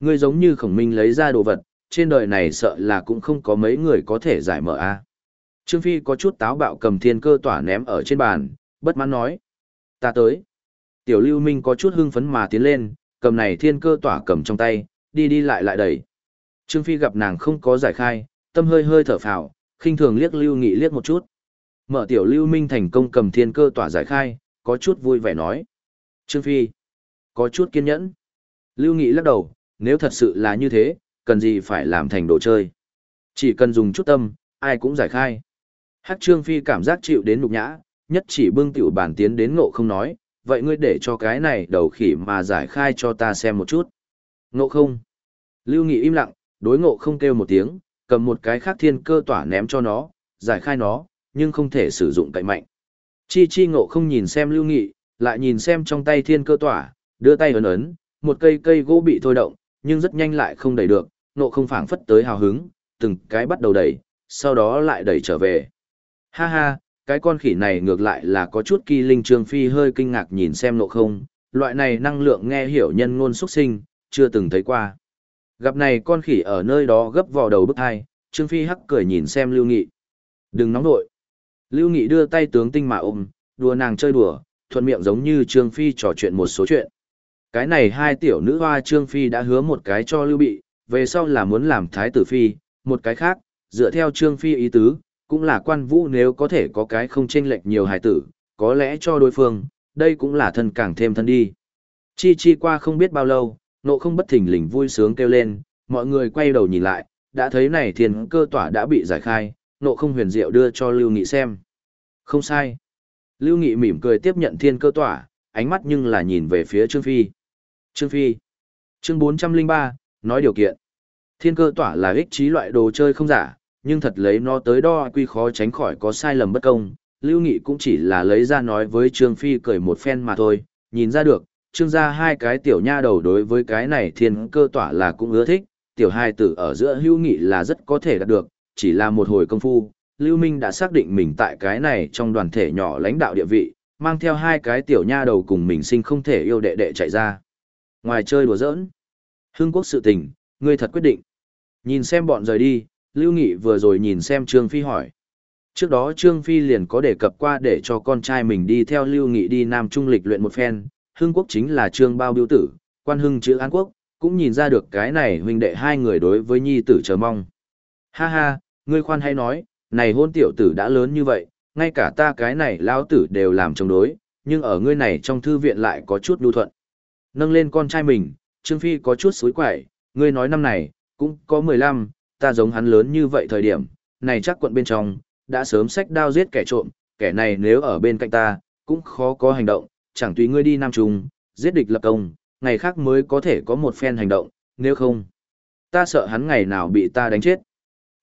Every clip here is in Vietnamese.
Ngươi giống như khổng minh lấy ra đồ vật, trên đời này sợ là cũng không có mấy người có thể giải mở a. À? Trương Phi có chút táo bạo cầm thiên cơ tỏa ném ở trên bàn, bất mãn nói. Ta tới. Tiểu lưu minh có chút hưng phấn mà tiến lên, cầm này thiên cơ tỏa cầm trong tay, đi đi lại lại đẩy. Trương Phi gặp nàng không có giải khai, tâm hơi hơi thở phào, khinh thường liếc lưu nghị liếc một chút. Mở tiểu lưu minh thành công cầm thiên cơ tỏa giải khai, có chút vui vẻ nói. Trương Phi, có chút kiên nhẫn. Lưu Nghị lắc đầu, nếu thật sự là như thế, cần gì phải làm thành đồ chơi. Chỉ cần dùng chút tâm, ai cũng giải khai. Hắc Trương Phi cảm giác chịu đến nhục nhã, nhất chỉ bưng tiểu bản tiến đến ngộ không nói, vậy ngươi để cho cái này đầu khỉ mà giải khai cho ta xem một chút. Ngộ không? Lưu Nghị im lặng, đối ngộ không kêu một tiếng, cầm một cái khác thiên cơ tỏa ném cho nó, giải khai nó, nhưng không thể sử dụng cậy mạnh. Chi chi ngộ không nhìn xem Lưu Nghị, lại nhìn xem trong tay thiên cơ tỏa, đưa tay ấn ấn, một cây cây gỗ bị thôi động, nhưng rất nhanh lại không đẩy được, nộ không phảng phất tới hào hứng, từng cái bắt đầu đẩy, sau đó lại đẩy trở về. Ha ha, cái con khỉ này ngược lại là có chút kỳ linh trương phi hơi kinh ngạc nhìn xem nộ không, loại này năng lượng nghe hiểu nhân ngôn xuất sinh, chưa từng thấy qua. Gặp này con khỉ ở nơi đó gấp vào đầu bức hai, Trương Phi hắc cười nhìn xem Lưu Nghị. Đừng nóng nội. Lưu Nghị đưa tay tướng tinh mà ôm, đùa nàng chơi đùa, thuận miệng giống như Trương Phi trò chuyện một số chuyện. Cái này hai tiểu nữ hoa Trương Phi đã hứa một cái cho Lưu Bị, về sau là muốn làm Thái tử Phi, một cái khác, dựa theo Trương Phi ý tứ, cũng là quan vũ nếu có thể có cái không chênh lệch nhiều hài tử, có lẽ cho đối phương, đây cũng là thân càng thêm thân đi. Chi chi qua không biết bao lâu, nộ không bất thình lình vui sướng kêu lên, mọi người quay đầu nhìn lại, đã thấy này thiên cơ tỏa đã bị giải khai, nộ không huyền diệu đưa cho Lưu Nghị xem. Không sai. Lưu Nghị mỉm cười tiếp nhận thiên cơ tỏa, ánh mắt nhưng là nhìn về phía Trương Phi. Trương Phi. Chương 403, nói điều kiện. Thiên cơ tỏa là ích trí loại đồ chơi không giả, nhưng thật lấy nó tới đo quy khó tránh khỏi có sai lầm bất công. Lưu Nghị cũng chỉ là lấy ra nói với Trương Phi cười một phen mà thôi, nhìn ra được, Trương gia hai cái tiểu nha đầu đối với cái này thiên cơ tỏa là cũng ưa thích, tiểu hai tử ở giữa Lưu nghị là rất có thể đạt được, chỉ là một hồi công phu, Lưu Minh đã xác định mình tại cái này trong đoàn thể nhỏ lãnh đạo địa vị, mang theo hai cái tiểu nha đầu cùng mình sinh không thể yêu đệ đệ chạy ra. Ngoài chơi đùa giỡn, hương quốc sự tình, ngươi thật quyết định. Nhìn xem bọn rời đi, Lưu Nghị vừa rồi nhìn xem Trương Phi hỏi. Trước đó Trương Phi liền có đề cập qua để cho con trai mình đi theo Lưu Nghị đi Nam Trung lịch luyện một phen, hương quốc chính là Trương Bao Biêu Tử, quan hưng chữ An Quốc, cũng nhìn ra được cái này huynh đệ hai người đối với nhi tử chờ mong. Ha ha, ngươi khoan hay nói, này hôn tiểu tử đã lớn như vậy, ngay cả ta cái này lao tử đều làm chống đối, nhưng ở ngươi này trong thư viện lại có chút đu thuận. Nâng lên con trai mình, Trương Phi có chút xối quậy, ngươi nói năm này, cũng có 15, ta giống hắn lớn như vậy thời điểm, này chắc quận bên trong, đã sớm sách đao giết kẻ trộm, kẻ này nếu ở bên cạnh ta, cũng khó có hành động, chẳng tùy ngươi đi Nam Trung, giết địch lập công, ngày khác mới có thể có một phen hành động, nếu không, ta sợ hắn ngày nào bị ta đánh chết.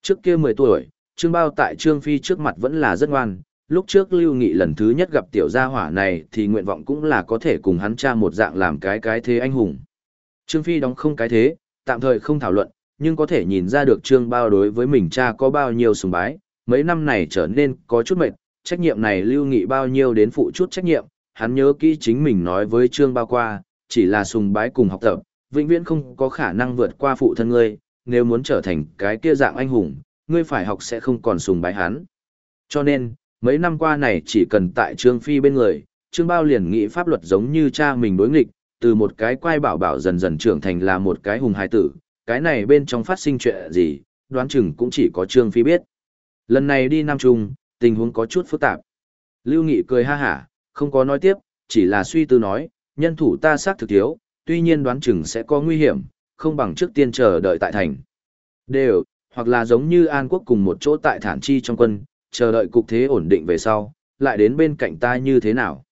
Trước kia 10 tuổi, Trương Bao tại Trương Phi trước mặt vẫn là rất ngoan, lúc trước Lưu Nghị lần thứ nhất gặp tiểu gia hỏa này thì nguyện vọng cũng là có thể cùng hắn cha một dạng làm cái cái thế anh hùng. Trương Phi đóng không cái thế, tạm thời không thảo luận, nhưng có thể nhìn ra được Trương Bao đối với mình cha có bao nhiêu sùng bái, mấy năm này trở nên có chút mệt, trách nhiệm này Lưu Nghị bao nhiêu đến phụ chút trách nhiệm, hắn nhớ kỹ chính mình nói với Trương Bao qua, chỉ là sùng bái cùng học tập, vĩnh viễn không có khả năng vượt qua phụ thân ngươi, nếu muốn trở thành cái kia dạng anh hùng, ngươi phải học sẽ không còn sùng bái hắn. Cho nên, mấy năm qua này chỉ cần tại Trương Phi bên người, Trương Bao liền nghĩ pháp luật giống như cha mình đối nghịch, từ một cái quai bảo bảo dần dần trưởng thành là một cái hùng hài tử, cái này bên trong phát sinh chuyện gì, đoán chừng cũng chỉ có Trương Phi biết. Lần này đi Nam Trung, tình huống có chút phức tạp. Lưu Nghị cười ha hả, không có nói tiếp, chỉ là suy tư nói, nhân thủ ta xác thực thiếu, tuy nhiên đoán chừng sẽ có nguy hiểm, không bằng trước tiên chờ đợi tại thành. Đều, hoặc là giống như An Quốc cùng một chỗ tại thản chi trong quân, chờ đợi cục thế ổn định về sau, lại đến bên cạnh ta như thế nào.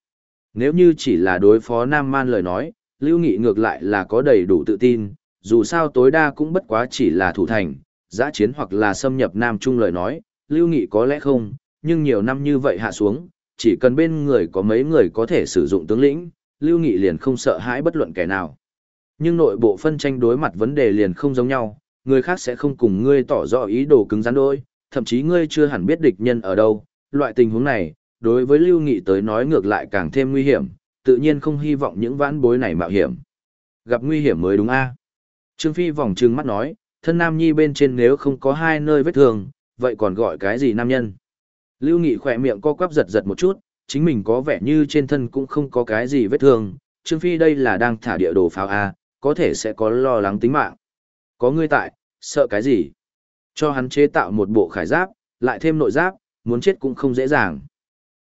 Nếu như chỉ là đối phó Nam Man lời nói, Lưu Nghị ngược lại là có đầy đủ tự tin, dù sao tối đa cũng bất quá chỉ là thủ thành, giã chiến hoặc là xâm nhập Nam Trung lời nói, Lưu Nghị có lẽ không, nhưng nhiều năm như vậy hạ xuống, chỉ cần bên người có mấy người có thể sử dụng tướng lĩnh, Lưu Nghị liền không sợ hãi bất luận kẻ nào. Nhưng nội bộ phân tranh đối mặt vấn đề liền không giống nhau, người khác sẽ không cùng ngươi tỏ rõ ý đồ cứng rắn đôi, thậm chí ngươi chưa hẳn biết địch nhân ở đâu. Loại tình huống này, đối với Lưu Nghị tới nói ngược lại càng thêm nguy hiểm, tự nhiên không hy vọng những vãn bối này mạo hiểm. Gặp nguy hiểm mới đúng a. Trương Phi vòng trừng mắt nói, thân nam nhi bên trên nếu không có hai nơi vết thương, vậy còn gọi cái gì nam nhân? Lưu Nghị khỏe miệng co quắp giật giật một chút, chính mình có vẻ như trên thân cũng không có cái gì vết thương, Trương Phi đây là đang thả địa đồ pháo A, có thể sẽ có lo lắng tính mạng. Có ngươi tại, sợ cái gì? Cho hắn chế tạo một bộ khải giáp, lại thêm nội giáp, muốn chết cũng không dễ dàng.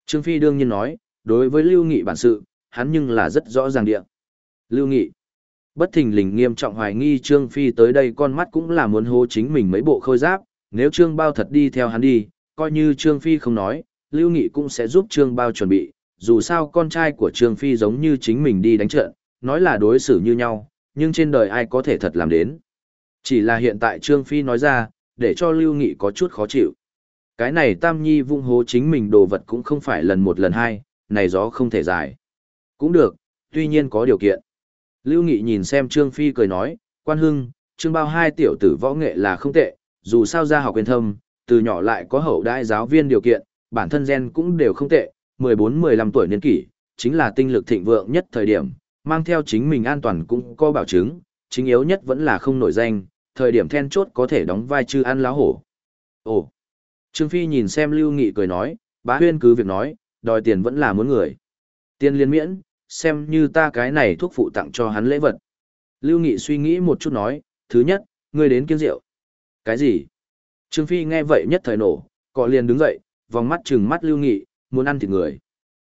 Trương Phi đương nhiên nói, đối với Lưu Nghị bản sự, hắn nhưng là rất rõ ràng địa. Lưu Nghị, bất thình lình nghiêm trọng hoài nghi Trương Phi tới đây con mắt cũng là muốn hô chính mình mấy bộ khôi giáp, nếu Trương Bao thật đi theo hắn đi, coi như Trương Phi không nói, Lưu Nghị cũng sẽ giúp Trương Bao chuẩn bị, dù sao con trai của Trương Phi giống như chính mình đi đánh trận, nói là đối xử như nhau, nhưng trên đời ai có thể thật làm đến. Chỉ là hiện tại Trương Phi nói ra, để cho Lưu Nghị có chút khó chịu. Cái này Tam Nhi vung hố chính mình đồ vật cũng không phải lần một lần hai, này gió không thể dài. Cũng được, tuy nhiên có điều kiện. Lưu Nghị nhìn xem Trương Phi cười nói, quan hưng, Trương Bao hai tiểu tử võ nghệ là không tệ, dù sao ra học quyền thâm, từ nhỏ lại có hậu đại giáo viên điều kiện, bản thân gen cũng đều không tệ, 14-15 tuổi niên kỷ, chính là tinh lực thịnh vượng nhất thời điểm, mang theo chính mình an toàn cũng có bảo chứng, chính yếu nhất vẫn là không nổi danh, thời điểm then chốt có thể đóng vai chư ăn lá hổ. Ồ! Trương Phi nhìn xem Lưu Nghị cười nói, bá huyên cứ việc nói, đòi tiền vẫn là muốn người. Tiền liên miễn, xem như ta cái này thuốc phụ tặng cho hắn lễ vật. Lưu Nghị suy nghĩ một chút nói, thứ nhất, ngươi đến kiêng rượu. Cái gì? Trương Phi nghe vậy nhất thời nổ, cọ liền đứng dậy, vòng mắt trừng mắt Lưu Nghị, muốn ăn thịt người.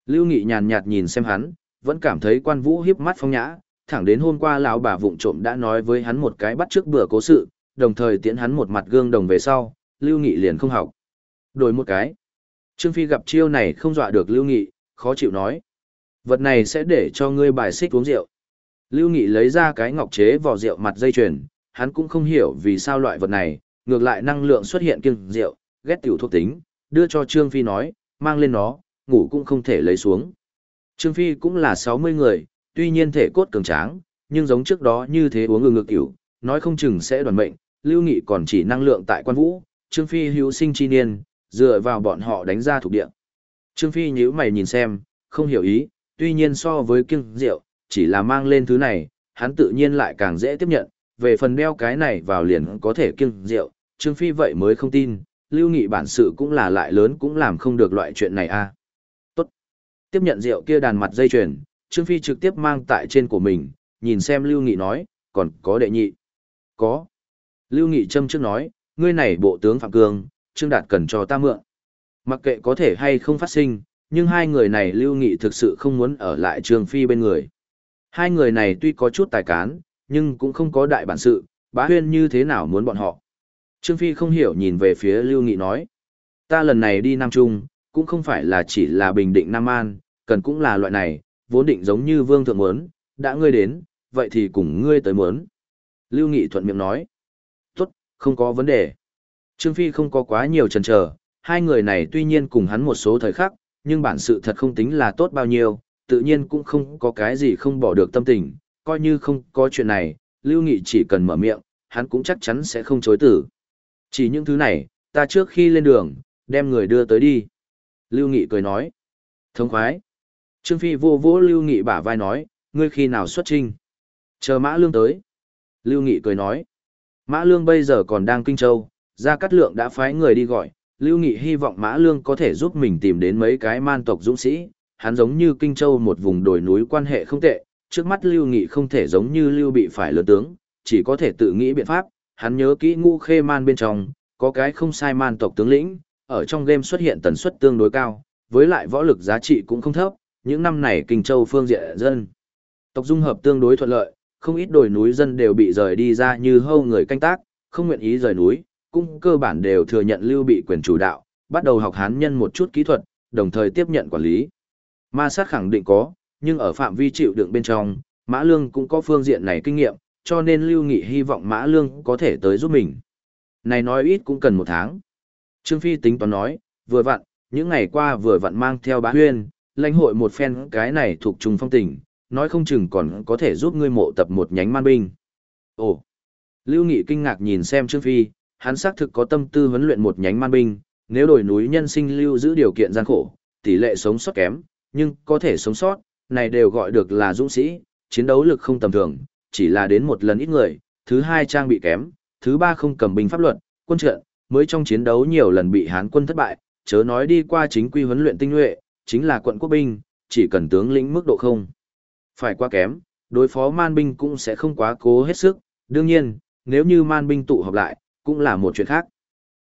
Lưu Nghị nhàn nhạt nhìn xem hắn, vẫn cảm thấy quan vũ hiếp mắt phong nhã, thẳng đến hôm qua lão bà vụng trộm đã nói với hắn một cái bắt trước bữa cố sự, đồng thời tiễn hắn một mặt gương đồng về sau, Lưu Nghị liền không học. Đổi một cái. Trương Phi gặp chiêu này không dọa được Lưu Nghị, khó chịu nói. Vật này sẽ để cho ngươi bài xích uống rượu. Lưu Nghị lấy ra cái ngọc chế vỏ rượu mặt dây chuyền, hắn cũng không hiểu vì sao loại vật này, ngược lại năng lượng xuất hiện kiêng rượu, ghét tiểu thuộc tính, đưa cho Trương Phi nói, mang lên nó, ngủ cũng không thể lấy xuống. Trương Phi cũng là 60 người, tuy nhiên thể cốt cường tráng, nhưng giống trước đó như thế uống ngừng ngược tiểu, nói không chừng sẽ đoàn mệnh, Lưu Nghị còn chỉ năng lượng tại quan vũ, Trương Phi hữu sinh chi niên, dựa vào bọn họ đánh ra thuộc địa. Trương Phi nhíu mày nhìn xem, không hiểu ý, tuy nhiên so với kiêng rượu, chỉ là mang lên thứ này, hắn tự nhiên lại càng dễ tiếp nhận, về phần đeo cái này vào liền có thể kiêng rượu, Trương Phi vậy mới không tin, Lưu Nghị bản sự cũng là lại lớn cũng làm không được loại chuyện này a. À. Tốt. Tiếp nhận rượu kia đàn mặt dây chuyền, Trương Phi trực tiếp mang tại trên của mình, nhìn xem Lưu Nghị nói, còn có đệ nhị. Có. Lưu Nghị châm trước nói, ngươi này bộ tướng Phạm Cương, Trương Đạt cần cho ta mượn. Mặc kệ có thể hay không phát sinh, nhưng hai người này Lưu Nghị thực sự không muốn ở lại Trương Phi bên người. Hai người này tuy có chút tài cán, nhưng cũng không có đại bản sự, bá huyên như thế nào muốn bọn họ. Trương Phi không hiểu nhìn về phía Lưu Nghị nói. Ta lần này đi Nam Trung, cũng không phải là chỉ là bình định Nam An, cần cũng là loại này, vốn định giống như Vương Thượng muốn, đã ngươi đến, vậy thì cùng ngươi tới muốn. Lưu Nghị thuận miệng nói. Tốt, không có vấn đề. Trương Phi không có quá nhiều chần chờ, hai người này tuy nhiên cùng hắn một số thời khắc, nhưng bản sự thật không tính là tốt bao nhiêu, tự nhiên cũng không có cái gì không bỏ được tâm tình, coi như không có chuyện này, Lưu Nghị chỉ cần mở miệng, hắn cũng chắc chắn sẽ không chối tử. Chỉ những thứ này, ta trước khi lên đường, đem người đưa tới đi. Lưu Nghị cười nói. Thông khoái. Trương Phi vô vỗ Lưu Nghị bả vai nói, ngươi khi nào xuất trinh? Chờ Mã Lương tới. Lưu Nghị cười nói. Mã Lương bây giờ còn đang Kinh Châu, Gia Cát Lượng đã phái người đi gọi, Lưu Nghị hy vọng Mã Lương có thể giúp mình tìm đến mấy cái man tộc dũng sĩ, hắn giống như Kinh Châu một vùng đồi núi quan hệ không tệ, trước mắt Lưu Nghị không thể giống như Lưu bị phải lớn tướng, chỉ có thể tự nghĩ biện pháp, hắn nhớ kỹ ngu khê man bên trong, có cái không sai man tộc tướng lĩnh, ở trong game xuất hiện tần suất tương đối cao, với lại võ lực giá trị cũng không thấp, những năm này Kinh Châu phương diện dân. Tộc dung hợp tương đối thuận lợi, không ít đồi núi dân đều bị rời đi ra như hâu người canh tác, không nguyện ý rời núi, cũng cơ bản đều thừa nhận lưu bị quyền chủ đạo, bắt đầu học hán nhân một chút kỹ thuật, đồng thời tiếp nhận quản lý. Ma sát khẳng định có, nhưng ở phạm vi chịu đựng bên trong, Mã Lương cũng có phương diện này kinh nghiệm, cho nên Lưu Nghị hy vọng Mã Lương có thể tới giúp mình. Này nói ít cũng cần một tháng. Trương Phi tính toán nói, vừa vặn, những ngày qua vừa vặn mang theo bá huyên, lãnh hội một phen cái này thuộc trùng phong tình, nói không chừng còn có thể giúp ngươi mộ tập một nhánh man binh. Ồ! Lưu Nghị kinh ngạc nhìn xem Trương Phi, hắn xác thực có tâm tư huấn luyện một nhánh man binh, nếu đổi núi nhân sinh lưu giữ điều kiện gian khổ, tỷ lệ sống sót kém, nhưng có thể sống sót, này đều gọi được là dũng sĩ, chiến đấu lực không tầm thường, chỉ là đến một lần ít người, thứ hai trang bị kém, thứ ba không cầm binh pháp luật, quân trận, mới trong chiến đấu nhiều lần bị Hán quân thất bại, chớ nói đi qua chính quy huấn luyện tinh nhuệ, chính là quận quốc binh, chỉ cần tướng lĩnh mức độ không. Phải quá kém, đối phó man binh cũng sẽ không quá cố hết sức, đương nhiên, nếu như man binh tụ họp lại, cũng là một chuyện khác.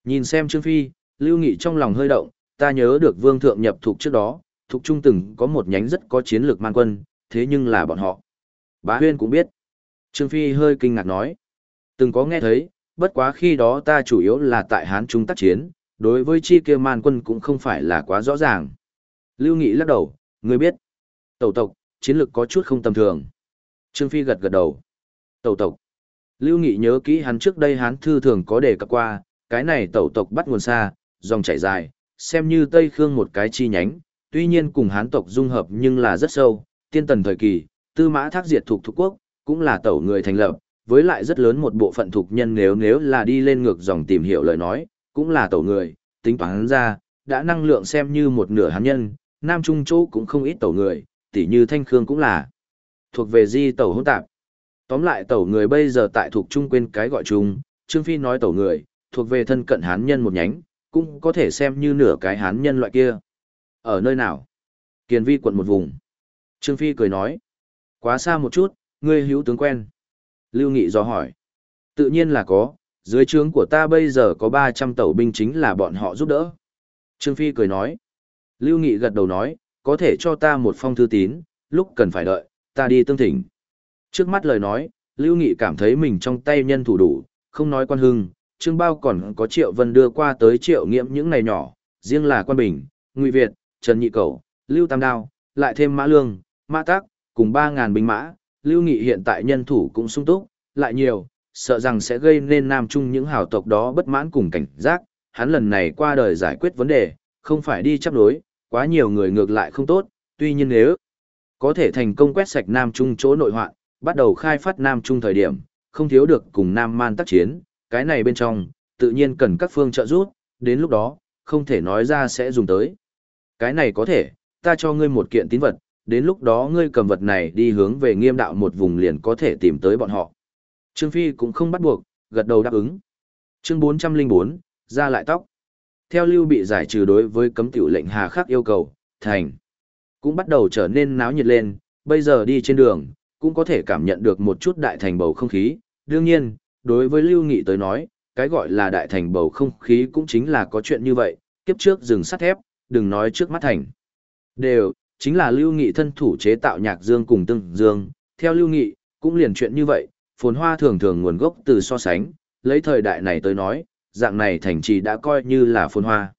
Nhìn xem Trương Phi, Lưu Nghị trong lòng hơi động, ta nhớ được vương thượng nhập thuộc trước đó, thuộc trung từng có một nhánh rất có chiến lược man quân, thế nhưng là bọn họ. Bá Huyên cũng biết. Trương Phi hơi kinh ngạc nói. Từng có nghe thấy, bất quá khi đó ta chủ yếu là tại Hán Trung tác chiến, đối với chi kia man quân cũng không phải là quá rõ ràng. Lưu Nghị lắc đầu, ngươi biết. Tẩu tộc, chiến lược có chút không tầm thường. Trương Phi gật gật đầu. Tẩu tộc. Lưu Nghị nhớ kỹ hắn trước đây hắn Thư thường có đề cập qua, cái này tẩu tộc bắt nguồn xa, dòng chảy dài, xem như Tây Khương một cái chi nhánh, tuy nhiên cùng Hán tộc dung hợp nhưng là rất sâu, tiên tần thời kỳ, tư mã thác diệt thuộc thuộc quốc, cũng là tẩu người thành lập, với lại rất lớn một bộ phận thuộc nhân nếu nếu là đi lên ngược dòng tìm hiểu lời nói, cũng là tẩu người, tính toán ra, đã năng lượng xem như một nửa hán nhân, Nam Trung Châu cũng không ít tẩu người, tỉ như Thanh Khương cũng là thuộc về di tẩu hỗn tạp. Tóm lại tẩu người bây giờ tại thuộc trung quên cái gọi chung, Trương Phi nói tẩu người, thuộc về thân cận hán nhân một nhánh, cũng có thể xem như nửa cái hán nhân loại kia. Ở nơi nào? Kiền vi quận một vùng. Trương Phi cười nói. Quá xa một chút, ngươi hữu tướng quen. Lưu Nghị do hỏi. Tự nhiên là có, dưới trướng của ta bây giờ có 300 tẩu binh chính là bọn họ giúp đỡ. Trương Phi cười nói. Lưu Nghị gật đầu nói, có thể cho ta một phong thư tín, lúc cần phải đợi, ta đi tương thỉnh. Trước mắt lời nói, Lưu Nghị cảm thấy mình trong tay nhân thủ đủ, không nói quan hưng, Trương Bao còn có Triệu Vân đưa qua tới Triệu Nghiễm những này nhỏ, riêng là quan bình, Ngụy Việt, Trần Nhị Cẩu, Lưu Tam Đao, lại thêm Mã Lương, Mã Tác, cùng 3.000 binh mã, Lưu Nghị hiện tại nhân thủ cũng sung túc, lại nhiều, sợ rằng sẽ gây nên Nam Trung những hào tộc đó bất mãn cùng cảnh giác, hắn lần này qua đời giải quyết vấn đề, không phải đi chấp đối, quá nhiều người ngược lại không tốt, tuy nhiên nếu có thể thành công quét sạch Nam Trung chỗ nội hoạn, bắt đầu khai phát Nam Trung thời điểm, không thiếu được cùng Nam Man tác chiến, cái này bên trong, tự nhiên cần các phương trợ giúp, đến lúc đó, không thể nói ra sẽ dùng tới. Cái này có thể, ta cho ngươi một kiện tín vật, đến lúc đó ngươi cầm vật này đi hướng về nghiêm đạo một vùng liền có thể tìm tới bọn họ. Trương Phi cũng không bắt buộc, gật đầu đáp ứng. Chương 404, ra lại tóc. Theo lưu bị giải trừ đối với cấm tiểu lệnh hà khắc yêu cầu, thành. Cũng bắt đầu trở nên náo nhiệt lên, bây giờ đi trên đường, cũng có thể cảm nhận được một chút đại thành bầu không khí. Đương nhiên, đối với lưu nghị tới nói, cái gọi là đại thành bầu không khí cũng chính là có chuyện như vậy, kiếp trước rừng sắt thép, đừng nói trước mắt thành. Đều, chính là lưu nghị thân thủ chế tạo nhạc dương cùng tương dương, theo lưu nghị, cũng liền chuyện như vậy, phồn hoa thường thường nguồn gốc từ so sánh, lấy thời đại này tới nói, dạng này thành trì đã coi như là phồn hoa.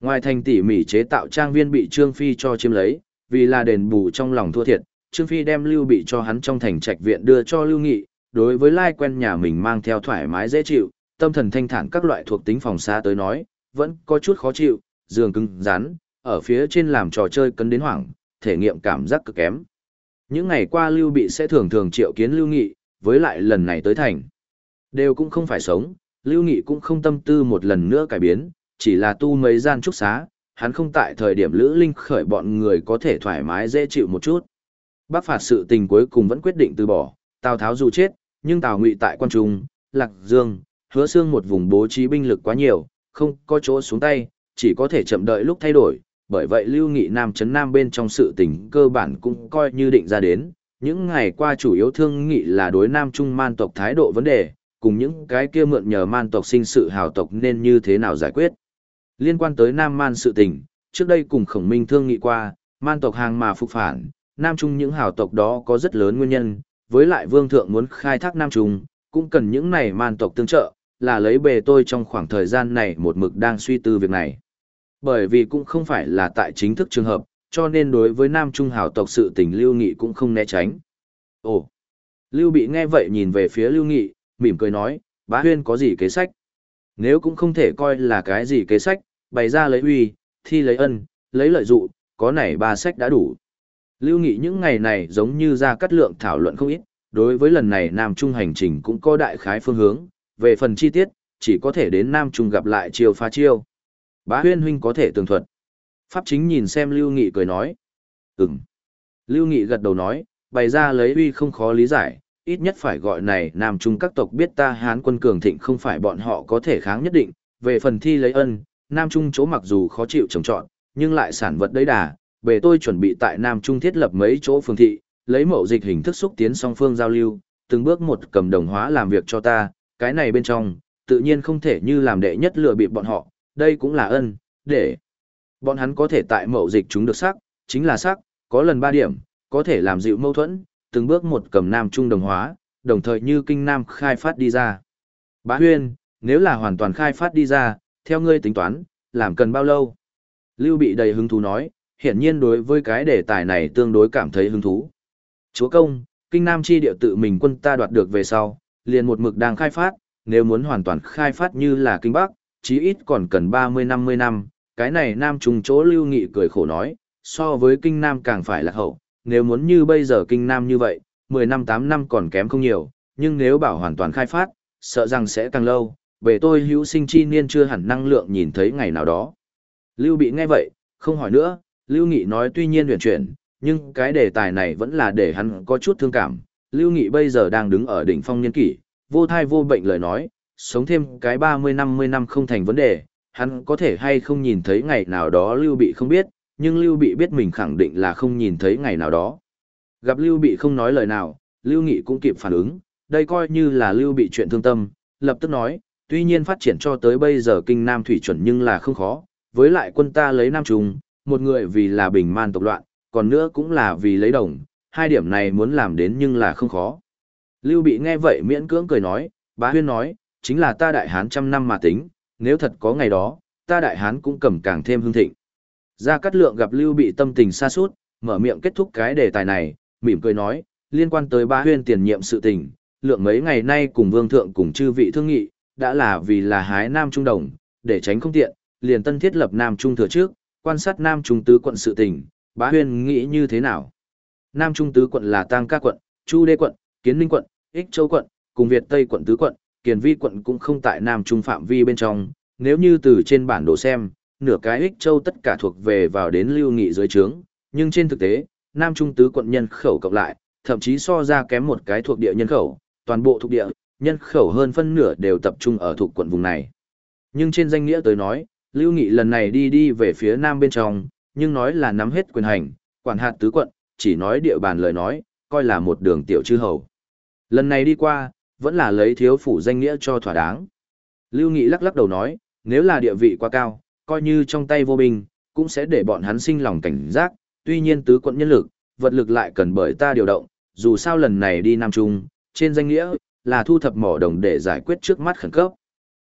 Ngoài thành tỉ mỉ chế tạo trang viên bị Trương Phi cho chiếm lấy, vì là đền bù trong lòng thua thiệt, Trương Phi đem Lưu Bị cho hắn trong thành trạch viện đưa cho Lưu Nghị, đối với lai quen nhà mình mang theo thoải mái dễ chịu, tâm thần thanh thản các loại thuộc tính phòng xa tới nói, vẫn có chút khó chịu, giường cứng, rắn, ở phía trên làm trò chơi cấn đến hoảng, thể nghiệm cảm giác cực kém. Những ngày qua Lưu Bị sẽ thường thường triệu kiến Lưu Nghị, với lại lần này tới thành. Đều cũng không phải sống, Lưu Nghị cũng không tâm tư một lần nữa cải biến, chỉ là tu mấy gian trúc xá, hắn không tại thời điểm Lữ Linh khởi bọn người có thể thoải mái dễ chịu một chút. Bác phạt sự tình cuối cùng vẫn quyết định từ bỏ, Tào Tháo dù chết, nhưng Tào Ngụy tại quan trung, Lạc Dương, hứa xương một vùng bố trí binh lực quá nhiều, không có chỗ xuống tay, chỉ có thể chậm đợi lúc thay đổi, bởi vậy Lưu Nghị Nam chấn Nam bên trong sự tình cơ bản cũng coi như định ra đến, những ngày qua chủ yếu thương nghị là đối Nam Trung man tộc thái độ vấn đề, cùng những cái kia mượn nhờ man tộc sinh sự hào tộc nên như thế nào giải quyết. Liên quan tới Nam Man sự tình, trước đây cùng khổng minh thương nghị qua, man tộc hàng mà phục phản, Nam Trung những hào tộc đó có rất lớn nguyên nhân, với lại vương thượng muốn khai thác Nam Trung, cũng cần những này man tộc tương trợ, là lấy bề tôi trong khoảng thời gian này một mực đang suy tư việc này. Bởi vì cũng không phải là tại chính thức trường hợp, cho nên đối với Nam Trung hào tộc sự tình Lưu Nghị cũng không né tránh. Ồ! Lưu Bị nghe vậy nhìn về phía Lưu Nghị, mỉm cười nói, bá huyên có gì kế sách? Nếu cũng không thể coi là cái gì kế sách, bày ra lấy uy, thi lấy ân, lấy lợi dụ, có này ba sách đã đủ. Lưu Nghị những ngày này giống như ra cắt lượng thảo luận không ít, đối với lần này Nam Trung hành trình cũng có đại khái phương hướng, về phần chi tiết, chỉ có thể đến Nam Trung gặp lại chiêu phá chiêu. Bá huyên huynh có thể tường thuật. Pháp chính nhìn xem Lưu Nghị cười nói. Ừm. Lưu Nghị gật đầu nói, bày ra lấy uy không khó lý giải, ít nhất phải gọi này Nam Trung các tộc biết ta Hán quân cường thịnh không phải bọn họ có thể kháng nhất định, về phần thi lấy ân, Nam Trung chỗ mặc dù khó chịu trồng trọn, nhưng lại sản vật đấy đà, bề tôi chuẩn bị tại Nam Trung thiết lập mấy chỗ phương thị, lấy mẫu dịch hình thức xúc tiến song phương giao lưu, từng bước một cầm đồng hóa làm việc cho ta, cái này bên trong, tự nhiên không thể như làm đệ nhất lừa bịp bọn họ, đây cũng là ân, để bọn hắn có thể tại mẫu dịch chúng được sắc, chính là sắc, có lần ba điểm, có thể làm dịu mâu thuẫn, từng bước một cầm Nam Trung đồng hóa, đồng thời như kinh Nam khai phát đi ra. Bá Huyên, nếu là hoàn toàn khai phát đi ra, theo ngươi tính toán, làm cần bao lâu? Lưu bị đầy hứng thú nói, hiển nhiên đối với cái đề tài này tương đối cảm thấy hứng thú. Chúa công, kinh nam chi địa tự mình quân ta đoạt được về sau, liền một mực đang khai phát, nếu muốn hoàn toàn khai phát như là kinh bắc, chí ít còn cần 30-50 năm, cái này nam trùng chỗ lưu nghị cười khổ nói, so với kinh nam càng phải là hậu, nếu muốn như bây giờ kinh nam như vậy, 10 năm 8 năm còn kém không nhiều, nhưng nếu bảo hoàn toàn khai phát, sợ rằng sẽ càng lâu, về tôi hữu sinh chi niên chưa hẳn năng lượng nhìn thấy ngày nào đó. Lưu bị nghe vậy, không hỏi nữa, Lưu Nghị nói tuy nhiên huyền chuyển, nhưng cái đề tài này vẫn là để hắn có chút thương cảm. Lưu Nghị bây giờ đang đứng ở đỉnh phong niên kỷ, vô thai vô bệnh lời nói, sống thêm cái 30-50 năm không thành vấn đề, hắn có thể hay không nhìn thấy ngày nào đó Lưu Bị không biết, nhưng Lưu Bị biết mình khẳng định là không nhìn thấy ngày nào đó. Gặp Lưu Bị không nói lời nào, Lưu Nghị cũng kịp phản ứng, đây coi như là Lưu Bị chuyện thương tâm, lập tức nói, tuy nhiên phát triển cho tới bây giờ kinh Nam Thủy chuẩn nhưng là không khó, với lại quân ta lấy Nam Trung, một người vì là bình man tộc loạn, còn nữa cũng là vì lấy đồng, hai điểm này muốn làm đến nhưng là không khó. Lưu Bị nghe vậy miễn cưỡng cười nói, bá huyên nói, chính là ta đại hán trăm năm mà tính, nếu thật có ngày đó, ta đại hán cũng cầm càng thêm hương thịnh. Gia Cát Lượng gặp Lưu Bị tâm tình xa sút, mở miệng kết thúc cái đề tài này, mỉm cười nói, liên quan tới ba huyên tiền nhiệm sự tình, lượng mấy ngày nay cùng vương thượng cùng chư vị thương nghị, đã là vì là hái nam trung đồng, để tránh không tiện, liền tân thiết lập nam trung thừa trước, quan sát nam trung tứ quận sự tình, bá huyên nghĩ như thế nào? Nam trung tứ quận là Tang Ca quận, Chu Đê quận, Kiến Ninh quận, Ích Châu quận, cùng Việt Tây quận tứ quận, Kiền Vi quận cũng không tại Nam trung phạm vi bên trong, nếu như từ trên bản đồ xem, nửa cái Ích Châu tất cả thuộc về vào đến lưu nghị dưới trướng, nhưng trên thực tế, Nam trung tứ quận nhân khẩu cộng lại, thậm chí so ra kém một cái thuộc địa nhân khẩu, toàn bộ thuộc địa, nhân khẩu hơn phân nửa đều tập trung ở thuộc quận vùng này. Nhưng trên danh nghĩa tới nói, Lưu Nghị lần này đi đi về phía nam bên trong, nhưng nói là nắm hết quyền hành, quản hạt tứ quận, chỉ nói địa bàn lời nói, coi là một đường tiểu chư hầu. Lần này đi qua, vẫn là lấy thiếu phủ danh nghĩa cho thỏa đáng. Lưu Nghị lắc lắc đầu nói, nếu là địa vị quá cao, coi như trong tay vô binh, cũng sẽ để bọn hắn sinh lòng cảnh giác, tuy nhiên tứ quận nhân lực, vật lực lại cần bởi ta điều động, dù sao lần này đi Nam Trung, trên danh nghĩa, là thu thập mỏ đồng để giải quyết trước mắt khẩn cấp.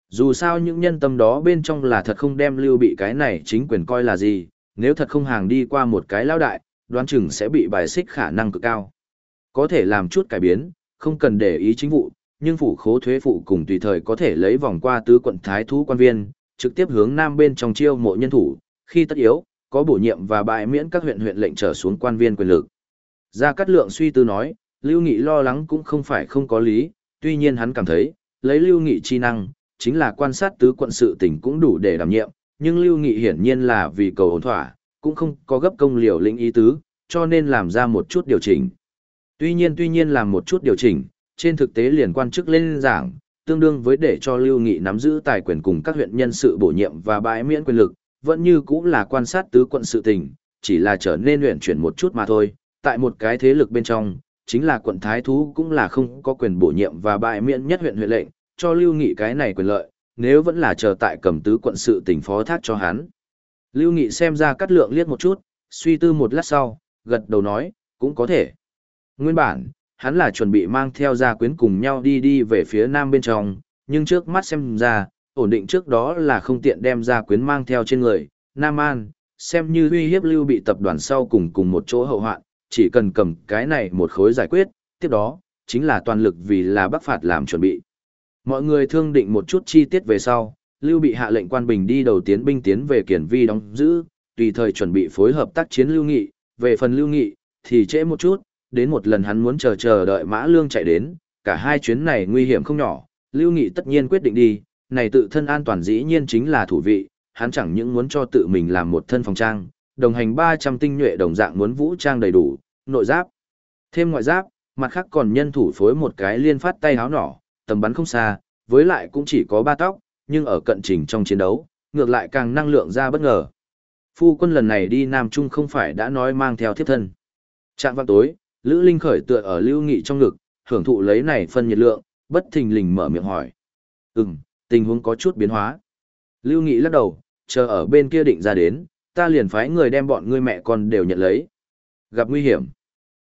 Dù sao những nhân tâm đó bên trong là thật không đem lưu bị cái này chính quyền coi là gì, nếu thật không hàng đi qua một cái lao đại, đoán chừng sẽ bị bài xích khả năng cực cao. Có thể làm chút cải biến, không cần để ý chính vụ, nhưng phủ khố thuế phụ cùng tùy thời có thể lấy vòng qua tứ quận thái thú quan viên, trực tiếp hướng nam bên trong chiêu mộ nhân thủ, khi tất yếu, có bổ nhiệm và bãi miễn các huyện huyện lệnh trở xuống quan viên quyền lực. Gia Cát Lượng suy tư nói, Lưu Nghị lo lắng cũng không phải không có lý, tuy nhiên hắn cảm thấy, lấy Lưu Nghị chi năng, chính là quan sát tứ quận sự tỉnh cũng đủ để đảm nhiệm, nhưng Lưu Nghị hiển nhiên là vì cầu ổn thỏa, cũng không có gấp công liều lĩnh ý tứ, cho nên làm ra một chút điều chỉnh. Tuy nhiên tuy nhiên làm một chút điều chỉnh, trên thực tế liền quan chức lên giảng, tương đương với để cho Lưu Nghị nắm giữ tài quyền cùng các huyện nhân sự bổ nhiệm và bãi miễn quyền lực, vẫn như cũng là quan sát tứ quận sự tình, chỉ là trở nên luyện chuyển một chút mà thôi, tại một cái thế lực bên trong, chính là quận Thái Thú cũng là không có quyền bổ nhiệm và bãi miễn nhất huyện huyện lệnh, cho Lưu Nghị cái này quyền lợi, nếu vẫn là chờ tại cầm tứ quận sự tỉnh phó thác cho hắn. Lưu Nghị xem ra cắt lượng liếc một chút, suy tư một lát sau, gật đầu nói, cũng có thể. Nguyên bản, hắn là chuẩn bị mang theo gia quyến cùng nhau đi đi về phía nam bên trong, nhưng trước mắt xem ra, ổn định trước đó là không tiện đem gia quyến mang theo trên người, Nam An, xem như uy hiếp lưu bị tập đoàn sau cùng cùng một chỗ hậu hoạn, chỉ cần cầm cái này một khối giải quyết, tiếp đó, chính là toàn lực vì là bắc phạt làm chuẩn bị. Mọi người thương định một chút chi tiết về sau, Lưu bị hạ lệnh quan bình đi đầu tiến binh tiến về Kiển Vi đóng giữ, tùy thời chuẩn bị phối hợp tác chiến Lưu Nghị, về phần Lưu Nghị, thì trễ một chút, đến một lần hắn muốn chờ chờ đợi Mã Lương chạy đến, cả hai chuyến này nguy hiểm không nhỏ, Lưu Nghị tất nhiên quyết định đi, này tự thân an toàn dĩ nhiên chính là thủ vị, hắn chẳng những muốn cho tự mình làm một thân phòng trang, đồng hành 300 tinh nhuệ đồng dạng muốn vũ trang đầy đủ, nội giáp, thêm ngoại giáp, mặt khác còn nhân thủ phối một cái liên phát tay háo nỏ, tầm bắn không xa, với lại cũng chỉ có ba tóc, nhưng ở cận trình trong chiến đấu, ngược lại càng năng lượng ra bất ngờ. Phu quân lần này đi Nam Trung không phải đã nói mang theo thiếp thân. Trạng văn tối, Lữ Linh khởi tựa ở lưu nghị trong ngực, hưởng thụ lấy này phân nhiệt lượng, bất thình lình mở miệng hỏi. Ừm, tình huống có chút biến hóa. Lưu Nghị lắc đầu, chờ ở bên kia định ra đến, ta liền phái người đem bọn ngươi mẹ con đều nhận lấy. Gặp nguy hiểm.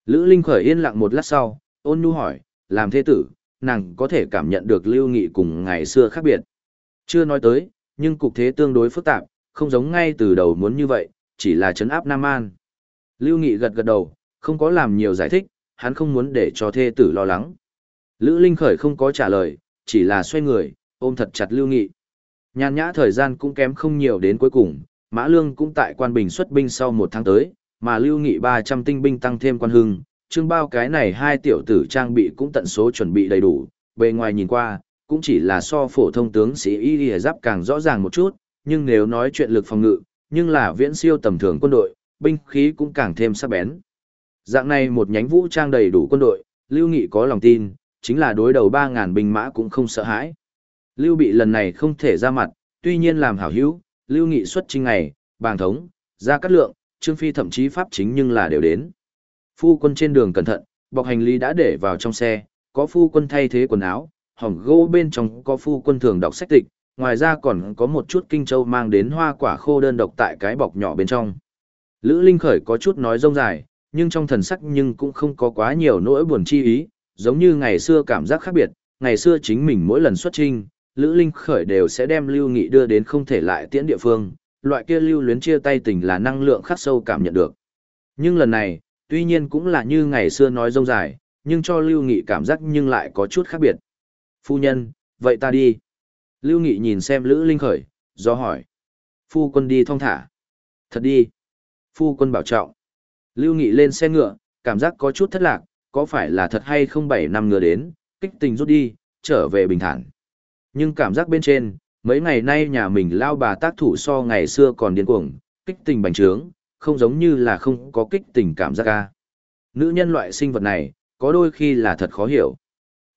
Lữ Linh khởi yên lặng một lát sau, ôn nhu hỏi, làm thế tử, nàng có thể cảm nhận được Lưu Nghị cùng ngày xưa khác biệt. Chưa nói tới, nhưng cục thế tương đối phức tạp, không giống ngay từ đầu muốn như vậy, chỉ là chấn áp Nam An. Lưu Nghị gật gật đầu, không có làm nhiều giải thích, hắn không muốn để cho thê tử lo lắng. Lữ Linh Khởi không có trả lời, chỉ là xoay người, ôm thật chặt Lưu Nghị. Nhàn nhã thời gian cũng kém không nhiều đến cuối cùng, Mã Lương cũng tại quan bình xuất binh sau một tháng tới, mà Lưu Nghị 300 tinh binh tăng thêm quan hưng, trương bao cái này hai tiểu tử trang bị cũng tận số chuẩn bị đầy đủ, bề ngoài nhìn qua, cũng chỉ là so phổ thông tướng sĩ y y giáp càng rõ ràng một chút, nhưng nếu nói chuyện lực phòng ngự, nhưng là viễn siêu tầm thường quân đội, binh khí cũng càng thêm sắc bén. Dạng này một nhánh vũ trang đầy đủ quân đội, Lưu Nghị có lòng tin, chính là đối đầu 3.000 binh mã cũng không sợ hãi. Lưu Bị lần này không thể ra mặt, tuy nhiên làm hảo hữu, Lưu Nghị xuất trinh ngày, bàng thống, ra cắt lượng, Trương Phi thậm chí pháp chính nhưng là đều đến. Phu quân trên đường cẩn thận, bọc hành lý đã để vào trong xe, có phu quân thay thế quần áo, hỏng gỗ bên trong có phu quân thường đọc sách tịch, ngoài ra còn có một chút kinh châu mang đến hoa quả khô đơn độc tại cái bọc nhỏ bên trong. Lữ Linh Khởi có chút nói rông dài, nhưng trong thần sắc nhưng cũng không có quá nhiều nỗi buồn chi ý, giống như ngày xưa cảm giác khác biệt, ngày xưa chính mình mỗi lần xuất trinh, Lữ Linh Khởi đều sẽ đem Lưu Nghị đưa đến không thể lại tiễn địa phương, loại kia lưu luyến chia tay tình là năng lượng khắc sâu cảm nhận được. Nhưng lần này, tuy nhiên cũng là như ngày xưa nói rông dài, nhưng cho Lưu Nghị cảm giác nhưng lại có chút khác biệt. Phu nhân, vậy ta đi. Lưu Nghị nhìn xem Lữ Linh Khởi, do hỏi. Phu quân đi thong thả. Thật đi. Phu quân bảo trọng. Lưu Nghị lên xe ngựa, cảm giác có chút thất lạc, có phải là thật hay không bảy năm ngựa đến, kích tình rút đi, trở về bình thản. Nhưng cảm giác bên trên, mấy ngày nay nhà mình lao bà tác thủ so ngày xưa còn điên cuồng, kích tình bành trướng, không giống như là không có kích tình cảm giác ca. Nữ nhân loại sinh vật này, có đôi khi là thật khó hiểu.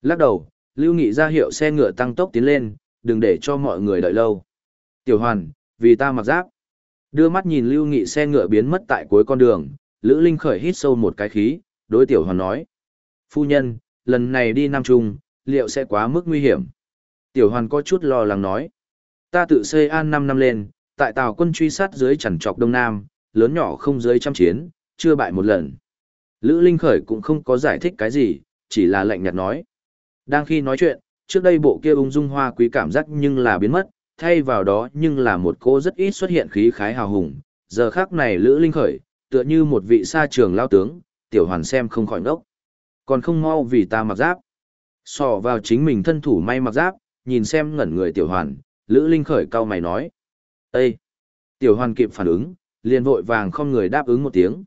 Lắc đầu, Lưu Nghị ra hiệu xe ngựa tăng tốc tiến lên, đừng để cho mọi người đợi lâu. Tiểu Hoàn, vì ta mặc giáp. Đưa mắt nhìn Lưu Nghị xe ngựa biến mất tại cuối con đường, Lữ Linh khởi hít sâu một cái khí, đối Tiểu Hoàn nói. Phu nhân, lần này đi Nam Trung, liệu sẽ quá mức nguy hiểm? Tiểu Hoàn có chút lo lắng nói. Ta tự xây an 5 năm lên, tại tàu quân truy sát dưới chẳng trọc Đông Nam, lớn nhỏ không dưới trăm chiến, chưa bại một lần. Lữ Linh khởi cũng không có giải thích cái gì, chỉ là lạnh nhạt nói. Đang khi nói chuyện, trước đây bộ kia ung dung hoa quý cảm giác nhưng là biến mất, thay vào đó nhưng là một cô rất ít xuất hiện khí khái hào hùng. Giờ khác này Lữ Linh khởi, tựa như một vị sa trường lao tướng, tiểu hoàn xem không khỏi ngốc. Còn không mau vì ta mặc giáp. Sò vào chính mình thân thủ may mặc giáp, nhìn xem ngẩn người tiểu hoàn, Lữ Linh khởi cao mày nói. Ê! Tiểu hoàn kịp phản ứng, liền vội vàng không người đáp ứng một tiếng.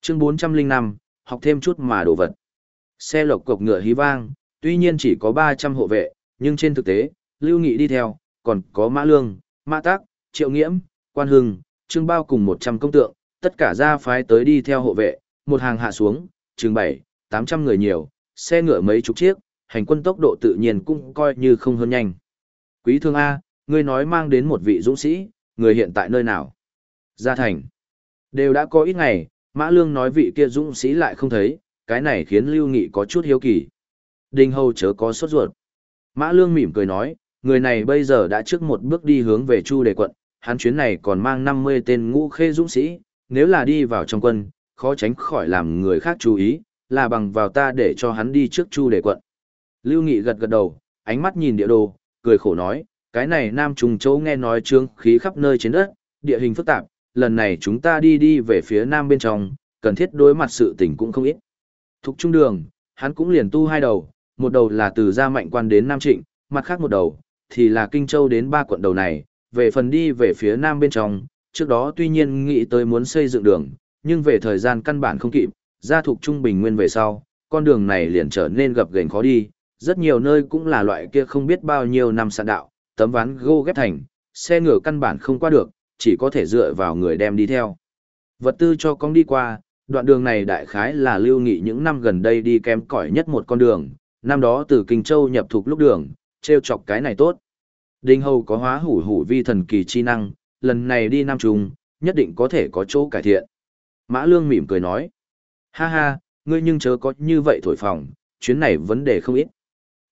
Chương 405, học thêm chút mà đồ vật. Xe lộc cộc ngựa hí vang, tuy nhiên chỉ có 300 hộ vệ, nhưng trên thực tế, Lưu Nghị đi theo, còn có Mã Lương, Mã Tác, Triệu Nghiễm, Quan Hưng, Trương Bao cùng 100 công tượng, tất cả gia phái tới đi theo hộ vệ, một hàng hạ xuống, chừng 7, 800 người nhiều, xe ngựa mấy chục chiếc, hành quân tốc độ tự nhiên cũng coi như không hơn nhanh. Quý thương A, ngươi nói mang đến một vị dũng sĩ, người hiện tại nơi nào? Gia thành. Đều đã có ít ngày, Mã Lương nói vị kia dũng sĩ lại không thấy, cái này khiến Lưu Nghị có chút hiếu kỳ. Đinh Hầu chớ có sốt ruột. Mã Lương mỉm cười nói, người này bây giờ đã trước một bước đi hướng về Chu Đề quận, hắn chuyến này còn mang 50 tên ngũ khê dũng sĩ, nếu là đi vào trong quân, khó tránh khỏi làm người khác chú ý, là bằng vào ta để cho hắn đi trước Chu Đề quận. Lưu Nghị gật gật đầu, ánh mắt nhìn địa đồ, cười khổ nói, cái này Nam Trung Châu nghe nói trương khí khắp nơi trên đất, địa hình phức tạp, lần này chúng ta đi đi về phía Nam bên trong, cần thiết đối mặt sự tình cũng không ít. Thục trung đường, hắn cũng liền tu hai đầu, một đầu là từ gia mạnh quan đến Nam Trịnh, mặt khác một đầu, thì là Kinh Châu đến ba quận đầu này, về phần đi về phía Nam bên trong, trước đó tuy nhiên nghĩ tới muốn xây dựng đường, nhưng về thời gian căn bản không kịp, gia thuộc trung bình nguyên về sau, con đường này liền trở nên gập ghềnh khó đi, rất nhiều nơi cũng là loại kia không biết bao nhiêu năm sạn đạo, tấm ván gô ghép thành, xe ngựa căn bản không qua được, chỉ có thể dựa vào người đem đi theo. Vật tư cho con đi qua, Đoạn đường này đại khái là lưu nghị những năm gần đây đi kém cỏi nhất một con đường, năm đó từ Kinh Châu nhập thuộc lúc đường, treo chọc cái này tốt. Đinh Hầu có hóa hủ hủ vi thần kỳ chi năng, lần này đi Nam Trung, nhất định có thể có chỗ cải thiện. Mã Lương mỉm cười nói, ha ha, ngươi nhưng chớ có như vậy thổi phòng, chuyến này vấn đề không ít.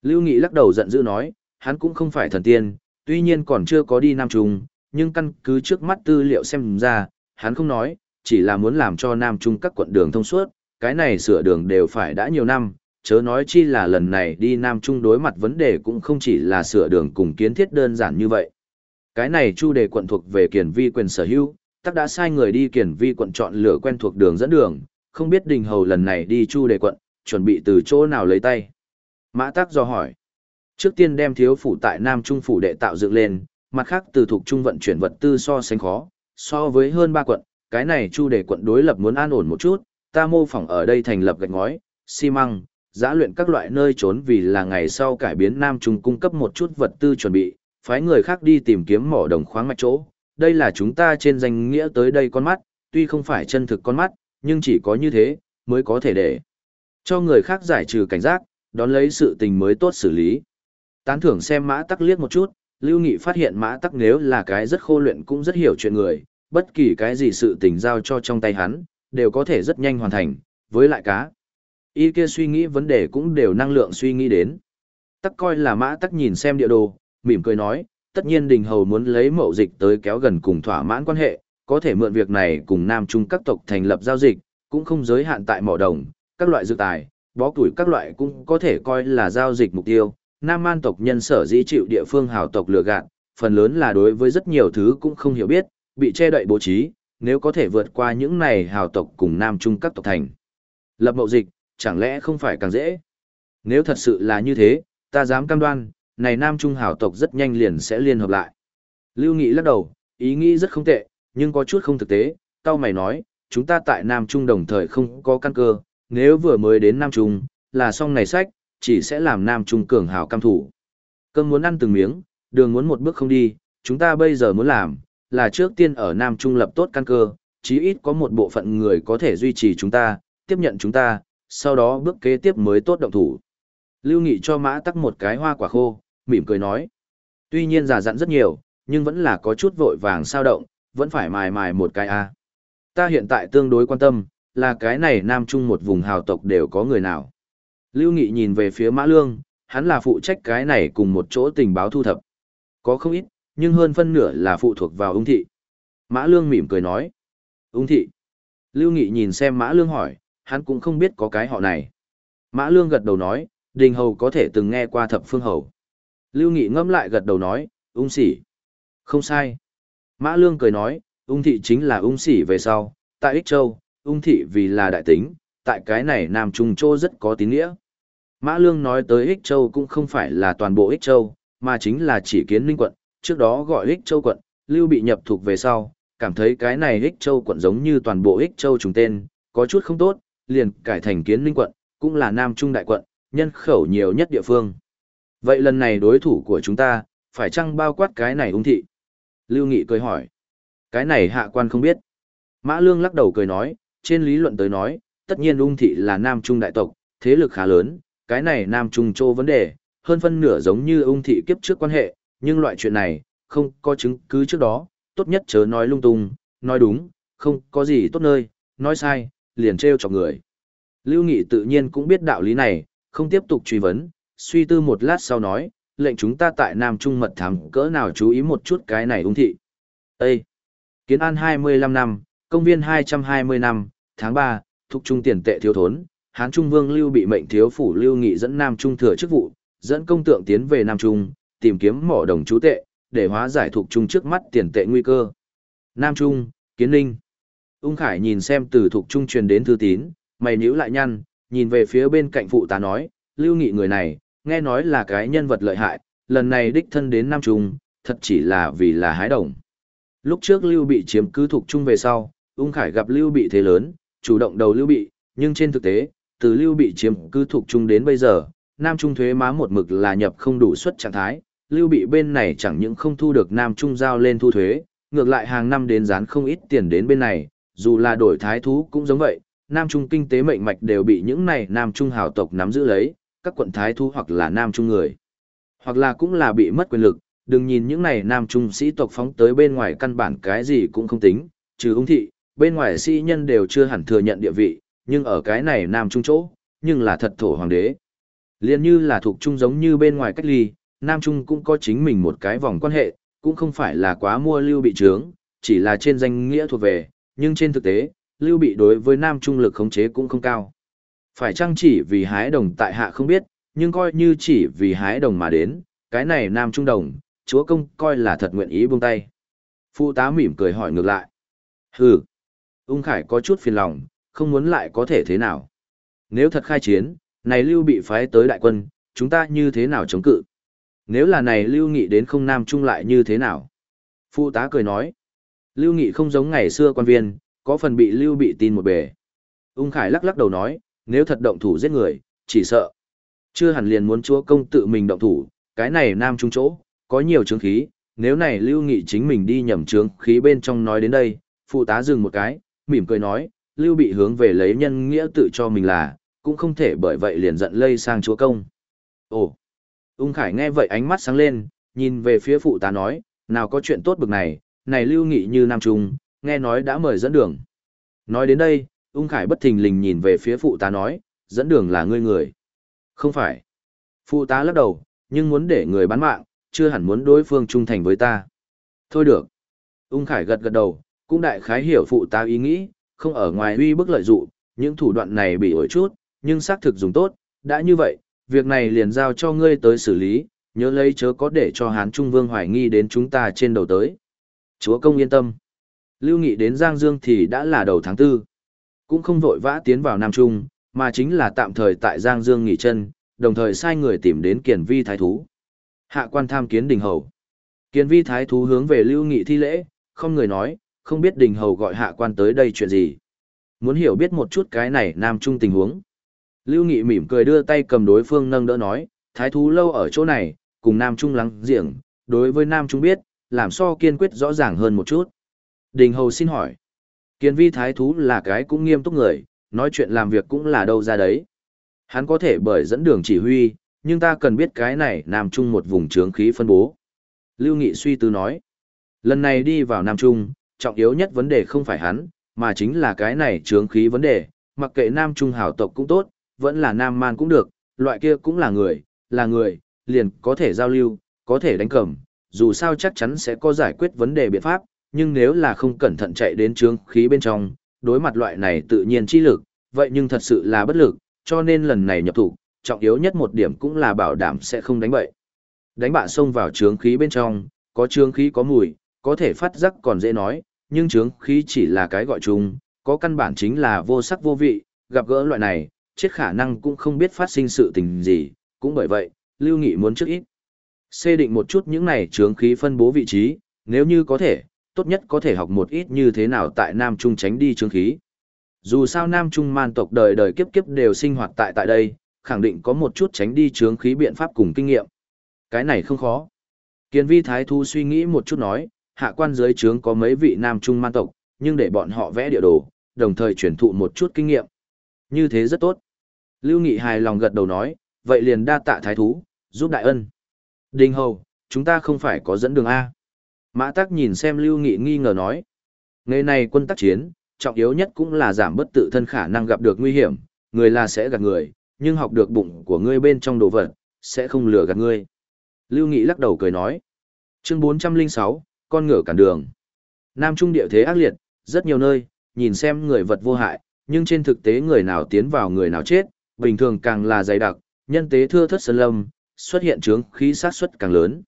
Lưu Nghị lắc đầu giận dữ nói, hắn cũng không phải thần tiên, tuy nhiên còn chưa có đi Nam Trung, nhưng căn cứ trước mắt tư liệu xem ra, hắn không nói, chỉ là muốn làm cho Nam Trung các quận đường thông suốt, cái này sửa đường đều phải đã nhiều năm, chớ nói chi là lần này đi Nam Trung đối mặt vấn đề cũng không chỉ là sửa đường cùng kiến thiết đơn giản như vậy. Cái này chu đề quận thuộc về kiển vi quyền sở hữu, tắc đã sai người đi kiển vi quận chọn lựa quen thuộc đường dẫn đường, không biết đình hầu lần này đi chu đề quận, chuẩn bị từ chỗ nào lấy tay. Mã tắc do hỏi. Trước tiên đem thiếu phủ tại Nam Trung phủ đệ tạo dựng lên, mặt khác từ thuộc trung vận chuyển vật tư so sánh khó, so với hơn ba quận, cái này chu đề quận đối lập muốn an ổn một chút, ta mô phỏng ở đây thành lập gạch ngói, xi măng, giã luyện các loại nơi trốn vì là ngày sau cải biến Nam Trung cung cấp một chút vật tư chuẩn bị, phái người khác đi tìm kiếm mỏ đồng khoáng mạch chỗ. Đây là chúng ta trên danh nghĩa tới đây con mắt, tuy không phải chân thực con mắt, nhưng chỉ có như thế, mới có thể để cho người khác giải trừ cảnh giác, đón lấy sự tình mới tốt xử lý. Tán thưởng xem mã tắc liếc một chút, Lưu Nghị phát hiện mã tắc nếu là cái rất khô luyện cũng rất hiểu chuyện người, bất kỳ cái gì sự tình giao cho trong tay hắn, đều có thể rất nhanh hoàn thành, với lại cá. Y kia suy nghĩ vấn đề cũng đều năng lượng suy nghĩ đến. Tắc coi là mã tắc nhìn xem địa đồ, mỉm cười nói, tất nhiên đình hầu muốn lấy mậu dịch tới kéo gần cùng thỏa mãn quan hệ, có thể mượn việc này cùng Nam Trung các tộc thành lập giao dịch, cũng không giới hạn tại mỏ đồng, các loại dự tài, bó tuổi các loại cũng có thể coi là giao dịch mục tiêu. Nam Man tộc nhân sở dĩ chịu địa phương hào tộc lừa gạt, phần lớn là đối với rất nhiều thứ cũng không hiểu biết, bị che đậy bố trí, nếu có thể vượt qua những này hào tộc cùng Nam Trung các tộc thành. Lập mậu dịch, chẳng lẽ không phải càng dễ? Nếu thật sự là như thế, ta dám cam đoan, này Nam Trung hào tộc rất nhanh liền sẽ liên hợp lại. Lưu Nghị lắc đầu, ý nghĩ rất không tệ, nhưng có chút không thực tế, cao mày nói, chúng ta tại Nam Trung đồng thời không có căn cơ, nếu vừa mới đến Nam Trung, là xong này sách, chỉ sẽ làm Nam Trung cường hào cam thủ. Cơm muốn ăn từng miếng, đường muốn một bước không đi, chúng ta bây giờ muốn làm, là trước tiên ở Nam Trung lập tốt căn cơ, chí ít có một bộ phận người có thể duy trì chúng ta, tiếp nhận chúng ta, sau đó bước kế tiếp mới tốt động thủ. Lưu Nghị cho mã tắc một cái hoa quả khô, mỉm cười nói. Tuy nhiên già dặn rất nhiều, nhưng vẫn là có chút vội vàng sao động, vẫn phải mài mài một cái a. Ta hiện tại tương đối quan tâm, là cái này Nam Trung một vùng hào tộc đều có người nào. Lưu Nghị nhìn về phía Mã Lương, hắn là phụ trách cái này cùng một chỗ tình báo thu thập. Có không ít, nhưng hơn phân nửa là phụ thuộc vào ung thị. Mã Lương mỉm cười nói. Ung thị. Lưu Nghị nhìn xem Mã Lương hỏi, hắn cũng không biết có cái họ này. Mã Lương gật đầu nói, Đình Hầu có thể từng nghe qua thập phương hầu. Lưu Nghị ngâm lại gật đầu nói, ung sỉ. Không sai. Mã Lương cười nói, ung thị chính là ung sỉ về sau, tại Ích Châu, ung thị vì là đại tính, tại cái này Nam Trung Châu rất có tín nghĩa. Mã Lương nói tới Ích Châu cũng không phải là toàn bộ Ích Châu, mà chính là chỉ kiến ninh quận, trước đó gọi Ích Châu quận, Lưu bị nhập thuộc về sau, cảm thấy cái này Ích Châu quận giống như toàn bộ Ích Châu trùng tên, có chút không tốt, liền cải thành kiến ninh quận, cũng là Nam Trung đại quận, nhân khẩu nhiều nhất địa phương. Vậy lần này đối thủ của chúng ta, phải chăng bao quát cái này ung thị? Lưu Nghị cười hỏi. Cái này hạ quan không biết. Mã Lương lắc đầu cười nói, trên lý luận tới nói, tất nhiên ung thị là Nam Trung đại tộc, thế lực khá lớn, cái này Nam Trung Châu vấn đề, hơn phân nửa giống như ung thị kiếp trước quan hệ, nhưng loại chuyện này, không có chứng cứ trước đó, tốt nhất chớ nói lung tung, nói đúng, không có gì tốt nơi, nói sai, liền treo chọc người. Lưu Nghị tự nhiên cũng biết đạo lý này, không tiếp tục truy vấn, suy tư một lát sau nói, lệnh chúng ta tại Nam Trung mật thám cỡ nào chú ý một chút cái này ung thị. Ê! Kiến an 25 năm, công viên 220 năm, tháng 3, thúc trung tiền tệ thiếu thốn, Hán Trung Vương Lưu bị mệnh thiếu phủ Lưu Nghị dẫn Nam Trung thừa chức vụ, dẫn công tượng tiến về Nam Trung, tìm kiếm mỏ đồng chú tệ, để hóa giải thuộc trung trước mắt tiền tệ nguy cơ. Nam Trung, Kiến Ninh. Ung Khải nhìn xem từ thuộc trung truyền đến thư tín, mày nhíu lại nhăn, nhìn về phía bên cạnh phụ tá nói, Lưu Nghị người này, nghe nói là cái nhân vật lợi hại, lần này đích thân đến Nam Trung, thật chỉ là vì là hái đồng. Lúc trước Lưu bị chiếm cứ thuộc trung về sau, Ung Khải gặp Lưu bị thế lớn, chủ động đầu Lưu bị, nhưng trên thực tế, từ Lưu bị chiếm cứ thuộc trung đến bây giờ, Nam Trung thuế má một mực là nhập không đủ suất trạng thái, Lưu bị bên này chẳng những không thu được Nam Trung giao lên thu thuế, ngược lại hàng năm đến dán không ít tiền đến bên này, dù là đổi thái thú cũng giống vậy, Nam Trung kinh tế mệnh mạch đều bị những này Nam Trung hào tộc nắm giữ lấy, các quận thái thu hoặc là Nam Trung người. Hoặc là cũng là bị mất quyền lực, đừng nhìn những này Nam Trung sĩ tộc phóng tới bên ngoài căn bản cái gì cũng không tính, trừ ung thị, bên ngoài sĩ nhân đều chưa hẳn thừa nhận địa vị, nhưng ở cái này Nam Trung chỗ, nhưng là thật thổ hoàng đế. Liên như là thuộc trung giống như bên ngoài cách ly, Nam Trung cũng có chính mình một cái vòng quan hệ, cũng không phải là quá mua lưu bị trướng, chỉ là trên danh nghĩa thuộc về, nhưng trên thực tế, lưu bị đối với Nam Trung lực khống chế cũng không cao. Phải chăng chỉ vì hái đồng tại hạ không biết, nhưng coi như chỉ vì hái đồng mà đến, cái này Nam Trung đồng, chúa công coi là thật nguyện ý buông tay. Phụ tá mỉm cười hỏi ngược lại. Hừ. Ung Khải có chút phiền lòng, không muốn lại có thể thế nào. Nếu thật khai chiến, này lưu bị phái tới đại quân, chúng ta như thế nào chống cự? Nếu là này lưu nghị đến không Nam Trung lại như thế nào? Phụ tá cười nói. Lưu nghị không giống ngày xưa quan viên, có phần bị lưu bị tin một bề. Ung Khải lắc lắc đầu nói, nếu thật động thủ giết người, chỉ sợ. Chưa hẳn liền muốn chúa công tự mình động thủ, cái này nam trung chỗ, có nhiều chứng khí, nếu này lưu nghị chính mình đi nhầm trướng khí bên trong nói đến đây, phụ tá dừng một cái, mỉm cười nói, lưu bị hướng về lấy nhân nghĩa tự cho mình là, cũng không thể bởi vậy liền giận lây sang chúa công. Ồ! Ung Khải nghe vậy ánh mắt sáng lên, nhìn về phía phụ tá nói, nào có chuyện tốt bực này, này lưu nghị như nam trung, nghe nói đã mời dẫn đường. Nói đến đây, ung khải bất thình lình nhìn về phía phụ tá nói, dẫn đường là ngươi người. Không phải. Phụ tá lắc đầu, nhưng muốn để người bán mạng, chưa hẳn muốn đối phương trung thành với ta. Thôi được. Ung khải gật gật đầu, cũng đại khái hiểu phụ tá ý nghĩ, không ở ngoài uy bức lợi dụ, những thủ đoạn này bị ổi chút, nhưng xác thực dùng tốt, đã như vậy, việc này liền giao cho ngươi tới xử lý, nhớ lấy chớ có để cho Hán Trung Vương hoài nghi đến chúng ta trên đầu tới. Chúa công yên tâm. Lưu Nghị đến Giang Dương thì đã là đầu tháng 4. Cũng không vội vã tiến vào Nam Trung, mà chính là tạm thời tại Giang Dương nghỉ chân, đồng thời sai người tìm đến Kiền Vi Thái Thú. Hạ quan tham kiến đình hầu. Kiền Vi Thái Thú hướng về Lưu Nghị thi lễ, không người nói, không biết đình hầu gọi hạ quan tới đây chuyện gì. Muốn hiểu biết một chút cái này Nam Trung tình huống. Lưu Nghị mỉm cười đưa tay cầm đối phương nâng đỡ nói, Thái Thú lâu ở chỗ này, cùng Nam Trung lắng giềng, đối với Nam Trung biết, làm so kiên quyết rõ ràng hơn một chút. Đình hầu xin hỏi. Kiên vi thái thú là cái cũng nghiêm túc người, nói chuyện làm việc cũng là đâu ra đấy. Hắn có thể bởi dẫn đường chỉ huy, nhưng ta cần biết cái này Nam Trung một vùng trướng khí phân bố. Lưu Nghị suy tư nói. Lần này đi vào Nam Trung, trọng yếu nhất vấn đề không phải hắn, mà chính là cái này trướng khí vấn đề, mặc kệ Nam Trung hảo tộc cũng tốt, vẫn là Nam Man cũng được, loại kia cũng là người, là người, liền có thể giao lưu, có thể đánh cầm, dù sao chắc chắn sẽ có giải quyết vấn đề biện pháp, nhưng nếu là không cẩn thận chạy đến trướng khí bên trong, đối mặt loại này tự nhiên chi lực, vậy nhưng thật sự là bất lực, cho nên lần này nhập thủ, trọng yếu nhất một điểm cũng là bảo đảm sẽ không đánh bậy. Đánh bạ xông vào trướng khí bên trong, có trướng khí có mùi, có thể phát giác còn dễ nói, nhưng trướng khí chỉ là cái gọi chung, có căn bản chính là vô sắc vô vị, gặp gỡ loại này, chết khả năng cũng không biết phát sinh sự tình gì, cũng bởi vậy, Lưu Nghị muốn trước ít. Xê định một chút những này trướng khí phân bố vị trí, nếu như có thể, tốt nhất có thể học một ít như thế nào tại Nam Trung tránh đi trướng khí. Dù sao Nam Trung man tộc đời đời kiếp kiếp đều sinh hoạt tại tại đây, khẳng định có một chút tránh đi trướng khí biện pháp cùng kinh nghiệm. Cái này không khó. Kiến vi thái thu suy nghĩ một chút nói, hạ quan dưới trướng có mấy vị Nam Trung man tộc, nhưng để bọn họ vẽ địa đồ, đồng thời truyền thụ một chút kinh nghiệm. Như thế rất tốt. Lưu Nghị hài lòng gật đầu nói, vậy liền đa tạ thái thú, giúp đại ân. Đình hầu, chúng ta không phải có dẫn đường A. Mã Tắc nhìn xem Lưu Nghị nghi ngờ nói. Ngày này quân tác chiến, trọng yếu nhất cũng là giảm bất tự thân khả năng gặp được nguy hiểm, người là sẽ gạt người, nhưng học được bụng của ngươi bên trong đồ vật, sẽ không lừa gạt ngươi. Lưu Nghị lắc đầu cười nói. Chương 406, con ngựa cản đường. Nam Trung địa thế ác liệt, rất nhiều nơi, nhìn xem người vật vô hại, nhưng trên thực tế người nào tiến vào người nào chết, bình thường càng là dày đặc, nhân tế thưa thất sơn lâm, xuất hiện trướng khí sát suất càng lớn.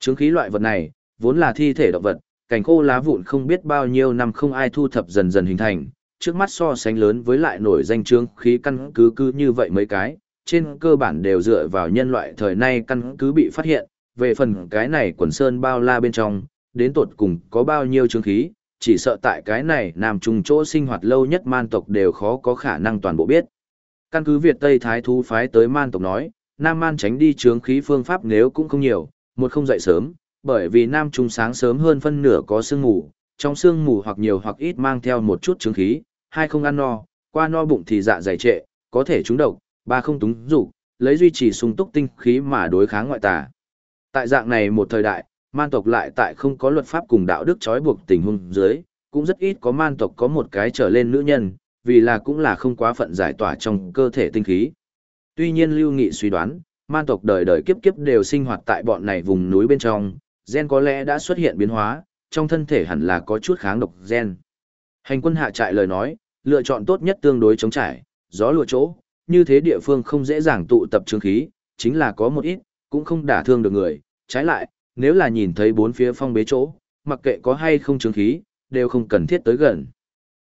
Trướng khí loại vật này, vốn là thi thể động vật, cành khô lá vụn không biết bao nhiêu năm không ai thu thập dần dần hình thành, trước mắt so sánh lớn với lại nổi danh trướng khí căn cứ cứ như vậy mấy cái, trên cơ bản đều dựa vào nhân loại thời nay căn cứ bị phát hiện, về phần cái này quần sơn bao la bên trong, đến tột cùng có bao nhiêu trướng khí, chỉ sợ tại cái này nằm trùng chỗ sinh hoạt lâu nhất man tộc đều khó có khả năng toàn bộ biết. Căn cứ Việt Tây Thái Thú phái tới man tộc nói, Nam Man tránh đi trướng khí phương pháp nếu cũng không nhiều, một không dậy sớm, bởi vì Nam Trung sáng sớm hơn phân nửa có sương mù, trong sương mù hoặc nhiều hoặc ít mang theo một chút chứng khí, hai không ăn no, Qua no bụng thì dạ dày trệ, có thể trúng độc, ba không túng dục, lấy duy trì sung túc tinh khí mà đối kháng ngoại tà. Tại dạng này một thời đại, man tộc lại tại không có luật pháp cùng đạo đức trói buộc tình huống dưới, cũng rất ít có man tộc có một cái trở lên nữ nhân, vì là cũng là không quá phận giải tỏa trong cơ thể tinh khí. Tuy nhiên Lưu Nghị suy đoán, man tộc đời đời kiếp kiếp đều sinh hoạt tại bọn này vùng núi bên trong, gen có lẽ đã xuất hiện biến hóa, trong thân thể hẳn là có chút kháng độc gen. Hành quân hạ trại lời nói, lựa chọn tốt nhất tương đối chống trải, gió lùa chỗ, như thế địa phương không dễ dàng tụ tập trương khí, chính là có một ít, cũng không đả thương được người, trái lại, nếu là nhìn thấy bốn phía phong bế chỗ, mặc kệ có hay không trương khí, đều không cần thiết tới gần.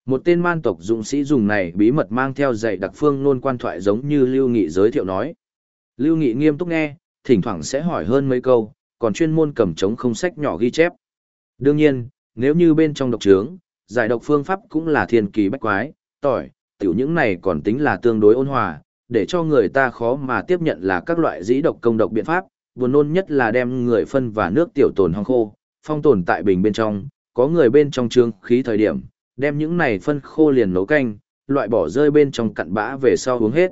Một tên man tộc dũng sĩ dùng này bí mật mang theo dạy đặc phương nôn quan thoại giống như Lưu Nghị giới thiệu nói. Lưu Nghị nghiêm túc nghe, thỉnh thoảng sẽ hỏi hơn mấy câu, còn chuyên môn cầm trống không sách nhỏ ghi chép. Đương nhiên, nếu như bên trong độc trướng, giải độc phương pháp cũng là thiên kỳ bách quái, tỏi, tiểu những này còn tính là tương đối ôn hòa, để cho người ta khó mà tiếp nhận là các loại dĩ độc công độc biện pháp, buồn nôn nhất là đem người phân và nước tiểu tồn hong khô, phong tồn tại bình bên trong, có người bên trong trương khí thời điểm, đem những này phân khô liền nấu canh, loại bỏ rơi bên trong cặn bã về sau uống hết.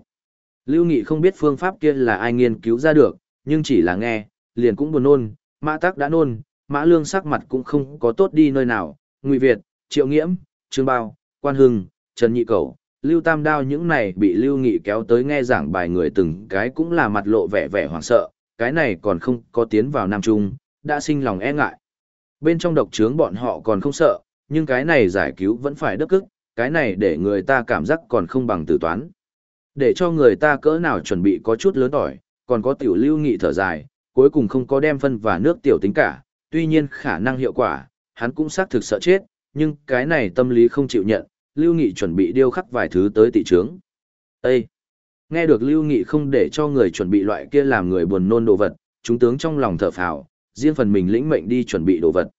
Lưu Nghị không biết phương pháp kia là ai nghiên cứu ra được, nhưng chỉ là nghe, liền cũng buồn nôn, mã tắc đã nôn, mã lương sắc mặt cũng không có tốt đi nơi nào, Ngụy Việt, Triệu Nghiễm, Trương Bao, Quan Hưng, Trần Nhị Cẩu, Lưu Tam Đao những này bị Lưu Nghị kéo tới nghe giảng bài người từng cái cũng là mặt lộ vẻ vẻ hoảng sợ, cái này còn không có tiến vào Nam Trung, đã sinh lòng e ngại. Bên trong độc trướng bọn họ còn không sợ, nhưng cái này giải cứu vẫn phải đắc cức, cái này để người ta cảm giác còn không bằng tử toán. Để cho người ta cỡ nào chuẩn bị có chút lớn tỏi, còn có tiểu lưu nghị thở dài, cuối cùng không có đem phân và nước tiểu tính cả, tuy nhiên khả năng hiệu quả, hắn cũng xác thực sợ chết, nhưng cái này tâm lý không chịu nhận, lưu nghị chuẩn bị điêu khắc vài thứ tới thị trướng. Ê! Nghe được lưu nghị không để cho người chuẩn bị loại kia làm người buồn nôn đồ vật, chúng tướng trong lòng thở phào, riêng phần mình lĩnh mệnh đi chuẩn bị đồ vật.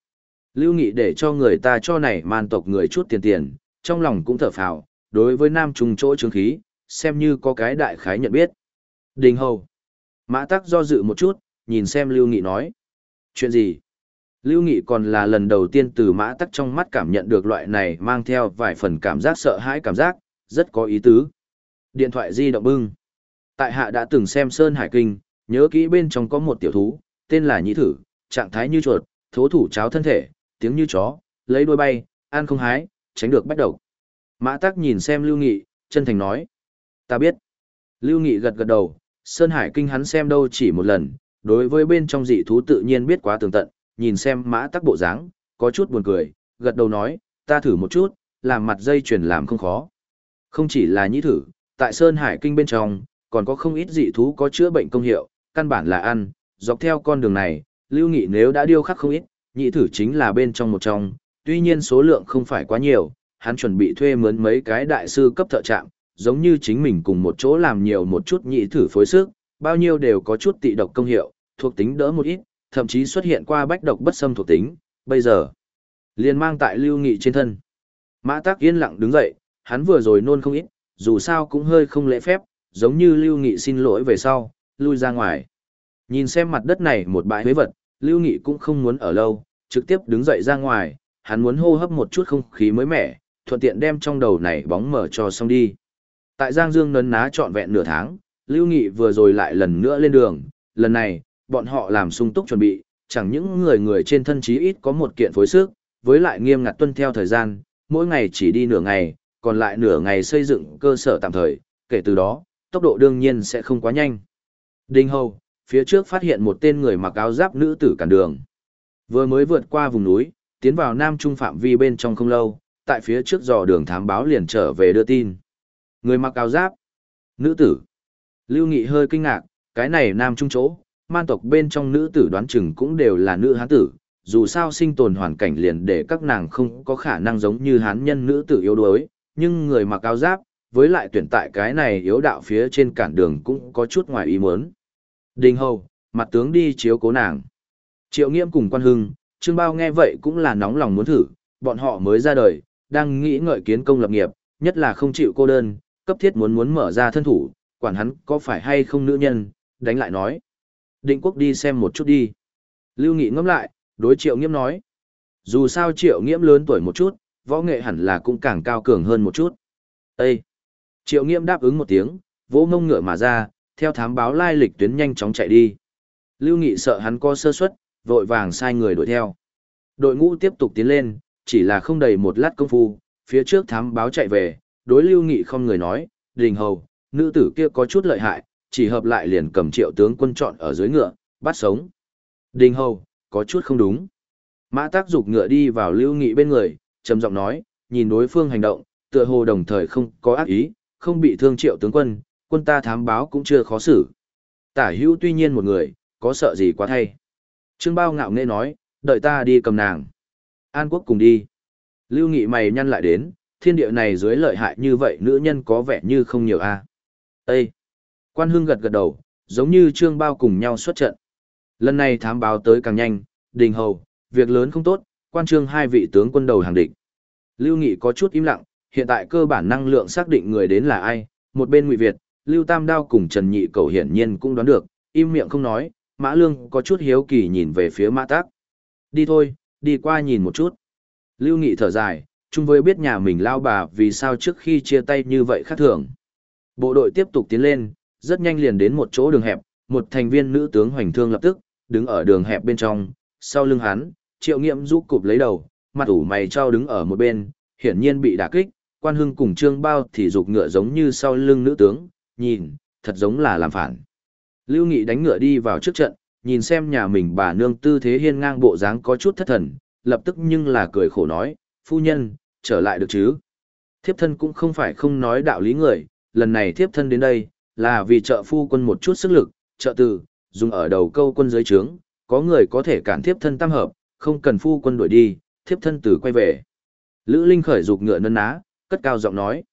Lưu Nghị để cho người ta cho này man tộc người chút tiền tiền, trong lòng cũng thở phào, đối với nam trùng chỗ trướng khí, xem như có cái đại khái nhận biết. Đình hầu. Mã tắc do dự một chút, nhìn xem Lưu Nghị nói. Chuyện gì? Lưu Nghị còn là lần đầu tiên từ mã tắc trong mắt cảm nhận được loại này mang theo vài phần cảm giác sợ hãi cảm giác, rất có ý tứ. Điện thoại di động bưng. Tại hạ đã từng xem Sơn Hải Kinh, nhớ kỹ bên trong có một tiểu thú, tên là Nhĩ Thử, trạng thái như chuột, thố thủ cháo thân thể, tiếng như chó, lấy đôi bay, ăn không hái, tránh được bách độc. Mã Tắc nhìn xem Lưu Nghị, chân thành nói. Ta biết. Lưu Nghị gật gật đầu, Sơn Hải Kinh hắn xem đâu chỉ một lần, đối với bên trong dị thú tự nhiên biết quá tường tận, nhìn xem Mã Tắc bộ dáng, có chút buồn cười, gật đầu nói, ta thử một chút, làm mặt dây chuyển làm không khó. Không chỉ là nhĩ thử, tại Sơn Hải Kinh bên trong, còn có không ít dị thú có chữa bệnh công hiệu, căn bản là ăn, dọc theo con đường này, Lưu Nghị nếu đã điêu khắc không ít, nhị thử chính là bên trong một trong, tuy nhiên số lượng không phải quá nhiều, hắn chuẩn bị thuê mướn mấy cái đại sư cấp thợ trạm, giống như chính mình cùng một chỗ làm nhiều một chút nhị thử phối sức, bao nhiêu đều có chút tị độc công hiệu, thuộc tính đỡ một ít, thậm chí xuất hiện qua bách độc bất xâm thuộc tính, bây giờ liền mang tại lưu nghị trên thân. Mã Tắc yên lặng đứng dậy, hắn vừa rồi nôn không ít, dù sao cũng hơi không lễ phép, giống như lưu nghị xin lỗi về sau, lui ra ngoài. Nhìn xem mặt đất này một bãi huế vật, Lưu Nghị cũng không muốn ở lâu, trực tiếp đứng dậy ra ngoài, hắn muốn hô hấp một chút không khí mới mẻ, thuận tiện đem trong đầu này bóng mở cho xong đi. Tại Giang Dương nấn ná trọn vẹn nửa tháng, Lưu Nghị vừa rồi lại lần nữa lên đường, lần này, bọn họ làm sung túc chuẩn bị, chẳng những người người trên thân chí ít có một kiện phối sức, với lại nghiêm ngặt tuân theo thời gian, mỗi ngày chỉ đi nửa ngày, còn lại nửa ngày xây dựng cơ sở tạm thời, kể từ đó, tốc độ đương nhiên sẽ không quá nhanh. Đinh Hầu, phía trước phát hiện một tên người mặc áo giáp nữ tử cản đường. Vừa mới vượt qua vùng núi, tiến vào Nam Trung phạm vi bên trong không lâu, tại phía trước dò đường thám báo liền trở về đưa tin. Người mặc áo giáp, nữ tử. Lưu Nghị hơi kinh ngạc, cái này Nam Trung chỗ, man tộc bên trong nữ tử đoán chừng cũng đều là nữ hán tử, dù sao sinh tồn hoàn cảnh liền để các nàng không có khả năng giống như hán nhân nữ tử yếu đuối, nhưng người mặc áo giáp, với lại tuyển tại cái này yếu đạo phía trên cản đường cũng có chút ngoài ý muốn. Đình hầu, mặt tướng đi chiếu cố nàng. Triệu nghiêm cùng quan hưng, Trương Bao nghe vậy cũng là nóng lòng muốn thử, bọn họ mới ra đời, đang nghĩ ngợi kiến công lập nghiệp, nhất là không chịu cô đơn, cấp thiết muốn muốn mở ra thân thủ, quản hắn có phải hay không nữ nhân, đánh lại nói. Định quốc đi xem một chút đi. Lưu Nghị ngẫm lại, đối triệu nghiêm nói. Dù sao triệu nghiễm lớn tuổi một chút, võ nghệ hẳn là cũng càng cao cường hơn một chút. Ê! Triệu Nghiễm đáp ứng một tiếng, vỗ ngông ngựa mà ra, theo thám báo lai lịch tuyến nhanh chóng chạy đi. Lưu Nghị sợ hắn có sơ suất, vội vàng sai người đuổi theo. Đội ngũ tiếp tục tiến lên, chỉ là không đầy một lát công phu, phía trước thám báo chạy về, đối Lưu Nghị không người nói, đình hầu, nữ tử kia có chút lợi hại, chỉ hợp lại liền cầm triệu tướng quân chọn ở dưới ngựa, bắt sống. Đình hầu, có chút không đúng. Mã tác dục ngựa đi vào Lưu Nghị bên người, trầm giọng nói, nhìn đối phương hành động, tựa hồ đồng thời không có ác ý, không bị thương triệu tướng quân, quân ta thám báo cũng chưa khó xử. Tả hữu tuy nhiên một người, có sợ gì quá thay. Trương Bao ngạo nghe nói, đợi ta đi cầm nàng. An quốc cùng đi. Lưu Nghị mày nhăn lại đến, thiên địa này dưới lợi hại như vậy nữ nhân có vẻ như không nhiều a. À. Ê! Quan hương gật gật đầu, giống như Trương Bao cùng nhau xuất trận. Lần này thám báo tới càng nhanh, đình hầu, việc lớn không tốt, quan trương hai vị tướng quân đầu hàng địch. Lưu Nghị có chút im lặng, hiện tại cơ bản năng lượng xác định người đến là ai, một bên Ngụy Việt, Lưu Tam Đao cùng Trần Nhị Cầu hiển nhiên cũng đoán được, im miệng không nói, Mã Lương có chút hiếu kỳ nhìn về phía Mã Tác. Đi thôi, đi qua nhìn một chút. Lưu Nghị thở dài, chung với biết nhà mình lao bà vì sao trước khi chia tay như vậy khác thường. Bộ đội tiếp tục tiến lên, rất nhanh liền đến một chỗ đường hẹp, một thành viên nữ tướng hoành thương lập tức, đứng ở đường hẹp bên trong, sau lưng hắn, triệu nghiệm rũ cụp lấy đầu, mặt ủ mày trao đứng ở một bên, hiển nhiên bị đả kích, quan hưng cùng trương bao thì dục ngựa giống như sau lưng nữ tướng, nhìn, thật giống là làm phản. Lưu Nghị đánh ngựa đi vào trước trận, nhìn xem nhà mình bà nương tư thế hiên ngang bộ dáng có chút thất thần, lập tức nhưng là cười khổ nói, phu nhân, trở lại được chứ. Thiếp thân cũng không phải không nói đạo lý người, lần này thiếp thân đến đây, là vì trợ phu quân một chút sức lực, trợ tử dùng ở đầu câu quân dưới trướng, có người có thể cản thiếp thân tam hợp, không cần phu quân đuổi đi, thiếp thân tử quay về. Lữ Linh khởi dục ngựa nân ná, cất cao giọng nói.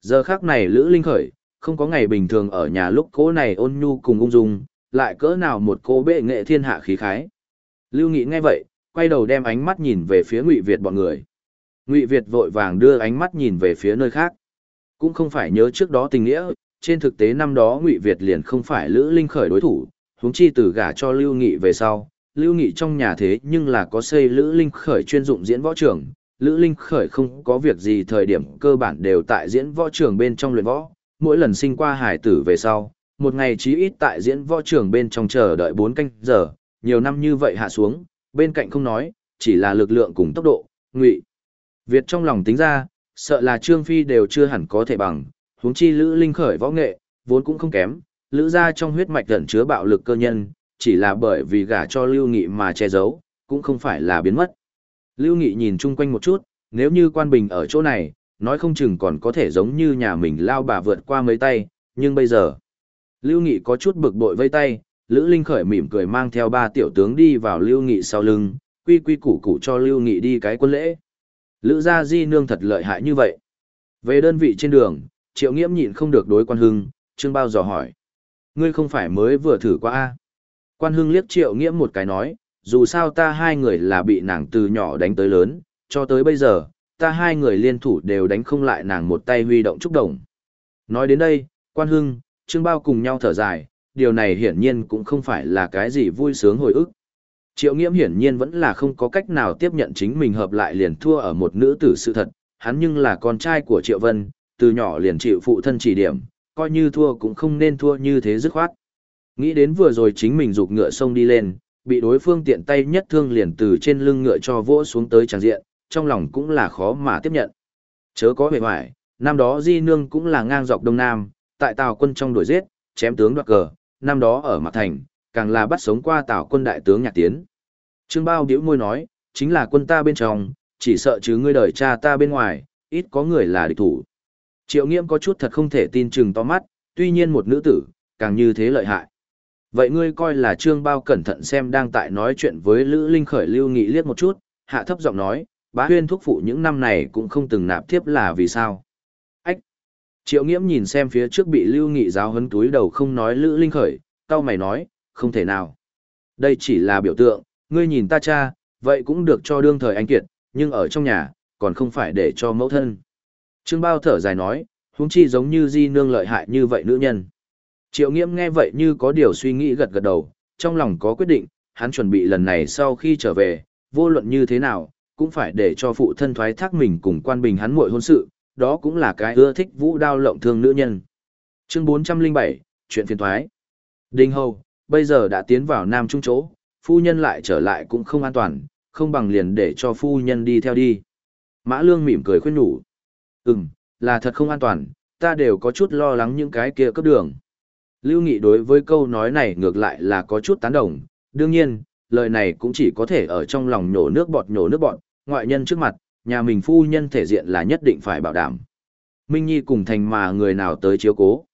Giờ khác này Lữ Linh khởi, không có ngày bình thường ở nhà lúc cố này ôn nhu cùng ung dung, lại cỡ nào một cô bệ nghệ thiên hạ khí khái. Lưu Nghị nghe vậy, quay đầu đem ánh mắt nhìn về phía Ngụy Việt bọn người. Ngụy Việt vội vàng đưa ánh mắt nhìn về phía nơi khác. Cũng không phải nhớ trước đó tình nghĩa, trên thực tế năm đó Ngụy Việt liền không phải Lữ Linh khởi đối thủ, huống chi từ gả cho Lưu Nghị về sau, Lưu Nghị trong nhà thế nhưng là có xây Lữ Linh khởi chuyên dụng diễn võ trường, Lữ Linh khởi không có việc gì thời điểm cơ bản đều tại diễn võ trường bên trong luyện võ, mỗi lần sinh qua hải tử về sau, một ngày chí ít tại diễn võ trường bên trong chờ đợi 4 canh giờ, nhiều năm như vậy hạ xuống, bên cạnh không nói, chỉ là lực lượng cùng tốc độ, ngụy. Việt trong lòng tính ra, sợ là Trương Phi đều chưa hẳn có thể bằng, huống chi Lữ Linh khởi võ nghệ, vốn cũng không kém, Lữ gia trong huyết mạch ẩn chứa bạo lực cơ nhân, chỉ là bởi vì gả cho Lưu Nghị mà che giấu, cũng không phải là biến mất. Lưu Nghị nhìn chung quanh một chút, nếu như quan bình ở chỗ này, nói không chừng còn có thể giống như nhà mình lao bà vượt qua mấy tay, nhưng bây giờ... Lưu Nghị có chút bực bội vây tay, Lữ Linh khởi mỉm cười mang theo ba tiểu tướng đi vào Lưu Nghị sau lưng, quy quy củ củ cho Lưu Nghị đi cái quân lễ. Lữ gia di nương thật lợi hại như vậy. Về đơn vị trên đường, Triệu Nghiễm nhịn không được đối quan hưng, Trương Bao dò hỏi. Ngươi không phải mới vừa thử qua a Quan hưng liếc Triệu Nghiễm một cái nói, dù sao ta hai người là bị nàng từ nhỏ đánh tới lớn, cho tới bây giờ, ta hai người liên thủ đều đánh không lại nàng một tay huy động trúc đồng. Nói đến đây, quan hưng, trương bao cùng nhau thở dài, điều này hiển nhiên cũng không phải là cái gì vui sướng hồi ức. Triệu nghiễm hiển nhiên vẫn là không có cách nào tiếp nhận chính mình hợp lại liền thua ở một nữ tử sự thật, hắn nhưng là con trai của Triệu Vân, từ nhỏ liền chịu phụ thân chỉ điểm, coi như thua cũng không nên thua như thế dứt khoát. Nghĩ đến vừa rồi chính mình rục ngựa sông đi lên, bị đối phương tiện tay nhất thương liền từ trên lưng ngựa cho vỗ xuống tới tràng diện, trong lòng cũng là khó mà tiếp nhận. Chớ có vẻ hoài, năm đó Di Nương cũng là ngang dọc Đông Nam, tại Tào quân trong đuổi giết, chém tướng đoạt cờ, năm đó ở Mạc Thành, càng là bắt sống qua Tào quân đại tướng Nhạc Tiến. Trương Bao điếu môi nói, chính là quân ta bên trong, chỉ sợ chứ ngươi đời cha ta bên ngoài, ít có người là địch thủ. Triệu Nghiễm có chút thật không thể tin chừng to mắt, tuy nhiên một nữ tử, càng như thế lợi hại. Vậy ngươi coi là Trương Bao cẩn thận xem đang tại nói chuyện với Lữ Linh khởi lưu nghị liếc một chút, hạ thấp giọng nói, bá huyên thúc phụ những năm này cũng không từng nạp tiếp là vì sao. Ách! Triệu nghiễm nhìn xem phía trước bị lưu nghị giáo hấn túi đầu không nói Lữ Linh khởi, tao mày nói, không thể nào. Đây chỉ là biểu tượng, ngươi nhìn ta cha, vậy cũng được cho đương thời anh kiệt, nhưng ở trong nhà, còn không phải để cho mẫu thân. Trương Bao thở dài nói, huống chi giống như di nương lợi hại như vậy nữ nhân. Triệu Nghiễm nghe vậy như có điều suy nghĩ gật gật đầu, trong lòng có quyết định, hắn chuẩn bị lần này sau khi trở về, vô luận như thế nào, cũng phải để cho phụ thân thoái thác mình cùng quan bình hắn muội hôn sự, đó cũng là cái ưa thích vũ đao lộng thương nữ nhân. Chương 407, chuyện phiền thoái. Đinh Hầu, bây giờ đã tiến vào Nam Trung chỗ, phu nhân lại trở lại cũng không an toàn, không bằng liền để cho phu nhân đi theo đi. Mã Lương mỉm cười khuyên nhủ. Ừm, là thật không an toàn, ta đều có chút lo lắng những cái kia cấp đường. Lưu Nghị đối với câu nói này ngược lại là có chút tán đồng, đương nhiên, lời này cũng chỉ có thể ở trong lòng nhổ nước bọt nhổ nước bọt, ngoại nhân trước mặt, nhà mình phu nhân thể diện là nhất định phải bảo đảm. Minh Nhi cùng thành mà người nào tới chiếu cố.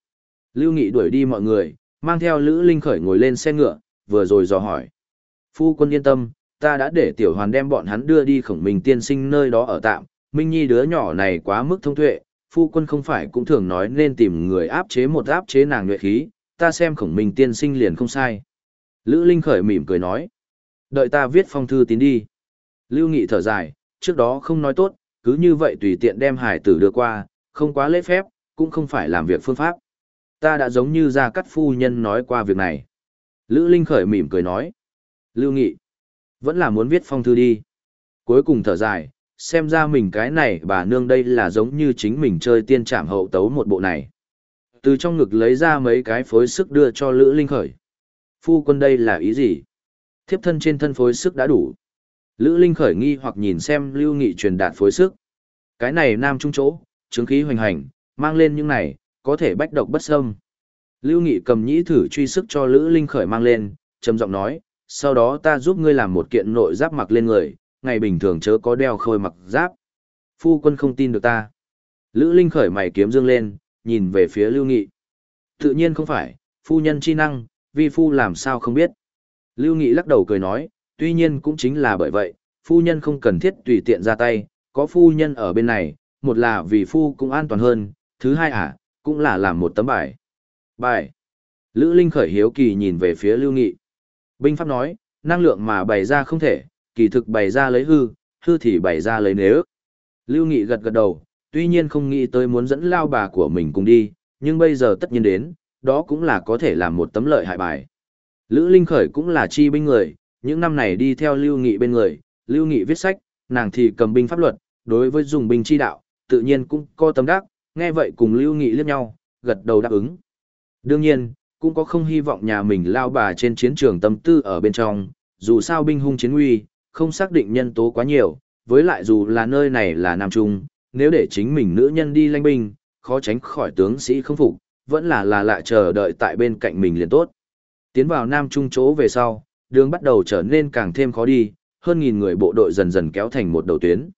Lưu Nghị đuổi đi mọi người, mang theo Lữ Linh Khởi ngồi lên xe ngựa, vừa rồi dò hỏi. Phu quân yên tâm, ta đã để tiểu hoàn đem bọn hắn đưa đi khổng minh tiên sinh nơi đó ở tạm. Minh Nhi đứa nhỏ này quá mức thông tuệ, phu quân không phải cũng thường nói nên tìm người áp chế một áp chế nàng nhuệ khí, ta xem khổng minh tiên sinh liền không sai. Lữ Linh Khởi mỉm cười nói. Đợi ta viết phong thư tín đi. Lưu Nghị thở dài, trước đó không nói tốt, cứ như vậy tùy tiện đem hải tử đưa qua, không quá lễ phép, cũng không phải làm việc phương pháp. Ta đã giống như ra cắt phu nhân nói qua việc này. Lữ Linh khởi mỉm cười nói. Lưu Nghị, vẫn là muốn viết phong thư đi. Cuối cùng thở dài, xem ra mình cái này bà nương đây là giống như chính mình chơi tiên trảm hậu tấu một bộ này. Từ trong ngực lấy ra mấy cái phối sức đưa cho Lữ Linh khởi. Phu quân đây là ý gì? Thiếp thân trên thân phối sức đã đủ. Lữ Linh khởi nghi hoặc nhìn xem Lưu Nghị truyền đạt phối sức. Cái này nam trung chỗ, chứng khí hoành hành, mang lên những này, có thể bách độc bất xâm. Lưu Nghị cầm nhĩ thử truy sức cho Lữ Linh khởi mang lên, trầm giọng nói, sau đó ta giúp ngươi làm một kiện nội giáp mặc lên người, ngày bình thường chớ có đeo khôi mặc giáp. Phu quân không tin được ta. Lữ Linh khởi mày kiếm dương lên, nhìn về phía Lưu Nghị. Tự nhiên không phải, phu nhân chi năng, vi phu làm sao không biết. Lưu Nghị lắc đầu cười nói, tuy nhiên cũng chính là bởi vậy, phu nhân không cần thiết tùy tiện ra tay, có phu nhân ở bên này, một là vì phu cũng an toàn hơn, thứ hai à, cũng là làm một tấm bài. Bài. Lữ Linh khởi hiếu kỳ nhìn về phía Lưu Nghị. Binh Pháp nói, năng lượng mà bày ra không thể, kỳ thực bày ra lấy hư, hư thì bày ra lấy nếu. Lưu Nghị gật gật đầu, tuy nhiên không nghĩ tới muốn dẫn lao bà của mình cùng đi, nhưng bây giờ tất nhiên đến, đó cũng là có thể làm một tấm lợi hại bài. Lữ Linh khởi cũng là chi binh người, những năm này đi theo Lưu Nghị bên người, Lưu Nghị viết sách, nàng thì cầm binh pháp luật, đối với dùng binh chi đạo, tự nhiên cũng có tâm đắc, nghe vậy cùng Lưu Nghị liếc nhau, gật đầu đáp ứng. Đương nhiên, cũng có không hy vọng nhà mình lao bà trên chiến trường tâm tư ở bên trong, dù sao binh hung chiến nguy, không xác định nhân tố quá nhiều, với lại dù là nơi này là Nam Trung, nếu để chính mình nữ nhân đi lanh binh, khó tránh khỏi tướng sĩ không phục, vẫn là là lại chờ đợi tại bên cạnh mình liền tốt. Tiến vào Nam Trung chỗ về sau, đường bắt đầu trở nên càng thêm khó đi, hơn nghìn người bộ đội dần dần kéo thành một đầu tuyến.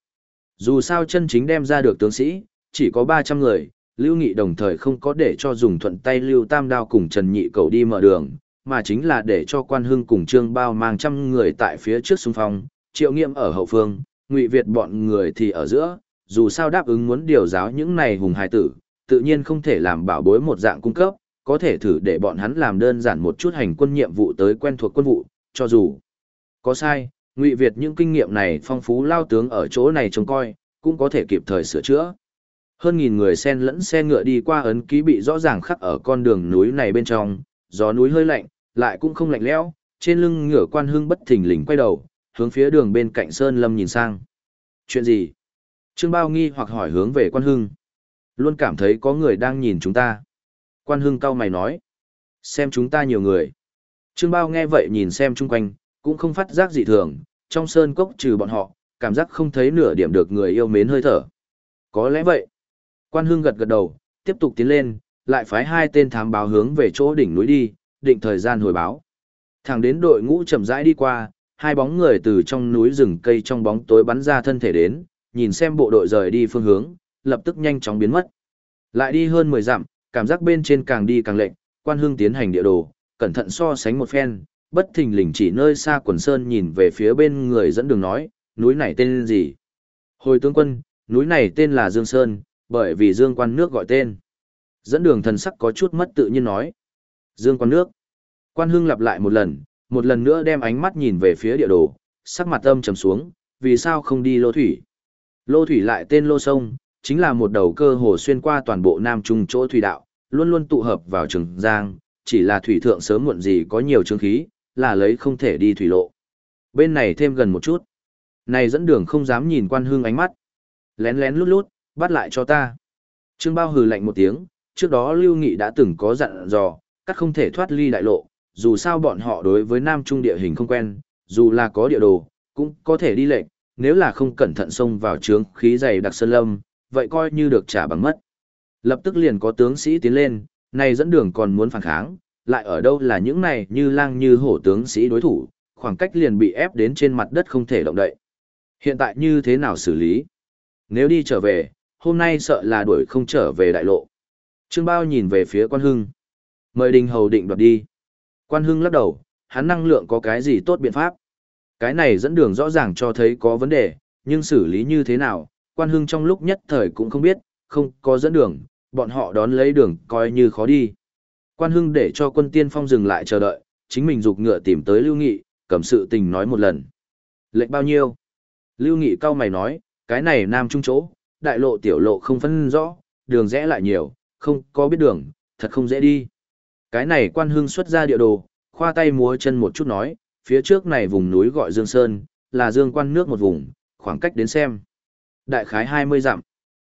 Dù sao chân chính đem ra được tướng sĩ, chỉ có 300 người, Lưu Nghị đồng thời không có để cho dùng thuận tay Lưu Tam Đao cùng Trần Nhị Cầu đi mở đường, mà chính là để cho quan hưng cùng Trương Bao mang trăm người tại phía trước xung phong, triệu nghiệm ở hậu phương, ngụy Việt bọn người thì ở giữa, dù sao đáp ứng muốn điều giáo những này hùng hài tử, tự nhiên không thể làm bảo bối một dạng cung cấp, có thể thử để bọn hắn làm đơn giản một chút hành quân nhiệm vụ tới quen thuộc quân vụ, cho dù có sai, ngụy Việt những kinh nghiệm này phong phú lao tướng ở chỗ này trông coi, cũng có thể kịp thời sửa chữa. Hơn nghìn người sen lẫn xe ngựa đi qua ấn ký bị rõ ràng khắc ở con đường núi này bên trong, gió núi hơi lạnh, lại cũng không lạnh lẽo, trên lưng ngựa quan hưng bất thình lình quay đầu, hướng phía đường bên cạnh sơn lâm nhìn sang. Chuyện gì? Trương Bao nghi hoặc hỏi hướng về quan hưng. Luôn cảm thấy có người đang nhìn chúng ta. Quan hưng cau mày nói. Xem chúng ta nhiều người. Trương Bao nghe vậy nhìn xem chung quanh, cũng không phát giác gì thường, trong sơn cốc trừ bọn họ, cảm giác không thấy nửa điểm được người yêu mến hơi thở. Có lẽ vậy. Quan Hưng gật gật đầu, tiếp tục tiến lên, lại phái hai tên thám báo hướng về chỗ đỉnh núi đi, định thời gian hồi báo. Thẳng đến đội ngũ chậm rãi đi qua, hai bóng người từ trong núi rừng cây trong bóng tối bắn ra thân thể đến, nhìn xem bộ đội rời đi phương hướng, lập tức nhanh chóng biến mất. Lại đi hơn 10 dặm, cảm giác bên trên càng đi càng lệnh, Quan Hưng tiến hành địa đồ, cẩn thận so sánh một phen, bất thình lình chỉ nơi xa quần sơn nhìn về phía bên người dẫn đường nói, núi này tên gì? Hồi tướng quân, núi này tên là Dương Sơn, bởi vì Dương quan nước gọi tên. Dẫn đường thần sắc có chút mất tự nhiên nói. Dương quan nước. Quan hưng lặp lại một lần, một lần nữa đem ánh mắt nhìn về phía địa đồ, sắc mặt âm trầm xuống, vì sao không đi lô thủy? Lô thủy lại tên lô sông, chính là một đầu cơ hồ xuyên qua toàn bộ Nam Trung chỗ thủy đạo, luôn luôn tụ hợp vào Trường Giang, chỉ là thủy thượng sớm muộn gì có nhiều trường khí, là lấy không thể đi thủy lộ. Bên này thêm gần một chút. Này dẫn đường không dám nhìn quan hương ánh mắt. Lén lén lút lút, bắt lại cho ta. Trương Bao hừ lạnh một tiếng, trước đó Lưu Nghị đã từng có dặn dò, cắt không thể thoát ly đại lộ, dù sao bọn họ đối với Nam Trung địa hình không quen, dù là có địa đồ, cũng có thể đi lệnh, nếu là không cẩn thận xông vào trướng khí dày đặc sơn lâm, vậy coi như được trả bằng mất. Lập tức liền có tướng sĩ tiến lên, này dẫn đường còn muốn phản kháng, lại ở đâu là những này như lang như hổ tướng sĩ đối thủ, khoảng cách liền bị ép đến trên mặt đất không thể động đậy. Hiện tại như thế nào xử lý? Nếu đi trở về, hôm nay sợ là đuổi không trở về đại lộ. Trương Bao nhìn về phía quan hưng. Mời đình hầu định đoạt đi. Quan hưng lắc đầu, hắn năng lượng có cái gì tốt biện pháp. Cái này dẫn đường rõ ràng cho thấy có vấn đề, nhưng xử lý như thế nào, quan hưng trong lúc nhất thời cũng không biết, không có dẫn đường, bọn họ đón lấy đường coi như khó đi. Quan hưng để cho quân tiên phong dừng lại chờ đợi, chính mình dục ngựa tìm tới Lưu Nghị, cầm sự tình nói một lần. Lệnh bao nhiêu? Lưu Nghị cao mày nói, cái này nam trung chỗ, đại lộ tiểu lộ không phân rõ, đường rẽ lại nhiều, không có biết đường, thật không dễ đi. Cái này quan hưng xuất ra địa đồ, khoa tay múa chân một chút nói, phía trước này vùng núi gọi Dương Sơn, là Dương quan nước một vùng, khoảng cách đến xem. Đại khái 20 dặm.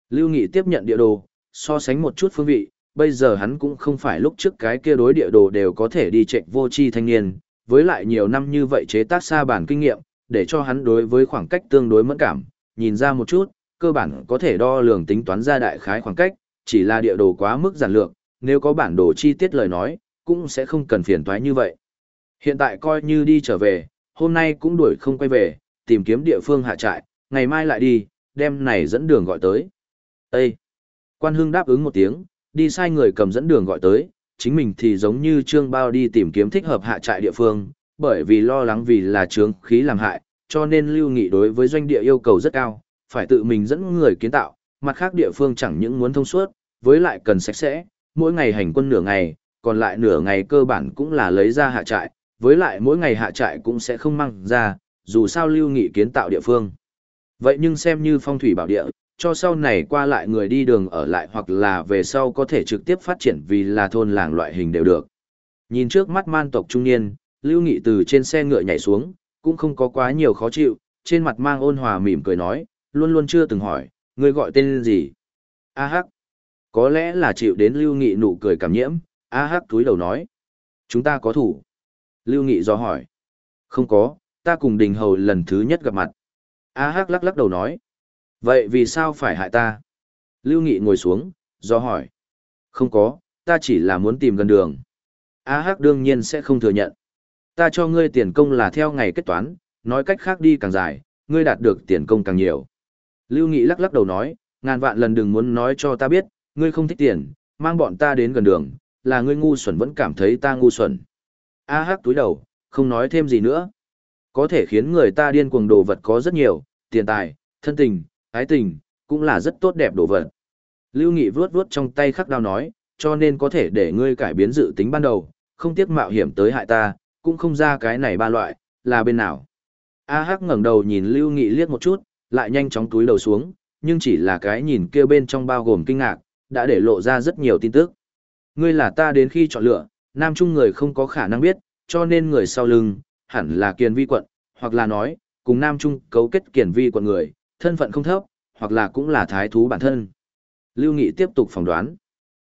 Lưu Nghị tiếp nhận địa đồ, so sánh một chút phương vị, bây giờ hắn cũng không phải lúc trước cái kia đối địa đồ đều có thể đi chạy vô chi thanh niên, với lại nhiều năm như vậy chế tác xa bản kinh nghiệm, để cho hắn đối với khoảng cách tương đối mẫn cảm, nhìn ra một chút, cơ bản có thể đo lường tính toán ra đại khái khoảng cách, chỉ là địa đồ quá mức giản lược, nếu có bản đồ chi tiết lời nói, cũng sẽ không cần phiền toái như vậy. Hiện tại coi như đi trở về, hôm nay cũng đuổi không quay về, tìm kiếm địa phương hạ trại, ngày mai lại đi, đem này dẫn đường gọi tới. Ê! Quan Hưng đáp ứng một tiếng, đi sai người cầm dẫn đường gọi tới, chính mình thì giống như trương bao đi tìm kiếm thích hợp hạ trại địa phương, bởi vì lo lắng vì là trướng khí làm hại, cho nên lưu nghị đối với doanh địa yêu cầu rất cao, phải tự mình dẫn người kiến tạo, mặt khác địa phương chẳng những muốn thông suốt, với lại cần sạch sẽ, mỗi ngày hành quân nửa ngày, còn lại nửa ngày cơ bản cũng là lấy ra hạ trại, với lại mỗi ngày hạ trại cũng sẽ không mang ra, dù sao lưu nghị kiến tạo địa phương. Vậy nhưng xem như phong thủy bảo địa, cho sau này qua lại người đi đường ở lại hoặc là về sau có thể trực tiếp phát triển vì là thôn làng loại hình đều được. Nhìn trước mắt man tộc trung niên, Lưu Nghị từ trên xe ngựa nhảy xuống, cũng không có quá nhiều khó chịu, trên mặt mang ôn hòa mỉm cười nói, luôn luôn chưa từng hỏi, người gọi tên gì? A Hắc. Có lẽ là chịu đến Lưu Nghị nụ cười cảm nhiễm, A Hắc túi đầu nói. Chúng ta có thủ. Lưu Nghị do hỏi. Không có, ta cùng đình hầu lần thứ nhất gặp mặt. A Hắc lắc lắc đầu nói. Vậy vì sao phải hại ta? Lưu Nghị ngồi xuống, do hỏi. Không có, ta chỉ là muốn tìm gần đường. A Hắc đương nhiên sẽ không thừa nhận. Ta cho ngươi tiền công là theo ngày kết toán, nói cách khác đi càng dài, ngươi đạt được tiền công càng nhiều. Lưu Nghị lắc lắc đầu nói, ngàn vạn lần đừng muốn nói cho ta biết, ngươi không thích tiền, mang bọn ta đến gần đường, là ngươi ngu xuẩn vẫn cảm thấy ta ngu xuẩn. A hắc túi đầu, không nói thêm gì nữa. Có thể khiến người ta điên cuồng đồ vật có rất nhiều, tiền tài, thân tình, ái tình, cũng là rất tốt đẹp đồ vật. Lưu Nghị vuốt vuốt trong tay khắc đao nói, cho nên có thể để ngươi cải biến dự tính ban đầu, không tiếc mạo hiểm tới hại ta, cũng không ra cái này ba loại, là bên nào. A Hắc ngẩng đầu nhìn Lưu Nghị liếc một chút, lại nhanh chóng túi đầu xuống, nhưng chỉ là cái nhìn kia bên trong bao gồm kinh ngạc, đã để lộ ra rất nhiều tin tức. Ngươi là ta đến khi chọn lựa, nam trung người không có khả năng biết, cho nên người sau lưng, hẳn là kiền vi quận, hoặc là nói, cùng nam trung cấu kết kiền vi quận người, thân phận không thấp, hoặc là cũng là thái thú bản thân. Lưu Nghị tiếp tục phỏng đoán.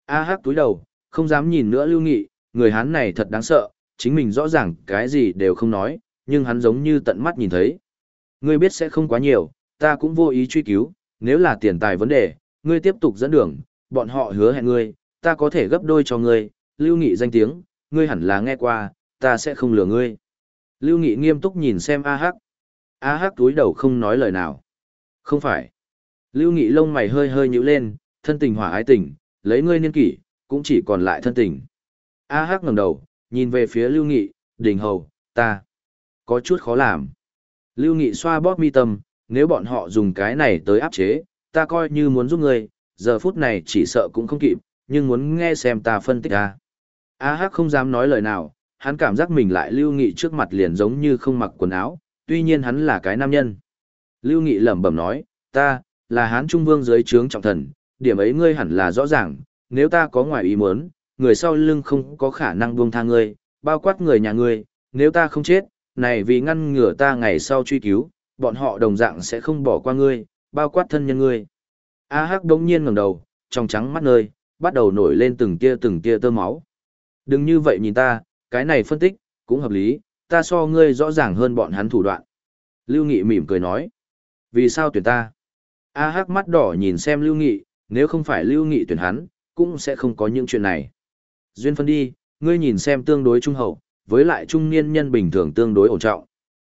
A Hắc túi đầu, không dám nhìn nữa Lưu Nghị, người hắn này thật đáng sợ, chính mình rõ ràng cái gì đều không nói, nhưng hắn giống như tận mắt nhìn thấy. Ngươi biết sẽ không quá nhiều, ta cũng vô ý truy cứu, nếu là tiền tài vấn đề, ngươi tiếp tục dẫn đường, bọn họ hứa hẹn ngươi, ta có thể gấp đôi cho ngươi, Lưu Nghị danh tiếng, ngươi hẳn là nghe qua, ta sẽ không lừa ngươi. Lưu Nghị nghiêm túc nhìn xem A Hắc. A Hắc túi đầu không nói lời nào. Không phải. Lưu Nghị lông mày hơi hơi nhíu lên, thân tình hỏa ái tình, lấy ngươi niên kỷ, cũng chỉ còn lại thân tình. A Hắc ngẩng đầu, nhìn về phía Lưu Nghị, đình hầu, ta. Có chút khó làm. Lưu Nghị xoa bóp mi tâm, nếu bọn họ dùng cái này tới áp chế, ta coi như muốn giúp ngươi, giờ phút này chỉ sợ cũng không kịp, nhưng muốn nghe xem ta phân tích ra. A Hắc không dám nói lời nào, hắn cảm giác mình lại Lưu Nghị trước mặt liền giống như không mặc quần áo, tuy nhiên hắn là cái nam nhân. Lưu Nghị lẩm bẩm nói, ta, là hán trung vương dưới trướng trọng thần, điểm ấy ngươi hẳn là rõ ràng, nếu ta có ngoài ý muốn, người sau lưng không có khả năng buông tha ngươi, bao quát người nhà ngươi, nếu ta không chết, này vì ngăn ngừa ta ngày sau truy cứu, bọn họ đồng dạng sẽ không bỏ qua ngươi, bao quát thân nhân ngươi. A Hắc đống nhiên ngẩng đầu, trong trắng mắt nơi, bắt đầu nổi lên từng tia từng tia tơ máu. Đừng như vậy nhìn ta, cái này phân tích, cũng hợp lý, ta so ngươi rõ ràng hơn bọn hắn thủ đoạn. Lưu Nghị mỉm cười nói. Vì sao tuyển ta? A Hắc mắt đỏ nhìn xem Lưu Nghị, nếu không phải Lưu Nghị tuyển hắn, cũng sẽ không có những chuyện này. Duyên phân đi, ngươi nhìn xem tương đối trung hậu, với lại trung niên nhân bình thường tương đối ổn trọng.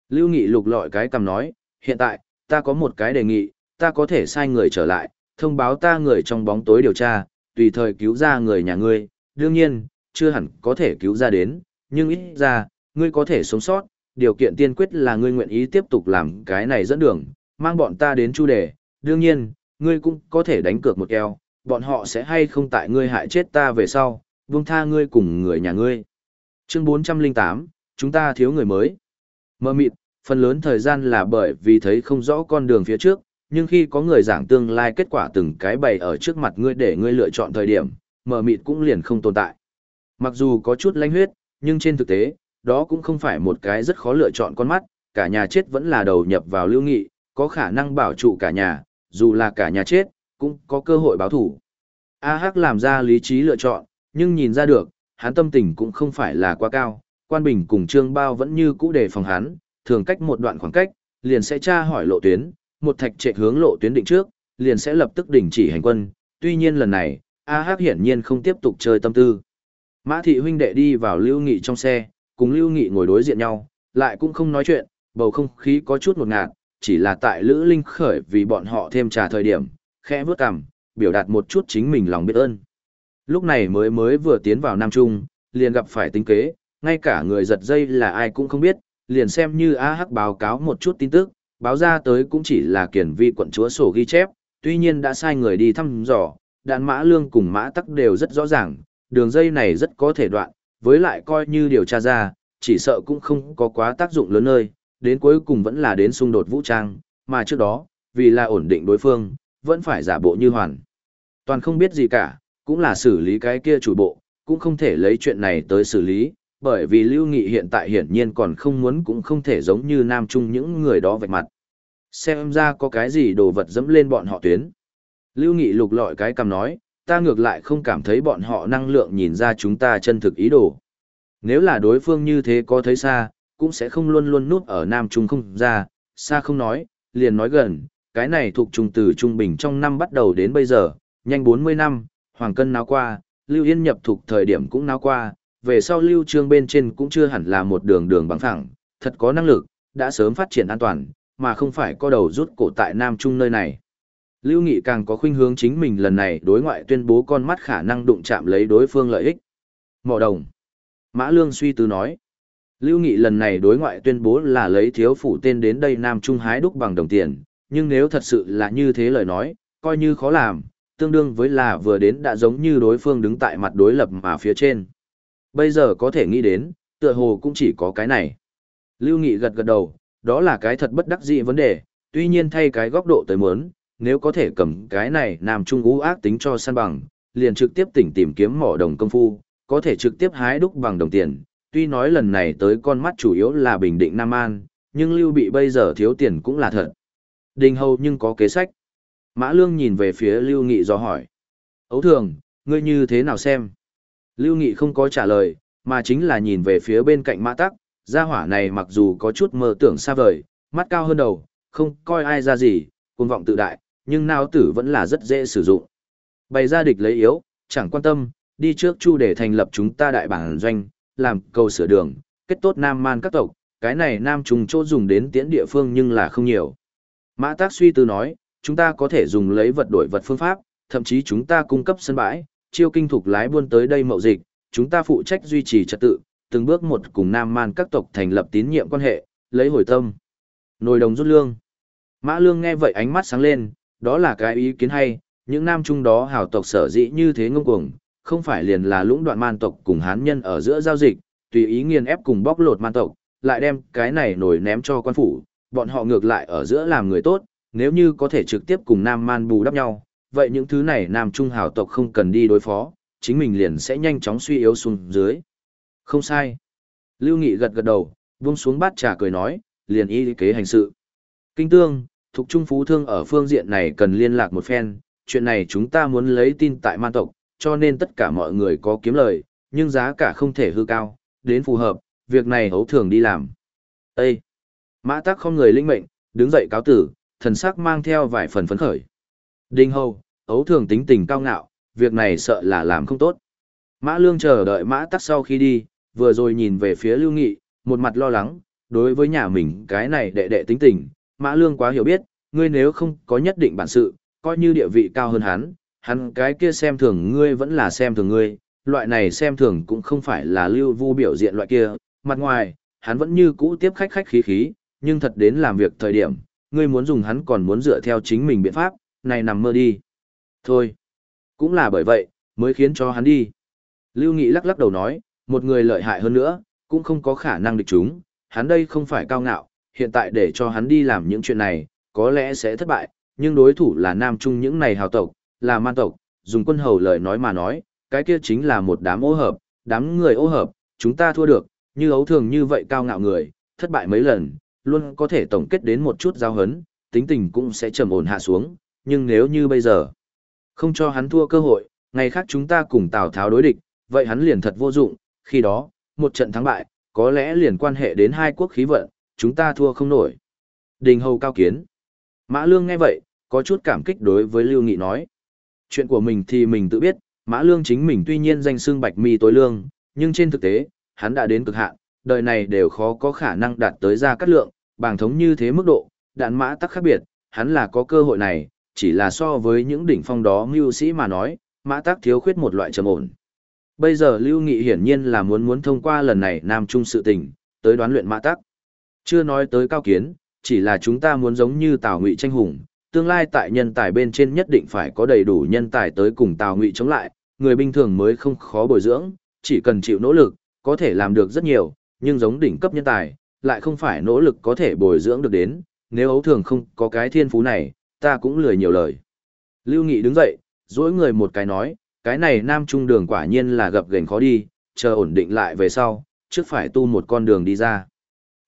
Lưu Nghị lục lọi cái cầm nói, hiện tại, ta có một cái đề nghị, ta có thể sai người trở lại, thông báo ta người trong bóng tối điều tra, tùy thời cứu ra người nhà ngươi, đương nhiên, chưa hẳn có thể cứu ra đến, nhưng ít ra, ngươi có thể sống sót, điều kiện tiên quyết là ngươi nguyện ý tiếp tục làm cái này dẫn đường, mang bọn ta đến chu đề, đương nhiên, ngươi cũng có thể đánh cược một keo, bọn họ sẽ hay không tại ngươi hại chết ta về sau, buông tha ngươi cùng người nhà ngươi. Chương 408, chúng ta thiếu người mới. Mơ mịt, phần lớn thời gian là bởi vì thấy không rõ con đường phía trước, nhưng khi có người giảng tương lai kết quả từng cái bày ở trước mặt ngươi để ngươi lựa chọn thời điểm, mờ mịt cũng liền không tồn tại. Mặc dù có chút lanh huyết, nhưng trên thực tế, đó cũng không phải một cái rất khó lựa chọn con mắt, cả nhà chết vẫn là đầu nhập vào lưu nghị, có khả năng bảo trụ cả nhà, dù là cả nhà chết, cũng có cơ hội báo thủ. A Hắc làm ra lý trí lựa chọn, nhưng nhìn ra được, hắn tâm tình cũng không phải là quá cao, quan bình cùng trương bao vẫn như cũ đề phòng hắn, thường cách một đoạn khoảng cách, liền sẽ tra hỏi lộ tuyến, một thạch trệ hướng lộ tuyến định trước, liền sẽ lập tức đình chỉ hành quân, tuy nhiên lần này, A Hắc hiển nhiên không tiếp tục chơi tâm tư. Mã thị huynh đệ đi vào Lưu Nghị trong xe, cùng Lưu Nghị ngồi đối diện nhau, lại cũng không nói chuyện, bầu không khí có chút ngột ngạt, chỉ là tại Lữ Linh khởi vì bọn họ thêm trà thời điểm, khẽ vớt cằm, biểu đạt một chút chính mình lòng biết ơn. Lúc này mới mới vừa tiến vào Nam Trung, liền gặp phải tính kế, ngay cả người giật dây là ai cũng không biết, liền xem như A Hắc báo cáo một chút tin tức, báo ra tới cũng chỉ là kiển vi quận chúa sổ ghi chép, tuy nhiên đã sai người đi thăm dò, đạn mã lương cùng mã tắc đều rất rõ ràng, đường dây này rất có thể đoạn, với lại coi như điều tra ra, chỉ sợ cũng không có quá tác dụng lớn nơi, đến cuối cùng vẫn là đến xung đột vũ trang, mà trước đó, vì là ổn định đối phương, vẫn phải giả bộ như hoàn. Toàn không biết gì cả, cũng là xử lý cái kia chủ bộ, cũng không thể lấy chuyện này tới xử lý, bởi vì Lưu Nghị hiện tại hiển nhiên còn không muốn cũng không thể giống như Nam Trung những người đó vạch mặt. Xem ra có cái gì đồ vật dẫm lên bọn họ tuyến. Lưu Nghị lục lọi cái cầm nói, ta ngược lại không cảm thấy bọn họ năng lượng nhìn ra chúng ta chân thực ý đồ. Nếu là đối phương như thế có thấy xa, cũng sẽ không luôn luôn núp ở Nam Trung không ra, xa không nói, liền nói gần, cái này thuộc trung từ trung bình trong năm bắt đầu đến bây giờ, nhanh 40 năm, Hoàng Cân náo qua, Lưu Yên nhập thuộc thời điểm cũng náo qua, về sau Lưu Trương bên trên cũng chưa hẳn là một đường đường bằng phẳng, thật có năng lực, đã sớm phát triển an toàn, mà không phải có đầu rút cổ tại Nam Trung nơi này. Lưu Nghị càng có khuynh hướng chính mình lần này đối ngoại tuyên bố con mắt khả năng đụng chạm lấy đối phương lợi ích. Mỏ đồng. Mã Lương suy tư nói. Lưu Nghị lần này đối ngoại tuyên bố là lấy thiếu phủ tên đến đây Nam Trung hái đúc bằng đồng tiền, nhưng nếu thật sự là như thế lời nói, coi như khó làm, tương đương với là vừa đến đã giống như đối phương đứng tại mặt đối lập mà phía trên. Bây giờ có thể nghĩ đến, tựa hồ cũng chỉ có cái này. Lưu Nghị gật gật đầu, đó là cái thật bất đắc dĩ vấn đề, tuy nhiên thay cái góc độ tới muốn, nếu có thể cầm cái này Nam Trung ú ác tính cho săn bằng, liền trực tiếp tỉnh tìm kiếm mỏ đồng công phu, có thể trực tiếp hái đúc bằng đồng tiền. Tuy nói lần này tới con mắt chủ yếu là bình định Nam An, nhưng Lưu Bị bây giờ thiếu tiền cũng là thật. Đình hầu nhưng có kế sách. Mã Lương nhìn về phía Lưu Nghị do hỏi. Ấu thường, ngươi như thế nào xem? Lưu Nghị không có trả lời, mà chính là nhìn về phía bên cạnh Mã Tắc, gia hỏa này mặc dù có chút mơ tưởng xa vời, mắt cao hơn đầu, không coi ai ra gì, cuồng vọng tự đại, nhưng não tử vẫn là rất dễ sử dụng. Bày ra địch lấy yếu, chẳng quan tâm, đi trước chu để thành lập chúng ta đại bản doanh, làm cầu sửa đường, kết tốt nam man các tộc, cái này nam trùng chỗ dùng đến tiễn địa phương nhưng là không nhiều. Mã tác suy tư nói, chúng ta có thể dùng lấy vật đổi vật phương pháp, thậm chí chúng ta cung cấp sân bãi, chiêu kinh thục lái buôn tới đây mậu dịch, chúng ta phụ trách duy trì trật tự, từng bước một cùng Nam Man các tộc thành lập tín nhiệm quan hệ, lấy hồi tâm. Nồi đồng rút lương. Mã Lương nghe vậy ánh mắt sáng lên, đó là cái ý kiến hay, những nam trung đó hào tộc sở dĩ như thế ngông cuồng, không phải liền là lũng đoạn man tộc cùng hán nhân ở giữa giao dịch, tùy ý nghiền ép cùng bóc lột man tộc, lại đem cái này nổi ném cho quan phủ, bọn họ ngược lại ở giữa làm người tốt, nếu như có thể trực tiếp cùng nam man bù đắp nhau, vậy những thứ này nam trung hào tộc không cần đi đối phó, chính mình liền sẽ nhanh chóng suy yếu xuống dưới. Không sai. Lưu Nghị gật gật đầu, buông xuống bát trà cười nói, liền y kế hành sự. Kinh tương, thuộc trung phú thương ở phương diện này cần liên lạc một phen, chuyện này chúng ta muốn lấy tin tại man tộc, cho nên tất cả mọi người có kiếm lời, nhưng giá cả không thể hư cao, đến phù hợp, việc này hấu thường đi làm. Ê! Mã tắc không người linh mệnh, đứng dậy cáo tử, thần sắc mang theo vài phần phấn khởi. Đinh hầu, ấu thường tính tình cao ngạo, việc này sợ là làm không tốt. Mã lương chờ đợi mã tắc sau khi đi, vừa rồi nhìn về phía lưu nghị, một mặt lo lắng, đối với nhà mình cái này đệ đệ tính tình, mã lương quá hiểu biết, ngươi nếu không có nhất định bản sự, coi như địa vị cao hơn hắn, hắn cái kia xem thường ngươi vẫn là xem thường ngươi, loại này xem thường cũng không phải là lưu vu biểu diện loại kia, mặt ngoài, hắn vẫn như cũ tiếp khách khách khí khí, nhưng thật đến làm việc thời điểm, ngươi muốn dùng hắn còn muốn dựa theo chính mình biện pháp, này nằm mơ đi. Thôi, cũng là bởi vậy, mới khiến cho hắn đi. Lưu Nghị lắc lắc đầu nói, một người lợi hại hơn nữa, cũng không có khả năng địch chúng, hắn đây không phải cao ngạo, hiện tại để cho hắn đi làm những chuyện này, có lẽ sẽ thất bại, nhưng đối thủ là nam trung những này hào tộc, là man tộc, dùng quân hầu lời nói mà nói, cái kia chính là một đám ô hợp, đám người ô hợp, chúng ta thua được, như ấu thường như vậy cao ngạo người, thất bại mấy lần, luôn có thể tổng kết đến một chút giao hấn, tính tình cũng sẽ trầm ổn hạ xuống, nhưng nếu như bây giờ, không cho hắn thua cơ hội, ngày khác chúng ta cùng Tào Tháo đối địch, vậy hắn liền thật vô dụng, khi đó, một trận thắng bại, có lẽ liền quan hệ đến hai quốc khí vận, chúng ta thua không nổi. Đình hầu cao kiến. Mã Lương nghe vậy, có chút cảm kích đối với Lưu Nghị nói. Chuyện của mình thì mình tự biết, Mã Lương chính mình tuy nhiên danh xương bạch mi tối lương, nhưng trên thực tế, hắn đã đến cực hạn, đời này đều khó có khả năng đạt tới ra cắt lượng, bảng thống như thế mức độ, đạn mã tắc khác biệt, hắn là có cơ hội này, chỉ là so với những đỉnh phong đó mưu sĩ mà nói, mã tắc thiếu khuyết một loại trầm ổn. Bây giờ Lưu Nghị hiển nhiên là muốn muốn thông qua lần này Nam Trung sự tình, tới đoán luyện mã tắc. Chưa nói tới cao kiến, chỉ là chúng ta muốn giống như Tào Ngụy tranh hùng, tương lai tại nhân tài bên trên nhất định phải có đầy đủ nhân tài tới cùng Tào Ngụy chống lại, người bình thường mới không khó bồi dưỡng, chỉ cần chịu nỗ lực, có thể làm được rất nhiều, nhưng giống đỉnh cấp nhân tài, lại không phải nỗ lực có thể bồi dưỡng được đến, nếu ấu thường không có cái thiên phú này, ta cũng lười nhiều lời. Lưu Nghị đứng dậy, duỗi người một cái nói, cái này nam trung đường quả nhiên là gập ghềnh khó đi, chờ ổn định lại về sau, trước phải tu một con đường đi ra.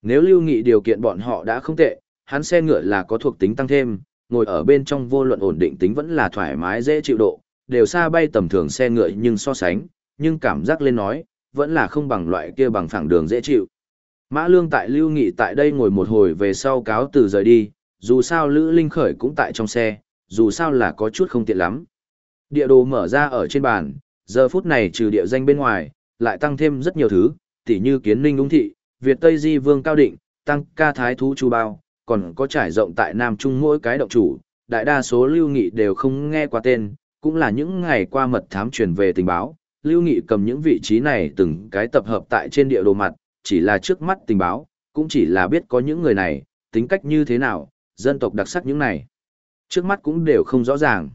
Nếu Lưu Nghị điều kiện bọn họ đã không tệ, hắn xe ngựa là có thuộc tính tăng thêm, ngồi ở bên trong vô luận ổn định tính vẫn là thoải mái dễ chịu độ, đều xa bay tầm thường xe ngựa nhưng so sánh, nhưng cảm giác lên nói, vẫn là không bằng loại kia bằng phẳng đường dễ chịu. Mã Lương tại Lưu Nghị tại đây ngồi một hồi về sau cáo từ rời đi, dù sao Lữ Linh Khởi cũng tại trong xe, dù sao là có chút không tiện lắm. Địa đồ mở ra ở trên bàn, giờ phút này trừ địa danh bên ngoài, lại tăng thêm rất nhiều thứ, tỉ như kiến ninh ung thị, Việt Tây Di Vương Cao Định, tăng ca thái thú chu bao, còn có trải rộng tại Nam Trung mỗi cái động chủ, đại đa số Lưu Nghị đều không nghe qua tên, cũng là những ngày qua mật thám truyền về tình báo. Lưu Nghị cầm những vị trí này từng cái tập hợp tại trên địa đồ mặt, chỉ là trước mắt tình báo, cũng chỉ là biết có những người này, tính cách như thế nào, dân tộc đặc sắc những này. Trước mắt cũng đều không rõ ràng.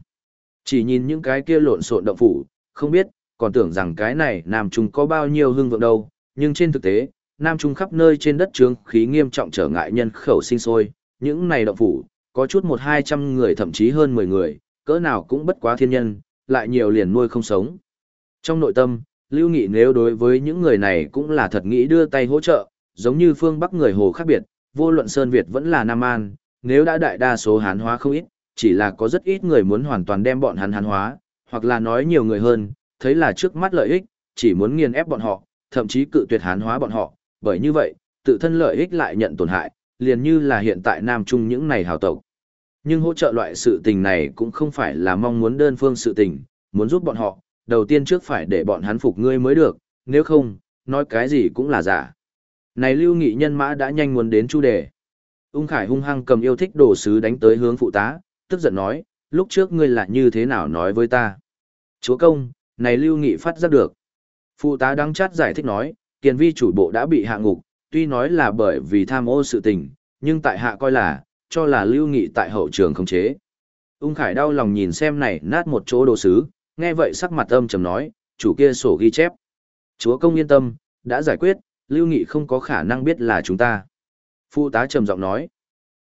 Chỉ nhìn những cái kia lộn xộn động phủ, không biết, còn tưởng rằng cái này Nam Trung có bao nhiêu hương vượng đâu, nhưng trên thực tế, Nam Trung khắp nơi trên đất trướng khí nghiêm trọng trở ngại nhân khẩu sinh sôi, những này động phủ, có chút một hai trăm người thậm chí hơn mười người, cỡ nào cũng bất quá thiên nhân, lại nhiều liền nuôi không sống. Trong nội tâm, Lưu Nghị nếu đối với những người này cũng là thật nghĩ đưa tay hỗ trợ, giống như phương Bắc người Hồ khác biệt, vô luận Sơn Việt vẫn là Nam An, nếu đã đại đa số hán hóa không ít, chỉ là có rất ít người muốn hoàn toàn đem bọn hắn hán hóa, hoặc là nói nhiều người hơn, thấy là trước mắt lợi ích, chỉ muốn nghiền ép bọn họ, thậm chí cự tuyệt hán hóa bọn họ, bởi như vậy, tự thân lợi ích lại nhận tổn hại, liền như là hiện tại Nam Trung những này hào tộc. Nhưng hỗ trợ loại sự tình này cũng không phải là mong muốn đơn phương sự tình, muốn giúp bọn họ, đầu tiên trước phải để bọn hắn phục ngươi mới được, nếu không, nói cái gì cũng là giả. Này lưu nghị nhân mã đã nhanh muốn đến chu đề. Ung Khải hung hăng cầm yêu thích đồ sứ đánh tới hướng phụ tá, tức giận nói, lúc trước ngươi là như thế nào nói với ta. Chúa công, này lưu nghị phát giác được. Phụ tá đắng chát giải thích nói, kiền vi chủ bộ đã bị hạ ngục, tuy nói là bởi vì tham ô sự tình, nhưng tại hạ coi là, cho là lưu nghị tại hậu trường không chế. Ung Khải đau lòng nhìn xem này nát một chỗ đồ sứ, nghe vậy sắc mặt âm trầm nói, chủ kia sổ ghi chép. Chúa công yên tâm, đã giải quyết, lưu nghị không có khả năng biết là chúng ta. Phụ tá trầm giọng nói,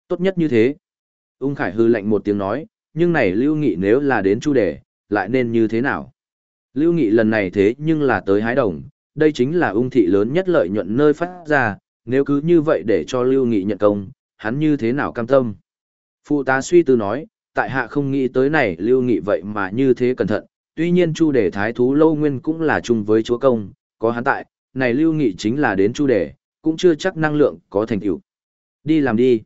tốt nhất như thế. Ung Khải hư lạnh một tiếng nói, nhưng này lưu nghị nếu là đến chu đề, lại nên như thế nào? Lưu nghị lần này thế nhưng là tới hái đồng, đây chính là ung thị lớn nhất lợi nhuận nơi phát ra, nếu cứ như vậy để cho Lưu Nghị nhận công, hắn như thế nào cam tâm. Phụ tá suy tư nói, tại hạ không nghĩ tới này lưu nghị vậy mà như thế cẩn thận, tuy nhiên chu đề thái thú lâu nguyên cũng là chung với chúa công, có hắn tại, này lưu nghị chính là đến chu đề, cũng chưa chắc năng lượng có thành tựu. Đi làm đi.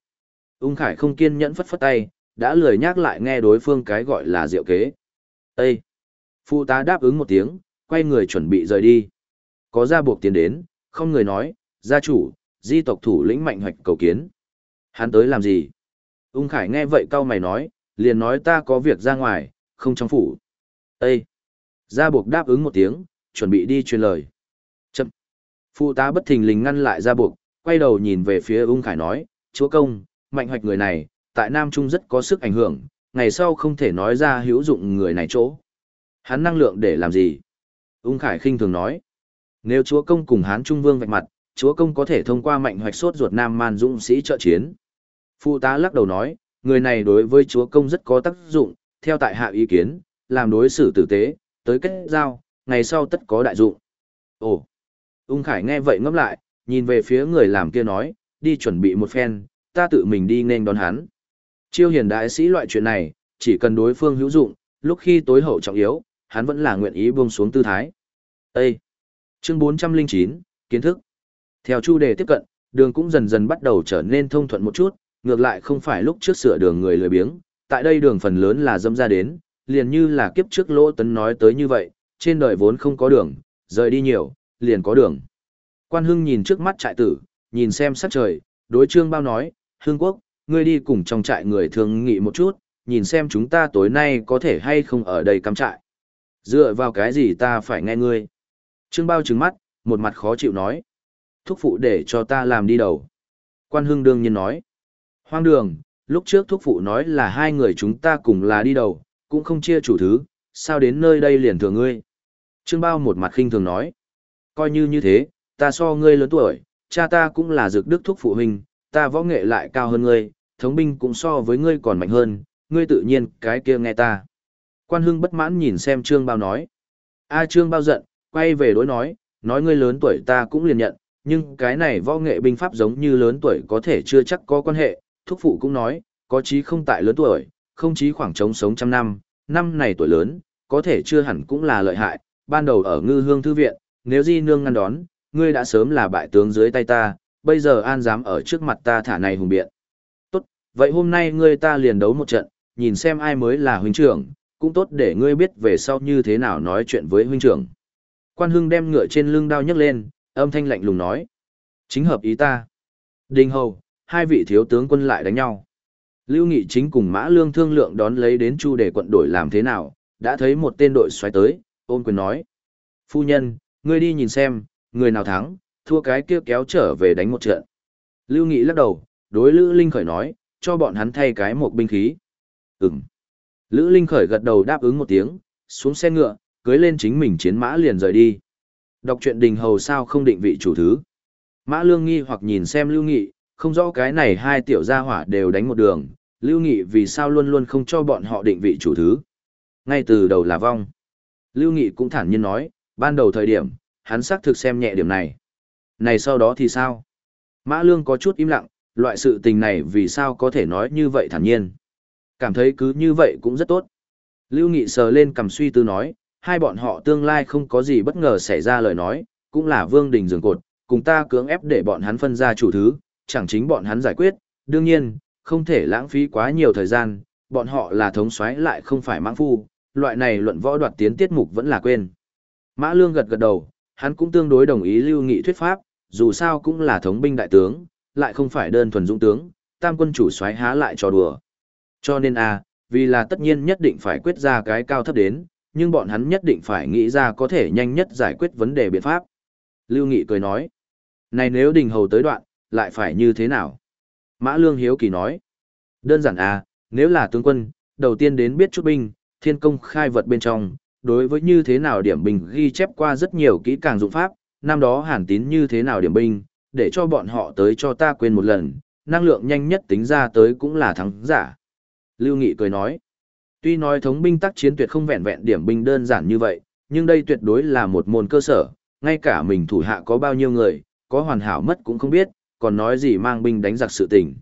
Ung Khải không kiên nhẫn phất phất tay, đã lười nhắc lại nghe đối phương cái gọi là diệu kế. Ê! Phụ tá đáp ứng một tiếng, quay người chuẩn bị rời đi. Có gia buộc tiền đến, không người nói, gia chủ, di tộc thủ lĩnh mạnh hoạch cầu kiến. Hắn tới làm gì? Ung Khải nghe vậy cau mày nói, liền nói ta có việc ra ngoài, không trong phủ. Ê! Gia buộc đáp ứng một tiếng, chuẩn bị đi truyền lời. Chậm! Phụ tá bất thình lình ngăn lại gia buộc, quay đầu nhìn về phía ung khải nói, chúa công, mạnh hoạch người này, tại Nam Trung rất có sức ảnh hưởng, ngày sau không thể nói ra hữu dụng người này chỗ. Hắn năng lượng để làm gì? Ung khải khinh thường nói, nếu chúa công cùng Hán Trung Vương vạch mặt, chúa công có thể thông qua mạnh hoạch sốt ruột Nam Man dũng sĩ trợ chiến. Phụ tá lắc đầu nói, người này đối với chúa công rất có tác dụng, theo tại hạ ý kiến, làm đối xử tử tế, tới kết giao, ngày sau tất có đại dụng. Ồ! Ung Khải nghe vậy ngẫm lại, nhìn về phía người làm kia nói, đi chuẩn bị một phen, ta tự mình đi nên đón hắn. Chiêu hiền đại sĩ loại chuyện này, chỉ cần đối phương hữu dụng, lúc khi tối hậu trọng yếu, hắn vẫn là nguyện ý buông xuống tư thái. Ê! Chương 409, kiến thức. Theo chu đề tiếp cận, đường cũng dần dần bắt đầu trở nên thông thuận một chút, ngược lại không phải lúc trước sửa đường người lười biếng, tại đây đường phần lớn là dâm ra đến, liền như là kiếp trước lỗ tấn nói tới như vậy, trên đời vốn không có đường, rời đi nhiều, liền có đường. Quan Hưng nhìn trước mắt trại tử, nhìn xem sắc trời, đối trương bao nói, Hưng Quốc, ngươi đi cùng trong trại người thường nghị một chút, nhìn xem chúng ta tối nay có thể hay không ở đây cắm trại. Dựa vào cái gì ta phải nghe ngươi. Trương bao trừng mắt, một mặt khó chịu nói. Thúc phụ để cho ta làm đi đầu. Quan Hưng đương nhiên nói. Hoang đường, lúc trước thúc phụ nói là hai người chúng ta cùng là đi đầu, cũng không chia chủ thứ, sao đến nơi đây liền thừa ngươi. Trương bao một mặt khinh thường nói. Coi như như thế, ta so ngươi lớn tuổi, cha ta cũng là dược đức thúc phụ huynh, ta võ nghệ lại cao hơn ngươi, thống binh cũng so với ngươi còn mạnh hơn, ngươi tự nhiên cái kia nghe ta. Quan hưng bất mãn nhìn xem trương bao nói. A trương bao giận, quay về đối nói, nói ngươi lớn tuổi ta cũng liền nhận, nhưng cái này võ nghệ binh pháp giống như lớn tuổi có thể chưa chắc có quan hệ, thúc phụ cũng nói, có chí không tại lớn tuổi, không chí khoảng trống sống trăm năm, năm này tuổi lớn, có thể chưa hẳn cũng là lợi hại, ban đầu ở ngư hương thư viện, nếu di nương ngăn đón, ngươi đã sớm là bại tướng dưới tay ta, bây giờ an dám ở trước mặt ta thả này hùng biện. Tốt, vậy hôm nay ngươi ta liền đấu một trận, nhìn xem ai mới là huynh trưởng, cũng tốt để ngươi biết về sau như thế nào nói chuyện với huynh trưởng. Quan hưng đem ngựa trên lưng đao nhấc lên, âm thanh lạnh lùng nói. Chính hợp ý ta. Đình hầu, hai vị thiếu tướng quân lại đánh nhau. Lưu Nghị chính cùng Mã Lương thương lượng đón lấy đến Chu để quận đổi làm thế nào, đã thấy một tên đội xoay tới, ôn quyền nói. Phu nhân, ngươi đi nhìn xem, người nào thắng, thua cái kia kéo trở về đánh một trận. Lưu Nghị lắc đầu, đối Lữ Linh Khởi nói, cho bọn hắn thay cái một binh khí. Ừm. Lữ Linh Khởi gật đầu đáp ứng một tiếng, xuống xe ngựa, cưới lên chính mình chiến mã liền rời đi. Đọc truyện đình hầu sao không định vị chủ thứ. Mã Lương nghi hoặc nhìn xem Lưu Nghị, không rõ cái này hai tiểu gia hỏa đều đánh một đường, Lưu Nghị vì sao luôn luôn không cho bọn họ định vị chủ thứ. Ngay từ đầu là vong. Lưu Nghị cũng thản nhiên nói, ban đầu thời điểm, hắn xác thực xem nhẹ điểm này. Này sau đó thì sao? Mã Lương có chút im lặng, loại sự tình này vì sao có thể nói như vậy thản nhiên. Cảm thấy cứ như vậy cũng rất tốt. Lưu Nghị sờ lên cầm suy tư nói, hai bọn họ tương lai không có gì bất ngờ xảy ra lời nói, cũng là vương đình dường cột, cùng ta cưỡng ép để bọn hắn phân ra chủ thứ, chẳng chính bọn hắn giải quyết, đương nhiên, không thể lãng phí quá nhiều thời gian, bọn họ là thống soái lại không phải mãng phu, loại này luận võ đoạt tiến tiết mục vẫn là quên. Mã Lương gật gật đầu, hắn cũng tương đối đồng ý lưu nghị thuyết pháp, dù sao cũng là thống binh đại tướng, lại không phải đơn thuần dũng tướng, tam quân chủ soái há lại trò đùa. Cho nên a, vì là tất nhiên nhất định phải quyết ra cái cao thấp đến, nhưng bọn hắn nhất định phải nghĩ ra có thể nhanh nhất giải quyết vấn đề biện pháp. Lưu Nghị cười nói, này nếu đình hầu tới đoạn, lại phải như thế nào? Mã Lương Hiếu Kỳ nói, đơn giản à, nếu là tướng quân, đầu tiên đến biết chút binh, thiên công khai vật bên trong, đối với như thế nào điểm binh ghi chép qua rất nhiều kỹ càng dụng pháp, năm đó hàn tín như thế nào điểm binh, để cho bọn họ tới cho ta quên một lần, năng lượng nhanh nhất tính ra tới cũng là thắng giả. Lưu Nghị cười nói, tuy nói thống binh tác chiến tuyệt không vẹn vẹn điểm binh đơn giản như vậy, nhưng đây tuyệt đối là một môn cơ sở, ngay cả mình thủ hạ có bao nhiêu người, có hoàn hảo mất cũng không biết, còn nói gì mang binh đánh giặc sự tình.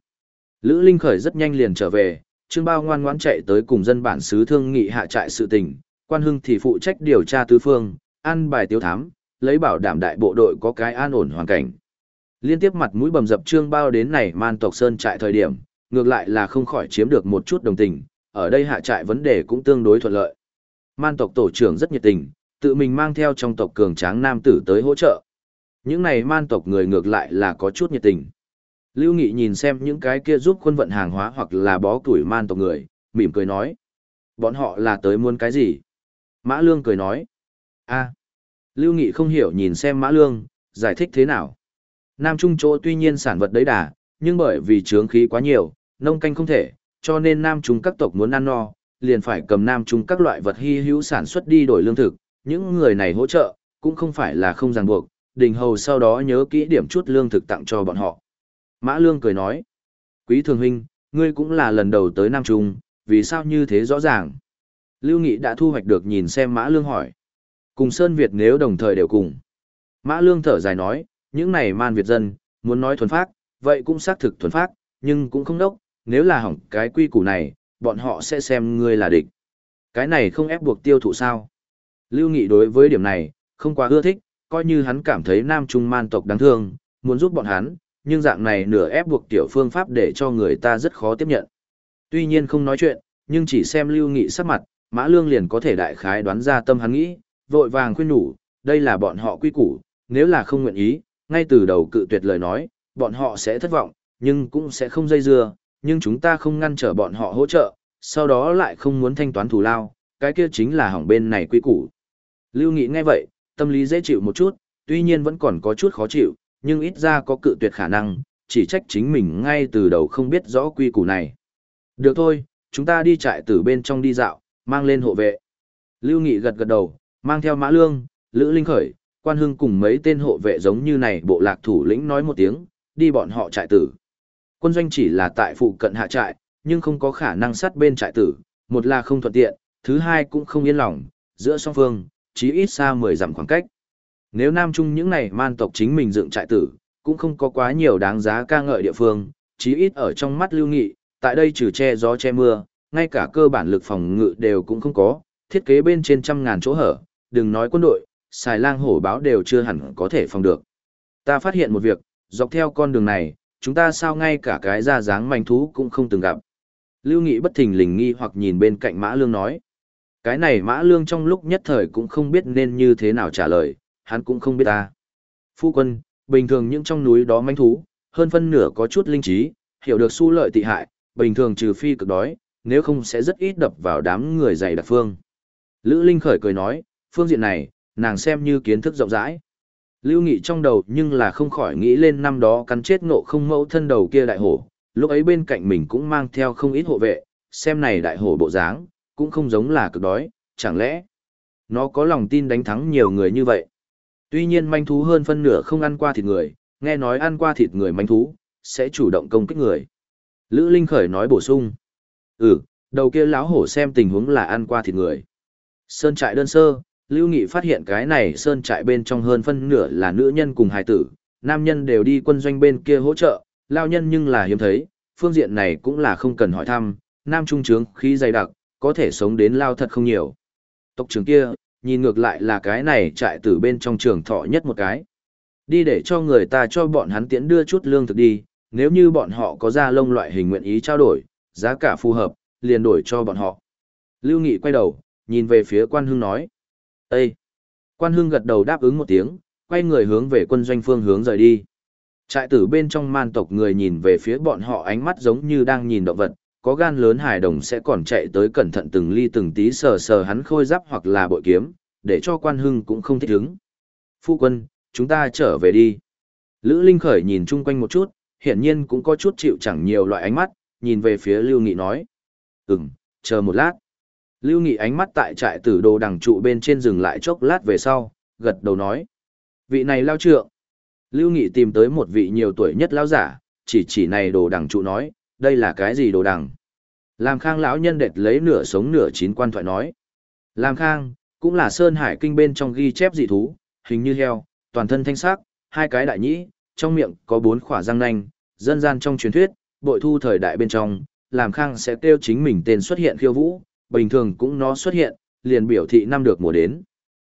Lữ Linh Khởi rất nhanh liền trở về, Trương Bao ngoan ngoãn chạy tới cùng dân bản xứ thương nghị hạ trại sự tình, quan hưng thì phụ trách điều tra tứ phương, an bài tiêu thám, lấy bảo đảm đại bộ đội có cái an ổn hoàn cảnh. Liên tiếp mặt mũi bầm dập Trương Bao đến này man tộc sơn trại thời điểm, ngược lại là không khỏi chiếm được một chút đồng tình, ở đây hạ trại vấn đề cũng tương đối thuận lợi. Man tộc tổ trưởng rất nhiệt tình, tự mình mang theo trong tộc cường tráng nam tử tới hỗ trợ. Những này man tộc người ngược lại là có chút nhiệt tình. Lưu Nghị nhìn xem những cái kia giúp quân vận hàng hóa hoặc là bó tuổi man tộc người, mỉm cười nói. Bọn họ là tới muốn cái gì? Mã Lương cười nói. a Lưu Nghị không hiểu nhìn xem Mã Lương, giải thích thế nào. Nam Trung chỗ tuy nhiên sản vật đấy đà, nhưng bởi vì trướng khí quá nhiều, nông canh không thể, cho nên Nam Trung các tộc muốn ăn no, liền phải cầm Nam Trung các loại vật hy hữu sản xuất đi đổi lương thực. Những người này hỗ trợ, cũng không phải là không ràng buộc, đình hầu sau đó nhớ kỹ điểm chút lương thực tặng cho bọn họ. Mã Lương cười nói, Quý Thường Huynh, ngươi cũng là lần đầu tới Nam Trung, vì sao như thế rõ ràng? Lưu Nghị đã thu hoạch được nhìn xem Mã Lương hỏi. Cùng Sơn Việt nếu đồng thời đều cùng. Mã Lương thở dài nói, những này man Việt dân, muốn nói thuần phát, vậy cũng xác thực thuần phát, nhưng cũng không đốc, nếu là hỏng cái quy củ này, bọn họ sẽ xem ngươi là địch. Cái này không ép buộc tiêu thụ sao. Lưu Nghị đối với điểm này, không quá ưa thích, coi như hắn cảm thấy Nam Trung man tộc đáng thương, muốn giúp bọn hắn, nhưng dạng này nửa ép buộc tiểu phương pháp để cho người ta rất khó tiếp nhận. Tuy nhiên không nói chuyện, nhưng chỉ xem Lưu Nghị sắc mặt, Mã Lương liền có thể đại khái đoán ra tâm hắn nghĩ, vội vàng khuyên nhủ, đây là bọn họ quy củ, nếu là không nguyện ý, ngay từ đầu cự tuyệt lời nói, bọn họ sẽ thất vọng, nhưng cũng sẽ không dây dưa, nhưng chúng ta không ngăn trở bọn họ hỗ trợ, sau đó lại không muốn thanh toán thù lao, cái kia chính là hỏng bên này quy củ. Lưu Nghị nghe vậy, tâm lý dễ chịu một chút, tuy nhiên vẫn còn có chút khó chịu, nhưng ít ra có cự tuyệt khả năng, chỉ trách chính mình ngay từ đầu không biết rõ quy củ này. Được thôi, chúng ta đi trại từ bên trong đi dạo, mang lên hộ vệ. Lưu Nghị gật gật đầu, mang theo Mã Lương, Lữ Linh Khởi, Quan Hưng cùng mấy tên hộ vệ giống như này bộ lạc thủ lĩnh nói một tiếng, đi bọn họ trại tử. Quân doanh chỉ là tại phụ cận hạ trại, nhưng không có khả năng sát bên trại tử, một là không thuận tiện, thứ hai cũng không yên lòng, giữa song phương, chí ít xa 10 dặm khoảng cách. Nếu Nam Trung những này man tộc chính mình dựng trại tử, cũng không có quá nhiều đáng giá ca ngợi địa phương, chí ít ở trong mắt lưu nghị, tại đây trừ che gió che mưa, ngay cả cơ bản lực phòng ngự đều cũng không có, thiết kế bên trên trăm ngàn chỗ hở, đừng nói quân đội, xài lang hổ báo đều chưa hẳn có thể phòng được. Ta phát hiện một việc, dọc theo con đường này, chúng ta sao ngay cả cái ra dáng manh thú cũng không từng gặp. Lưu Nghị bất thình lình nghi hoặc nhìn bên cạnh Mã Lương nói. Cái này Mã Lương trong lúc nhất thời cũng không biết nên như thế nào trả lời, hắn cũng không biết ta. Phu quân, bình thường những trong núi đó manh thú, hơn phân nửa có chút linh trí, hiểu được su lợi tị hại, bình thường trừ phi cực đói, nếu không sẽ rất ít đập vào đám người dày đặc phương. Lữ Linh khởi cười nói, phương diện này, nàng xem như kiến thức rộng rãi. Lưu Nghị trong đầu nhưng là không khỏi nghĩ lên năm đó cắn chết ngộ không mẫu thân đầu kia đại hổ, lúc ấy bên cạnh mình cũng mang theo không ít hộ vệ, xem này đại hổ bộ dáng, cũng không giống là cực đói, chẳng lẽ nó có lòng tin đánh thắng nhiều người như vậy. Tuy nhiên manh thú hơn phân nửa không ăn qua thịt người, nghe nói ăn qua thịt người manh thú, sẽ chủ động công kích người. Lữ Linh khởi nói bổ sung. Ừ, đầu kia lão hổ xem tình huống là ăn qua thịt người. Sơn trại đơn sơ, Lưu Nghị phát hiện cái này sơn trại bên trong hơn phân nửa là nữ nhân cùng hài tử, nam nhân đều đi quân doanh bên kia hỗ trợ, lao nhân nhưng là hiếm thấy, phương diện này cũng là không cần hỏi thăm, nam trung trướng khí dày đặc, có thể sống đến lao thật không nhiều. Tộc trưởng kia, nhìn ngược lại là cái này trại tử bên trong trường thọ nhất một cái. Đi để cho người ta cho bọn hắn tiễn đưa chút lương thực đi, nếu như bọn họ có ra lông loại hình nguyện ý trao đổi, giá cả phù hợp, liền đổi cho bọn họ. Lưu Nghị quay đầu, nhìn về phía quan hưng nói. Ê! Quan hưng gật đầu đáp ứng một tiếng, quay người hướng về quân doanh phương hướng rời đi. Trại tử bên trong man tộc người nhìn về phía bọn họ ánh mắt giống như đang nhìn động vật, có gan lớn hài đồng sẽ còn chạy tới cẩn thận từng ly từng tí sờ sờ hắn khôi giáp hoặc là bội kiếm, để cho quan hưng cũng không thích hứng. Phu quân, chúng ta trở về đi. Lữ Linh Khởi nhìn chung quanh một chút, hiển nhiên cũng có chút chịu chẳng nhiều loại ánh mắt, nhìn về phía Lưu Nghị nói. Ừm, chờ một lát. Lưu Nghị ánh mắt tại trại tử đồ đằng trụ bên trên rừng lại chốc lát về sau, gật đầu nói. Vị này lao trượng. Lưu Nghị tìm tới một vị nhiều tuổi nhất lao giả, chỉ chỉ này đồ đằng trụ nói, đây là cái gì đồ đằng. Làm khang lão nhân đệt lấy nửa sống nửa chín quan thoại nói. Làm khang, cũng là sơn hải kinh bên trong ghi chép dị thú, hình như heo, toàn thân thanh sắc, hai cái đại nhĩ, trong miệng có bốn khỏa răng nanh, dân gian trong truyền thuyết, bội thu thời đại bên trong, làm khang sẽ kêu chính mình tên xuất hiện khiêu vũ, bình thường cũng nó xuất hiện, liền biểu thị năm được mùa đến.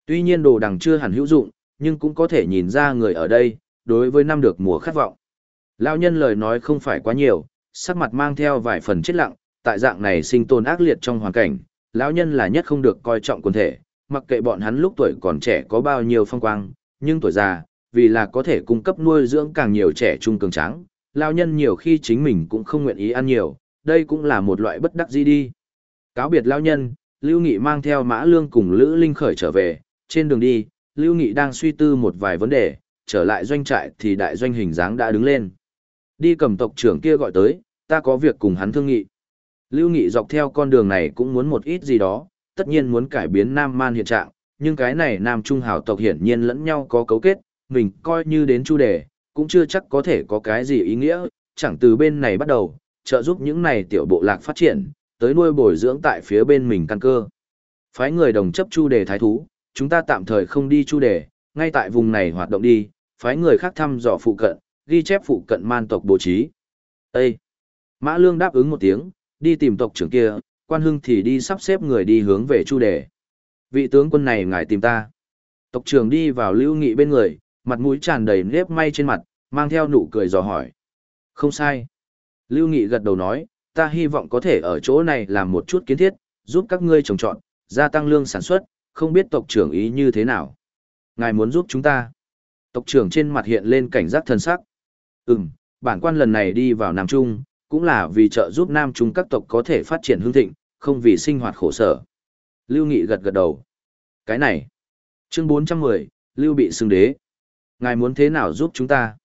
Tuy nhiên đồ đằng chưa hẳn hữu dụng, nhưng cũng có thể nhìn ra người ở đây, đối với năm được mùa khát vọng. Lão nhân lời nói không phải quá nhiều, sắc mặt mang theo vài phần chết lặng, tại dạng này sinh tồn ác liệt trong hoàn cảnh, lão nhân là nhất không được coi trọng quần thể, mặc kệ bọn hắn lúc tuổi còn trẻ có bao nhiêu phong quang, nhưng tuổi già, vì là có thể cung cấp nuôi dưỡng càng nhiều trẻ trung cường tráng, lão nhân nhiều khi chính mình cũng không nguyện ý ăn nhiều, đây cũng là một loại bất đắc dĩ đi. Cáo biệt lão nhân, Lưu Nghị mang theo Mã Lương cùng Lữ Linh khởi trở về, trên đường đi, Lưu Nghị đang suy tư một vài vấn đề, trở lại doanh trại thì đại doanh hình dáng đã đứng lên. Đi cầm tộc trưởng kia gọi tới, ta có việc cùng hắn thương nghị. Lưu Nghị dọc theo con đường này cũng muốn một ít gì đó, tất nhiên muốn cải biến Nam Man hiện trạng, nhưng cái này Nam Trung hào tộc hiển nhiên lẫn nhau có cấu kết, mình coi như đến chu đề, cũng chưa chắc có thể có cái gì ý nghĩa, chẳng từ bên này bắt đầu, trợ giúp những này tiểu bộ lạc phát triển, tới nuôi bồi dưỡng tại phía bên mình căn cơ. Phái người đồng chấp chu đề thái thú, chúng ta tạm thời không đi chu đề, ngay tại vùng này hoạt động đi, phái người khác thăm dò phụ cận, ghi chép phụ cận man tộc bố trí. Ê! Mã Lương đáp ứng một tiếng, đi tìm tộc trưởng kia, quan hưng thì đi sắp xếp người đi hướng về chu đề. Vị tướng quân này ngài tìm ta. Tộc trưởng đi vào lưu nghị bên người, mặt mũi tràn đầy nếp may trên mặt, mang theo nụ cười dò hỏi. Không sai. Lưu Nghị gật đầu nói, ta hy vọng có thể ở chỗ này làm một chút kiến thiết, giúp các ngươi trồng trọt, gia tăng lương sản xuất, không biết tộc trưởng ý như thế nào. Ngài muốn giúp chúng ta. Tộc trưởng trên mặt hiện lên cảnh giác thân sắc. Ừm, bản quan lần này đi vào Nam Trung, cũng là vì trợ giúp Nam Trung các tộc có thể phát triển hương thịnh, không vì sinh hoạt khổ sở. Lưu Nghị gật gật đầu. Cái này. Chương 410, Lưu bị xưng đế. Ngài muốn thế nào giúp chúng ta?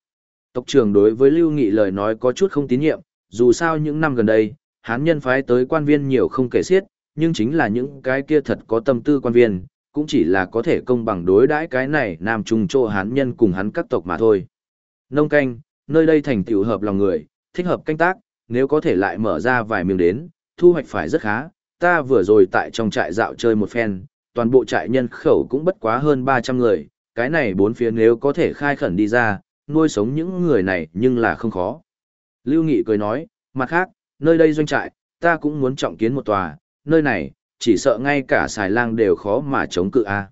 Tộc trưởng đối với Lưu Nghị lời nói có chút không tín nhiệm, dù sao những năm gần đây, hán nhân phái tới quan viên nhiều không kể xiết, nhưng chính là những cái kia thật có tâm tư quan viên, cũng chỉ là có thể công bằng đối đãi cái này nam trung chỗ hán nhân cùng hắn các tộc mà thôi. Nông canh, nơi đây thành tiểu hợp lòng người, thích hợp canh tác, nếu có thể lại mở ra vài miếng đến, thu hoạch phải rất khá. Ta vừa rồi tại trong trại dạo chơi một phen, toàn bộ trại nhân khẩu cũng bất quá hơn 300 người, cái này bốn phía nếu có thể khai khẩn đi ra, nuôi sống những người này nhưng là không khó. Lưu Nghị cười nói, mặt khác, nơi đây doanh trại, ta cũng muốn trọng kiến một tòa, nơi này, chỉ sợ ngay cả xài lang đều khó mà chống cự a.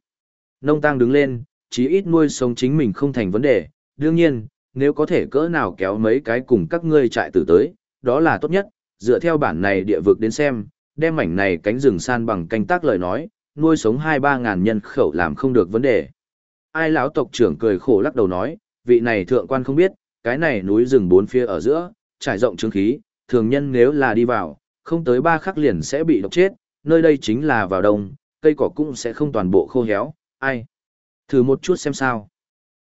Nông Tăng đứng lên, chí ít nuôi sống chính mình không thành vấn đề, đương nhiên, nếu có thể cỡ nào kéo mấy cái cùng các ngươi trại tử tới, đó là tốt nhất, dựa theo bản này địa vực đến xem, đem mảnh này cánh rừng san bằng canh tác lời nói, nuôi sống hai ba ngàn nhân khẩu làm không được vấn đề. Ai lão tộc trưởng cười khổ lắc đầu nói, vị này thượng quan không biết, cái này núi rừng bốn phía ở giữa, trải rộng trướng khí, thường nhân nếu là đi vào, không tới ba khắc liền sẽ bị độc chết, nơi đây chính là vào đông, cây cỏ cũng sẽ không toàn bộ khô héo, ai. Thử một chút xem sao.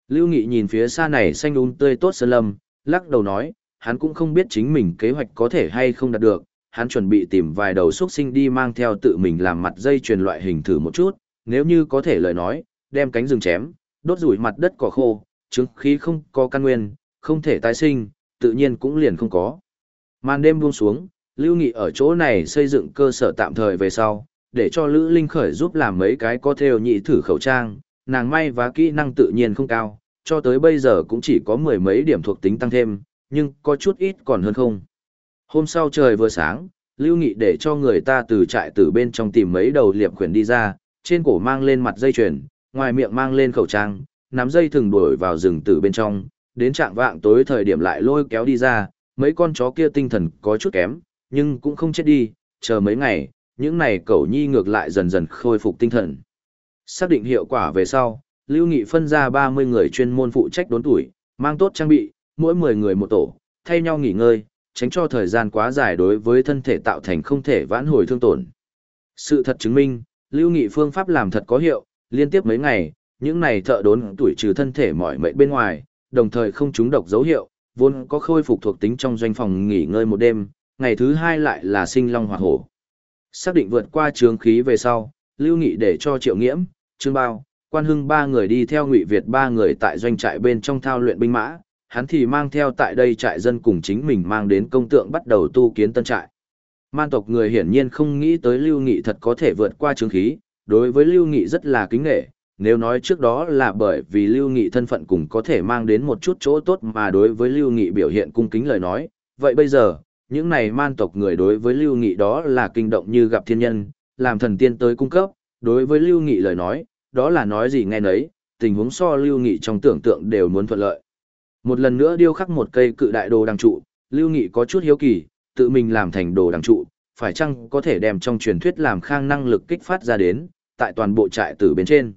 Lưu Nghị nhìn phía xa này xanh um tươi tốt sơn lâm, lắc đầu nói, hắn cũng không biết chính mình kế hoạch có thể hay không đạt được, hắn chuẩn bị tìm vài đầu xuất sinh đi mang theo tự mình làm mặt dây truyền loại hình thử một chút, nếu như có thể lời nói, đem cánh rừng chém, đốt rủi mặt đất cỏ khô, chứng khí không có căn nguyên, không thể tái sinh, tự nhiên cũng liền không có. Màn đêm buông xuống, Lưu Nghị ở chỗ này xây dựng cơ sở tạm thời về sau, để cho Lữ Linh khởi giúp làm mấy cái có theo nhị thử khẩu trang, nàng may và kỹ năng tự nhiên không cao, cho tới bây giờ cũng chỉ có mười mấy điểm thuộc tính tăng thêm, nhưng có chút ít còn hơn không. Hôm sau trời vừa sáng, Lưu Nghị để cho người ta từ trại từ bên trong tìm mấy đầu liệp khuyển đi ra, trên cổ mang lên mặt dây chuyền, ngoài miệng mang lên khẩu trang, nắm dây thừng đuổi vào rừng từ bên trong, đến trạng vạng tối thời điểm lại lôi kéo đi ra, mấy con chó kia tinh thần có chút kém, nhưng cũng không chết đi, chờ mấy ngày, những này cẩu nhi ngược lại dần dần khôi phục tinh thần. Xác định hiệu quả về sau, Lưu Nghị phân ra 30 người chuyên môn phụ trách đốn tuổi, mang tốt trang bị, mỗi 10 người một tổ, thay nhau nghỉ ngơi, tránh cho thời gian quá dài đối với thân thể tạo thành không thể vãn hồi thương tổn. Sự thật chứng minh, Lưu Nghị phương pháp làm thật có hiệu, liên tiếp mấy ngày, những này thợ đốn tuổi trừ thân thể mỏi mệt bên ngoài, đồng thời không trúng độc dấu hiệu, vốn có khôi phục thuộc tính trong doanh phòng nghỉ ngơi một đêm, ngày thứ hai lại là sinh long hoạt hổ. Xác định vượt qua trường khí về sau, Lưu Nghị để cho Triệu Nghiễm, Trương Bao, Quan Hưng ba người đi theo Ngụy Việt ba người tại doanh trại bên trong thao luyện binh mã, hắn thì mang theo tại đây trại dân cùng chính mình mang đến công tượng bắt đầu tu kiến tân trại. Man tộc người hiển nhiên không nghĩ tới Lưu Nghị thật có thể vượt qua trường khí, đối với Lưu Nghị rất là kính nghệ, nếu nói trước đó là bởi vì Lưu Nghị thân phận cùng có thể mang đến một chút chỗ tốt mà đối với Lưu Nghị biểu hiện cung kính lời nói, vậy bây giờ, những này man tộc người đối với Lưu Nghị đó là kinh động như gặp thiên nhân, làm thần tiên tới cung cấp, đối với Lưu Nghị lời nói, đó là nói gì nghe nấy, tình huống so Lưu Nghị trong tưởng tượng đều muốn thuận lợi. Một lần nữa điêu khắc một cây cự đại đồ đằng trụ, Lưu Nghị có chút hiếu kỳ, tự mình làm thành đồ đằng trụ, phải chăng có thể đem trong truyền thuyết làm khang năng lực kích phát ra đến, tại toàn bộ trại tử bên trên.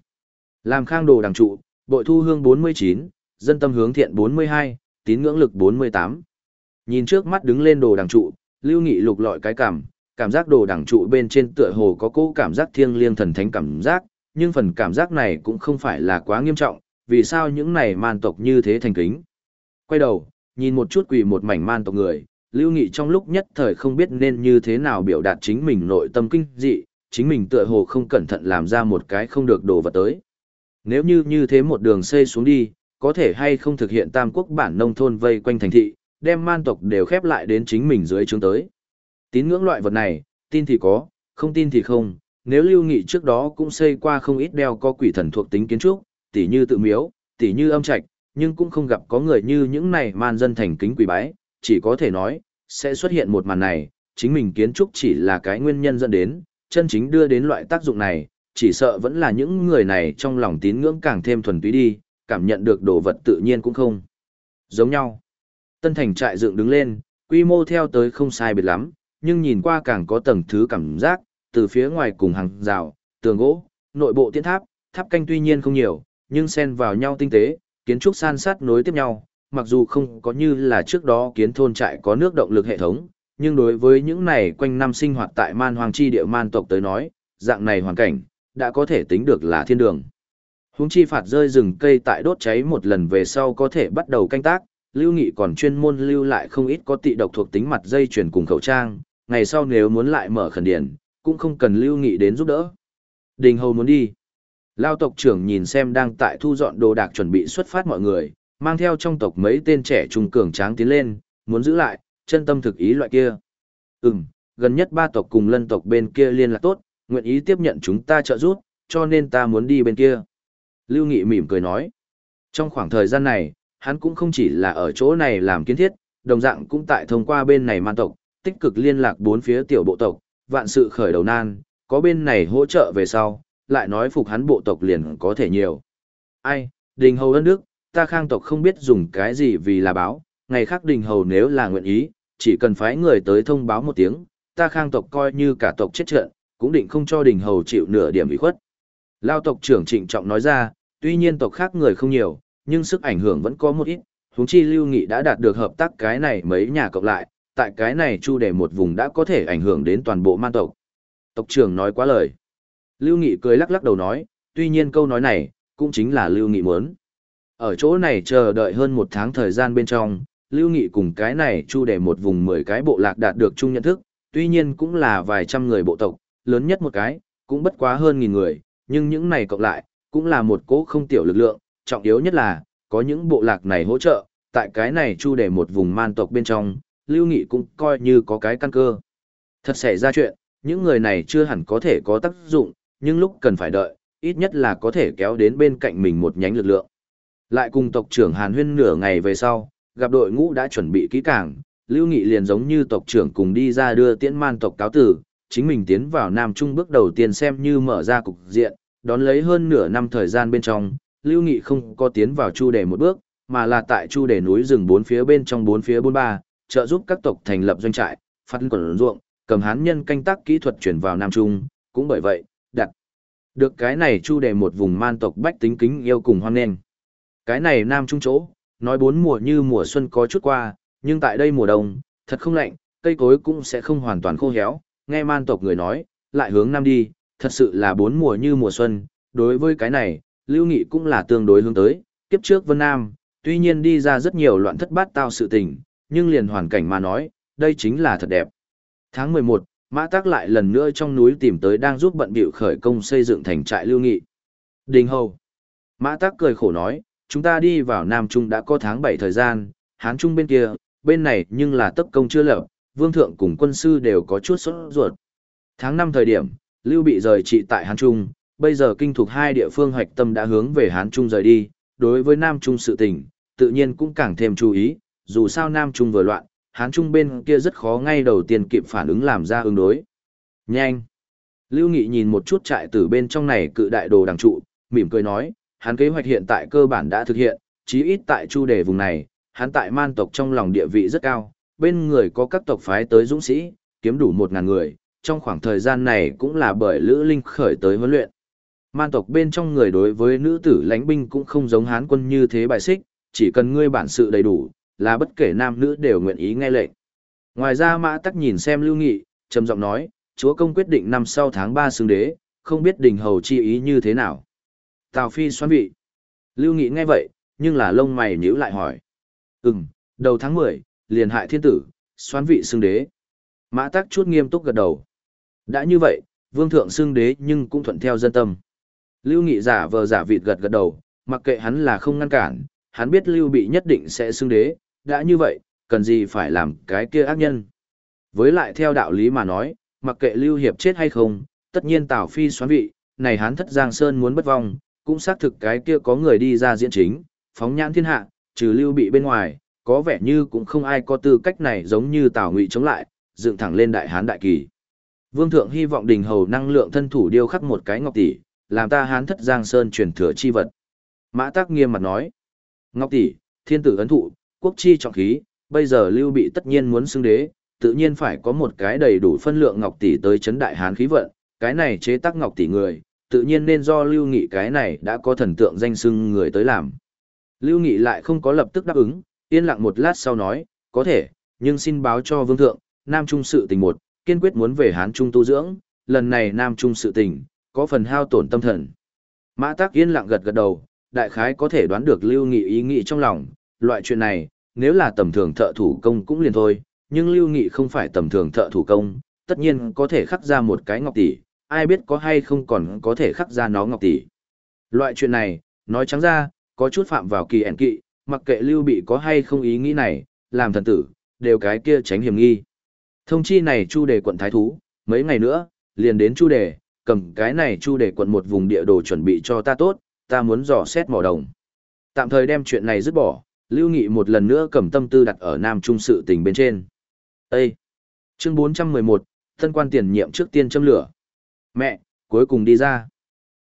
Làm khang đồ đằng trụ, bội thu hương 49, dân tâm hướng thiện 42, tín ngưỡng lực 48. Nhìn trước mắt đứng lên đồ đằng trụ, Lưu Nghị lục lọi cái cảm, cảm giác đồ đằng trụ bên trên tựa hồ có cố cảm giác thiêng liêng thần thánh cảm giác, nhưng phần cảm giác này cũng không phải là quá nghiêm trọng, vì sao những này man tộc như thế thành kính. Quay đầu, nhìn một chút quỳ một mảnh man tộc người, Lưu Nghị trong lúc nhất thời không biết nên như thế nào biểu đạt chính mình nội tâm kinh dị, chính mình tựa hồ không cẩn thận làm ra một cái không được đồ vật tới. Nếu như như thế một đường xây xuống đi, có thể hay không thực hiện tam quốc bản nông thôn vây quanh thành thị, đem man tộc đều khép lại đến chính mình dưới chúng tới. Tín ngưỡng loại vật này, tin thì có, không tin thì không, nếu lưu nghị trước đó cũng xây qua không ít đeo có quỷ thần thuộc tính kiến trúc, tỉ như tự miếu, tỉ như âm trạch, nhưng cũng không gặp có người như những này man dân thành kính quỷ bái, chỉ có thể nói, sẽ xuất hiện một màn này, chính mình kiến trúc chỉ là cái nguyên nhân dẫn đến, chân chính đưa đến loại tác dụng này, chỉ sợ vẫn là những người này trong lòng tín ngưỡng càng thêm thuần túy đi, cảm nhận được đồ vật tự nhiên cũng không. Giống nhau. Tân thành trại dựng đứng lên, quy mô theo tới không sai biệt lắm, nhưng nhìn qua càng có tầng thứ cảm giác, từ phía ngoài cùng hàng rào, tường gỗ, nội bộ tiến tháp, tháp canh tuy nhiên không nhiều, nhưng xen vào nhau tinh tế, kiến trúc san sát nối tiếp nhau, mặc dù không có như là trước đó kiến thôn trại có nước động lực hệ thống, nhưng đối với những này quanh năm sinh hoạt tại man hoàng chi địa man tộc tới nói, dạng này hoàn cảnh, đã có thể tính được là thiên đường. Húng chi phạt rơi rừng cây tại đốt cháy một lần về sau có thể bắt đầu canh tác, Lưu Nghị còn chuyên môn lưu lại không ít có tị độc thuộc tính mặt dây chuyển cùng khẩu trang, ngày sau nếu muốn lại mở khẩn điển, cũng không cần Lưu Nghị đến giúp đỡ. Đình Hầu muốn đi. Lao tộc trưởng nhìn xem đang tại thu dọn đồ đạc chuẩn bị xuất phát mọi người, mang theo trong tộc mấy tên trẻ trung cường tráng tiến lên, muốn giữ lại, chân tâm thực ý loại kia. Ừm, gần nhất ba tộc cùng lân tộc bên kia liên lạc tốt, nguyện ý tiếp nhận chúng ta trợ giúp, cho nên ta muốn đi bên kia. Lưu Nghị mỉm cười nói. Trong khoảng thời gian này, hắn cũng không chỉ là ở chỗ này làm kiến thiết, đồng dạng cũng tại thông qua bên này man tộc, tích cực liên lạc bốn phía tiểu bộ tộc, vạn sự khởi đầu nan, có bên này hỗ trợ về sau, lại nói phục hắn bộ tộc liền có thể nhiều. Ai, đình hầu đất nước, ta khang tộc không biết dùng cái gì vì là báo, ngày khác đình hầu nếu là nguyện ý, chỉ cần phái người tới thông báo một tiếng, ta khang tộc coi như cả tộc chết trận, cũng định không cho đình hầu chịu nửa điểm ủy khuất. Lao tộc trưởng trịnh trọng nói ra, tuy nhiên tộc khác người không nhiều, nhưng sức ảnh hưởng vẫn có một ít, huống chi lưu nghị đã đạt được hợp tác cái này mấy nhà cộng lại, tại cái này chu để một vùng đã có thể ảnh hưởng đến toàn bộ man tộc. Tộc trưởng nói quá lời. Lưu Nghị cười lắc lắc đầu nói, tuy nhiên câu nói này, cũng chính là Lưu Nghị muốn. Ở chỗ này chờ đợi hơn một tháng thời gian bên trong, Lưu Nghị cùng cái này chu để một vùng mười cái bộ lạc đạt được chung nhận thức, tuy nhiên cũng là vài trăm người bộ tộc, lớn nhất một cái, cũng bất quá hơn nghìn người, nhưng những này cộng lại, cũng là một cỗ không tiểu lực lượng, trọng yếu nhất là, có những bộ lạc này hỗ trợ, tại cái này chu để một vùng man tộc bên trong, Lưu Nghị cũng coi như có cái căn cơ. Thật xảy ra chuyện, những người này chưa hẳn có thể có tác dụng, nhưng lúc cần phải đợi, ít nhất là có thể kéo đến bên cạnh mình một nhánh lực lượng. Lại cùng tộc trưởng Hàn Huyên nửa ngày về sau, gặp đội ngũ đã chuẩn bị kỹ càng, Lưu Nghị liền giống như tộc trưởng cùng đi ra đưa tiễn man tộc cáo tử, chính mình tiến vào Nam Trung bước đầu tiên xem như mở ra cục diện, đón lấy hơn nửa năm thời gian bên trong, Lưu Nghị không có tiến vào chu đề một bước, mà là tại chu đề núi rừng bốn phía bên trong bốn phía bốn ba, trợ giúp các tộc thành lập doanh trại, phát quần ruộng, cầm hán nhân canh tác kỹ thuật chuyển vào Nam Trung, cũng bởi vậy, đặt được cái này chu đề một vùng man tộc bách tính kính yêu cùng hoan nghênh. Cái này Nam Trung chỗ, nói bốn mùa như mùa xuân có chút qua, nhưng tại đây mùa đông, thật không lạnh, cây cối cũng sẽ không hoàn toàn khô héo, nghe man tộc người nói, lại hướng Nam đi, thật sự là bốn mùa như mùa xuân, đối với cái này, Lưu Nghị cũng là tương đối hướng tới, kiếp trước Vân Nam, tuy nhiên đi ra rất nhiều loạn thất bát tao sự tình, nhưng liền hoàn cảnh mà nói, đây chính là thật đẹp. Tháng 11, Mã tắc lại lần nữa trong núi tìm tới đang giúp bận bịu khởi công xây dựng thành trại Lưu Nghị. Đình Hầu. Mã tắc cười khổ nói, chúng ta đi vào Nam Trung đã có tháng 7 thời gian, Hán Trung bên kia, bên này nhưng là tấp công chưa lập, vương thượng cùng quân sư đều có chút sốt ruột. Tháng 5 thời điểm, Lưu bị rời trị tại Hán Trung, bây giờ kinh thuộc hai địa phương hoạch tâm đã hướng về Hán Trung rời đi, đối với Nam Trung sự tình, tự nhiên cũng càng thêm chú ý, dù sao Nam Trung vừa loạn, Hán Trung bên kia rất khó ngay đầu tiên kịp phản ứng làm ra ứng đối. Nhanh! Lưu Nghị nhìn một chút trại tử bên trong này cự đại đồ đằng trụ, mỉm cười nói, hắn kế hoạch hiện tại cơ bản đã thực hiện, chí ít tại chu đề vùng này, hắn tại man tộc trong lòng địa vị rất cao, bên người có các tộc phái tới dũng sĩ, kiếm đủ một ngàn người, trong khoảng thời gian này cũng là bởi Lữ Linh khởi tới huấn luyện. Man tộc bên trong người đối với nữ tử lãnh binh cũng không giống hán quân như thế bài xích, chỉ cần ngươi bản sự đầy đủ, là bất kể nam nữ đều nguyện ý nghe lệnh. Ngoài ra Mã Tắc nhìn xem Lưu Nghị, trầm giọng nói, chúa công quyết định năm sau tháng 3 xứng đế, không biết đình hầu chi ý như thế nào. Tào Phi xoan vị. Lưu Nghị nghe vậy, nhưng là lông mày nhíu lại hỏi. Ừm, đầu tháng 10, liền hại thiên tử, xoan vị xưng đế. Mã Tắc chút nghiêm túc gật đầu. Đã như vậy, vương thượng xưng đế nhưng cũng thuận theo dân tâm. Lưu Nghị giả vờ giả vịt gật gật đầu, mặc kệ hắn là không ngăn cản, hắn biết Lưu Bị nhất định sẽ xưng đế, đã như vậy, cần gì phải làm cái kia ác nhân. Với lại theo đạo lý mà nói, mặc kệ Lưu Hiệp chết hay không, tất nhiên Tào Phi xoán vị, này hắn thất Giang Sơn muốn bất vong, cũng xác thực cái kia có người đi ra diễn chính, phóng nhãn thiên hạ, trừ Lưu Bị bên ngoài, có vẻ như cũng không ai có tư cách này giống như Tào Ngụy chống lại, dựng thẳng lên đại hán đại kỳ. Vương thượng hy vọng đình hầu năng lượng thân thủ điêu khắc một cái ngọc tỷ, làm ta hán thất Giang Sơn truyền thừa chi vật. Mã Tắc nghiêm mặt nói, Ngọc tỷ, thiên tử ấn thụ, quốc chi trọng khí, bây giờ Lưu Bị tất nhiên muốn xưng đế, tự nhiên phải có một cái đầy đủ phân lượng ngọc tỷ tới chấn đại hán khí vận, cái này chế tác ngọc tỷ người, tự nhiên nên do Lưu Nghị cái này đã có thần tượng danh xưng người tới làm. Lưu Nghị lại không có lập tức đáp ứng, yên lặng một lát sau nói, có thể, nhưng xin báo cho vương thượng, Nam Trung sự tình một, kiên quyết muốn về Hán Trung tu dưỡng, lần này Nam Trung sự tình, có phần hao tổn tâm thần. Mã Tắc yên lặng gật gật đầu, đại khái có thể đoán được Lưu Nghị ý nghĩ trong lòng, loại chuyện này, nếu là tầm thường thợ thủ công cũng liền thôi, nhưng Lưu Nghị không phải tầm thường thợ thủ công, tất nhiên có thể khắc ra một cái ngọc tỷ, ai biết có hay không còn có thể khắc ra nó ngọc tỷ. Loại chuyện này, nói trắng ra, có chút phạm vào kỳ ẻn kỵ, mặc kệ Lưu Bị có hay không ý nghĩ này, làm thần tử, đều cái kia tránh hiểm nghi. Thông chi này chu đề quận thái thú, mấy ngày nữa, liền đến chu đề, cầm cái này chu đề quận một vùng địa đồ chuẩn bị cho ta tốt, ta muốn dò xét mỏ đồng. Tạm thời đem chuyện này dứt bỏ, Lưu Nghị một lần nữa cầm tâm tư đặt ở Nam Trung sự tình bên trên. Ê! Chương 411, thân quan tiền nhiệm trước tiên châm lửa. Mẹ, cuối cùng đi ra.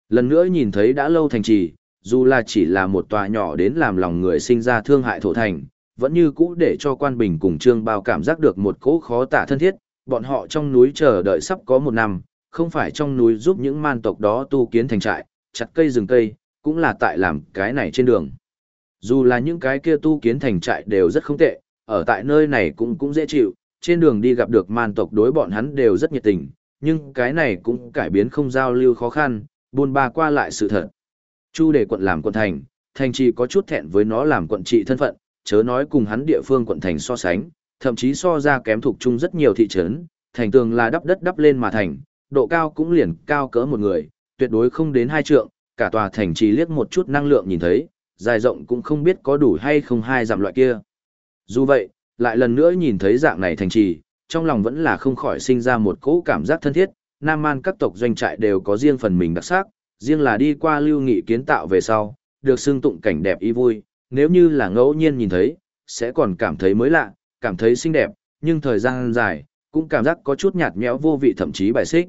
Lần nữa nhìn thấy đã lâu thành trì, dù là chỉ là một tòa nhỏ đến làm lòng người sinh ra thương hại thổ thành, vẫn như cũ để cho quan bình cùng trương bao cảm giác được một cỗ khó tả thân thiết, bọn họ trong núi chờ đợi sắp có một năm, không phải trong núi giúp những man tộc đó tu kiến thành trại, chặt cây rừng cây, cũng là tại làm cái này trên đường. Dù là những cái kia tu kiến thành trại đều rất không tệ, ở tại nơi này cũng cũng dễ chịu, trên đường đi gặp được man tộc đối bọn hắn đều rất nhiệt tình, nhưng cái này cũng cải biến không giao lưu khó khăn, buôn ba qua lại sự thật. Chu để quận làm quận thành, thành trì có chút thẹn với nó làm quận trị thân phận, chớ nói cùng hắn địa phương quận thành so sánh, thậm chí so ra kém thuộc chung rất nhiều thị trấn, thành tường là đắp đất đắp lên mà thành, độ cao cũng liền cao cỡ một người, tuyệt đối không đến hai trượng, cả tòa thành trì liếc một chút năng lượng nhìn thấy, dài rộng cũng không biết có đủ hay không hai giảm loại kia. Dù vậy, lại lần nữa nhìn thấy dạng này thành trì, trong lòng vẫn là không khỏi sinh ra một cỗ cảm giác thân thiết, Nam Man các tộc doanh trại đều có riêng phần mình đặc sắc, riêng là đi qua lưu nghị kiến tạo về sau, được xưng tụng cảnh đẹp ý vui, nếu như là ngẫu nhiên nhìn thấy, sẽ còn cảm thấy mới lạ, cảm thấy xinh đẹp, nhưng thời gian dài, cũng cảm giác có chút nhạt nhẽo vô vị thậm chí bài xích.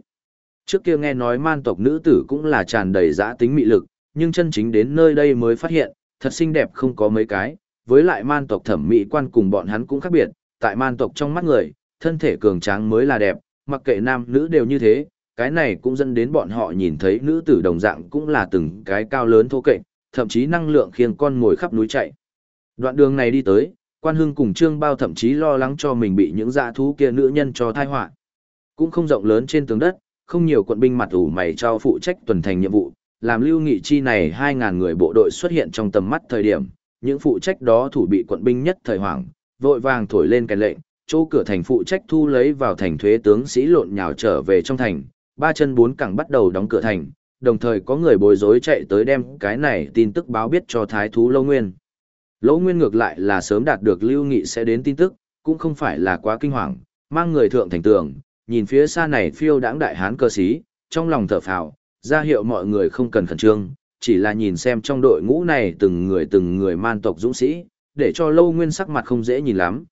Trước kia nghe nói man tộc nữ tử cũng là tràn đầy dã tính mị lực, nhưng chân chính đến nơi đây mới phát hiện, thật xinh đẹp không có mấy cái, với lại man tộc thẩm mỹ quan cùng bọn hắn cũng khác biệt, tại man tộc trong mắt người, thân thể cường tráng mới là đẹp, mặc kệ nam nữ đều như thế, cái này cũng dẫn đến bọn họ nhìn thấy nữ tử đồng dạng cũng là từng cái cao lớn thô kệch, thậm chí năng lượng khiêng con ngồi khắp núi chạy. Đoạn đường này đi tới, quan hưng cùng trương bao thậm chí lo lắng cho mình bị những dã thú kia nữ nhân cho thai họa Cũng không rộng lớn trên tường đất, không nhiều quận binh mặt ủ mày cho phụ trách tuần thành nhiệm vụ, làm lưu nghị chi này 2.000 người bộ đội xuất hiện trong tầm mắt thời điểm, những phụ trách đó thủ bị quận binh nhất thời hoảng, vội vàng thổi lên cái lệnh, chỗ cửa thành phụ trách thu lấy vào thành thuế tướng sĩ lộn nhào trở về trong thành, ba chân bốn cẳng bắt đầu đóng cửa thành, đồng thời có người bối rối chạy tới đem cái này tin tức báo biết cho thái thú Lâu Nguyên. Lâu Nguyên ngược lại là sớm đạt được Lưu Nghị sẽ đến tin tức, cũng không phải là quá kinh hoàng, mang người thượng thành tường, nhìn phía xa này phiêu đãng đại hán cơ sĩ, trong lòng thở phào, ra hiệu mọi người không cần khẩn trương, chỉ là nhìn xem trong đội ngũ này từng người từng người man tộc dũng sĩ, để cho Lâu Nguyên sắc mặt không dễ nhìn lắm.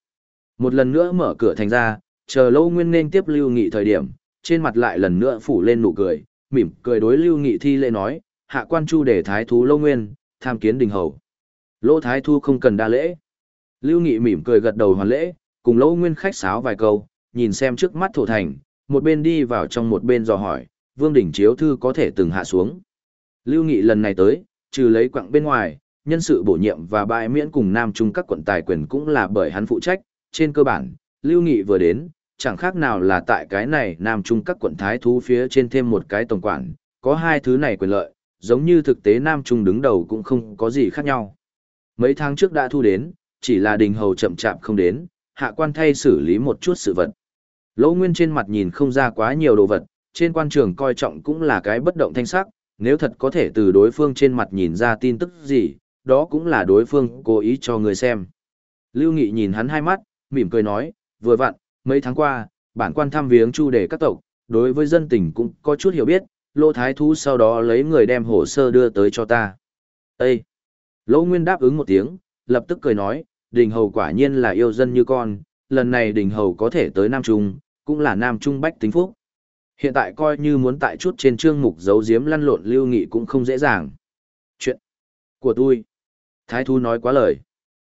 Một lần nữa mở cửa thành ra, chờ Lâu Nguyên nên tiếp Lưu Nghị thời điểm, trên mặt lại lần nữa phủ lên nụ cười, mỉm cười đối Lưu Nghị thi lễ nói, hạ quan chu để thái thú Lâu Nguyên, tham kiến đình hầu. Lỗ thái thu không cần đa lễ. Lưu Nghị mỉm cười gật đầu hoàn lễ, cùng Lâu Nguyên khách sáo vài câu, nhìn xem trước mắt thổ thành, một bên đi vào trong một bên dò hỏi, Vương Đỉnh Chiếu Thư có thể từng hạ xuống. Lưu Nghị lần này tới, trừ lấy quặng bên ngoài, nhân sự bổ nhiệm và bãi miễn cùng Nam Trung các quận tài quyền cũng là bởi hắn phụ trách, trên cơ bản, Lưu Nghị vừa đến, chẳng khác nào là tại cái này Nam Trung các quận thái thú phía trên thêm một cái tổng quản, có hai thứ này quyền lợi, giống như thực tế Nam Trung đứng đầu cũng không có gì khác nhau. Mấy tháng trước đã thu đến, chỉ là đình hầu chậm chạp không đến, hạ quan thay xử lý một chút sự vật. Lỗ Nguyên trên mặt nhìn không ra quá nhiều đồ vật, trên quan trường coi trọng cũng là cái bất động thanh sắc, nếu thật có thể từ đối phương trên mặt nhìn ra tin tức gì, đó cũng là đối phương cố ý cho người xem. Lưu Nghị nhìn hắn hai mắt, mỉm cười nói, vừa vặn, mấy tháng qua, bản quan thăm viếng chu đề các tộc, đối với dân tình cũng có chút hiểu biết, Lô Thái Thú sau đó lấy người đem hồ sơ đưa tới cho ta. Ê! Lỗ Nguyên đáp ứng một tiếng, lập tức cười nói, đình hầu quả nhiên là yêu dân như con, lần này đình hầu có thể tới Nam Trung, cũng là Nam Trung bách tính phúc. Hiện tại coi như muốn tại chút trên chương mục giấu giếm lăn lộn lưu nghị cũng không dễ dàng. Chuyện của tôi. Thái Thú nói quá lời.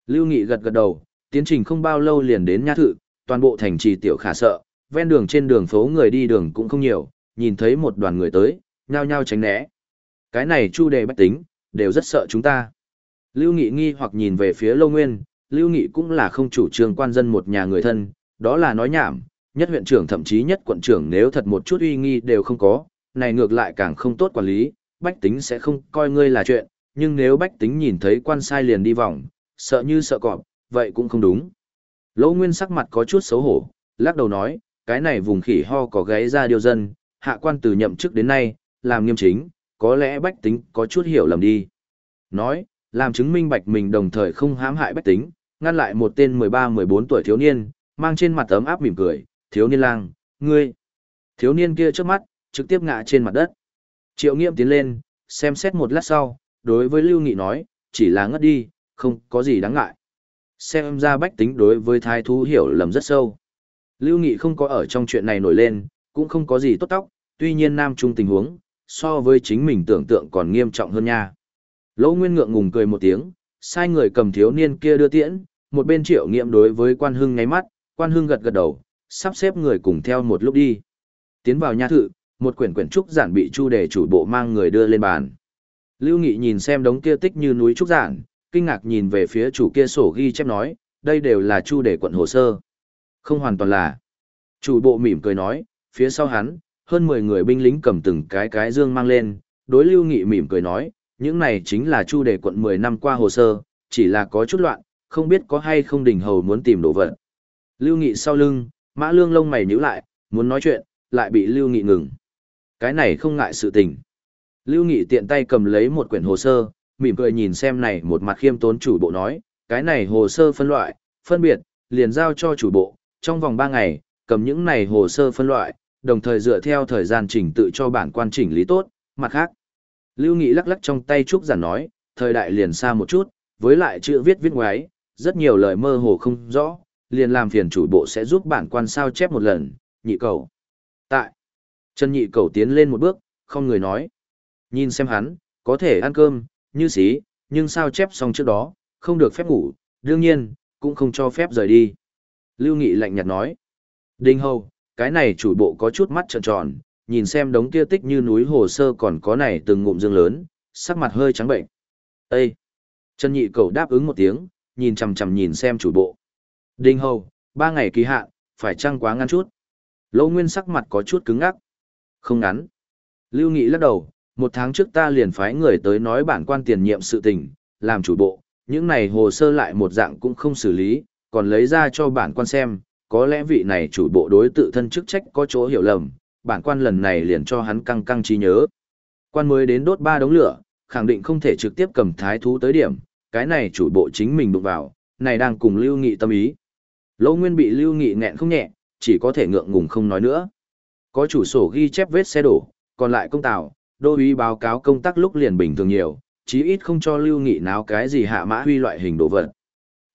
Lưu Nghị gật gật đầu, tiến trình không bao lâu liền đến nha thự, toàn bộ thành trì tiểu khả sợ, ven đường trên đường phố người đi đường cũng không nhiều, nhìn thấy một đoàn người tới, nhao nhao tránh né. Cái này chu đề bách tính, đều rất sợ chúng ta. Lưu Nghị nghi hoặc nhìn về phía Lâu Nguyên, Lưu Nghị cũng là không chủ trương quan dân một nhà người thân, đó là nói nhảm, nhất huyện trưởng thậm chí nhất quận trưởng nếu thật một chút uy nghi đều không có, này ngược lại càng không tốt quản lý, bách tính sẽ không coi ngươi là chuyện, nhưng nếu bách tính nhìn thấy quan sai liền đi vòng, sợ như sợ cọp, vậy cũng không đúng. Lỗ Nguyên sắc mặt có chút xấu hổ, lắc đầu nói, cái này vùng khỉ ho có gáy ra điều dân, hạ quan từ nhậm chức đến nay, làm nghiêm chính, có lẽ bách tính có chút hiểu lầm đi. Nói, làm chứng minh bạch mình đồng thời không hãm hại bách tính, ngăn lại một tên 13-14 tuổi thiếu niên, mang trên mặt ấm áp mỉm cười, thiếu niên lang, ngươi. Thiếu niên kia trước mắt, trực tiếp ngã trên mặt đất. Triệu nghiệm tiến lên, xem xét một lát sau, đối với Lưu Nghị nói, chỉ là ngất đi, không có gì đáng ngại. Xem ra bách tính đối với thái thú hiểu lầm rất sâu. Lưu Nghị không có ở trong chuyện này nổi lên, cũng không có gì tốt tóc, tuy nhiên nam trung tình huống, so với chính mình tưởng tượng còn nghiêm trọng hơn nha. Lỗ Nguyên ngượng ngùng cười một tiếng, sai người cầm thiếu niên kia đưa tiễn, một bên triệu nghiệm đối với quan hưng ngáy mắt, quan hưng gật gật đầu, sắp xếp người cùng theo một lúc đi. Tiến vào nha thự, một quyển quyển trúc giản bị chu đề chủ bộ mang người đưa lên bàn. Lưu Nghị nhìn xem đống kia tích như núi trúc giản, kinh ngạc nhìn về phía chủ kia sổ ghi chép nói, đây đều là chu đề quận hồ sơ. Không hoàn toàn là. Chủ bộ mỉm cười nói, phía sau hắn, hơn 10 người binh lính cầm từng cái cái dương mang lên, đối Lưu Nghị mỉm cười nói, những này chính là chu đề quận 10 năm qua hồ sơ, chỉ là có chút loạn, không biết có hay không đình hầu muốn tìm đồ vật. Lưu Nghị sau lưng, mã lương lông mày nhíu lại, muốn nói chuyện, lại bị Lưu Nghị ngừng. Cái này không ngại sự tình. Lưu Nghị tiện tay cầm lấy một quyển hồ sơ, mỉm cười nhìn xem này một mặt khiêm tốn chủ bộ nói, cái này hồ sơ phân loại, phân biệt, liền giao cho chủ bộ, trong vòng 3 ngày, cầm những này hồ sơ phân loại, đồng thời dựa theo thời gian chỉnh tự cho bản quan chỉnh lý tốt, mặt khác. Lưu Nghị lắc lắc trong tay trúc giản nói, thời đại liền xa một chút, với lại chữ viết viết ngoái, rất nhiều lời mơ hồ không rõ, liền làm phiền chủ bộ sẽ giúp bản quan sao chép một lần, nhị cầu. Tại, chân nhị cầu tiến lên một bước, không người nói. Nhìn xem hắn, có thể ăn cơm, như xí, nhưng sao chép xong trước đó, không được phép ngủ, đương nhiên, cũng không cho phép rời đi. Lưu Nghị lạnh nhạt nói. Đinh Hầu, cái này chủ bộ có chút mắt trợn tròn, nhìn xem đống kia tích như núi hồ sơ còn có này từng ngụm dương lớn, sắc mặt hơi trắng bệnh. Ê! Trần Nhị Cầu đáp ứng một tiếng, nhìn chằm chằm nhìn xem chủ bộ. Đinh Hầu, ba ngày kỳ hạn, phải chăng quá ngắn chút? Lỗ Nguyên sắc mặt có chút cứng ngắc. Không ngắn. Lưu Nghị lắc đầu, một tháng trước ta liền phái người tới nói bản quan tiền nhiệm sự tình, làm chủ bộ, những này hồ sơ lại một dạng cũng không xử lý, còn lấy ra cho bản quan xem, có lẽ vị này chủ bộ đối tự thân chức trách có chỗ hiểu lầm, bản quan lần này liền cho hắn căng căng trí nhớ. Quan mới đến đốt ba đống lửa, khẳng định không thể trực tiếp cầm thái thú tới điểm, cái này chủ bộ chính mình đụng vào, này đang cùng Lưu Nghị tâm ý. Lỗ Nguyên bị Lưu Nghị nghẹn không nhẹ, chỉ có thể ngượng ngùng không nói nữa. Có chủ sổ ghi chép vết xe đổ, còn lại công tào, đô uý báo cáo công tác lúc liền bình thường nhiều, chí ít không cho lưu nghị náo cái gì hạ mã huy loại hình đồ vật.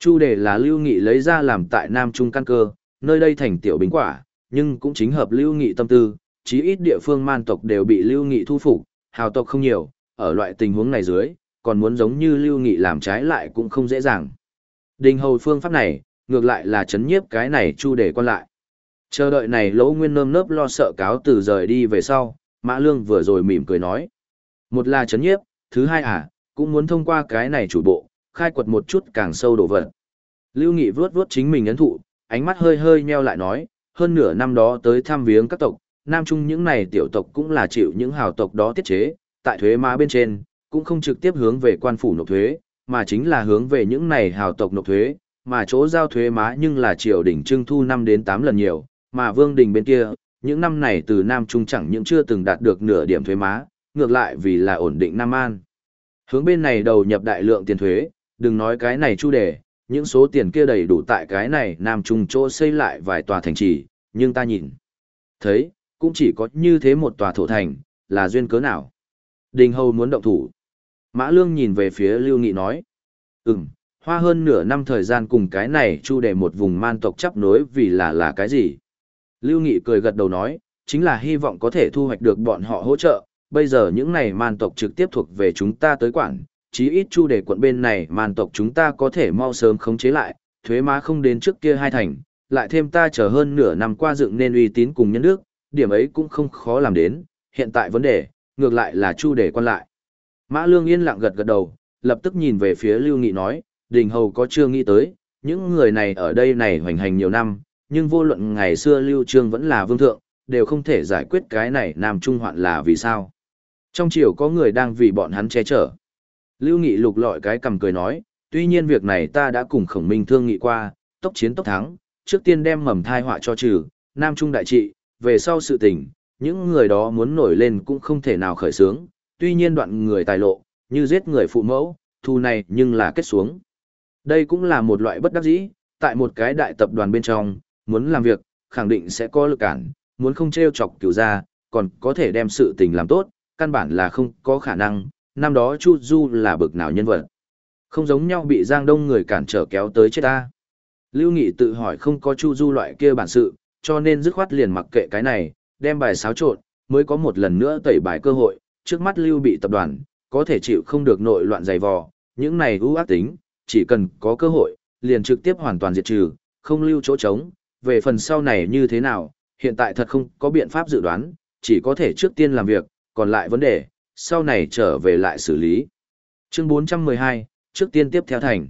Chu đề là Lưu Nghị lấy ra làm tại Nam Trung căn cơ, nơi đây thành tiểu bình quả, nhưng cũng chính hợp Lưu Nghị tâm tư, chí ít địa phương man tộc đều bị Lưu Nghị thu phục, hào tộc không nhiều, ở loại tình huống này dưới, còn muốn giống như Lưu Nghị làm trái lại cũng không dễ dàng. Đình hầu phương pháp này, ngược lại là chấn nhiếp cái này chu để quan lại. Chờ đợi này lỗ nguyên nơm nớp lo sợ cáo từ rời đi về sau, Mã Lương vừa rồi mỉm cười nói. Một là chấn nhiếp, thứ hai à, cũng muốn thông qua cái này chủ bộ, khai quật một chút càng sâu đổ vật. Lưu Nghị vướt vướt chính mình ấn thụ, ánh mắt hơi hơi nheo lại nói, hơn nửa năm đó tới thăm viếng các tộc, Nam Trung những này tiểu tộc cũng là chịu những hào tộc đó tiết chế, tại thuế má bên trên, cũng không trực tiếp hướng về quan phủ nộp thuế, mà chính là hướng về những này hào tộc nộp thuế, mà chỗ giao thuế má nhưng là triều đỉnh trưng thu 5 đến 8 lần nhiều, mà vương đình bên kia, những năm này từ Nam Trung chẳng những chưa từng đạt được nửa điểm thuế má, ngược lại vì là ổn định Nam An. Hướng bên này đầu nhập đại lượng tiền thuế, đừng nói cái này chu đề, những số tiền kia đầy đủ tại cái này Nam Trung chỗ xây lại vài tòa thành trì, nhưng ta nhìn, thấy, cũng chỉ có như thế một tòa thổ thành, là duyên cớ nào. Đình Hầu muốn động thủ. Mã Lương nhìn về phía Lưu Nghị nói, ừm, hoa hơn nửa năm thời gian cùng cái này chu đề một vùng man tộc chấp nối vì là là cái gì. Lưu Nghị cười gật đầu nói, chính là hy vọng có thể thu hoạch được bọn họ hỗ trợ, bây giờ những này man tộc trực tiếp thuộc về chúng ta tới quản, chí ít chu đề quận bên này man tộc chúng ta có thể mau sớm khống chế lại, thuế má không đến trước kia hai thành, lại thêm ta chờ hơn nửa năm qua dựng nên uy tín cùng nhân nước, điểm ấy cũng không khó làm đến, hiện tại vấn đề, ngược lại là chu đề quan lại. Mã Lương yên lặng gật gật đầu, lập tức nhìn về phía Lưu Nghị nói, Đình Hầu có chưa nghĩ tới, những người này ở đây này hoành hành nhiều năm, nhưng vô luận ngày xưa Lưu Trương vẫn là vương thượng, đều không thể giải quyết cái này Nam Trung hoạn là vì sao. Trong triều có người đang vì bọn hắn che chở. Lưu Nghị lục lọi cái cầm cười nói, tuy nhiên việc này ta đã cùng khổng minh thương nghị qua, tốc chiến tốc thắng, trước tiên đem mầm thai họa cho trừ, Nam Trung đại trị, về sau sự tình, những người đó muốn nổi lên cũng không thể nào khởi sướng, tuy nhiên đoạn người tài lộ, như giết người phụ mẫu, thù này nhưng là kết xuống. Đây cũng là một loại bất đắc dĩ, tại một cái đại tập đoàn bên trong, muốn làm việc, khẳng định sẽ có lực cản, muốn không treo chọc cửu ra, còn có thể đem sự tình làm tốt, căn bản là không có khả năng, năm đó Chu Du là bực nào nhân vật. Không giống nhau bị Giang Đông người cản trở kéo tới chết ta. Lưu Nghị tự hỏi không có Chu Du loại kia bản sự, cho nên dứt khoát liền mặc kệ cái này, đem bài xáo trộn, mới có một lần nữa tẩy bài cơ hội, trước mắt Lưu bị tập đoàn, có thể chịu không được nội loạn dày vò, những này ưu ác tính, chỉ cần có cơ hội, liền trực tiếp hoàn toàn diệt trừ, không lưu chỗ trống, về phần sau này như thế nào, hiện tại thật không có biện pháp dự đoán, chỉ có thể trước tiên làm việc, còn lại vấn đề, sau này trở về lại xử lý. Chương 412, trước tiên tiếp theo thành.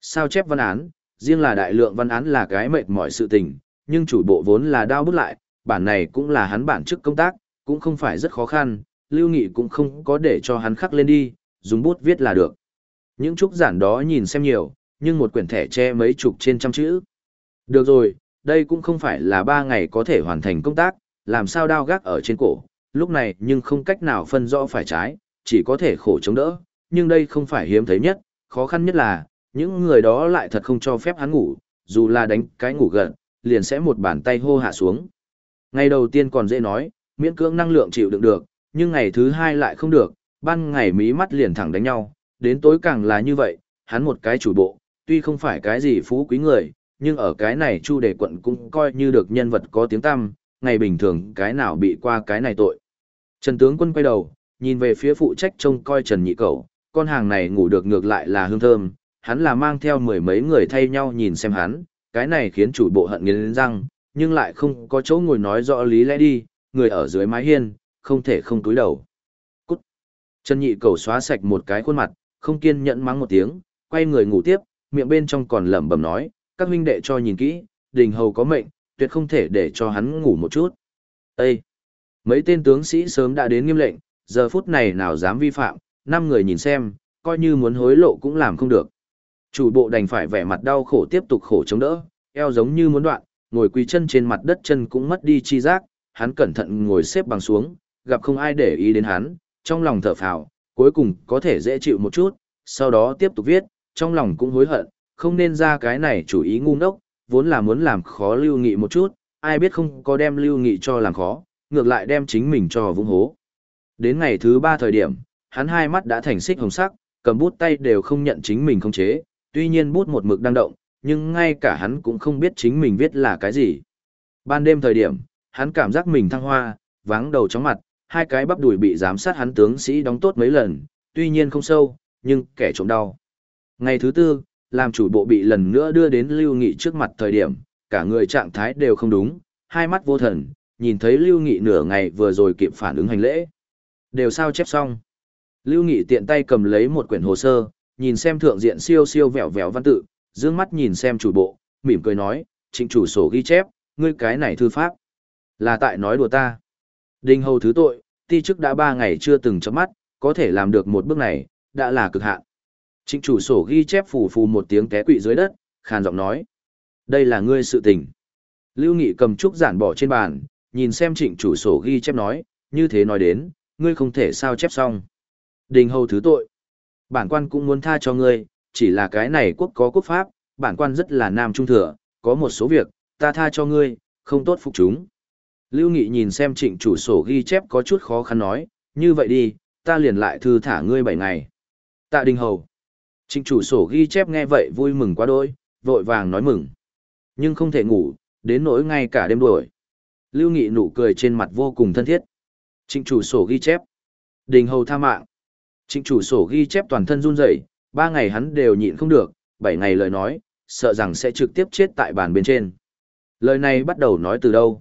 Sao chép văn án, riêng là đại lượng văn án là cái mệt mỏi sự tình, nhưng chủ bộ vốn là đao bút lại, bản này cũng là hắn bản chức công tác, cũng không phải rất khó khăn, Lưu Nghị cũng không có để cho hắn khắc lên đi, dùng bút viết là được. Những trúc giản đó nhìn xem nhiều, nhưng một quyển thẻ che mấy chục trên trăm chữ. Được rồi, đây cũng không phải là ba ngày có thể hoàn thành công tác, làm sao đao gác ở trên cổ, lúc này nhưng không cách nào phân rõ phải trái, chỉ có thể khổ chống đỡ, nhưng đây không phải hiếm thấy nhất, khó khăn nhất là, những người đó lại thật không cho phép hắn ngủ, dù là đánh cái ngủ gần, liền sẽ một bàn tay hô hạ xuống. Ngày đầu tiên còn dễ nói, miễn cưỡng năng lượng chịu đựng được, nhưng ngày thứ hai lại không được, ban ngày mí mắt liền thẳng đánh nhau, đến tối càng là như vậy, hắn một cái chủ bộ, tuy không phải cái gì phú quý người, nhưng ở cái này Chu Đề quận cũng coi như được nhân vật có tiếng tăm, ngày bình thường cái nào bị qua cái này tội. Trần tướng quân quay đầu, nhìn về phía phụ trách trông coi Trần Nhị Cẩu, con hàng này ngủ được ngược lại là hương thơm, hắn là mang theo mười mấy người thay nhau nhìn xem hắn, cái này khiến chủ bộ hận nghiến răng, nhưng lại không có chỗ ngồi nói rõ lý lẽ đi, người ở dưới mái hiên, không thể không túi đầu. Cút! Trần Nhị Cẩu xóa sạch một cái khuôn mặt, không kiên nhẫn mắng một tiếng, quay người ngủ tiếp, miệng bên trong còn lẩm bẩm nói, các huynh đệ cho nhìn kỹ, đình hầu có mệnh, tuyệt không thể để cho hắn ngủ một chút. Ê! Mấy tên tướng sĩ sớm đã đến nghiêm lệnh, giờ phút này nào dám vi phạm, năm người nhìn xem, coi như muốn hối lộ cũng làm không được. Chủ bộ đành phải vẻ mặt đau khổ tiếp tục khổ chống đỡ, eo giống như muốn đoạn, ngồi quỳ chân trên mặt đất chân cũng mất đi chi giác, hắn cẩn thận ngồi xếp bằng xuống, gặp không ai để ý đến hắn, trong lòng thở phào, cuối cùng có thể dễ chịu một chút, sau đó tiếp tục viết, trong lòng cũng hối hận, không nên ra cái này chủ ý ngu ngốc, vốn là muốn làm khó lưu nghị một chút, ai biết không có đem lưu nghị cho làm khó, ngược lại đem chính mình cho vung hố. Đến ngày thứ ba thời điểm, hắn hai mắt đã thành xích hồng sắc, cầm bút tay đều không nhận chính mình không chế, tuy nhiên bút một mực đang động, nhưng ngay cả hắn cũng không biết chính mình viết là cái gì. Ban đêm thời điểm, hắn cảm giác mình thăng hoa, vắng đầu chóng mặt, hai cái bắp đùi bị giám sát hắn tướng sĩ đóng tốt mấy lần, tuy nhiên không sâu, nhưng kẻ trộm đau. Ngày thứ tư, làm chủ bộ bị lần nữa đưa đến Lưu Nghị trước mặt thời điểm, cả người trạng thái đều không đúng, hai mắt vô thần, nhìn thấy Lưu Nghị nửa ngày vừa rồi kịp phản ứng hành lễ. Đều sao chép xong. Lưu Nghị tiện tay cầm lấy một quyển hồ sơ, nhìn xem thượng diện siêu siêu vẹo vẹo văn tự, dương mắt nhìn xem chủ bộ, mỉm cười nói, trịnh chủ sổ ghi chép, ngươi cái này thư pháp. Là tại nói đùa ta. Đinh hầu thứ tội, ti chức đã ba ngày chưa từng chấm mắt, có thể làm được một bước này, đã là cực hạn. Trịnh chủ sổ ghi chép phù phù một tiếng té quỵ dưới đất, khàn giọng nói. Đây là ngươi sự tình. Lưu Nghị cầm trúc giản bỏ trên bàn, nhìn xem trịnh chủ sổ ghi chép nói, như thế nói đến, ngươi không thể sao chép xong. Đình hầu thứ tội. Bản quan cũng muốn tha cho ngươi, chỉ là cái này quốc có quốc pháp, bản quan rất là nam trung thừa, có một số việc, ta tha cho ngươi, không tốt phục chúng. Lưu Nghị nhìn xem trịnh chủ sổ ghi chép có chút khó khăn nói, như vậy đi, ta liền lại thư thả ngươi bảy ngày. Tạ Đình Hầu. Trịnh chủ sổ ghi chép nghe vậy vui mừng quá đôi, vội vàng nói mừng. Nhưng không thể ngủ, đến nỗi ngay cả đêm đuổi. Lưu Nghị nụ cười trên mặt vô cùng thân thiết. Trịnh chủ sổ ghi chép. Đình Hầu tha mạng. Trịnh chủ sổ ghi chép toàn thân run rẩy, ba ngày hắn đều nhịn không được, bảy ngày lời nói, sợ rằng sẽ trực tiếp chết tại bàn bên trên. Lời này bắt đầu nói từ đâu?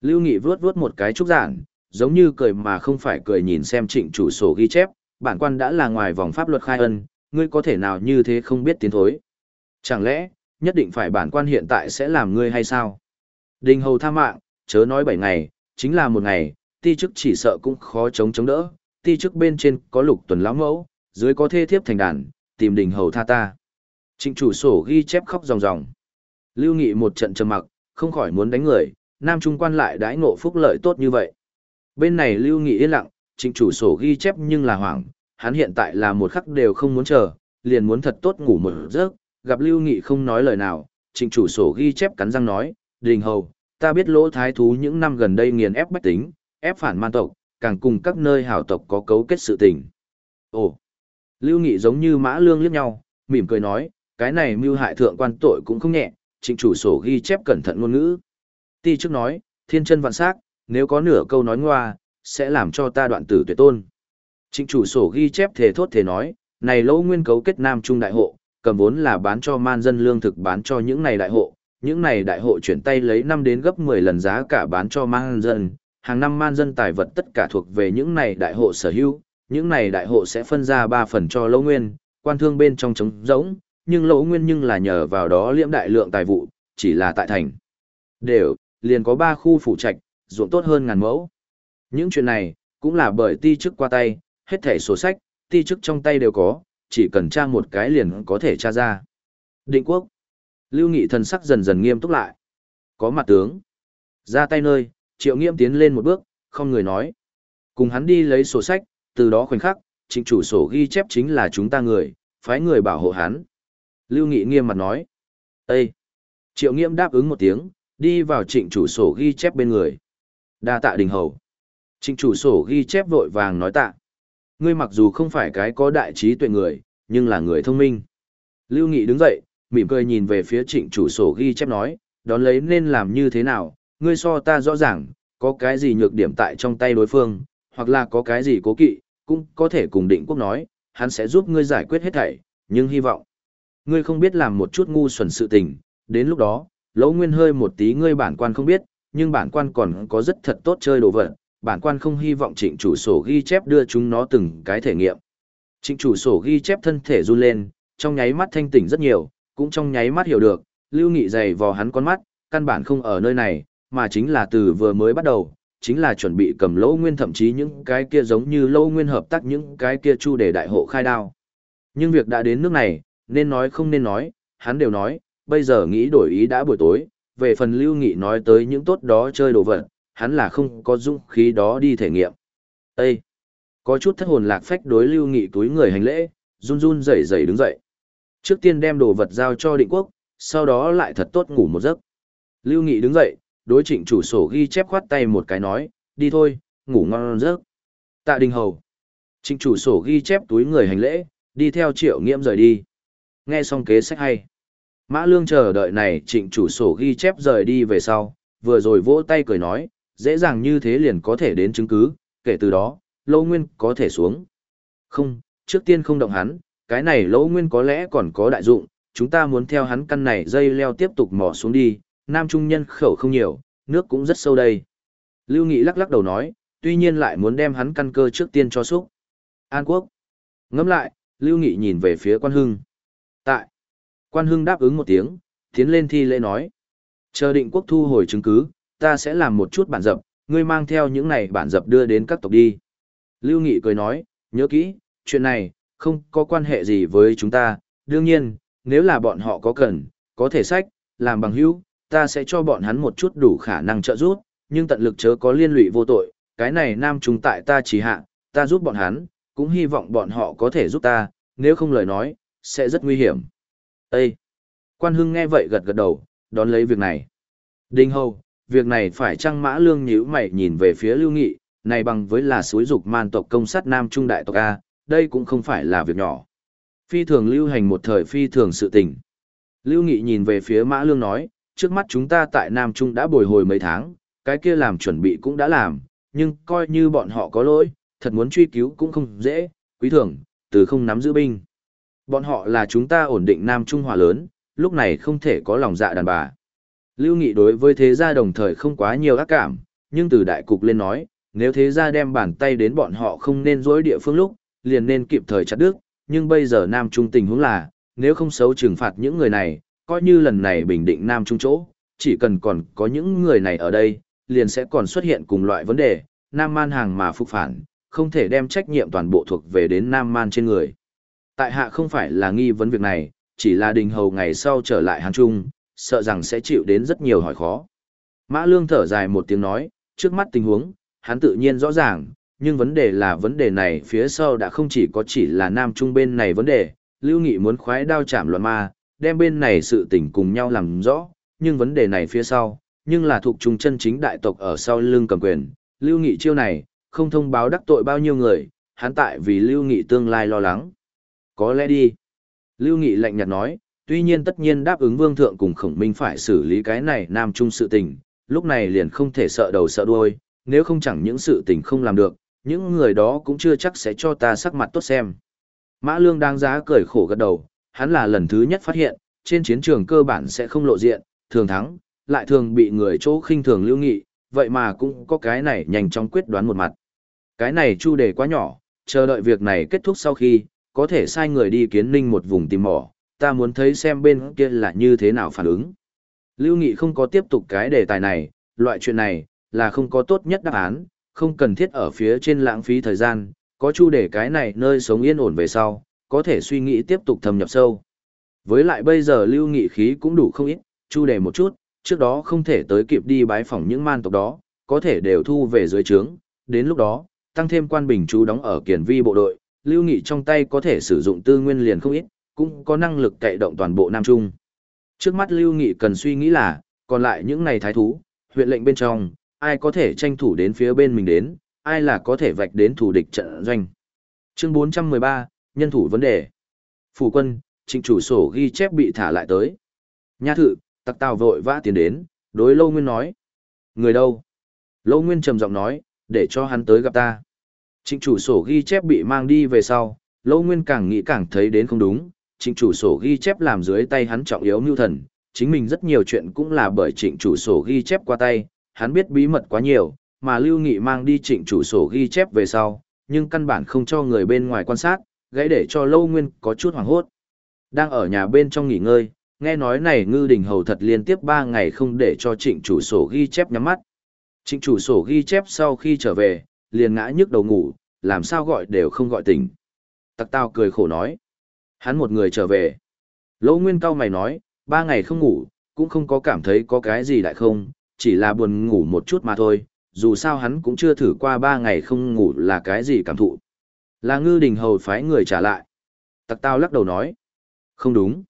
Lưu Nghị vuốt vuốt một cái trúc giản, giống như cười mà không phải cười nhìn xem trịnh chủ sổ ghi chép, bản quan đã là ngoài vòng pháp luật khai ân, ngươi có thể nào như thế không biết tiến thối. Chẳng lẽ, nhất định phải bản quan hiện tại sẽ làm ngươi hay sao? Đình hầu tha mạng, chớ nói bảy ngày, chính là một ngày, ti chức chỉ sợ cũng khó chống chống đỡ, ti chức bên trên có lục tuần lão mẫu, dưới có thê thiếp thành đàn, tìm đình hầu tha ta. Trịnh chủ sổ ghi chép khóc ròng ròng. Lưu Nghị một trận trầm mặc, không khỏi muốn đánh người, Nam Trung quan lại đãi ngộ phúc lợi tốt như vậy. Bên này Lưu Nghị yên lặng, trịnh chủ sổ ghi chép nhưng là hoảng, hắn hiện tại là một khắc đều không muốn chờ, liền muốn thật tốt ngủ một giấc, gặp Lưu Nghị không nói lời nào, trịnh chủ sổ ghi chép cắn răng nói, đình hầu, ta biết lỗ thái thú những năm gần đây nghiền ép bách tính, ép phản man tộc, càng cùng các nơi hảo tộc có cấu kết sự tình. Ồ, Lưu Nghị giống như mã lương liếc nhau, mỉm cười nói, cái này mưu hại thượng quan tội cũng không nhẹ, trịnh chủ sổ ghi chép cẩn thận ngôn ngữ. Ti trước nói, thiên chân vạn sắc, nếu có nửa câu nói ngoa, sẽ làm cho ta đoạn tử tuyệt tôn. Trịnh chủ sổ ghi chép thể thốt thể nói, này lỗ nguyên cấu kết nam trung đại hộ, cầm vốn là bán cho man dân lương thực bán cho những này đại hộ, những này đại hộ chuyển tay lấy năm đến gấp 10 lần giá cả bán cho man dân, hàng năm man dân tài vật tất cả thuộc về những này đại hộ sở hữu, những này đại hộ sẽ phân ra 3 phần cho lỗ nguyên, quan thương bên trong trống rỗng, nhưng lỗ nguyên nhưng là nhờ vào đó liễm đại lượng tài vụ, chỉ là tại thành. Đều, liền có 3 khu phủ trạch, ruộng tốt hơn ngàn mẫu. Những chuyện này, cũng là bởi ti chức qua tay, hết thẻ sổ sách, ti chức trong tay đều có, chỉ cần tra một cái liền có thể tra ra. Định quốc. Lưu Nghị thần sắc dần dần nghiêm túc lại. Có mặt tướng. Ra tay nơi, triệu nghiêm tiến lên một bước, không người nói. Cùng hắn đi lấy sổ sách, từ đó khoảnh khắc, trịnh chủ sổ ghi chép chính là chúng ta người, phái người bảo hộ hắn. Lưu Nghị nghiêm mặt nói. Ê! Triệu nghiêm đáp ứng một tiếng, đi vào trịnh chủ sổ ghi chép bên người. đa tạ đình hầu. Trịnh chủ sổ ghi chép vội vàng nói tạ. Ngươi mặc dù không phải cái có đại trí tuệ người, nhưng là người thông minh. Lưu Nghị đứng dậy, mỉm cười nhìn về phía trịnh chủ sổ ghi chép nói, đón lấy nên làm như thế nào, ngươi so ta rõ ràng, có cái gì nhược điểm tại trong tay đối phương, hoặc là có cái gì cố kỵ, cũng có thể cùng định quốc nói, hắn sẽ giúp ngươi giải quyết hết thảy, nhưng hy vọng. Ngươi không biết làm một chút ngu xuẩn sự tình, đến lúc đó, lỗ nguyên hơi một tí ngươi bản quan không biết, nhưng bản quan còn có rất thật tốt chơi đồ vật, bản quan không hy vọng trịnh chủ sổ ghi chép đưa chúng nó từng cái thể nghiệm. Trịnh chủ sổ ghi chép thân thể run lên, trong nháy mắt thanh tỉnh rất nhiều, cũng trong nháy mắt hiểu được, lưu nghị dày vò hắn con mắt, căn bản không ở nơi này, mà chính là từ vừa mới bắt đầu, chính là chuẩn bị cầm lỗ nguyên thậm chí những cái kia giống như lỗ nguyên hợp tác những cái kia chu để đại hộ khai đao. Nhưng việc đã đến nước này, nên nói không nên nói, hắn đều nói, bây giờ nghĩ đổi ý đã buổi tối, về phần lưu nghị nói tới những tốt đó chơi đồ vật, hắn là không có dũng khí đó đi thể nghiệm. Ê! Có chút thất hồn lạc phách đối lưu nghị túi người hành lễ, run run rẩy rẩy đứng dậy. Trước tiên đem đồ vật giao cho định quốc, sau đó lại thật tốt ngủ một giấc. Lưu nghị đứng dậy, đối trịnh chủ sổ ghi chép khoát tay một cái nói, đi thôi, ngủ ngon giấc. Tạ đình hầu. Trịnh chủ sổ ghi chép túi người hành lễ, đi theo triệu nghiễm rời đi. Nghe xong kế sách hay. Mã Lương chờ đợi này trịnh chủ sổ ghi chép rời đi về sau, vừa rồi vỗ tay cười nói, dễ dàng như thế liền có thể đến chứng cứ, kể từ đó, Lâu Nguyên có thể xuống. Không, trước tiên không động hắn, cái này Lâu Nguyên có lẽ còn có đại dụng, chúng ta muốn theo hắn căn này dây leo tiếp tục mò xuống đi, nam trung nhân khẩu không nhiều, nước cũng rất sâu đây. Lưu Nghị lắc lắc đầu nói, tuy nhiên lại muốn đem hắn căn cơ trước tiên cho xúc. An Quốc. Ngẫm lại, Lưu Nghị nhìn về phía quan hưng. Tại. Quan hưng đáp ứng một tiếng, tiến lên thi lễ nói. Chờ định quốc thu hồi chứng cứ, ta sẽ làm một chút bản dập, ngươi mang theo những này bản dập đưa đến các tộc đi. Lưu Nghị cười nói, nhớ kỹ, chuyện này, không có quan hệ gì với chúng ta, đương nhiên, nếu là bọn họ có cần, có thể sách, làm bằng hữu, ta sẽ cho bọn hắn một chút đủ khả năng trợ giúp, nhưng tận lực chớ có liên lụy vô tội, cái này nam chúng tại ta chỉ hạ, ta giúp bọn hắn, cũng hy vọng bọn họ có thể giúp ta, nếu không lời nói, sẽ rất nguy hiểm. Ê! Quan Hưng nghe vậy gật gật đầu, đón lấy việc này. Đinh Hầu, việc này phải chăng mã lương nhíu mày nhìn về phía Lưu Nghị, này bằng với là suối dục man tộc công sát nam trung đại tộc A, đây cũng không phải là việc nhỏ. Phi thường lưu hành một thời phi thường sự tình. Lưu Nghị nhìn về phía mã lương nói, trước mắt chúng ta tại Nam Trung đã bồi hồi mấy tháng, cái kia làm chuẩn bị cũng đã làm, nhưng coi như bọn họ có lỗi, thật muốn truy cứu cũng không dễ, quý thường, từ không nắm giữ binh. Bọn họ là chúng ta ổn định Nam Trung hòa lớn, lúc này không thể có lòng dạ đàn bà. Lưu Nghị đối với thế gia đồng thời không quá nhiều ác cảm, nhưng từ đại cục lên nói, nếu thế gia đem bàn tay đến bọn họ không nên dối địa phương lúc, liền nên kịp thời chặt đứt, nhưng bây giờ Nam Trung tình huống là, nếu không xấu trừng phạt những người này, coi như lần này bình định Nam Trung chỗ, chỉ cần còn có những người này ở đây, liền sẽ còn xuất hiện cùng loại vấn đề, Nam Man hàng mà phục phản, không thể đem trách nhiệm toàn bộ thuộc về đến Nam Man trên người. Tại hạ không phải là nghi vấn việc này, chỉ là đình hầu ngày sau trở lại Hán Trung, sợ rằng sẽ chịu đến rất nhiều hỏi khó. Mã Lương thở dài một tiếng nói, trước mắt tình huống, hắn tự nhiên rõ ràng, nhưng vấn đề là vấn đề này phía sau đã không chỉ có chỉ là Nam Trung bên này vấn đề, Lưu Nghị muốn khoái đao chạm loạn ma, đem bên này sự tình cùng nhau làm rõ, nhưng vấn đề này phía sau, nhưng là thuộc trung chân chính đại tộc ở sau lưng cầm quyền, Lưu Nghị chiêu này, không thông báo đắc tội bao nhiêu người, hắn tại vì Lưu Nghị tương lai lo lắng. Có lẽ đi. Lưu Nghị lạnh nhạt nói, tuy nhiên tất nhiên đáp ứng vương thượng cùng khổng minh phải xử lý cái này nam trung sự tình, lúc này liền không thể sợ đầu sợ đuôi, nếu không chẳng những sự tình không làm được, những người đó cũng chưa chắc sẽ cho ta sắc mặt tốt xem. Mã Lương đang giá cười khổ gật đầu, hắn là lần thứ nhất phát hiện, trên chiến trường cơ bản sẽ không lộ diện, thường thắng, lại thường bị người chỗ khinh thường lưu nghị, vậy mà cũng có cái này nhanh chóng quyết đoán một mặt. Cái này chu đề quá nhỏ, chờ đợi việc này kết thúc sau khi, có thể sai người đi kiến ninh một vùng tìm mỏ, ta muốn thấy xem bên kia là như thế nào phản ứng. Lưu Nghị không có tiếp tục cái đề tài này, loại chuyện này, là không có tốt nhất đáp án, không cần thiết ở phía trên lãng phí thời gian, có chu đề cái này nơi sống yên ổn về sau, có thể suy nghĩ tiếp tục thâm nhập sâu. Với lại bây giờ lưu nghị khí cũng đủ không ít, chu đề một chút, trước đó không thể tới kịp đi bái phỏng những man tộc đó, có thể đều thu về dưới trướng, đến lúc đó, tăng thêm quan bình chú đóng ở kiển vi bộ đội, lưu nghị trong tay có thể sử dụng tư nguyên liền không ít, cũng có năng lực cậy động toàn bộ Nam Trung. Trước mắt lưu nghị cần suy nghĩ là, còn lại những này thái thú, huyện lệnh bên trong, ai có thể tranh thủ đến phía bên mình đến, ai là có thể vạch đến thủ địch trận doanh. Chương 413, nhân thủ vấn đề. Phủ quân, trịnh chủ sổ ghi chép bị thả lại tới. Nha thự, tặc tào vội vã tiến đến, đối Lâu Nguyên nói. Người đâu? Lâu Nguyên trầm giọng nói, để cho hắn tới gặp ta. Trịnh chủ sổ ghi chép bị mang đi về sau, Lâu Nguyên càng nghĩ càng thấy đến không đúng. Trịnh chủ sổ ghi chép làm dưới tay hắn trọng yếu mưu thần, chính mình rất nhiều chuyện cũng là bởi trịnh chủ sổ ghi chép qua tay, hắn biết bí mật quá nhiều, mà Lưu Nghị mang đi trịnh chủ sổ ghi chép về sau, nhưng căn bản không cho người bên ngoài quan sát, gãy để cho Lâu Nguyên có chút hoảng hốt. Đang ở nhà bên trong nghỉ ngơi, nghe nói này ngư đình hầu thật liên tiếp 3 ngày không để cho trịnh chủ sổ ghi chép nhắm mắt. Trịnh chủ sổ ghi chép sau khi trở về, liền ngã nhức đầu ngủ, làm sao gọi đều không gọi tỉnh. Tặc tao cười khổ nói. Hắn một người trở về. Lỗ Nguyên cao mày nói, ba ngày không ngủ, cũng không có cảm thấy có cái gì đại không, chỉ là buồn ngủ một chút mà thôi, dù sao hắn cũng chưa thử qua ba ngày không ngủ là cái gì cảm thụ. Là ngư đình hầu phái người trả lại. Tặc tao lắc đầu nói. Không đúng.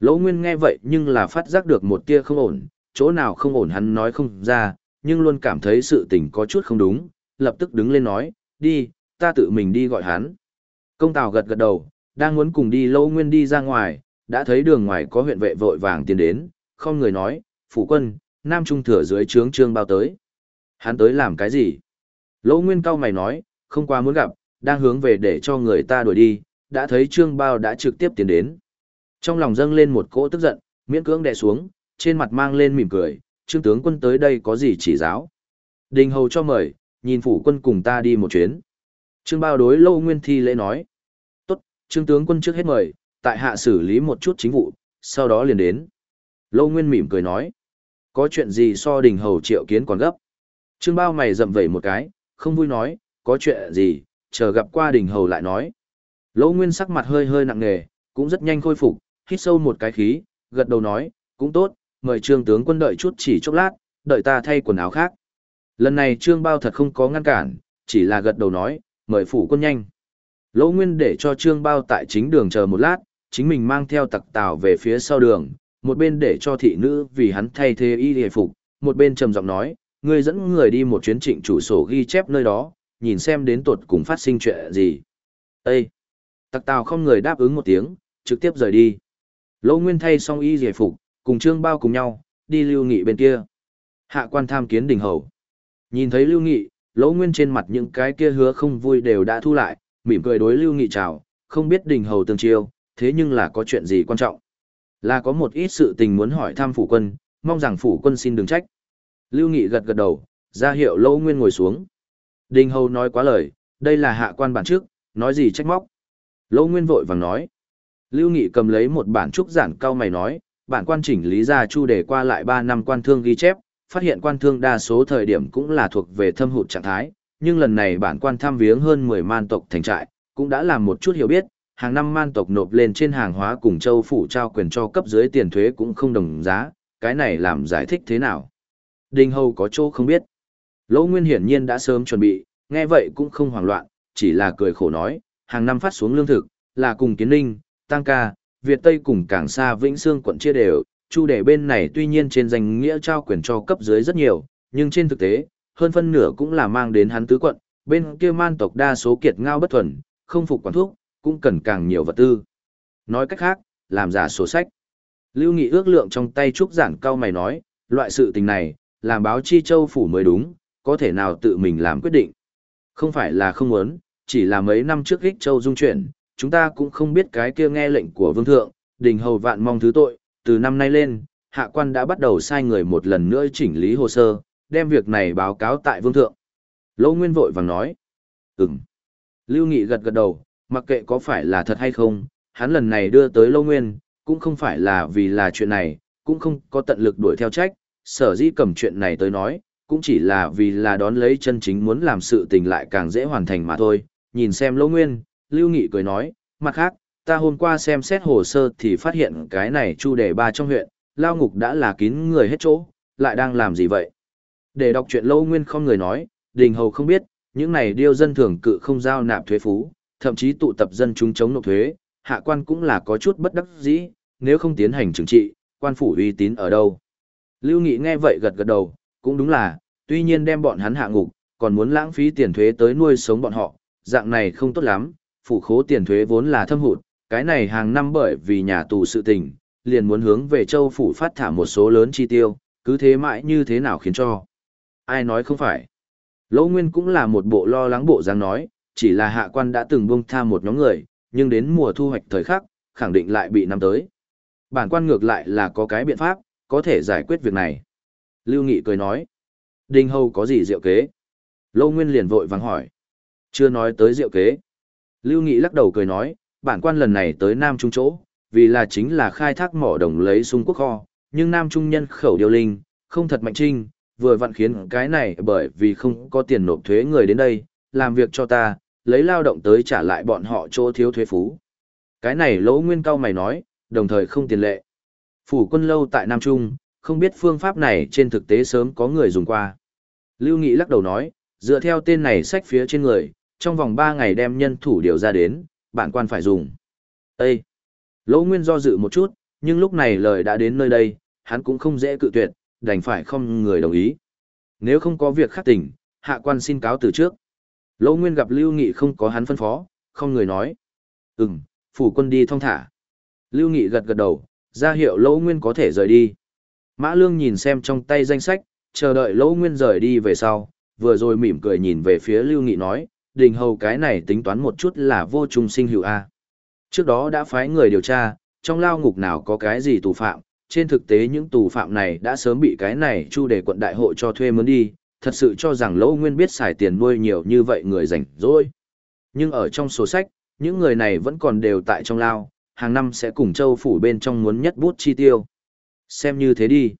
Lỗ Nguyên nghe vậy nhưng là phát giác được một tia không ổn, chỗ nào không ổn hắn nói không ra, nhưng luôn cảm thấy sự tình có chút không đúng, lập tức đứng lên nói, đi, ta tự mình đi gọi hắn. Công Tào gật gật đầu, đang muốn cùng đi Lâu Nguyên đi ra ngoài, đã thấy đường ngoài có huyện vệ vội vàng tiến đến, không người nói, phủ quân, nam trung thừa dưới trướng trương bao tới. Hắn tới làm cái gì? Lỗ Nguyên cao mày nói, không qua muốn gặp, đang hướng về để cho người ta đuổi đi, đã thấy trương bao đã trực tiếp tiến đến. Trong lòng dâng lên một cỗ tức giận, miễn cưỡng đè xuống, trên mặt mang lên mỉm cười, trương tướng quân tới đây có gì chỉ giáo. Đình hầu cho mời, nhìn phủ quân cùng ta đi một chuyến. Trương bao đối Lô Nguyên thi lễ nói. Trương tướng quân trước hết mời, tại hạ xử lý một chút chính vụ, sau đó liền đến. Lô Nguyên mỉm cười nói. Có chuyện gì so đình hầu triệu kiến còn gấp. Trương bao mày rậm vẩy một cái, không vui nói, có chuyện gì, chờ gặp qua đình hầu lại nói. Lô Nguyên sắc mặt hơi hơi nặng nề, cũng rất nhanh khôi phục, hít sâu một cái khí, gật đầu nói, cũng tốt, mời trương tướng quân đợi chút chỉ chốc lát, đợi ta thay quần áo khác. Lần này trương bao thật không có ngăn cản, chỉ là gật đầu nói, mời phủ quân nhanh. Lỗ Nguyên để cho trương bao tại chính đường chờ một lát, chính mình mang theo tặc tào về phía sau đường, một bên để cho thị nữ vì hắn thay thế y hề phục, một bên trầm giọng nói, ngươi dẫn người đi một chuyến trịnh chủ sổ ghi chép nơi đó, nhìn xem đến tột cùng phát sinh chuyện gì. Ê! Tặc tào không người đáp ứng một tiếng, trực tiếp rời đi. Lỗ Nguyên thay xong y hề phục, cùng trương bao cùng nhau, đi lưu nghị bên kia. Hạ quan tham kiến đình hầu. Nhìn thấy lưu nghị, lỗ nguyên trên mặt những cái kia hứa không vui đều đã thu lại, mỉm cười đối lưu nghị chào, không biết đình hầu tương chiêu, thế nhưng là có chuyện gì quan trọng. Là có một ít sự tình muốn hỏi thăm phủ quân, mong rằng phủ quân xin đừng trách. Lưu Nghị gật gật đầu, ra hiệu Lâu Nguyên ngồi xuống. Đình Hầu nói quá lời, đây là hạ quan bản trước, nói gì trách móc. Lâu Nguyên vội vàng nói. Lưu Nghị cầm lấy một bản trúc giản cao mày nói, bản quan chỉnh lý ra chu để qua lại 3 năm quan thương ghi chép, phát hiện quan thương đa số thời điểm cũng là thuộc về thâm hụt trạng thái, nhưng lần này bản quan thăm viếng hơn 10 man tộc thành trại, cũng đã làm một chút hiểu biết, hàng năm man tộc nộp lên trên hàng hóa cùng châu phủ trao quyền cho cấp dưới tiền thuế cũng không đồng giá, cái này làm giải thích thế nào? Đinh Hầu có chỗ không biết. Lỗ Nguyên hiển nhiên đã sớm chuẩn bị, nghe vậy cũng không hoảng loạn, chỉ là cười khổ nói, hàng năm phát xuống lương thực, là cùng Kiến Ninh, Tăng Ca, Việt Tây cùng Cảng Sa Vĩnh Sương quận chia đều, chu đề bên này tuy nhiên trên danh nghĩa trao quyền cho cấp dưới rất nhiều, nhưng trên thực tế, hơn phân nửa cũng là mang đến hắn tứ quận, bên kia man tộc đa số kiệt ngao bất thuần, không phục quản thuốc, cũng cần càng nhiều vật tư. Nói cách khác, làm giả sổ sách. Lưu Nghị ước lượng trong tay trúc giản cao mày nói, loại sự tình này, làm báo chi châu phủ mới đúng, có thể nào tự mình làm quyết định. Không phải là không muốn, chỉ là mấy năm trước ích châu dung chuyển, chúng ta cũng không biết cái kia nghe lệnh của vương thượng, đình hầu vạn mong thứ tội, từ năm nay lên, hạ quan đã bắt đầu sai người một lần nữa chỉnh lý hồ sơ, đem việc này báo cáo tại vương thượng. Lỗ Nguyên vội vàng nói, ừm. Lưu Nghị gật gật đầu, mặc kệ có phải là thật hay không, hắn lần này đưa tới Lô Nguyên, cũng không phải là vì là chuyện này, cũng không có tận lực đuổi theo trách, sở dĩ cầm chuyện này tới nói, cũng chỉ là vì là đón lấy chân chính muốn làm sự tình lại càng dễ hoàn thành mà thôi. Nhìn xem Lô Nguyên, Lưu Nghị cười nói, mặt khác, ta hôm qua xem xét hồ sơ thì phát hiện cái này chu đề ba trong huyện, lao ngục đã là kín người hết chỗ, lại đang làm gì vậy? Để đọc chuyện lâu Nguyên không người nói, đình hầu không biết, những này điêu dân thường cự không giao nạp thuế phú, thậm chí tụ tập dân chúng chống nộp thuế, hạ quan cũng là có chút bất đắc dĩ, nếu không tiến hành trừng trị, quan phủ uy tín ở đâu. Lưu Nghị nghe vậy gật gật đầu, cũng đúng là, tuy nhiên đem bọn hắn hạ ngục, còn muốn lãng phí tiền thuế tới nuôi sống bọn họ, dạng này không tốt lắm, phủ khố tiền thuế vốn là thâm hụt, cái này hàng năm bởi vì nhà tù sự tình, liền muốn hướng về châu phủ phát thả một số lớn chi tiêu, cứ thế mãi như thế nào khiến cho. Ai nói không phải. Lỗ Nguyên cũng là một bộ lo lắng bộ dáng nói, chỉ là hạ quan đã từng buông tha một nhóm người, nhưng đến mùa thu hoạch thời khắc, khẳng định lại bị năm tới. Bản quan ngược lại là có cái biện pháp, có thể giải quyết việc này. Lưu Nghị cười nói, Đinh Hầu có gì diệu kế? Lô Nguyên liền vội vàng hỏi. Chưa nói tới diệu kế. Lưu Nghị lắc đầu cười nói, bản quan lần này tới Nam Trung chỗ, vì là chính là khai thác mỏ đồng lấy sung quốc kho, nhưng Nam Trung nhân khẩu điều linh, không thật mạnh trinh, vừa vặn khiến cái này bởi vì không có tiền nộp thuế người đến đây, làm việc cho ta, lấy lao động tới trả lại bọn họ chỗ thiếu thuế phú. Cái này lỗ nguyên cao mày nói, đồng thời không tiền lệ. Phủ quân lâu tại Nam Trung, không biết phương pháp này trên thực tế sớm có người dùng qua. Lưu Nghị lắc đầu nói, dựa theo tên này sách phía trên người, trong vòng 3 ngày đem nhân thủ điều ra đến, bản quan phải dùng. Ê! Lỗ Nguyên do dự một chút, nhưng lúc này lời đã đến nơi đây, hắn cũng không dễ cự tuyệt, đành phải không người đồng ý. Nếu không có việc khác tỉnh, hạ quan xin cáo từ trước. Lỗ Nguyên gặp Lưu Nghị không có hắn phân phó, không người nói. Ừm, phủ quân đi thong thả. Lưu Nghị gật gật đầu, ra hiệu Lỗ Nguyên có thể rời đi. Mã Lương nhìn xem trong tay danh sách, chờ đợi Lỗ Nguyên rời đi về sau, vừa rồi mỉm cười nhìn về phía Lưu Nghị nói, đình hầu cái này tính toán một chút là vô trùng sinh hữu A. Trước đó đã phái người điều tra, trong lao ngục nào có cái gì tù phạm, trên thực tế những tù phạm này đã sớm bị cái này chu đề quận đại hội cho thuê mướn đi, thật sự cho rằng Lỗ Nguyên biết xài tiền nuôi nhiều như vậy người rảnh rỗi. Nhưng ở trong sổ sách, những người này vẫn còn đều tại trong lao, hàng năm sẽ cùng châu phủ bên trong muốn nhất bút chi tiêu. Xem như thế đi.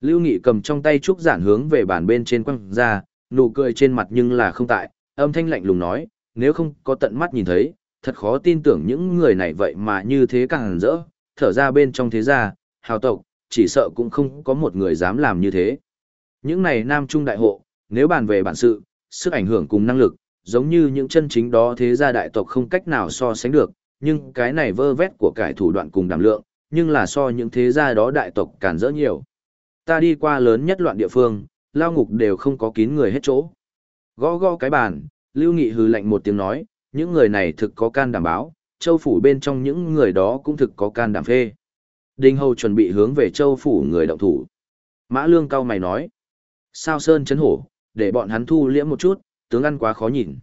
Lưu Nghị cầm trong tay trúc giản hướng về bàn bên trên quăng ra, nụ cười trên mặt nhưng là không tại, âm thanh lạnh lùng nói, nếu không có tận mắt nhìn thấy, thật khó tin tưởng những người này vậy mà như thế càng rỡ, thở ra bên trong thế gia, hào tộc, chỉ sợ cũng không có một người dám làm như thế. Những này nam trung đại hộ, nếu bàn về bản sự, sức ảnh hưởng cùng năng lực, giống như những chân chính đó thế gia đại tộc không cách nào so sánh được, nhưng cái này vơ vét của cải thủ đoạn cùng đảm lượng, nhưng là so những thế gia đó đại tộc cản rỡ nhiều. Ta đi qua lớn nhất loạn địa phương, lao ngục đều không có kín người hết chỗ. Gõ gõ cái bàn, Lưu Nghị hừ lạnh một tiếng nói, những người này thực có can đảm báo, châu phủ bên trong những người đó cũng thực có can đảm phê. Đinh Hầu chuẩn bị hướng về châu phủ người động thủ. Mã Lương cao mày nói, sao sơn chấn hổ, để bọn hắn thu liễm một chút, tướng ăn quá khó nhìn.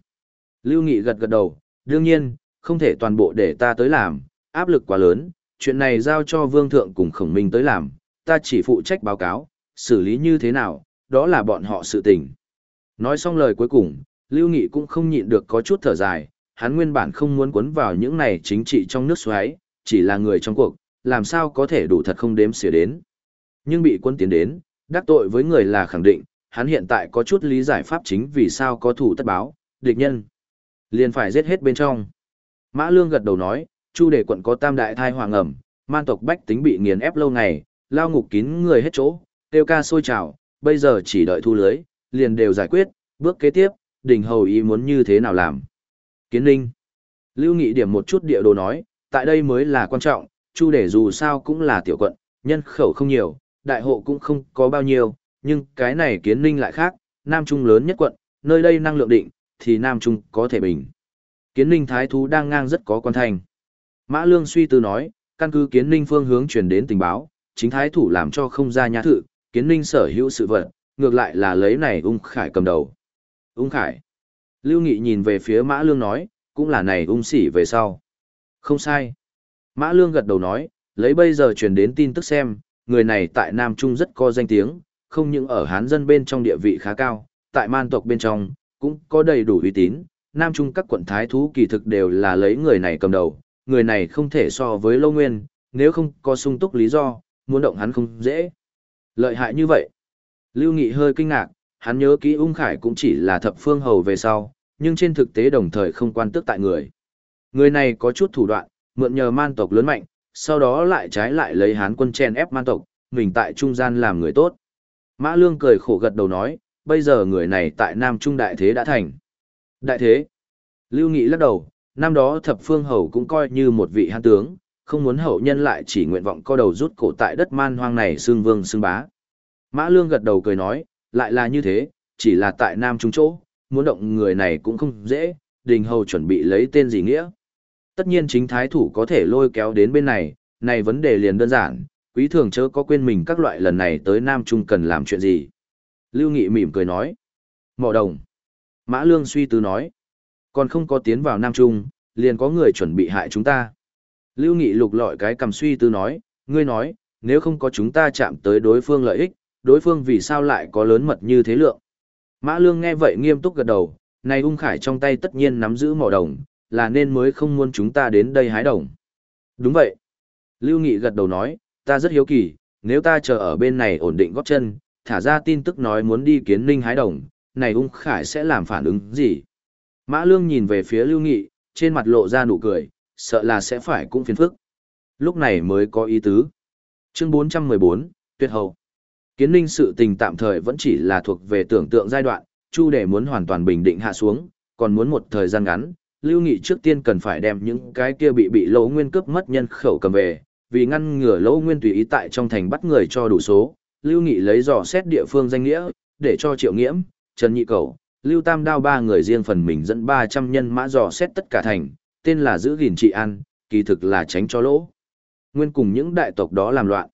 Lưu Nghị gật gật đầu, đương nhiên, không thể toàn bộ để ta tới làm, áp lực quá lớn, chuyện này giao cho vương thượng cùng khổng minh tới làm, ta chỉ phụ trách báo cáo, xử lý như thế nào, đó là bọn họ sự tình. Nói xong lời cuối cùng, Lưu Nghị cũng không nhịn được có chút thở dài, hắn nguyên bản không muốn cuốn vào những này chính trị trong nước xoáy, chỉ là người trong cuộc, làm sao có thể đủ thật không đếm xỉa đến. Nhưng bị quân tiến đến, đắc tội với người là khẳng định, hắn hiện tại có chút lý giải pháp chính vì sao có thủ tất báo, địch nhân. Liền phải giết hết bên trong. Mã Lương gật đầu nói, Chu đề quận có tam đại thai hoàng ẩm, man tộc bách tính bị nghiền ép lâu ngày, lao ngục kín người hết chỗ, tiêu ca sôi trào, bây giờ chỉ đợi thu lưới, liền đều giải quyết, bước kế tiếp, đình hầu ý muốn như thế nào làm. Kiến ninh. Lưu Nghị điểm một chút địa đồ nói, tại đây mới là quan trọng, Chu để dù sao cũng là tiểu quận, nhân khẩu không nhiều, đại hộ cũng không có bao nhiêu, nhưng cái này kiến ninh lại khác, Nam Trung lớn nhất quận, nơi đây năng lượng định, thì Nam Trung có thể bình. Kiến ninh thái thú đang ngang rất có quan thành. Mã Lương suy tư nói, căn cứ kiến ninh phương hướng truyền đến tình báo, chính thái thủ làm cho không ra nhã thự, kiến ninh sở hữu sự vật, ngược lại là lấy này ung khải cầm đầu. Ung khải. Lưu Nghị nhìn về phía Mã Lương nói, cũng là này ung sỉ về sau. Không sai. Mã Lương gật đầu nói, lấy bây giờ truyền đến tin tức xem, người này tại Nam Trung rất có danh tiếng, không những ở Hán dân bên trong địa vị khá cao, tại man tộc bên trong, cũng có đầy đủ uy tín. Nam Trung các quận thái thú kỳ thực đều là lấy người này cầm đầu, người này không thể so với Lâu Nguyên, nếu không có sung túc lý do, muốn động hắn không dễ. Lợi hại như vậy. Lưu Nghị hơi kinh ngạc, hắn nhớ kỹ ung khải cũng chỉ là thập phương hầu về sau, nhưng trên thực tế đồng thời không quan tước tại người. Người này có chút thủ đoạn, mượn nhờ man tộc lớn mạnh, sau đó lại trái lại lấy hán quân chen ép man tộc, mình tại trung gian làm người tốt. Mã Lương cười khổ gật đầu nói, bây giờ người này tại Nam Trung Đại Thế đã thành. Đại Thế. Lưu Nghị lắc đầu, năm đó thập phương hầu cũng coi như một vị hán tướng, không muốn hậu nhân lại chỉ nguyện vọng co đầu rút cổ tại đất man hoang này xương vương xương bá. Mã Lương gật đầu cười nói, lại là như thế, chỉ là tại Nam Trung chỗ, muốn động người này cũng không dễ, đình hầu chuẩn bị lấy tên gì nghĩa. Tất nhiên chính thái thủ có thể lôi kéo đến bên này, này vấn đề liền đơn giản, quý thường chớ có quên mình các loại lần này tới Nam Trung cần làm chuyện gì. Lưu Nghị mỉm cười nói. Mỏ đồng. Mã Lương suy tư nói. Còn không có tiến vào Nam Trung, liền có người chuẩn bị hại chúng ta. Lưu Nghị lục lọi cái cầm suy tư nói, ngươi nói, nếu không có chúng ta chạm tới đối phương lợi ích, đối phương vì sao lại có lớn mật như thế lượng. Mã Lương nghe vậy nghiêm túc gật đầu, này ung khải trong tay tất nhiên nắm giữ mỏ đồng, là nên mới không muốn chúng ta đến đây hái đồng. Đúng vậy. Lưu Nghị gật đầu nói, ta rất hiếu kỳ, nếu ta chờ ở bên này ổn định góp chân, thả ra tin tức nói muốn đi kiến ninh hái đồng, này ung khải sẽ làm phản ứng gì? Mã Lương nhìn về phía Lưu Nghị, trên mặt lộ ra nụ cười, sợ là sẽ phải cũng phiền phức. Lúc này mới có ý tứ. Chương 414, Tuyệt hậu. Kiến ninh sự tình tạm thời vẫn chỉ là thuộc về tưởng tượng giai đoạn, Chu để muốn hoàn toàn bình định hạ xuống, còn muốn một thời gian ngắn, Lưu Nghị trước tiên cần phải đem những cái kia bị bị Lỗ Nguyên cướp mất nhân khẩu cầm về, vì ngăn ngừa Lỗ Nguyên tùy ý tại trong thành bắt người cho đủ số, Lưu Nghị lấy dò xét địa phương danh nghĩa, để cho Triệu Nghiễm, Trần Nhị Cầu, Lưu Tam Đao ba người riêng phần mình dẫn 300 nhân mã dò xét tất cả thành, tên là giữ gìn trị an, kỳ thực là tránh cho lỗ. nguyên cùng những đại tộc đó làm loạn.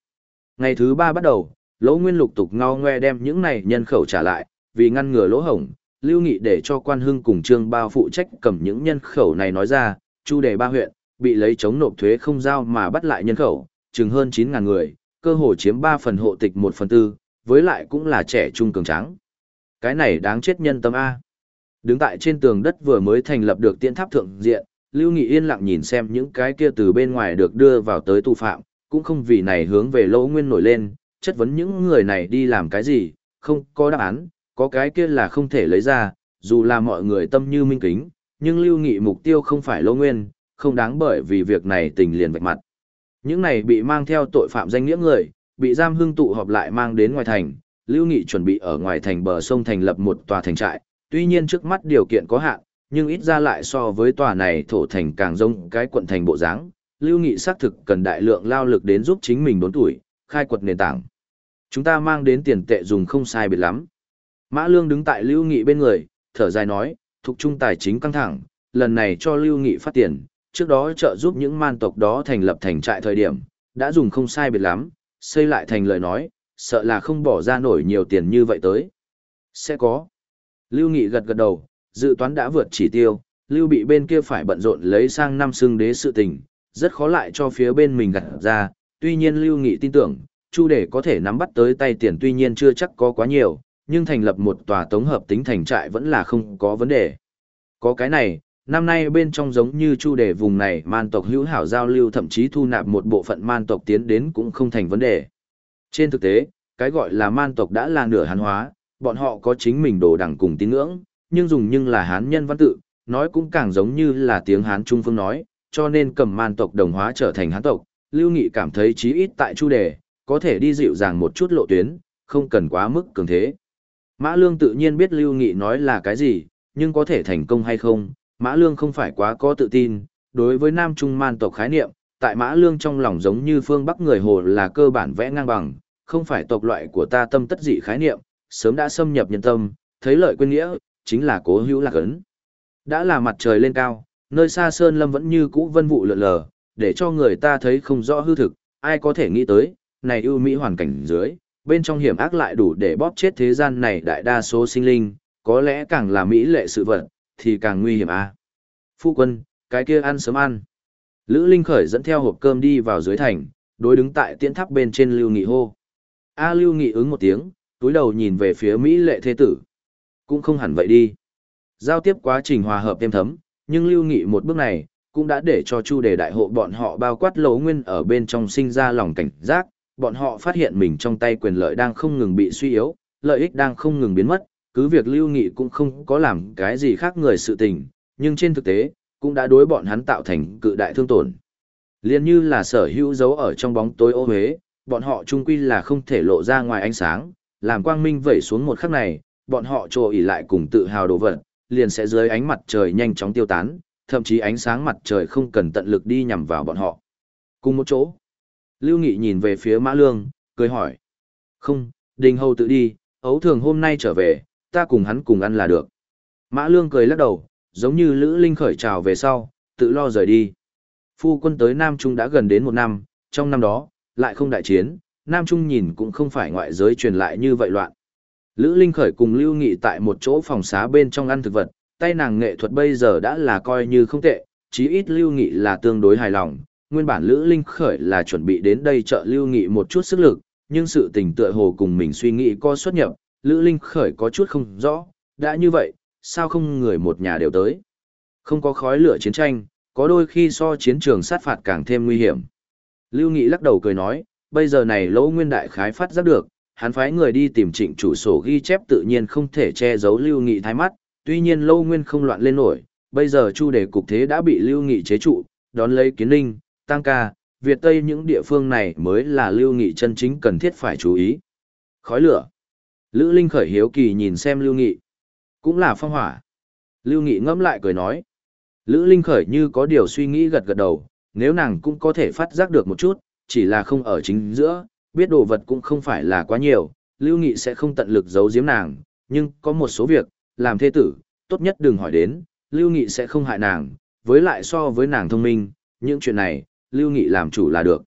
Ngày thứ ba bắt đầu, lỗ nguyên lục tục ngao ngoe đem những này nhân khẩu trả lại, vì ngăn ngừa lỗ hổng, lưu nghị để cho quan hưng cùng trương bao phụ trách cầm những nhân khẩu này nói ra, chu đề ba huyện, bị lấy chống nộp thuế không giao mà bắt lại nhân khẩu, chừng hơn 9.000 người, cơ hồ chiếm 3 phần hộ tịch 1 phần tư, với lại cũng là trẻ trung cường tráng. Cái này đáng chết nhân tâm A. Đứng tại trên tường đất vừa mới thành lập được tiễn tháp thượng diện, Lưu Nghị yên lặng nhìn xem những cái kia từ bên ngoài được đưa vào tới tù phạm, cũng không vì này hướng về lỗ nguyên nổi lên, chất vấn những người này đi làm cái gì, không có đáp án, có cái kia là không thể lấy ra, dù là mọi người tâm như minh kính, nhưng Lưu Nghị mục tiêu không phải lô nguyên, không đáng bởi vì việc này tình liền vạch mặt. Những này bị mang theo tội phạm danh nghĩa người, bị giam hương tụ họp lại mang đến ngoài thành, Lưu Nghị chuẩn bị ở ngoài thành bờ sông thành lập một tòa thành trại, tuy nhiên trước mắt điều kiện có hạn, nhưng ít ra lại so với tòa này thổ thành càng giống cái quận thành bộ dáng. Lưu Nghị xác thực cần đại lượng lao lực đến giúp chính mình đốn tuổi, khai quật nền tảng. Chúng ta mang đến tiền tệ dùng không sai biệt lắm. Mã Lương đứng tại Lưu Nghị bên người, thở dài nói, thuộc trung tài chính căng thẳng, lần này cho Lưu Nghị phát tiền, trước đó trợ giúp những man tộc đó thành lập thành trại thời điểm, đã dùng không sai biệt lắm, xây lại thành lời nói, sợ là không bỏ ra nổi nhiều tiền như vậy tới. Sẽ có. Lưu Nghị gật gật đầu, dự toán đã vượt chỉ tiêu, Lưu bị bên kia phải bận rộn lấy sang năm xưng đế sự tình, rất khó lại cho phía bên mình gặt ra, tuy nhiên Lưu Nghị tin tưởng, Chu để có thể nắm bắt tới tay tiền tuy nhiên chưa chắc có quá nhiều, nhưng thành lập một tòa tống hợp tính thành trại vẫn là không có vấn đề. Có cái này, năm nay bên trong giống như chu đề vùng này man tộc hữu hảo giao lưu thậm chí thu nạp một bộ phận man tộc tiến đến cũng không thành vấn đề. Trên thực tế, cái gọi là man tộc đã là nửa hán hóa, bọn họ có chính mình đồ đẳng cùng tín ngưỡng, nhưng dùng nhưng là hán nhân văn tự, nói cũng càng giống như là tiếng hán trung phương nói, cho nên cầm man tộc đồng hóa trở thành hán tộc, Lưu Nghị cảm thấy chí ít tại chu đề, có thể đi dịu dàng một chút lộ tuyến, không cần quá mức cường thế. Mã Lương tự nhiên biết Lưu Nghị nói là cái gì, nhưng có thể thành công hay không, Mã Lương không phải quá có tự tin, đối với Nam Trung man tộc khái niệm, tại Mã Lương trong lòng giống như phương Bắc người Hồ là cơ bản vẽ ngang bằng, không phải tộc loại của ta tâm tất dị khái niệm, sớm đã xâm nhập nhân tâm, thấy lợi quên nghĩa, chính là cố hữu lạc ấn. Đã là mặt trời lên cao, nơi xa sơn lâm vẫn như cũ vân vụ lượn lờ, để cho người ta thấy không rõ hư thực, ai có thể nghĩ tới, này ưu mỹ hoàn cảnh dưới, bên trong hiểm ác lại đủ để bóp chết thế gian này đại đa số sinh linh, có lẽ càng là mỹ lệ sự vật, thì càng nguy hiểm à. Phu quân, cái kia ăn sớm ăn. Lữ Linh Khởi dẫn theo hộp cơm đi vào dưới thành, đối đứng tại tiễn tháp bên trên Lưu Nghị hô. A Lưu Nghị ứng một tiếng, túi đầu nhìn về phía Mỹ lệ thế tử. Cũng không hẳn vậy đi. Giao tiếp quá trình hòa hợp thêm thấm, nhưng Lưu Nghị một bước này, cũng đã để cho Chu đề đại hộ bọn họ bao quát lỗ nguyên ở bên trong sinh ra lòng cảnh giác, bọn họ phát hiện mình trong tay quyền lợi đang không ngừng bị suy yếu, lợi ích đang không ngừng biến mất, cứ việc Lưu Nghị cũng không có làm cái gì khác người sự tình, nhưng trên thực tế, cũng đã đối bọn hắn tạo thành cự đại thương tổn. Liên như là sở hữu dấu ở trong bóng tối ô huế, bọn họ trung quy là không thể lộ ra ngoài ánh sáng, làm quang minh vẩy xuống một khắc này, bọn họ trồ ỉ lại cùng tự hào đồ vật, liền sẽ dưới ánh mặt trời nhanh chóng tiêu tán, thậm chí ánh sáng mặt trời không cần tận lực đi nhằm vào bọn họ. Cùng một chỗ, Lưu Nghị nhìn về phía Mã Lương, cười hỏi. Không, Đình Hầu tự đi, ấu thường hôm nay trở về, ta cùng hắn cùng ăn là được. Mã Lương cười lắc đầu, giống như Lữ Linh khởi trào về sau, tự lo rời đi. Phu quân tới Nam Trung đã gần đến một năm, trong năm đó, lại không đại chiến, Nam Trung nhìn cũng không phải ngoại giới truyền lại như vậy loạn. Lữ Linh khởi cùng Lưu Nghị tại một chỗ phòng xá bên trong ăn thực vật, tay nàng nghệ thuật bây giờ đã là coi như không tệ, chí ít Lưu Nghị là tương đối hài lòng. Nguyên bản Lữ Linh khởi là chuẩn bị đến đây trợ Lưu Nghị một chút sức lực, nhưng sự tình tựa hồ cùng mình suy nghĩ co xuất nhập, Lữ Linh khởi có chút không rõ, đã như vậy, sao không người một nhà đều tới. Không có khói lửa chiến tranh, có đôi khi so chiến trường sát phạt càng thêm nguy hiểm. Lưu Nghị lắc đầu cười nói, bây giờ này lỗ nguyên đại khái phát giác được, hắn phái người đi tìm trịnh chủ sổ ghi chép tự nhiên không thể che giấu Lưu Nghị thái mắt, tuy nhiên lỗ nguyên không loạn lên nổi, bây giờ chu đề cục thế đã bị Lưu Nghị chế trụ, đón lấy kiến ninh, tăng ca, Việt Tây những địa phương này mới là Lưu Nghị chân chính cần thiết phải chú ý. Khói lửa. Lữ Linh khởi hiếu kỳ nhìn xem Lưu Nghị. Cũng là phong hỏa. Lưu Nghị ngẫm lại cười nói. Lữ Linh khởi như có điều suy nghĩ gật gật đầu, nếu nàng cũng có thể phát giác được một chút, chỉ là không ở chính giữa, biết đồ vật cũng không phải là quá nhiều, Lưu Nghị sẽ không tận lực giấu giếm nàng, nhưng có một số việc, làm thê tử, tốt nhất đừng hỏi đến, Lưu Nghị sẽ không hại nàng, với lại so với nàng thông minh, những chuyện này, Lưu Nghị làm chủ là được.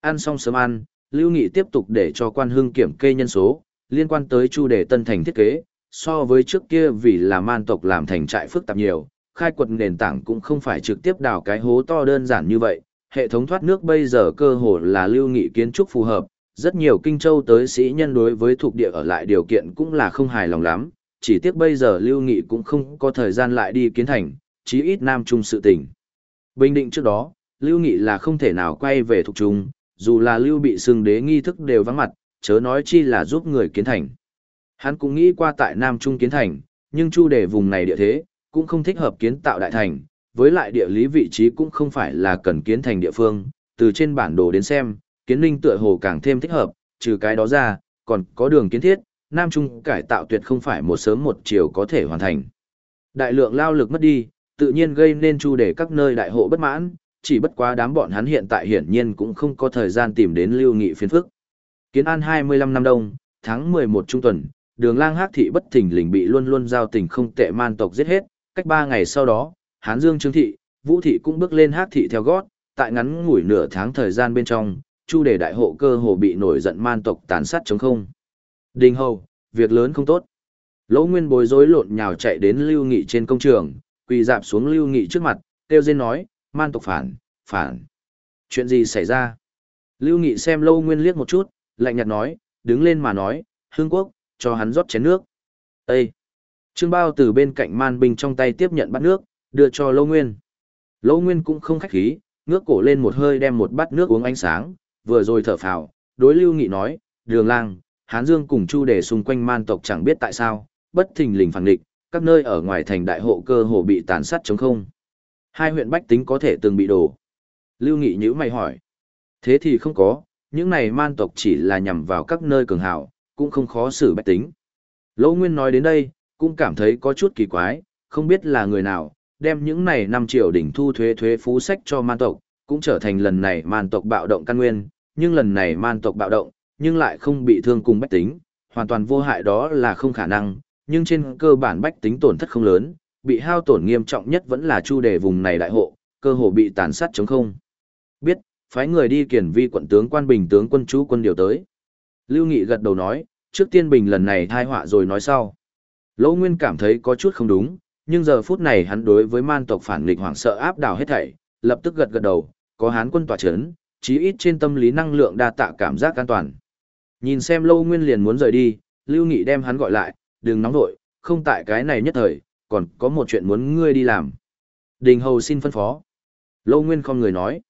Ăn xong sớm ăn, Lưu Nghị tiếp tục để cho quan hương kiểm kê nhân số, liên quan tới chu đề tân thành thiết kế, so với trước kia vì là man tộc làm thành trại phức tạp nhiều, khai quật nền tảng cũng không phải trực tiếp đào cái hố to đơn giản như vậy, hệ thống thoát nước bây giờ cơ hồ là lưu nghị kiến trúc phù hợp, rất nhiều kinh châu tới sĩ nhân đối với thuộc địa ở lại điều kiện cũng là không hài lòng lắm, chỉ tiếc bây giờ lưu nghị cũng không có thời gian lại đi kiến thành, chí ít nam trung sự tình. Bình định trước đó, lưu nghị là không thể nào quay về thuộc trung, dù là lưu bị xưng đế nghi thức đều vắng mặt, chớ nói chi là giúp người kiến thành. Hắn cũng nghĩ qua tại Nam Trung kiến thành, nhưng chu đề vùng này địa thế, cũng không thích hợp kiến tạo đại thành, với lại địa lý vị trí cũng không phải là cần kiến thành địa phương, từ trên bản đồ đến xem, kiến ninh tựa hồ càng thêm thích hợp, trừ cái đó ra, còn có đường kiến thiết, Nam Trung cải tạo tuyệt không phải một sớm một chiều có thể hoàn thành. Đại lượng lao lực mất đi, tự nhiên gây nên chu đề các nơi đại hộ bất mãn, chỉ bất quá đám bọn hắn hiện tại hiển nhiên cũng không có thời gian tìm đến lưu nghị phiến phức. Kiến an 25 năm đông, tháng 11 trung tuần, đường lang hắc thị bất thình lình bị luôn luôn giao tình không tệ man tộc giết hết, cách 3 ngày sau đó, Hán Dương Trương thị, Vũ thị cũng bước lên hắc thị theo gót, tại ngắn ngủi nửa tháng thời gian bên trong, chu đề đại hộ cơ hồ bị nổi giận man tộc tàn sát chống không. Đình hầu, việc lớn không tốt. Lỗ Nguyên bối rối lộn nhào chạy đến Lưu Nghị trên công trường, quỳ dạp xuống Lưu Nghị trước mặt, kêu rên nói, man tộc phản, phản. Chuyện gì xảy ra? Lưu Nghị xem Lâu Nguyên liếc một chút, lạnh nhạt nói, đứng lên mà nói, Hương Quốc, cho hắn rót chén nước. Ê! Trương Bao từ bên cạnh man binh trong tay tiếp nhận bát nước, đưa cho Lô Nguyên. Lô Nguyên cũng không khách khí, ngước cổ lên một hơi đem một bát nước uống ánh sáng, vừa rồi thở phào, đối Lưu Nghị nói, đường lang, Hán Dương cùng Chu Đề xung quanh man tộc chẳng biết tại sao, bất thình lình phản địch, các nơi ở ngoài thành đại hộ cơ hồ bị tàn sát chống không. Hai huyện Bách Tính có thể từng bị đổ. Lưu Nghị nhữ mày hỏi. Thế thì không có, những này man tộc chỉ là nhằm vào các nơi cường hảo, cũng không khó xử bách tính. Lỗ Nguyên nói đến đây, cũng cảm thấy có chút kỳ quái, không biết là người nào, đem những này năm triệu đỉnh thu thuế thuế phú sách cho man tộc, cũng trở thành lần này man tộc bạo động căn nguyên, nhưng lần này man tộc bạo động, nhưng lại không bị thương cùng bách tính, hoàn toàn vô hại đó là không khả năng, nhưng trên cơ bản bách tính tổn thất không lớn, bị hao tổn nghiêm trọng nhất vẫn là chu đề vùng này đại hộ, cơ hồ bị tàn sát chống không. Biết, phái người đi kiển vi quận tướng quan bình tướng quân chú quân điều tới. Lưu Nghị gật đầu nói, trước tiên bình lần này thai họa rồi nói sau. Lỗ Nguyên cảm thấy có chút không đúng, nhưng giờ phút này hắn đối với man tộc phản nghịch hoảng sợ áp đảo hết thảy, lập tức gật gật đầu, có hán quân tỏa chấn, chí ít trên tâm lý năng lượng đa tạ cảm giác an toàn. Nhìn xem Lô Nguyên liền muốn rời đi, Lưu Nghị đem hắn gọi lại, đừng nóng vội, không tại cái này nhất thời, còn có một chuyện muốn ngươi đi làm. Đình Hầu xin phân phó. Lô Nguyên không người nói.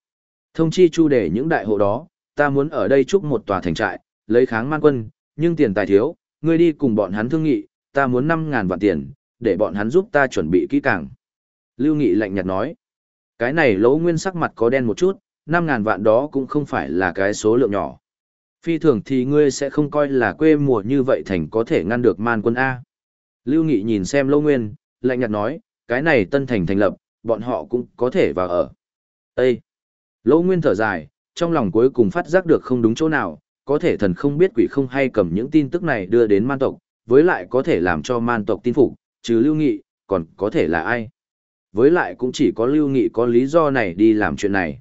Thông chi chu để những đại hộ đó, ta muốn ở đây chúc một tòa thành trại, lấy kháng man quân, nhưng tiền tài thiếu, ngươi đi cùng bọn hắn thương nghị, ta muốn 5.000 vạn tiền, để bọn hắn giúp ta chuẩn bị kỹ càng. Lưu Nghị lạnh nhạt nói, cái này lỗ nguyên sắc mặt có đen một chút, 5.000 vạn đó cũng không phải là cái số lượng nhỏ. Phi thường thì ngươi sẽ không coi là quê mùa như vậy thành có thể ngăn được man quân A. Lưu Nghị nhìn xem lỗ nguyên, lạnh nhạt nói, cái này tân thành thành lập, bọn họ cũng có thể vào ở. Ê! Lỗ nguyên thở dài, trong lòng cuối cùng phát giác được không đúng chỗ nào, có thể thần không biết quỷ không hay cầm những tin tức này đưa đến man tộc, với lại có thể làm cho man tộc tin phục, trừ Lưu Nghị, còn có thể là ai. Với lại cũng chỉ có Lưu Nghị có lý do này đi làm chuyện này.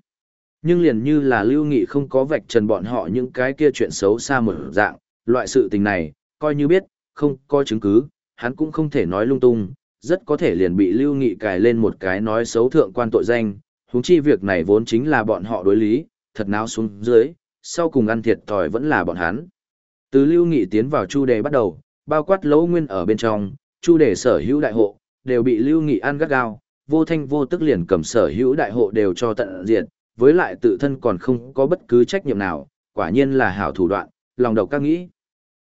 Nhưng liền như là Lưu Nghị không có vạch trần bọn họ những cái kia chuyện xấu xa một dạng, loại sự tình này, coi như biết, không có chứng cứ, hắn cũng không thể nói lung tung, rất có thể liền bị Lưu Nghị cài lên một cái nói xấu thượng quan tội danh, huống chi việc này vốn chính là bọn họ đối lý, thật náo xuống dưới, sau cùng ăn thiệt thòi vẫn là bọn hắn. Từ lưu nghị tiến vào chu đề bắt đầu, bao quát lỗ nguyên ở bên trong, chu đề sở hữu đại hộ, đều bị lưu nghị ăn gắt gao, vô thanh vô tức liền cầm sở hữu đại hộ đều cho tận diện, với lại tự thân còn không có bất cứ trách nhiệm nào, quả nhiên là hảo thủ đoạn, lòng độc các nghĩ.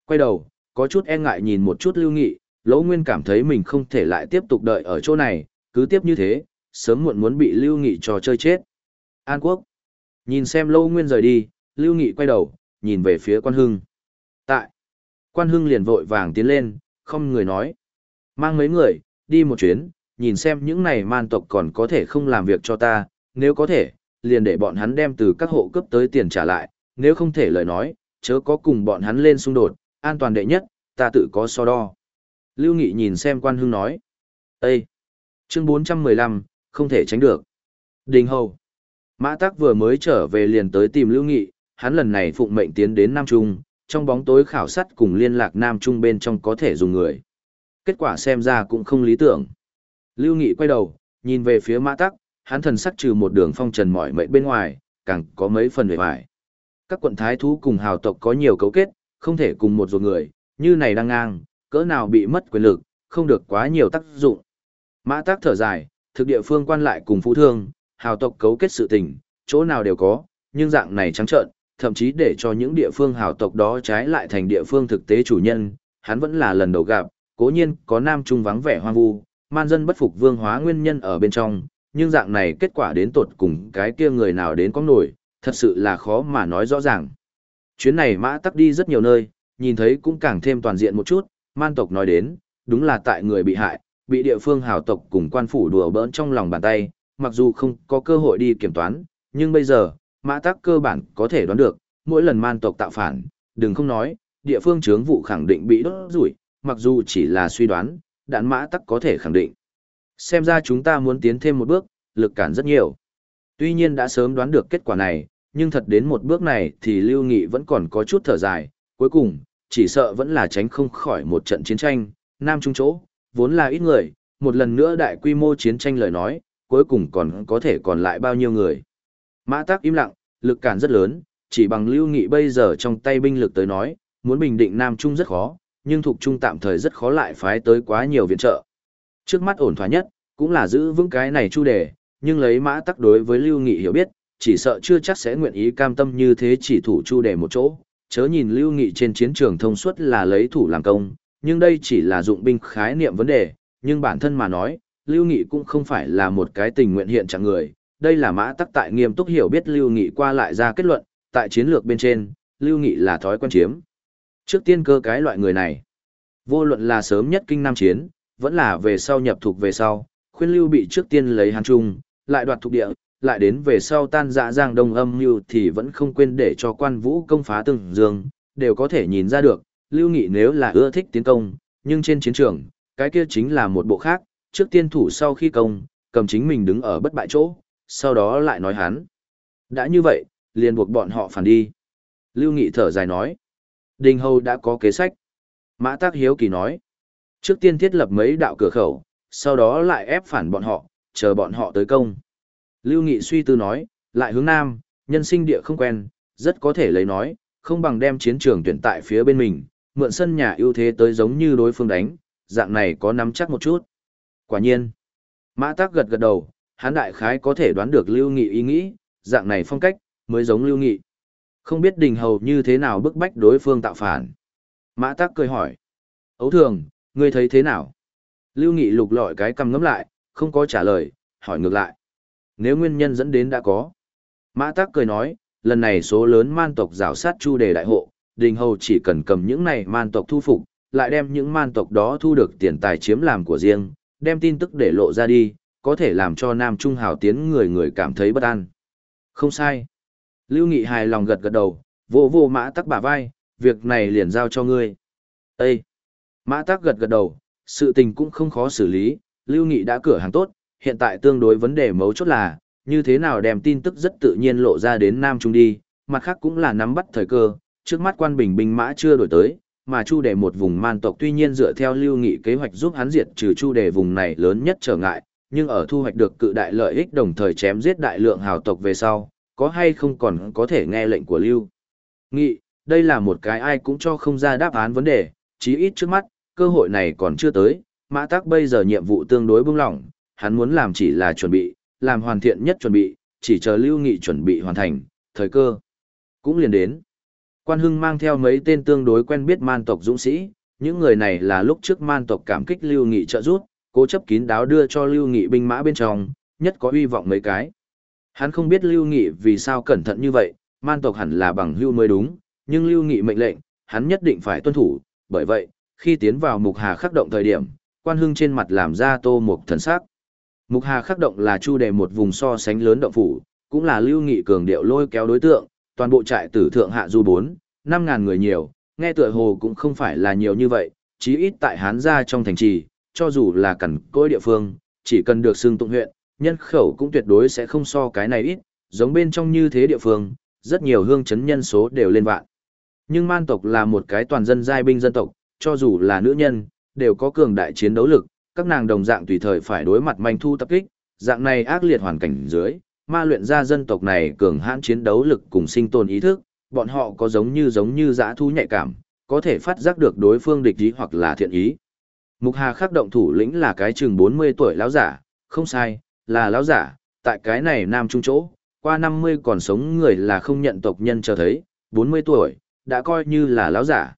Quay đầu, có chút e ngại nhìn một chút lưu nghị, lỗ nguyên cảm thấy mình không thể lại tiếp tục đợi ở chỗ này, cứ tiếp như thế, sớm muộn muốn bị lưu nghị trò chơi chết. An Quốc. Nhìn xem lỗ nguyên rời đi, Lưu Nghị quay đầu, nhìn về phía quan hưng. Tại, quan hưng liền vội vàng tiến lên, không người nói. Mang mấy người, đi một chuyến, nhìn xem những này man tộc còn có thể không làm việc cho ta, nếu có thể, liền để bọn hắn đem từ các hộ cấp tới tiền trả lại, nếu không thể lời nói, chớ có cùng bọn hắn lên xung đột, an toàn đệ nhất, ta tự có so đo. Lưu Nghị nhìn xem quan hưng nói. Ê! Chương 415, không thể tránh được. Đình Hầu. Mã Tắc vừa mới trở về liền tới tìm Lưu Nghị, hắn lần này phụng mệnh tiến đến Nam Trung, trong bóng tối khảo sát cùng liên lạc Nam Trung bên trong có thể dùng người. Kết quả xem ra cũng không lý tưởng. Lưu Nghị quay đầu, nhìn về phía mã tắc, hắn thần sắc trừ một đường phong trần mỏi mệt bên ngoài, càng có mấy phần vẻ vải. Các quận thái thú cùng hào tộc có nhiều cấu kết, không thể cùng một ruột người, như này đang ngang, cỡ nào bị mất quyền lực, không được quá nhiều tác dụng. Mã tác thở dài, thực địa phương quan lại cùng phú thương, hào tộc cấu kết sự tình, chỗ nào đều có, nhưng dạng này trắng trợn, thậm chí để cho những địa phương hào tộc đó trái lại thành địa phương thực tế chủ nhân, hắn vẫn là lần đầu gặp, cố nhiên có nam trung vắng vẻ hoang vu, man dân bất phục vương hóa nguyên nhân ở bên trong, nhưng dạng này kết quả đến tột cùng cái kia người nào đến có nổi, thật sự là khó mà nói rõ ràng. Chuyến này mã tắc đi rất nhiều nơi, nhìn thấy cũng càng thêm toàn diện một chút, man tộc nói đến, đúng là tại người bị hại, bị địa phương hào tộc cùng quan phủ đùa bỡn trong lòng bàn tay, mặc dù không có cơ hội đi kiểm toán, nhưng bây giờ, mã tắc cơ bản có thể đoán được, mỗi lần man tộc tạo phản, đừng không nói, địa phương chướng vụ khẳng định bị đốt rủi, mặc dù chỉ là suy đoán, đạn mã tắc có thể khẳng định. Xem ra chúng ta muốn tiến thêm một bước, lực cản rất nhiều. Tuy nhiên đã sớm đoán được kết quả này, nhưng thật đến một bước này thì Lưu Nghị vẫn còn có chút thở dài, cuối cùng, chỉ sợ vẫn là tránh không khỏi một trận chiến tranh, Nam Trung chỗ, vốn là ít người, một lần nữa đại quy mô chiến tranh lời nói, cuối cùng còn có thể còn lại bao nhiêu người. Mã Tắc im lặng, lực cản rất lớn, chỉ bằng Lưu Nghị bây giờ trong tay binh lực tới nói, muốn bình định Nam Trung rất khó, nhưng thuộc Trung tạm thời rất khó lại phái tới quá nhiều viện trợ. Trước mắt ổn thỏa nhất, cũng là giữ vững cái này chu đề, nhưng lấy Mã Tắc đối với Lưu Nghị hiểu biết, chỉ sợ chưa chắc sẽ nguyện ý cam tâm như thế chỉ thủ chu đề một chỗ, chớ nhìn Lưu Nghị trên chiến trường thông suốt là lấy thủ làm công, nhưng đây chỉ là dụng binh khái niệm vấn đề, nhưng bản thân mà nói, Lưu Nghị cũng không phải là một cái tình nguyện hiện trạng người, đây là mã tắc tại nghiêm túc hiểu biết Lưu Nghị qua lại ra kết luận, tại chiến lược bên trên, Lưu Nghị là thói quen chiếm. Trước tiên cơ cái loại người này, vô luận là sớm nhất kinh nam chiến, vẫn là về sau nhập thuộc về sau, khuyên Lưu bị trước tiên lấy Hán Trung, lại đoạt thuộc địa, lại đến về sau tan dã giang đông âm mưu thì vẫn không quên để cho quan vũ công phá từng dương, đều có thể nhìn ra được, Lưu Nghị nếu là ưa thích tiến công, nhưng trên chiến trường, cái kia chính là một bộ khác, trước tiên thủ sau khi công, cầm chính mình đứng ở bất bại chỗ, sau đó lại nói hắn. Đã như vậy, liền buộc bọn họ phản đi. Lưu Nghị thở dài nói. Đình Hầu đã có kế sách. Mã Tác Hiếu Kỳ nói. Trước tiên thiết lập mấy đạo cửa khẩu, sau đó lại ép phản bọn họ, chờ bọn họ tới công. Lưu Nghị suy tư nói, lại hướng Nam, nhân sinh địa không quen, rất có thể lấy nói, không bằng đem chiến trường tuyển tại phía bên mình, mượn sân nhà ưu thế tới giống như đối phương đánh, dạng này có nắm chắc một chút. Quả nhiên, Mã Tắc gật gật đầu, hán đại khái có thể đoán được Lưu Nghị ý nghĩ, dạng này phong cách, mới giống Lưu Nghị. Không biết đình hầu như thế nào bức bách đối phương tạo phản. Mã Tắc cười hỏi. Ấu thường, ngươi thấy thế nào? Lưu Nghị lục lọi cái cầm ngấm lại, không có trả lời, hỏi ngược lại. Nếu nguyên nhân dẫn đến đã có. Mã Tắc cười nói, lần này số lớn man tộc rào sát chu đề đại hộ, đình hầu chỉ cần cầm những này man tộc thu phục, lại đem những man tộc đó thu được tiền tài chiếm làm của riêng, đem tin tức để lộ ra đi, có thể làm cho Nam Trung Hào tiến người người cảm thấy bất an. Không sai. Lưu Nghị hài lòng gật gật đầu, vô vô mã tắc bả vai, việc này liền giao cho ngươi. Ê! Mã tắc gật gật đầu, sự tình cũng không khó xử lý, Lưu Nghị đã cửa hàng tốt, hiện tại tương đối vấn đề mấu chốt là, như thế nào đem tin tức rất tự nhiên lộ ra đến Nam Trung đi, mặt khác cũng là nắm bắt thời cơ, trước mắt quan bình binh mã chưa đổi tới, mà chu đề một vùng man tộc tuy nhiên dựa theo lưu nghị kế hoạch giúp hắn diệt trừ chu đề vùng này lớn nhất trở ngại, nhưng ở thu hoạch được cự đại lợi ích đồng thời chém giết đại lượng hào tộc về sau, có hay không còn có thể nghe lệnh của lưu. Nghị, đây là một cái ai cũng cho không ra đáp án vấn đề, chí ít trước mắt, cơ hội này còn chưa tới, mã tắc bây giờ nhiệm vụ tương đối bung lỏng, hắn muốn làm chỉ là chuẩn bị, làm hoàn thiện nhất chuẩn bị, chỉ chờ lưu nghị chuẩn bị hoàn thành, thời cơ cũng liền đến. Quan Hưng mang theo mấy tên tương đối quen biết man tộc dũng sĩ, những người này là lúc trước man tộc cảm kích Lưu Nghị trợ giúp, cố chấp kín đáo đưa cho Lưu Nghị binh mã bên trong, nhất có uy vọng mấy cái. Hắn không biết Lưu Nghị vì sao cẩn thận như vậy, man tộc hẳn là bằng hưu mới đúng, nhưng Lưu Nghị mệnh lệnh, hắn nhất định phải tuân thủ, bởi vậy, khi tiến vào Mục Hà khắc động thời điểm, Quan Hưng trên mặt làm ra tô mục thần sắc. Mục Hà khắc động là chu đề một vùng so sánh lớn động phủ, cũng là Lưu Nghị cường điệu lôi kéo đối tượng, toàn bộ trại tử thượng hạ du bốn, năm ngàn người nhiều, nghe tựa hồ cũng không phải là nhiều như vậy, chí ít tại Hán gia trong thành trì, cho dù là cẩn cối địa phương, chỉ cần được xưng tụng huyện, nhân khẩu cũng tuyệt đối sẽ không so cái này ít, giống bên trong như thế địa phương, rất nhiều hương chấn nhân số đều lên vạn. Nhưng man tộc là một cái toàn dân giai binh dân tộc, cho dù là nữ nhân, đều có cường đại chiến đấu lực, các nàng đồng dạng tùy thời phải đối mặt manh thu tập kích, dạng này ác liệt hoàn cảnh dưới, ma luyện ra dân tộc này cường hãn chiến đấu lực cùng sinh tồn ý thức, bọn họ có giống như giống như dã thu nhạy cảm, có thể phát giác được đối phương địch ý hoặc là thiện ý. Mục Hà khắc động thủ lĩnh là cái chừng 40 tuổi lão giả, không sai, là lão giả, tại cái này nam trung chỗ, qua 50 còn sống người là không nhận tộc nhân cho thấy, 40 tuổi, đã coi như là lão giả.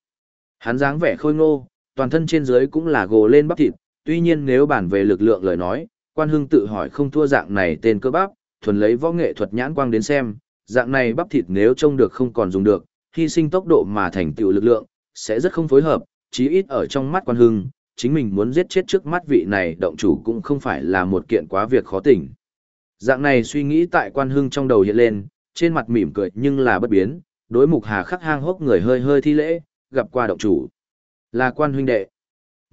Hắn dáng vẻ khôi ngô, toàn thân trên dưới cũng là gồ lên bắp thịt, tuy nhiên nếu bàn về lực lượng lời nói, quan hưng tự hỏi không thua dạng này tên cơ bắp, thuần lấy võ nghệ thuật nhãn quang đến xem, dạng này bắp thịt nếu trông được không còn dùng được, hy sinh tốc độ mà thành tựu lực lượng, sẽ rất không phối hợp, chí ít ở trong mắt quan hưng, chính mình muốn giết chết trước mắt vị này động chủ cũng không phải là một kiện quá việc khó tỉnh. Dạng này suy nghĩ tại quan hưng trong đầu hiện lên, trên mặt mỉm cười nhưng là bất biến, đối mục hà khắc hang hốc người hơi hơi thi lễ, gặp qua động chủ. Là quan huynh đệ.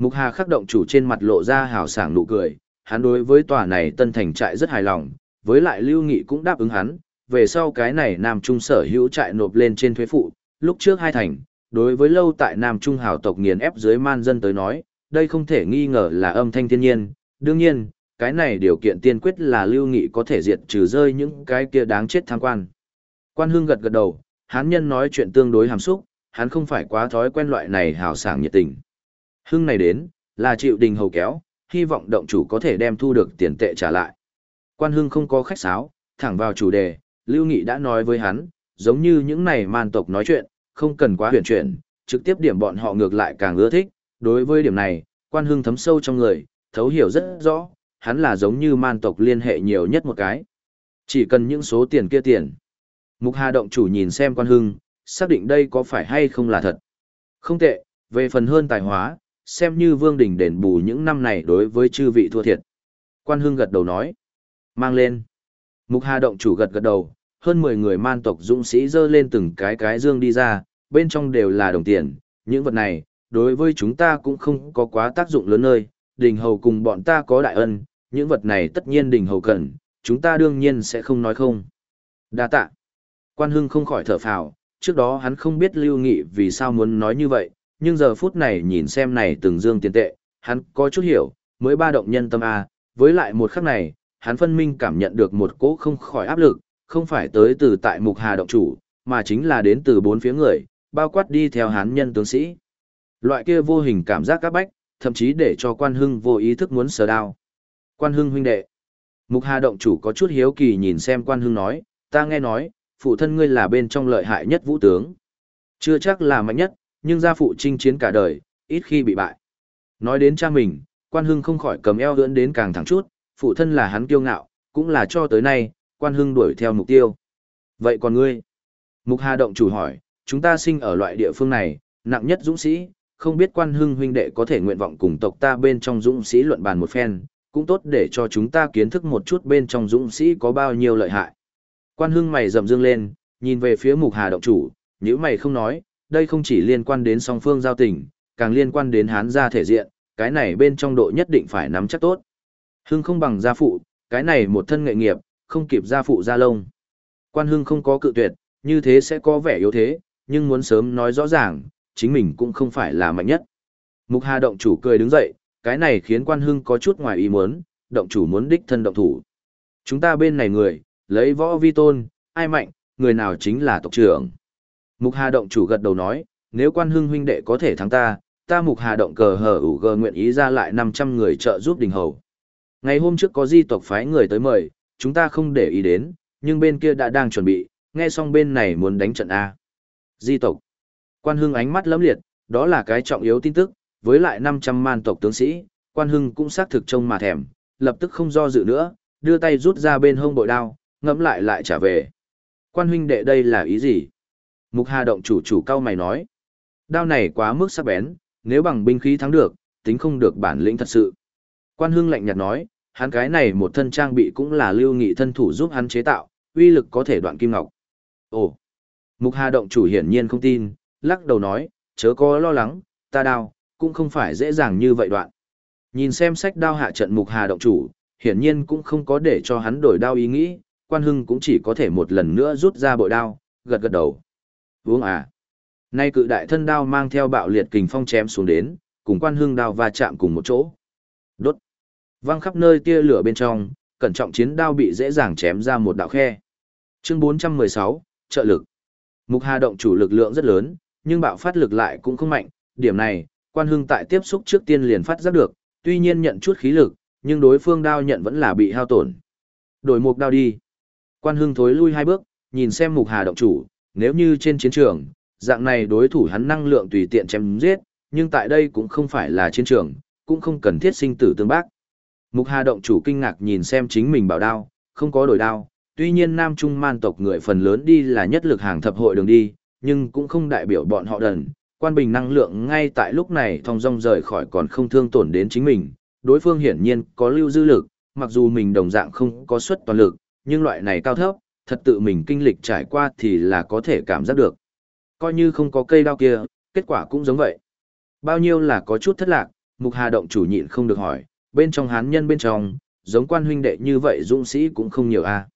Mục hà khắc động chủ trên mặt lộ ra hào sảng nụ cười, hắn đối với tòa này tân thành trại rất hài lòng, với lại lưu nghị cũng đáp ứng hắn, về sau cái này Nam Trung sở hữu trại nộp lên trên thuế phụ, lúc trước hai thành, đối với lâu tại Nam Trung hào tộc nghiền ép dưới man dân tới nói, đây không thể nghi ngờ là âm thanh thiên nhiên, đương nhiên, cái này điều kiện tiên quyết là lưu nghị có thể diệt trừ rơi những cái kia đáng chết tham quan. Quan hương gật gật đầu, hắn nhân nói chuyện tương đối hàm xúc, hắn không phải quá thói quen loại này hào sảng nhiệt tình. Hưng này đến, là chịu đình hầu kéo, hy vọng động chủ có thể đem thu được tiền tệ trả lại. Quan hưng không có khách sáo, thẳng vào chủ đề, Lưu Nghị đã nói với hắn, giống như những này man tộc nói chuyện, không cần quá huyền chuyển, trực tiếp điểm bọn họ ngược lại càng ưa thích. Đối với điểm này, quan hưng thấm sâu trong người, thấu hiểu rất rõ, hắn là giống như man tộc liên hệ nhiều nhất một cái. Chỉ cần những số tiền kia tiền. Mục Hà động chủ nhìn xem quan hưng, xác định đây có phải hay không là thật. Không tệ, về phần hơn tài hóa, xem như vương đình đền bù những năm này đối với chư vị thua thiệt. Quan hưng gật đầu nói. Mang lên. Mục Hà động chủ gật gật đầu, hơn 10 người man tộc dũng sĩ dơ lên từng cái cái dương đi ra, bên trong đều là đồng tiền, những vật này, đối với chúng ta cũng không có quá tác dụng lớn nơi, đình hầu cùng bọn ta có đại ân, những vật này tất nhiên đình hầu cần, chúng ta đương nhiên sẽ không nói không. Đa tạ. Quan hưng không khỏi thở phào, trước đó hắn không biết lưu nghị vì sao muốn nói như vậy, nhưng giờ phút này nhìn xem này từng dương tiền tệ, hắn có chút hiểu, mới ba động nhân tâm A, với lại một khắc này, hắn phân minh cảm nhận được một cỗ không khỏi áp lực, không phải tới từ tại mục hà động chủ, mà chính là đến từ bốn phía người, bao quát đi theo hắn nhân tướng sĩ. Loại kia vô hình cảm giác các bách, thậm chí để cho quan hưng vô ý thức muốn sờ đao. Quan hưng huynh đệ. Mục hà động chủ có chút hiếu kỳ nhìn xem quan hưng nói, ta nghe nói, phụ thân ngươi là bên trong lợi hại nhất vũ tướng. Chưa chắc là mạnh nhất, nhưng gia phụ chinh chiến cả đời, ít khi bị bại. Nói đến cha mình, quan hưng không khỏi cầm eo ưỡn đến càng thẳng chút, phụ thân là hắn kiêu ngạo, cũng là cho tới nay, quan hưng đuổi theo mục tiêu. Vậy còn ngươi? Mục Hà Động chủ hỏi, chúng ta sinh ở loại địa phương này, nặng nhất dũng sĩ, không biết quan hưng huynh đệ có thể nguyện vọng cùng tộc ta bên trong dũng sĩ luận bàn một phen, cũng tốt để cho chúng ta kiến thức một chút bên trong dũng sĩ có bao nhiêu lợi hại. Quan hưng mày rậm dương lên, nhìn về phía mục hà động chủ, nếu mày không nói, đây không chỉ liên quan đến song phương giao tình, càng liên quan đến hán gia thể diện, cái này bên trong độ nhất định phải nắm chắc tốt. Hưng không bằng gia phụ, cái này một thân nghệ nghiệp, không kịp gia phụ gia lông. Quan hưng không có cự tuyệt, như thế sẽ có vẻ yếu thế, nhưng muốn sớm nói rõ ràng, chính mình cũng không phải là mạnh nhất. Mục Hà động chủ cười đứng dậy, cái này khiến quan hưng có chút ngoài ý muốn, động chủ muốn đích thân động thủ. Chúng ta bên này người, lấy võ vi tôn, ai mạnh, người nào chính là tộc trưởng. Mục Hà động chủ gật đầu nói, nếu quan hưng huynh đệ có thể thắng ta, ta mục Hà động cờ hở ủ gờ nguyện ý ra lại 500 người trợ giúp đình hầu. Ngày hôm trước có di tộc phái người tới mời, chúng ta không để ý đến, nhưng bên kia đã đang chuẩn bị, nghe xong bên này muốn đánh trận A. Di tộc. Quan hưng ánh mắt lấm liệt, đó là cái trọng yếu tin tức, với lại 500 man tộc tướng sĩ, quan hưng cũng xác thực trông mà thèm, lập tức không do dự nữa, đưa tay rút ra bên hông bội đao, ngẫm lại lại trả về. Quan huynh đệ đây là ý gì? Mục Hà động chủ chủ cao mày nói. Đao này quá mức sắc bén, nếu bằng binh khí thắng được, tính không được bản lĩnh thật sự. Quan hưng lạnh nhạt nói, hắn cái này một thân trang bị cũng là lưu nghị thân thủ giúp hắn chế tạo, uy lực có thể đoạn kim ngọc. Ồ! Mục Hà động chủ hiển nhiên không tin, lắc đầu nói, chớ có lo lắng, ta đao, cũng không phải dễ dàng như vậy đoạn. Nhìn xem sách đao hạ trận Mục Hà động chủ, hiển nhiên cũng không có để cho hắn đổi đao ý nghĩ, quan hưng cũng chỉ có thể một lần nữa rút ra bội đao, gật gật đầu. Uống à. Nay cự đại thân đao mang theo bạo liệt kình phong chém xuống đến, cùng quan hương đao va chạm cùng một chỗ. Đốt. Văng khắp nơi tia lửa bên trong, cẩn trọng chiến đao bị dễ dàng chém ra một đạo khe. Chương 416, trợ lực. Mục Hà động chủ lực lượng rất lớn, nhưng bạo phát lực lại cũng không mạnh, điểm này, quan hưng tại tiếp xúc trước tiên liền phát giác được, tuy nhiên nhận chút khí lực, nhưng đối phương đao nhận vẫn là bị hao tổn. Đổi mục đao đi. Quan hưng thối lui hai bước, nhìn xem mục hà động chủ, nếu như trên chiến trường, dạng này đối thủ hắn năng lượng tùy tiện chém giết, nhưng tại đây cũng không phải là chiến trường, cũng không cần thiết sinh tử tương bác. Mục hà động chủ kinh ngạc nhìn xem chính mình bảo đao, không có đổi đao, tuy nhiên nam trung man tộc người phần lớn đi là nhất lực hàng thập hội đường đi, nhưng cũng không đại biểu bọn họ đần. Quan bình năng lượng ngay tại lúc này thong dong rời khỏi còn không thương tổn đến chính mình, đối phương hiển nhiên có lưu dư lực, mặc dù mình đồng dạng không có suất toàn lực, nhưng loại này cao thấp, thật tự mình kinh lịch trải qua thì là có thể cảm giác được. Coi như không có cây đao kia, kết quả cũng giống vậy. Bao nhiêu là có chút thất lạc, Mục Hà động chủ nhịn không được hỏi, bên trong hán nhân bên trong, giống quan huynh đệ như vậy dũng sĩ cũng không nhiều a.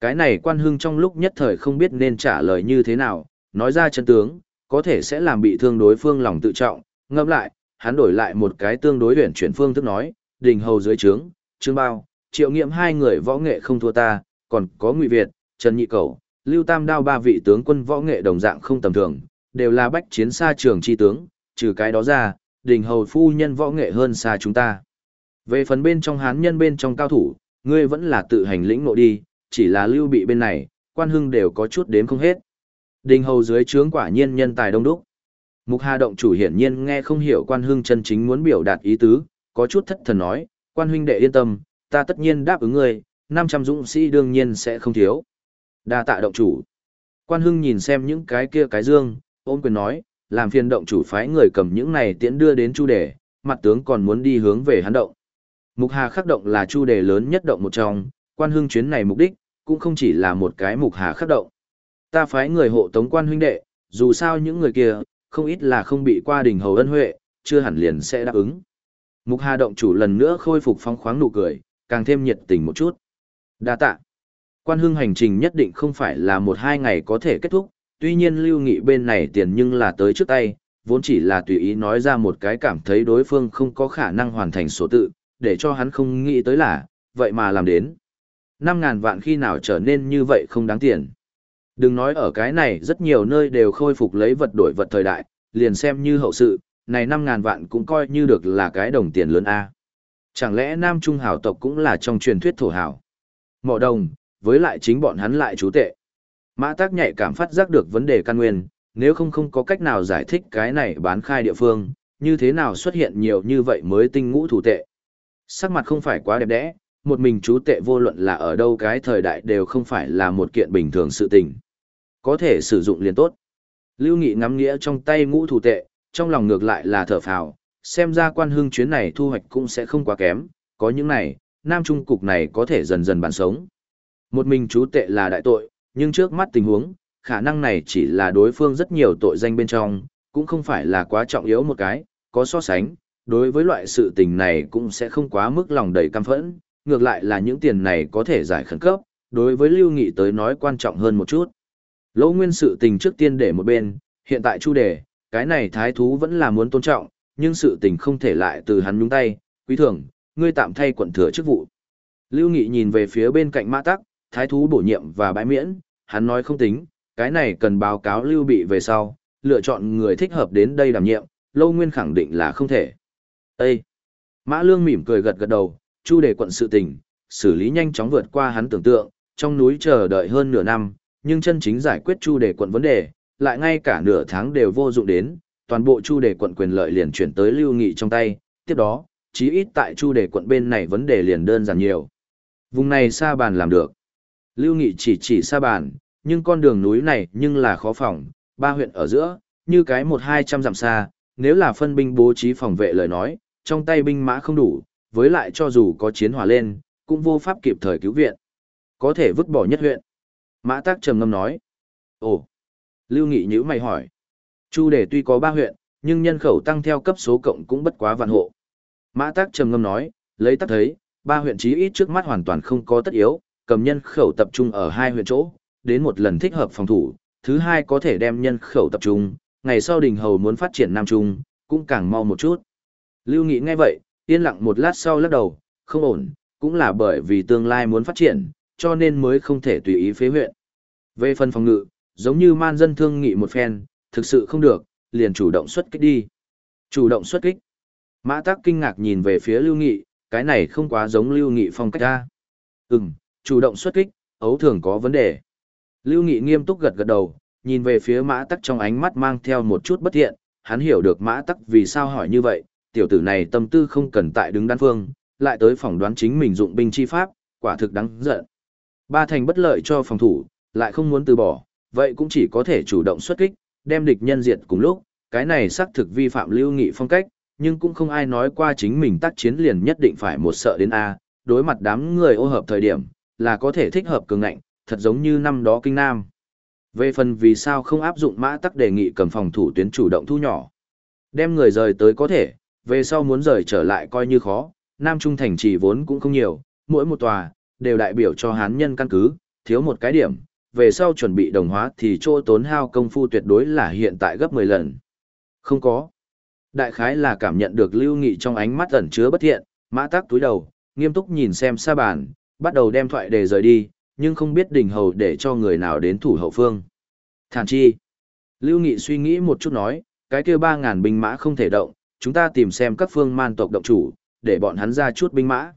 Cái này quan hưng trong lúc nhất thời không biết nên trả lời như thế nào, nói ra chân tướng, có thể sẽ làm bị thương đối phương lòng tự trọng, ngâm lại, hắn đổi lại một cái tương đối huyền chuyển phương thức nói, đình hầu dưới trướng, trương bao, triệu nghiệm hai người võ nghệ không thua ta, còn có ngụy Việt, Trần Nhị Cầu, Lưu Tam Đao ba vị tướng quân võ nghệ đồng dạng không tầm thường, đều là bách chiến xa trường chi tướng, trừ cái đó ra, đình hầu phu nhân võ nghệ hơn xa chúng ta. Về phần bên trong hán nhân bên trong cao thủ, ngươi vẫn là tự hành lĩnh nội đi, chỉ là lưu bị bên này, quan hưng đều có chút đếm không hết. Đình hầu dưới trướng quả nhiên nhân tài đông đúc. Mục Hà động chủ hiển nhiên nghe không hiểu quan hưng chân chính muốn biểu đạt ý tứ, có chút thất thần nói, quan huynh đệ yên tâm, ta tất nhiên đáp ứng ngươi, 500 dũng sĩ đương nhiên sẽ không thiếu. Đa tạ động chủ. Quan hưng nhìn xem những cái kia cái dương, ôm quyền nói, làm phiền động chủ phái người cầm những này tiễn đưa đến chu đề, mặt tướng còn muốn đi hướng về hắn động. Mục Hà khắc động là chu đề lớn nhất động một trong, quan hưng chuyến này mục đích, cũng không chỉ là một cái mục hà khắc động. Ta phái người hộ tống quan huynh đệ, dù sao những người kia, không ít là không bị qua đình hầu ân huệ, chưa hẳn liền sẽ đáp ứng. Mục Hà động chủ lần nữa khôi phục phong khoáng nụ cười, càng thêm nhiệt tình một chút. Đa tạ. Quan hưng hành trình nhất định không phải là một hai ngày có thể kết thúc, tuy nhiên lưu nghị bên này tiền nhưng là tới trước tay, vốn chỉ là tùy ý nói ra một cái cảm thấy đối phương không có khả năng hoàn thành số tự, để cho hắn không nghĩ tới là, vậy mà làm đến. 5.000 vạn khi nào trở nên như vậy không đáng tiền. Đừng nói ở cái này rất nhiều nơi đều khôi phục lấy vật đổi vật thời đại, liền xem như hậu sự, này 5.000 vạn cũng coi như được là cái đồng tiền lớn A. Chẳng lẽ Nam Trung hảo tộc cũng là trong truyền thuyết thổ hảo? Mộ đồng, với lại chính bọn hắn lại chú tệ. Mã tác nhạy cảm phát giác được vấn đề căn nguyên, nếu không không có cách nào giải thích cái này bán khai địa phương, như thế nào xuất hiện nhiều như vậy mới tinh ngũ thủ tệ. Sắc mặt không phải quá đẹp đẽ, một mình chú tệ vô luận là ở đâu cái thời đại đều không phải là một kiện bình thường sự tình. Có thể sử dụng liền tốt. Lưu Nghị ngắm nghĩa trong tay ngũ thủ tệ, trong lòng ngược lại là thở phào, xem ra quan hương chuyến này thu hoạch cũng sẽ không quá kém, có những này, Nam Trung cục này có thể dần dần bản sống. Một mình chú tệ là đại tội, nhưng trước mắt tình huống, khả năng này chỉ là đối phương rất nhiều tội danh bên trong, cũng không phải là quá trọng yếu một cái, có so sánh, đối với loại sự tình này cũng sẽ không quá mức lòng đầy căm phẫn, ngược lại là những tiền này có thể giải khẩn cấp, đối với Lưu Nghị tới nói quan trọng hơn một chút. Lỗ nguyên sự tình trước tiên để một bên, hiện tại chu đề, cái này thái thú vẫn là muốn tôn trọng, nhưng sự tình không thể lại từ hắn nhúng tay, quý thường, ngươi tạm thay quận thừa chức vụ. Lưu Nghị nhìn về phía bên cạnh mã tắc, thái thú bổ nhiệm và bãi miễn, hắn nói không tính, cái này cần báo cáo Lưu Bị về sau, lựa chọn người thích hợp đến đây đảm nhiệm, Lâu Nguyên khẳng định là không thể. Ê! Mã Lương mỉm cười gật gật đầu, chu đề quận sự tình, xử lý nhanh chóng vượt qua hắn tưởng tượng, trong núi chờ đợi hơn nửa năm, nhưng chân chính giải quyết chu đề quận vấn đề, lại ngay cả nửa tháng đều vô dụng đến, toàn bộ chu đề quận quyền lợi liền chuyển tới lưu nghị trong tay, tiếp đó, chí ít tại chu đề quận bên này vấn đề liền đơn giản nhiều. Vùng này xa bàn làm được. Lưu nghị chỉ chỉ xa bàn, nhưng con đường núi này nhưng là khó phòng, ba huyện ở giữa, như cái một hai trăm dặm xa, nếu là phân binh bố trí phòng vệ lời nói, trong tay binh mã không đủ, với lại cho dù có chiến hỏa lên, cũng vô pháp kịp thời cứu viện. Có thể vứt bỏ nhất huyện. Mã tác trầm ngâm nói. Ồ, Lưu Nghị nhữ mày hỏi. Chu đề tuy có ba huyện, nhưng nhân khẩu tăng theo cấp số cộng cũng bất quá vạn hộ. Mã tác trầm ngâm nói, lấy tắc thấy, ba huyện chí ít trước mắt hoàn toàn không có tất yếu, cầm nhân khẩu tập trung ở hai huyện chỗ, đến một lần thích hợp phòng thủ, thứ hai có thể đem nhân khẩu tập trung, ngày sau đình hầu muốn phát triển Nam Trung, cũng càng mau một chút. Lưu Nghị nghe vậy, yên lặng một lát sau lắc đầu, không ổn, cũng là bởi vì tương lai muốn phát triển, cho nên mới không thể tùy ý phế huyện. Về phần phòng ngự, giống như man dân thương nghị một phen, thực sự không được, liền chủ động xuất kích đi. Chủ động xuất kích. Mã Tắc kinh ngạc nhìn về phía Lưu Nghị, cái này không quá giống Lưu Nghị phong cách ra. Ừm, chủ động xuất kích, ấu thường có vấn đề. Lưu Nghị nghiêm túc gật gật đầu, nhìn về phía Mã Tắc trong ánh mắt mang theo một chút bất thiện, hắn hiểu được Mã Tắc vì sao hỏi như vậy, tiểu tử này tâm tư không cần tại đứng đan phương, lại tới phỏng đoán chính mình dụng binh chi pháp, quả thực đáng giận. Ba thành bất lợi cho phòng thủ, lại không muốn từ bỏ, vậy cũng chỉ có thể chủ động xuất kích, đem địch nhân diệt cùng lúc, cái này xác thực vi phạm lưu nghị phong cách, nhưng cũng không ai nói qua chính mình tác chiến liền nhất định phải một sợ đến A, đối mặt đám người ô hợp thời điểm, là có thể thích hợp cường ngạnh, thật giống như năm đó kinh nam. Về phần vì sao không áp dụng mã tắc đề nghị cầm phòng thủ tuyến chủ động thu nhỏ. Đem người rời tới có thể, về sau muốn rời trở lại coi như khó, Nam Trung thành chỉ vốn cũng không nhiều, mỗi một tòa, đều đại biểu cho hán nhân căn cứ, thiếu một cái điểm, về sau chuẩn bị đồng hóa thì chỗ tốn hao công phu tuyệt đối là hiện tại gấp 10 lần. Không có. Đại khái là cảm nhận được lưu nghị trong ánh mắt ẩn chứa bất thiện, mã tắc túi đầu, nghiêm túc nhìn xem xa bàn, bắt đầu đem thoại đề rời đi, nhưng không biết đình hầu để cho người nào đến thủ hậu phương. Thản chi. Lưu Nghị suy nghĩ một chút nói, cái kia 3.000 binh mã không thể động, chúng ta tìm xem các phương man tộc động chủ, để bọn hắn ra chút binh mã.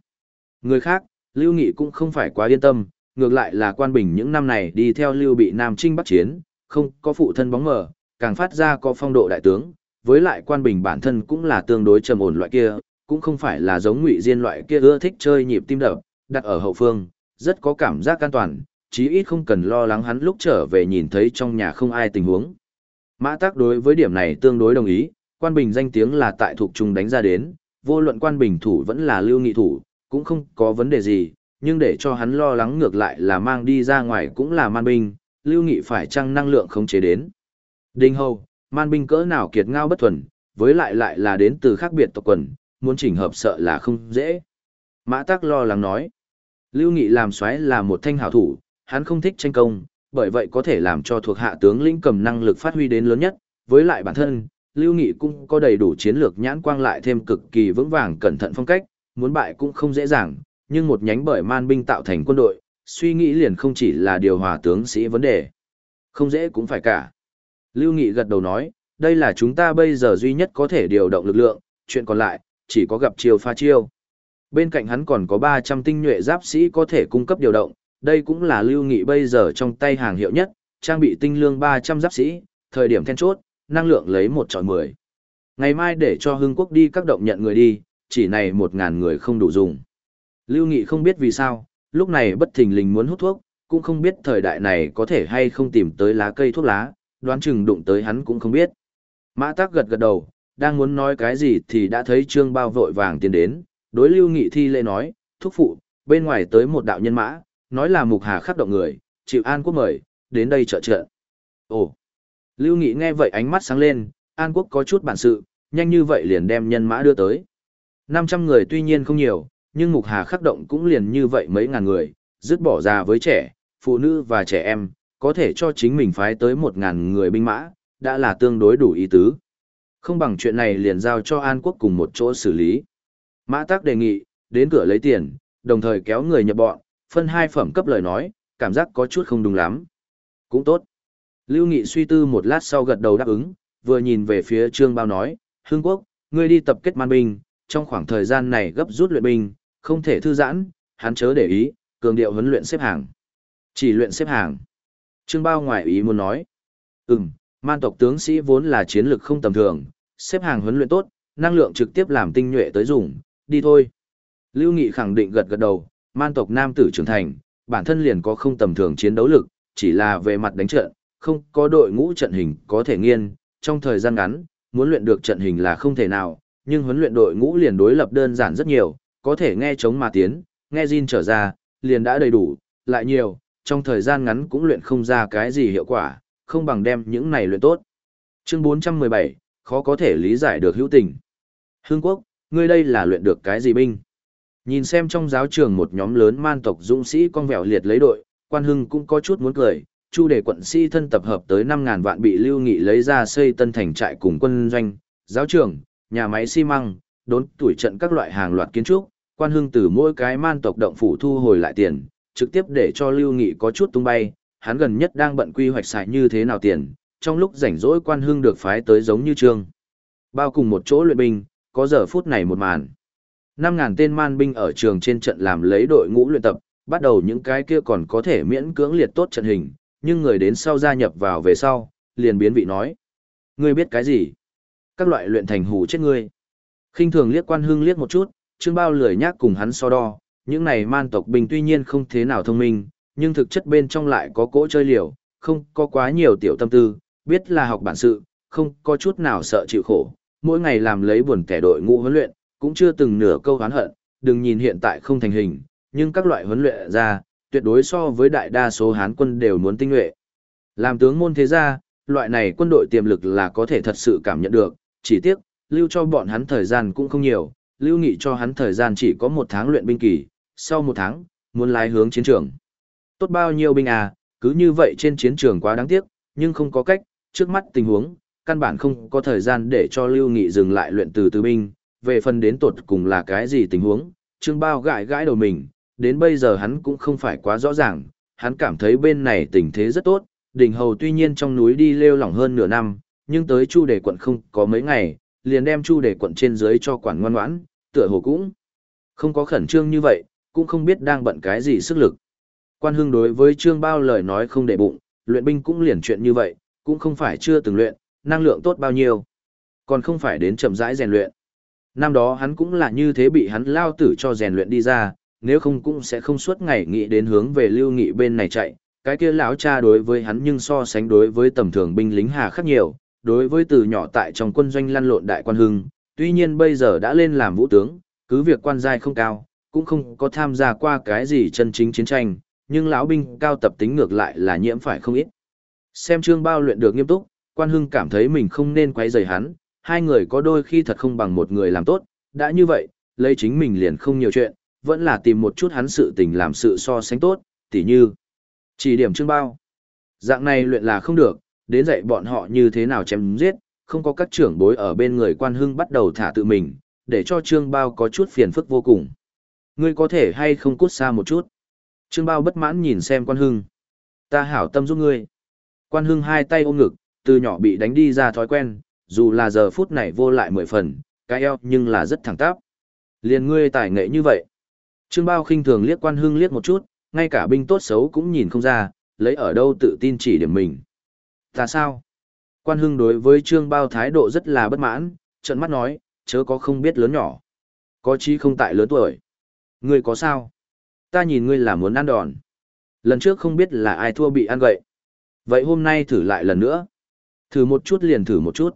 Người khác, Lưu Nghị cũng không phải quá yên tâm, ngược lại là quan bình những năm này đi theo Lưu bị Nam Trinh bắt chiến, không có phụ thân bóng mờ, càng phát ra có phong độ đại tướng, với lại quan bình bản thân cũng là tương đối trầm ổn loại kia, cũng không phải là giống ngụy diên loại kia ưa thích chơi nhịp tim đập, đặt ở hậu phương, rất có cảm giác an toàn, chí ít không cần lo lắng hắn lúc trở về nhìn thấy trong nhà không ai tình huống. Mã Tác đối với điểm này tương đối đồng ý, quan bình danh tiếng là tại thuộc trung đánh ra đến, vô luận quan bình thủ vẫn là lưu nghị thủ, cũng không có vấn đề gì, nhưng để cho hắn lo lắng ngược lại là mang đi ra ngoài cũng là man binh, lưu nghị phải chăng năng lượng không chế đến. Đinh hầu, man binh cỡ nào kiệt ngao bất thuần, với lại lại là đến từ khác biệt tộc quần, muốn chỉnh hợp sợ là không dễ. Mã Tắc lo lắng nói, lưu nghị làm xoáy là một thanh hảo thủ, hắn không thích tranh công, bởi vậy có thể làm cho thuộc hạ tướng lĩnh cầm năng lực phát huy đến lớn nhất, với lại bản thân, Lưu Nghị cũng có đầy đủ chiến lược nhãn quang lại thêm cực kỳ vững vàng cẩn thận phong cách, muốn bại cũng không dễ dàng, nhưng một nhánh bởi man binh tạo thành quân đội, suy nghĩ liền không chỉ là điều hòa tướng sĩ vấn đề. Không dễ cũng phải cả. Lưu Nghị gật đầu nói, đây là chúng ta bây giờ duy nhất có thể điều động lực lượng, chuyện còn lại, chỉ có gặp chiêu pha chiêu. Bên cạnh hắn còn có 300 tinh nhuệ giáp sĩ có thể cung cấp điều động, đây cũng là Lưu Nghị bây giờ trong tay hàng hiệu nhất, trang bị tinh lương 300 giáp sĩ, thời điểm then chốt, năng lượng lấy một chọi mười. Ngày mai để cho Hưng Quốc đi các động nhận người đi, chỉ này một ngàn người không đủ dùng. Lưu Nghị không biết vì sao, lúc này bất thình lình muốn hút thuốc, cũng không biết thời đại này có thể hay không tìm tới lá cây thuốc lá, đoán chừng đụng tới hắn cũng không biết. Mã Tắc gật gật đầu, đang muốn nói cái gì thì đã thấy Trương Bao vội vàng tiến đến, đối Lưu Nghị thi lễ nói, thúc phụ, bên ngoài tới một đạo nhân mã, nói là mục hà khắc động người, chịu an quốc mời, đến đây trợ trợ. Ồ! Lưu Nghị nghe vậy ánh mắt sáng lên, An Quốc có chút bản sự, nhanh như vậy liền đem nhân mã đưa tới. 500 người tuy nhiên không nhiều, nhưng Mục Hà khắc động cũng liền như vậy mấy ngàn người, dứt bỏ ra với trẻ, phụ nữ và trẻ em, có thể cho chính mình phái tới một ngàn người binh mã, đã là tương đối đủ ý tứ. Không bằng chuyện này liền giao cho An Quốc cùng một chỗ xử lý. Mã Tắc đề nghị, đến cửa lấy tiền, đồng thời kéo người nhập bọn, phân hai phẩm cấp lời nói, cảm giác có chút không đúng lắm. Cũng tốt. Lưu Nghị suy tư một lát sau gật đầu đáp ứng, vừa nhìn về phía Trương Bao nói, Hương Quốc, ngươi đi tập kết man binh, trong khoảng thời gian này gấp rút luyện binh, không thể thư giãn, hắn chớ để ý, cường điệu huấn luyện xếp hàng. Chỉ luyện xếp hàng. Trương Bao ngoài ý muốn nói, ừm, man tộc tướng sĩ vốn là chiến lược không tầm thường, xếp hàng huấn luyện tốt, năng lượng trực tiếp làm tinh nhuệ tới dùng, đi thôi. Lưu Nghị khẳng định gật gật đầu, man tộc nam tử trưởng thành, bản thân liền có không tầm thường chiến đấu lực, chỉ là về mặt đánh trận, không có đội ngũ trận hình có thể nghiên, trong thời gian ngắn, muốn luyện được trận hình là không thể nào, nhưng huấn luyện đội ngũ liền đối lập đơn giản rất nhiều, có thể nghe chống mà tiến, nghe Jin trở ra, liền đã đầy đủ, lại nhiều, trong thời gian ngắn cũng luyện không ra cái gì hiệu quả, không bằng đem những này luyện tốt. Chương 417, khó có thể lý giải được hữu tình. Hương Quốc, ngươi đây là luyện được cái gì binh? Nhìn xem trong giáo trường một nhóm lớn man tộc dũng sĩ con vẹo liệt lấy đội, quan hưng cũng có chút muốn cười, Chu đề quận sĩ thân tập hợp tới 5.000 vạn bị Lưu Nghị lấy ra xây tân thành trại cùng quân doanh, giáo trường, nhà máy xi măng, đốn tuổi trận các loại hàng loạt kiến trúc, quan hưng từ mỗi cái man tộc động phủ thu hồi lại tiền, trực tiếp để cho Lưu Nghị có chút tung bay, hắn gần nhất đang bận quy hoạch xài như thế nào tiền, trong lúc rảnh rỗi quan hưng được phái tới giống như trương. Bao cùng một chỗ luyện binh, có giờ phút này một màn. 5.000 tên man binh ở trường trên trận làm lấy đội ngũ luyện tập, bắt đầu những cái kia còn có thể miễn cưỡng liệt tốt trận hình, nhưng người đến sau gia nhập vào về sau, liền biến vị nói. Ngươi biết cái gì? Các loại luyện thành hù chết ngươi. khinh thường liếc quan hưng liếc một chút, trương bao lười nhác cùng hắn so đo, những này man tộc binh tuy nhiên không thế nào thông minh, nhưng thực chất bên trong lại có cỗ chơi liều, không có quá nhiều tiểu tâm tư, biết là học bản sự, không có chút nào sợ chịu khổ, mỗi ngày làm lấy buồn kẻ đội ngũ huấn luyện, cũng chưa từng nửa câu oán hận, đừng nhìn hiện tại không thành hình, nhưng các loại huấn luyện ra, tuyệt đối so với đại đa số hán quân đều muốn tinh nhuệ. Làm tướng môn thế gia, loại này quân đội tiềm lực là có thể thật sự cảm nhận được, chỉ tiếc, lưu cho bọn hắn thời gian cũng không nhiều, lưu nghị cho hắn thời gian chỉ có một tháng luyện binh kỳ, sau một tháng, muốn lái hướng chiến trường. Tốt bao nhiêu binh à, cứ như vậy trên chiến trường quá đáng tiếc, nhưng không có cách, trước mắt tình huống, căn bản không có thời gian để cho lưu nghị dừng lại luyện từ từ binh, về phần đến tột cùng là cái gì tình huống, Trương Bao gãi gãi đầu mình, đến bây giờ hắn cũng không phải quá rõ ràng, hắn cảm thấy bên này tình thế rất tốt, đỉnh hầu tuy nhiên trong núi đi lêu lỏng hơn nửa năm, nhưng tới chu đề quận không có mấy ngày, liền đem chu đề quận trên dưới cho quản ngoan ngoãn, tựa hồ cũng không có khẩn trương như vậy, cũng không biết đang bận cái gì sức lực. Quan hưng đối với Trương Bao lời nói không để bụng, luyện binh cũng liền chuyện như vậy, cũng không phải chưa từng luyện, năng lượng tốt bao nhiêu, còn không phải đến chậm rãi rèn luyện. Năm đó hắn cũng là như thế bị hắn lao tử cho rèn luyện đi ra, nếu không cũng sẽ không suốt ngày nghĩ đến hướng về lưu nghị bên này chạy. Cái kia lão cha đối với hắn nhưng so sánh đối với tầm thường binh lính hà khắc nhiều, đối với từ nhỏ tại trong quân doanh lăn lộn đại quan hưng, tuy nhiên bây giờ đã lên làm vũ tướng, cứ việc quan giai không cao, cũng không có tham gia qua cái gì chân chính chiến tranh, nhưng lão binh cao tập tính ngược lại là nhiễm phải không ít. Xem trương bao luyện được nghiêm túc, quan hưng cảm thấy mình không nên quay rời hắn, hai người có đôi khi thật không bằng một người làm tốt, đã như vậy, lấy chính mình liền không nhiều chuyện, vẫn là tìm một chút hắn sự tình làm sự so sánh tốt, tỉ như chỉ điểm trương bao. Dạng này luyện là không được, đến dạy bọn họ như thế nào chém giết, không có các trưởng bối ở bên người quan hưng bắt đầu thả tự mình, để cho trương bao có chút phiền phức vô cùng. Ngươi có thể hay không cút xa một chút. Trương bao bất mãn nhìn xem quan hưng. Ta hảo tâm giúp ngươi. Quan hưng hai tay ôm ngực, từ nhỏ bị đánh đi ra thói quen, dù là giờ phút này vô lại mười phần, cái eo nhưng là rất thẳng tắp. Liền ngươi tài nghệ như vậy. Trương Bao khinh thường liếc quan hưng liếc một chút, ngay cả binh tốt xấu cũng nhìn không ra, lấy ở đâu tự tin chỉ điểm mình. Ta sao? Quan hưng đối với Trương Bao thái độ rất là bất mãn, trận mắt nói, chớ có không biết lớn nhỏ. Có chí không tại lớn tuổi. Ngươi có sao? Ta nhìn ngươi là muốn ăn đòn. Lần trước không biết là ai thua bị ăn gậy. Vậy hôm nay thử lại lần nữa. Thử một chút liền thử một chút.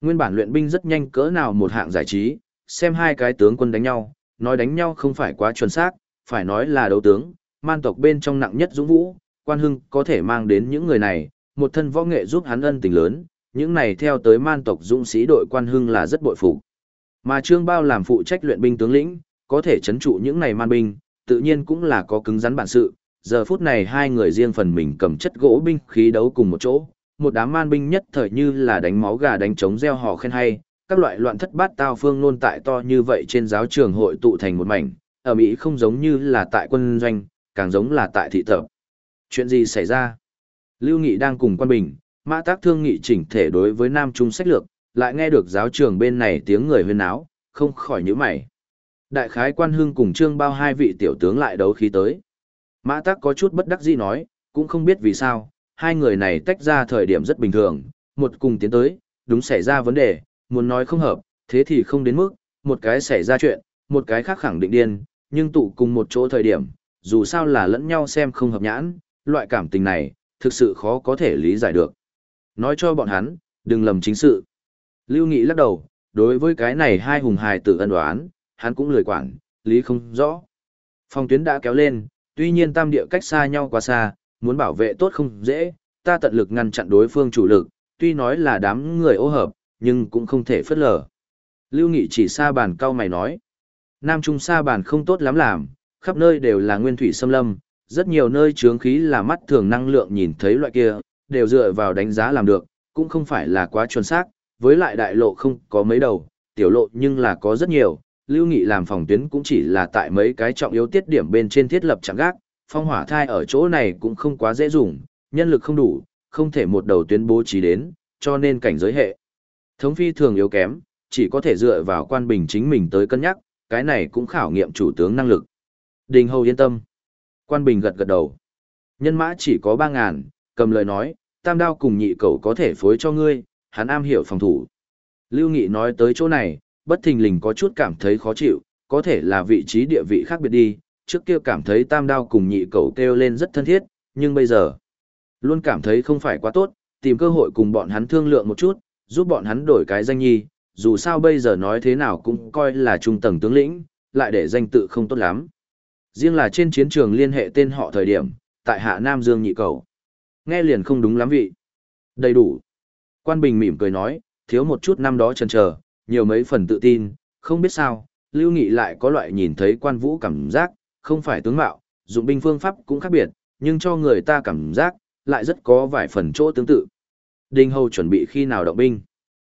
Nguyên bản luyện binh rất nhanh cỡ nào một hạng giải trí, xem hai cái tướng quân đánh nhau, nói đánh nhau không phải quá chuẩn xác, phải nói là đấu tướng, man tộc bên trong nặng nhất dũng vũ, quan hưng có thể mang đến những người này, một thân võ nghệ giúp hắn ân tình lớn, những này theo tới man tộc dũng sĩ đội quan hưng là rất bội phục. Mà Trương Bao làm phụ trách luyện binh tướng lĩnh, có thể chấn trụ những này man binh, tự nhiên cũng là có cứng rắn bản sự. Giờ phút này hai người riêng phần mình cầm chất gỗ binh khí đấu cùng một chỗ, một đám man binh nhất thời như là đánh máu gà đánh trống gieo hò khen hay, các loại loạn thất bát tao phương nôn tại to như vậy trên giáo trường hội tụ thành một mảnh, ở Mỹ không giống như là tại quân doanh, càng giống là tại thị tập. Chuyện gì xảy ra? Lưu Nghị đang cùng quan bình, mã tác thương nghị chỉnh thể đối với Nam Trung sách lược, lại nghe được giáo trường bên này tiếng người huyên náo, không khỏi nhíu mày. Đại khái quan hưng cùng trương bao hai vị tiểu tướng lại đấu khí tới. Mã tác có chút bất đắc dĩ nói, cũng không biết vì sao, hai người này tách ra thời điểm rất bình thường, một cùng tiến tới, đúng xảy ra vấn đề, muốn nói không hợp, thế thì không đến mức, một cái xảy ra chuyện, một cái khác khẳng định điên, nhưng tụ cùng một chỗ thời điểm, dù sao là lẫn nhau xem không hợp nhãn, loại cảm tình này, thực sự khó có thể lý giải được. Nói cho bọn hắn, đừng lầm chính sự. Lưu Nghị lắc đầu, đối với cái này hai hùng hài tử ân đoán, hắn cũng lười quản, lý không rõ. Phong tuyến đã kéo lên, tuy nhiên tam địa cách xa nhau quá xa, muốn bảo vệ tốt không dễ, ta tận lực ngăn chặn đối phương chủ lực, tuy nói là đám người ô hợp, nhưng cũng không thể phất lờ. Lưu Nghị chỉ xa bàn cao mày nói. Nam Trung xa bàn không tốt lắm làm, khắp nơi đều là nguyên thủy xâm lâm, rất nhiều nơi chướng khí là mắt thường năng lượng nhìn thấy loại kia, đều dựa vào đánh giá làm được, cũng không phải là quá chuẩn xác, với lại đại lộ không có mấy đầu, tiểu lộ nhưng là có rất nhiều, lưu nghị làm phòng tuyến cũng chỉ là tại mấy cái trọng yếu tiết điểm bên trên thiết lập chẳng gác, phong hỏa thai ở chỗ này cũng không quá dễ dùng, nhân lực không đủ, không thể một đầu tuyến bố trí đến, cho nên cảnh giới hệ. Thống phi thường yếu kém, chỉ có thể dựa vào quan bình chính mình tới cân nhắc, cái này cũng khảo nghiệm chủ tướng năng lực. Đình Hầu yên tâm. Quan bình gật gật đầu. Nhân mã chỉ có 3.000, cầm lời nói, tam đao cùng nhị cầu có thể phối cho ngươi, hắn am hiểu phòng thủ. Lưu Nghị nói tới chỗ này, bất thình lình có chút cảm thấy khó chịu, có thể là vị trí địa vị khác biệt đi, trước kia cảm thấy tam đao cùng nhị cầu kêu lên rất thân thiết, nhưng bây giờ, luôn cảm thấy không phải quá tốt, tìm cơ hội cùng bọn hắn thương lượng một chút, giúp bọn hắn đổi cái danh nhi, dù sao bây giờ nói thế nào cũng coi là trung tầng tướng lĩnh, lại để danh tự không tốt lắm. Riêng là trên chiến trường liên hệ tên họ thời điểm, tại hạ Nam Dương nhị cầu. Nghe liền không đúng lắm vị. Đầy đủ. Quan Bình mỉm cười nói, thiếu một chút năm đó chần chờ, nhiều mấy phần tự tin, không biết sao, Lưu Nghị lại có loại nhìn thấy quan vũ cảm giác, không phải tướng mạo, dụng binh phương pháp cũng khác biệt, nhưng cho người ta cảm giác, lại rất có vài phần chỗ tương tự. Đinh Hầu chuẩn bị khi nào động binh?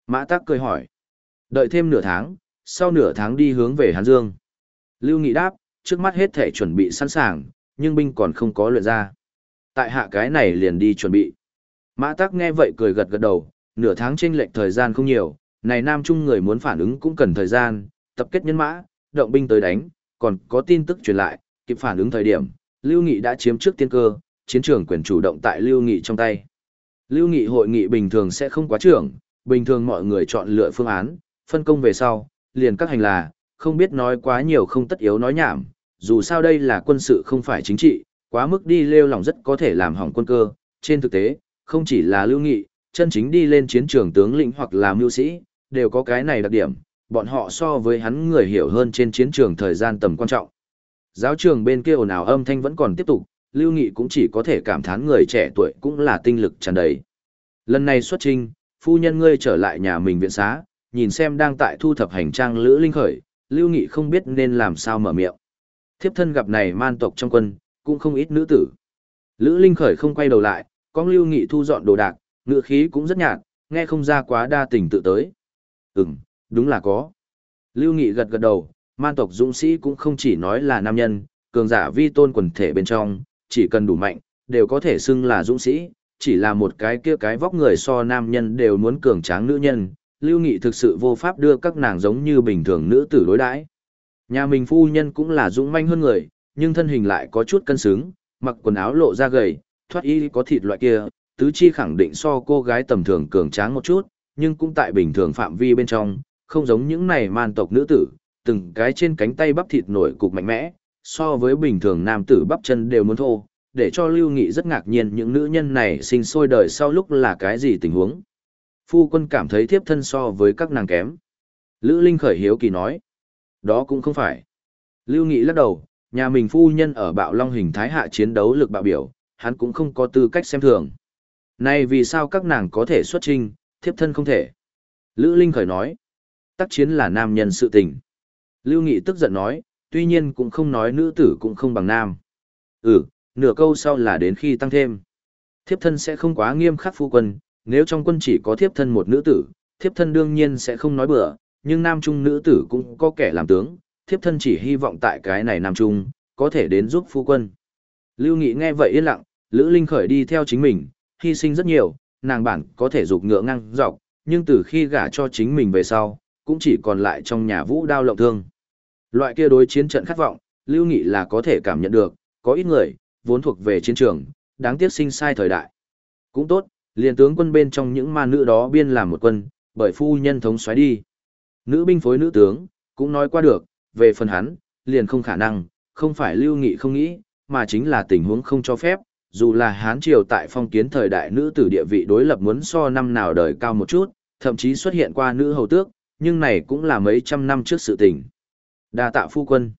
Mã Tắc cười hỏi. Đợi thêm nửa tháng, sau nửa tháng đi hướng về Hán Dương. Lưu Nghị đáp, trước mắt hết thể chuẩn bị sẵn sàng, nhưng binh còn không có luyện ra. Tại hạ cái này liền đi chuẩn bị. Mã Tắc nghe vậy cười gật gật đầu, nửa tháng chênh lệch thời gian không nhiều, này Nam Trung người muốn phản ứng cũng cần thời gian, tập kết nhân mã, động binh tới đánh, còn có tin tức truyền lại, kịp phản ứng thời điểm, Lưu Nghị đã chiếm trước tiên cơ, chiến trường quyền chủ động tại Lưu Nghị trong tay. Lưu Nghị hội nghị bình thường sẽ không quá trưởng, bình thường mọi người chọn lựa phương án, phân công về sau, liền các hành là, không biết nói quá nhiều không tất yếu nói nhảm, dù sao đây là quân sự không phải chính trị, quá mức đi lêu lòng rất có thể làm hỏng quân cơ, trên thực tế, không chỉ là Lưu Nghị, chân chính đi lên chiến trường tướng lĩnh hoặc là mưu sĩ, đều có cái này đặc điểm, bọn họ so với hắn người hiểu hơn trên chiến trường thời gian tầm quan trọng. Giáo trường bên kia ồn ào âm thanh vẫn còn tiếp tục, Lưu Nghị cũng chỉ có thể cảm thán người trẻ tuổi cũng là tinh lực tràn đầy. Lần này xuất trình phu nhân ngươi trở lại nhà mình viện xá, nhìn xem đang tại thu thập hành trang Lữ Linh Khởi, Lưu Nghị không biết nên làm sao mở miệng. Thiếp thân gặp này man tộc trong quân, cũng không ít nữ tử. Lữ Linh Khởi không quay đầu lại, con Lưu Nghị thu dọn đồ đạc, ngựa khí cũng rất nhạt, nghe không ra quá đa tình tự tới. Ừm, đúng là có. Lưu Nghị gật gật đầu, man tộc dũng sĩ cũng không chỉ nói là nam nhân, cường giả vi tôn quần thể bên trong, chỉ cần đủ mạnh, đều có thể xưng là dũng sĩ, chỉ là một cái kia cái vóc người so nam nhân đều muốn cường tráng nữ nhân, Lưu Nghị thực sự vô pháp đưa các nàng giống như bình thường nữ tử đối đãi. Nhà mình phu nhân cũng là dũng manh hơn người, nhưng thân hình lại có chút cân xứng, mặc quần áo lộ ra gầy, thoát y có thịt loại kia, tứ chi khẳng định so cô gái tầm thường cường tráng một chút, nhưng cũng tại bình thường phạm vi bên trong, không giống những này man tộc nữ tử, từng cái trên cánh tay bắp thịt nổi cục mạnh mẽ, so với bình thường nam tử bắp chân đều muốn thô, để cho Lưu Nghị rất ngạc nhiên những nữ nhân này sinh sôi đời sau lúc là cái gì tình huống. Phu quân cảm thấy thiếp thân so với các nàng kém. Lữ Linh khởi hiếu kỳ nói. Đó cũng không phải. Lưu Nghị lắc đầu, nhà mình phu nhân ở bạo long hình thái hạ chiến đấu lực bạo biểu, hắn cũng không có tư cách xem thường. Này vì sao các nàng có thể xuất trinh, thiếp thân không thể. Lữ Linh khởi nói. Tác chiến là nam nhân sự tình. Lưu Nghị tức giận nói, tuy nhiên cũng không nói nữ tử cũng không bằng nam. Ừ, nửa câu sau là đến khi tăng thêm. Thiếp thân sẽ không quá nghiêm khắc phu quân, nếu trong quân chỉ có thiếp thân một nữ tử, thiếp thân đương nhiên sẽ không nói bừa, nhưng nam trung nữ tử cũng có kẻ làm tướng, thiếp thân chỉ hy vọng tại cái này nam trung, có thể đến giúp phu quân. Lưu Nghị nghe vậy yên lặng, Lữ Linh khởi đi theo chính mình, hy sinh rất nhiều, nàng bản có thể dục ngựa ngang dọc, nhưng từ khi gả cho chính mình về sau, cũng chỉ còn lại trong nhà vũ đao lộng thương. Loại kia đối chiến trận khát vọng, Lưu Nghị là có thể cảm nhận được, có ít người, vốn thuộc về chiến trường, đáng tiếc sinh sai thời đại. Cũng tốt, liền tướng quân bên trong những ma nữ đó biên làm một quân, bởi phu nhân thống xoáy đi. Nữ binh phối nữ tướng, cũng nói qua được, về phần hắn, liền không khả năng, không phải lưu nghị không nghĩ, mà chính là tình huống không cho phép, dù là hán triều tại phong kiến thời đại nữ tử địa vị đối lập muốn so năm nào đời cao một chút, thậm chí xuất hiện qua nữ hầu tước, nhưng này cũng là mấy trăm năm trước sự tình. Đa tạ phu quân.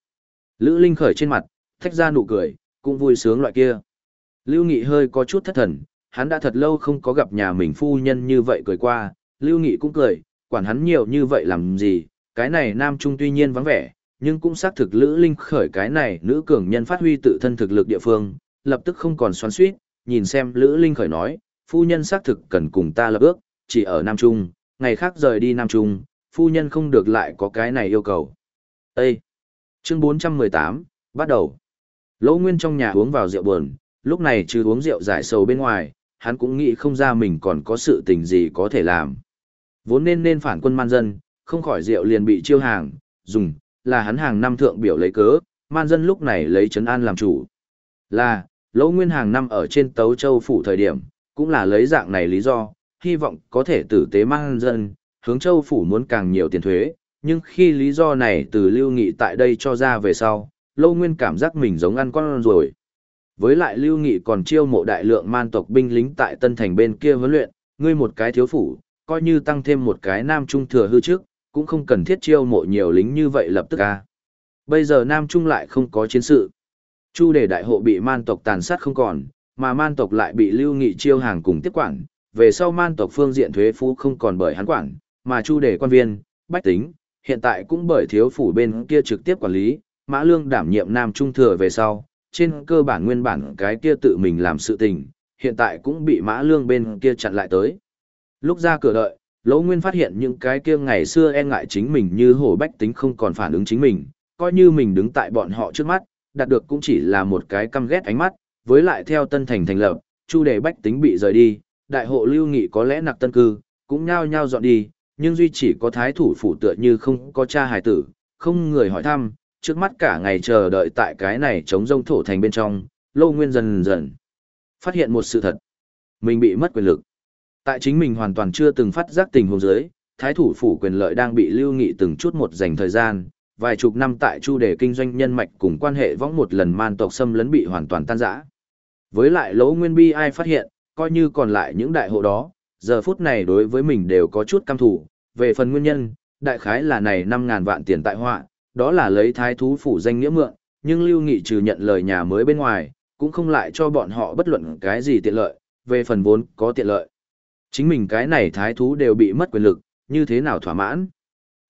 Lữ Linh khởi trên mặt, thách ra nụ cười, cũng vui sướng loại kia. Lưu Nghị hơi có chút thất thần, hắn đã thật lâu không có gặp nhà mình phu nhân như vậy cười qua, Lưu Nghị cũng cười, quản hắn nhiều như vậy làm gì, cái này Nam Trung tuy nhiên vắng vẻ, nhưng cũng xác thực Lữ Linh khởi cái này nữ cường nhân phát huy tự thân thực lực địa phương, lập tức không còn xoắn suýt, nhìn xem Lữ Linh khởi nói, phu nhân xác thực cần cùng ta lập ước, chỉ ở Nam Trung, ngày khác rời đi Nam Trung, phu nhân không được lại có cái này yêu cầu. Ê! Chương 418, bắt đầu. Lỗ Nguyên trong nhà uống vào rượu buồn, lúc này trừ uống rượu giải sầu bên ngoài, hắn cũng nghĩ không ra mình còn có sự tình gì có thể làm. Vốn nên nên phản quân man dân, không khỏi rượu liền bị chiêu hàng, dùng, là hắn hàng năm thượng biểu lấy cớ, man dân lúc này lấy trấn an làm chủ. Là, lỗ nguyên hàng năm ở trên tấu châu phủ thời điểm, cũng là lấy dạng này lý do, hy vọng có thể tử tế man dân, hướng châu phủ muốn càng nhiều tiền thuế, nhưng khi lý do này từ lưu nghị tại đây cho ra về sau, lâu nguyên cảm giác mình giống ăn con rồi. Với lại lưu nghị còn chiêu mộ đại lượng man tộc binh lính tại tân thành bên kia huấn luyện, ngươi một cái thiếu phủ, coi như tăng thêm một cái nam trung thừa hư trước, cũng không cần thiết chiêu mộ nhiều lính như vậy lập tức a. Bây giờ Nam Trung lại không có chiến sự. Chu đề đại hộ bị man tộc tàn sát không còn, mà man tộc lại bị lưu nghị chiêu hàng cùng tiếp quản, về sau man tộc phương diện thuế phú không còn bởi hắn quản, mà chu đề quan viên, bách tính, hiện tại cũng bởi thiếu phủ bên kia trực tiếp quản lý, mã lương đảm nhiệm Nam Trung thừa về sau, trên cơ bản nguyên bản cái kia tự mình làm sự tình, hiện tại cũng bị mã lương bên kia chặn lại tới. Lúc ra cửa đợi, Lỗ Nguyên phát hiện những cái kia ngày xưa e ngại chính mình như hổ bách tính không còn phản ứng chính mình, coi như mình đứng tại bọn họ trước mắt, đạt được cũng chỉ là một cái căm ghét ánh mắt, với lại theo tân thành thành lập, chu đề bách tính bị rời đi, đại hộ lưu nghị có lẽ nặc tân cư, cũng nhao nhao dọn đi, nhưng duy chỉ có thái thủ phủ tựa như không có cha hài tử, không người hỏi thăm, trước mắt cả ngày chờ đợi tại cái này chống rông thổ thành bên trong, Lô Nguyên dần dần phát hiện một sự thật. Mình bị mất quyền lực. Tại chính mình hoàn toàn chưa từng phát giác tình huống dưới, thái thủ phủ quyền lợi đang bị lưu nghị từng chút một dành thời gian, vài chục năm tại chu đề kinh doanh nhân mạch cùng quan hệ võng một lần man tộc xâm lấn bị hoàn toàn tan rã. Với lại lỗ nguyên bi ai phát hiện, coi như còn lại những đại hộ đó, giờ phút này đối với mình đều có chút cam thủ, về phần nguyên nhân, đại khái là này 5.000 vạn tiền tại họa, đó là lấy thái thú phủ danh nghĩa mượn, nhưng lưu nghị trừ nhận lời nhà mới bên ngoài, cũng không lại cho bọn họ bất luận cái gì tiện lợi, về phần vốn có tiện lợi. Chính mình cái này thái thú đều bị mất quyền lực, như thế nào thỏa mãn.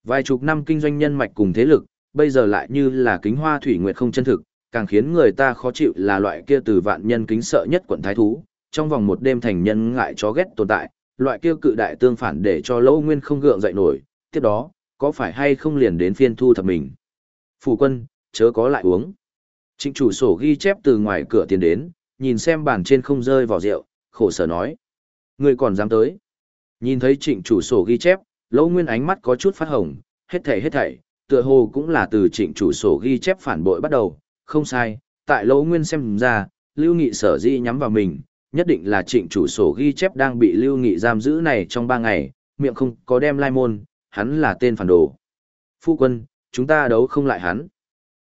Vài chục năm kinh doanh nhân mạch cùng thế lực, bây giờ lại như là kính hoa thủy nguyệt không chân thực, càng khiến người ta khó chịu là loại kia từ vạn nhân kính sợ nhất quận thái thú, trong vòng một đêm thành nhân ngại chó ghét tồn tại, loại kia cự đại tương phản để cho lỗ nguyên không gượng dậy nổi, tiếp đó, có phải hay không liền đến phiên thu thập mình. Phủ quân, chớ có lại uống. Trịnh chủ sổ ghi chép từ ngoài cửa tiến đến, nhìn xem bàn trên không rơi vào rượu, khổ sở nói. Người còn dám tới. Nhìn thấy trịnh chủ sổ ghi chép, Lỗ Nguyên ánh mắt có chút phát hồng, hết thảy hết thảy, tựa hồ cũng là từ trịnh chủ sổ ghi chép phản bội bắt đầu, không sai, tại Lỗ Nguyên xem ra, Lưu Nghị sở dĩ nhắm vào mình, nhất định là trịnh chủ sổ ghi chép đang bị Lưu Nghị giam giữ này trong ba ngày, miệng không có đem lai môn, hắn là tên phản đồ. Phu quân, chúng ta đấu không lại hắn.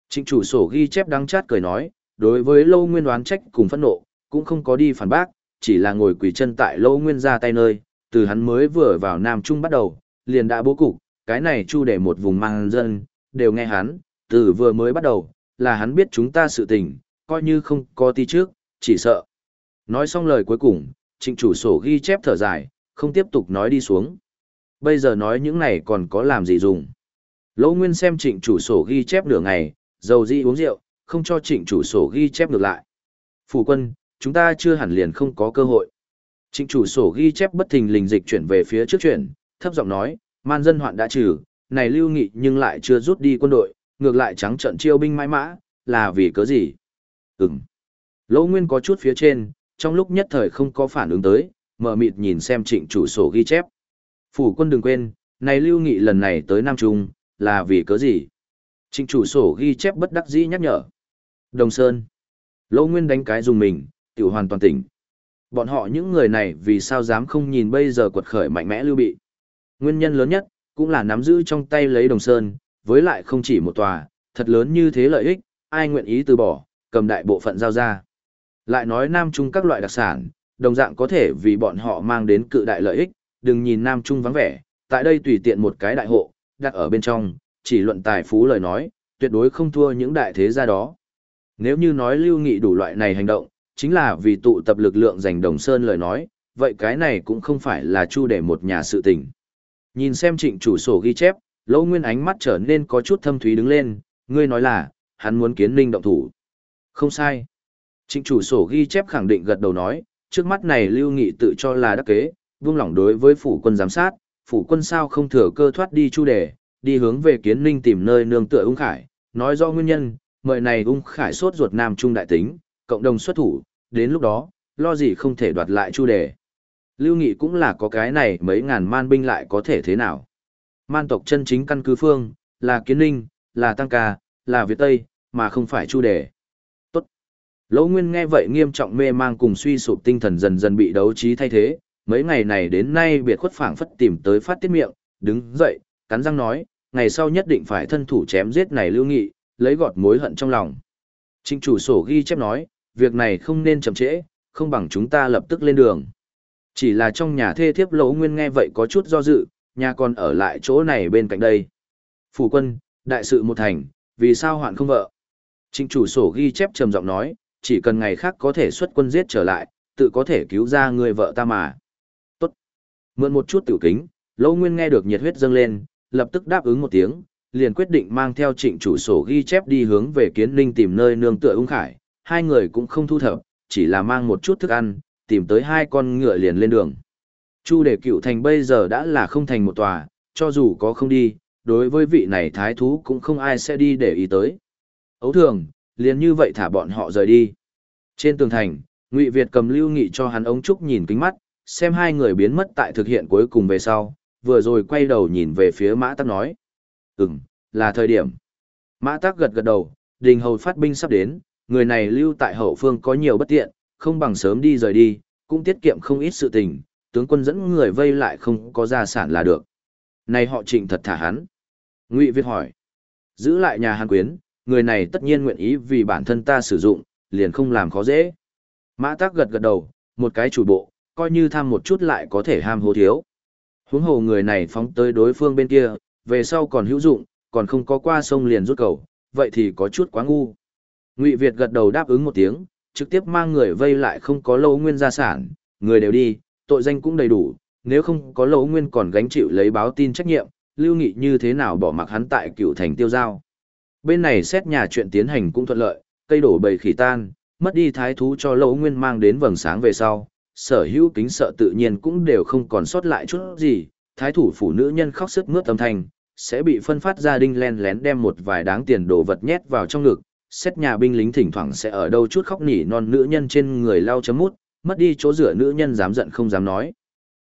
Trịnh chủ sổ ghi chép đắng chát cười nói, đối với Lâu Nguyên đoán trách cùng phẫn nộ, cũng không có đi phản bác, chỉ là ngồi quỳ chân tại Lâu Nguyên ra tay nơi, từ hắn mới vừa vào Nam Trung bắt đầu, liền đã bố cục, cái này chu để một vùng mang dân, đều nghe hắn, từ vừa mới bắt đầu, là hắn biết chúng ta sự tình, coi như không có ti trước, chỉ sợ. Nói xong lời cuối cùng, trịnh chủ sổ ghi chép thở dài, không tiếp tục nói đi xuống. Bây giờ nói những này còn có làm gì dùng. Lỗ Nguyên xem trịnh chủ sổ ghi chép nửa ngày, dầu di uống rượu, không cho trịnh chủ sổ ghi chép ngược lại. Phủ quân, chúng ta chưa hẳn liền không có cơ hội. Trịnh chủ sổ ghi chép bất thình lình dịch chuyển về phía trước chuyển, thấp giọng nói, man dân hoạn đã trừ, này lưu nghị nhưng lại chưa rút đi quân đội, ngược lại trắng trận chiêu binh mãi mã, là vì cớ gì? Ừm. Lỗ Nguyên có chút phía trên, trong lúc nhất thời không có phản ứng tới, mở mịt nhìn xem trịnh chủ sổ ghi chép. Phủ quân đừng quên, này lưu nghị lần này tới Nam Trung, là vì cớ gì? Trịnh chủ sổ ghi chép bất đắc dĩ nhắc nhở. Đồng Sơn. lô Nguyên đánh cái dùng mình, tiểu hoàn toàn tỉnh. Bọn họ những người này vì sao dám không nhìn bây giờ quật khởi mạnh mẽ lưu bị. Nguyên nhân lớn nhất, cũng là nắm giữ trong tay lấy đồng sơn, với lại không chỉ một tòa, thật lớn như thế lợi ích, ai nguyện ý từ bỏ, cầm đại bộ phận giao ra. Lại nói Nam Trung các loại đặc sản, đồng dạng có thể vì bọn họ mang đến cự đại lợi ích, đừng nhìn Nam Trung vắng vẻ, tại đây tùy tiện một cái đại hộ, đặt ở bên trong, chỉ luận tài phú lời nói, tuyệt đối không thua những đại thế gia đó. Nếu như nói lưu nghị đủ loại này hành động, chính là vì tụ tập lực lượng giành đồng sơn lời nói, vậy cái này cũng không phải là chu để một nhà sự tình. Nhìn xem trịnh chủ sổ ghi chép, Lỗ Nguyên ánh mắt trở nên có chút thâm thúy đứng lên, Ngươi nói là, hắn muốn kiến ninh động thủ. Không sai. Trịnh chủ sổ ghi chép khẳng định gật đầu nói, trước mắt này lưu nghị tự cho là đắc kế, vương lỏng đối với phủ quân giám sát, phủ quân sao không thừa cơ thoát đi chu đề, đi hướng về kiến ninh tìm nơi nương tựa ung khải, nói do nguyên nhân, mời này ung khải sốt ruột nam trung đại tính, cộng đồng xuất thủ, đến lúc đó, lo gì không thể đoạt lại chu đề. Lưu Nghị cũng là có cái này mấy ngàn man binh lại có thể thế nào. Man tộc chân chính căn cứ phương, là kiến ninh, là tăng ca, là Việt Tây, mà không phải chu đề. Lỗ Nguyên nghe vậy nghiêm trọng mê mang cùng suy sụp tinh thần dần dần bị đấu trí thay thế, mấy ngày này đến nay biệt khuất phảng phất tìm tới phát tiết miệng, đứng dậy, cắn răng nói, ngày sau nhất định phải thân thủ chém giết này lưu nghị, lấy gọt mối hận trong lòng. Trịnh chủ sổ ghi chép nói, việc này không nên chậm trễ, không bằng chúng ta lập tức lên đường. Chỉ là trong nhà thê thiếp lỗ nguyên nghe vậy có chút do dự, nhà còn ở lại chỗ này bên cạnh đây. Phủ quân, đại sự một thành, vì sao hoạn không vợ? Trịnh chủ sổ ghi chép trầm giọng nói, chỉ cần ngày khác có thể xuất quân giết trở lại, tự có thể cứu ra người vợ ta mà. Tốt. Mượn một chút tiểu kính, lỗ nguyên nghe được nhiệt huyết dâng lên, lập tức đáp ứng một tiếng, liền quyết định mang theo trịnh chủ sổ ghi chép đi hướng về kiến ninh tìm nơi nương tựa ung khải. Hai người cũng không thu thập, chỉ là mang một chút thức ăn, tìm tới hai con ngựa liền lên đường. Chu đề cựu thành bây giờ đã là không thành một tòa, cho dù có không đi, đối với vị này thái thú cũng không ai sẽ đi để ý tới. Ấu thường, liền như vậy thả bọn họ rời đi. Trên tường thành, Ngụy Việt cầm lưu nghị cho hắn ống trúc nhìn kính mắt, xem hai người biến mất tại thực hiện cuối cùng về sau, vừa rồi quay đầu nhìn về phía mã tắc nói. Ừm, là thời điểm. Mã tắc gật gật đầu, đình hầu phát binh sắp đến, người này lưu tại hậu phương có nhiều bất tiện, không bằng sớm đi rời đi, cũng tiết kiệm không ít sự tình, tướng quân dẫn người vây lại không có gia sản là được. Này họ trịnh thật thả hắn. Ngụy Việt hỏi. Giữ lại nhà hàn quyến, người này tất nhiên nguyện ý vì bản thân ta sử dụng, liền không làm khó dễ. Mã tác gật gật đầu, một cái chủ bộ, coi như tham một chút lại có thể ham hố thiếu. Huống hồ người này phóng tới đối phương bên kia, về sau còn hữu dụng, còn không có qua sông liền rút cầu, vậy thì có chút quá ngu. Ngụy Việt gật đầu đáp ứng một tiếng, trực tiếp mang người vây lại không có lâu nguyên gia sản, người đều đi, tội danh cũng đầy đủ, nếu không có lâu nguyên còn gánh chịu lấy báo tin trách nhiệm, lưu nghị như thế nào bỏ mặc hắn tại cựu thành tiêu giao. Bên này xét nhà chuyện tiến hành cũng thuận lợi, cây đổ bầy khỉ tan, mất đi thái thú cho lâu nguyên mang đến vầng sáng về sau, sở hữu kính sợ tự nhiên cũng đều không còn sót lại chút gì, thái thủ phụ nữ nhân khóc sức mướt âm thanh, sẽ bị phân phát gia đình len lén đem một vài đáng tiền đồ vật nhét vào trong ngực, xét nhà binh lính thỉnh thoảng sẽ ở đâu chút khóc nỉ non nữ nhân trên người lau chấm mút, mất đi chỗ rửa nữ nhân dám giận không dám nói.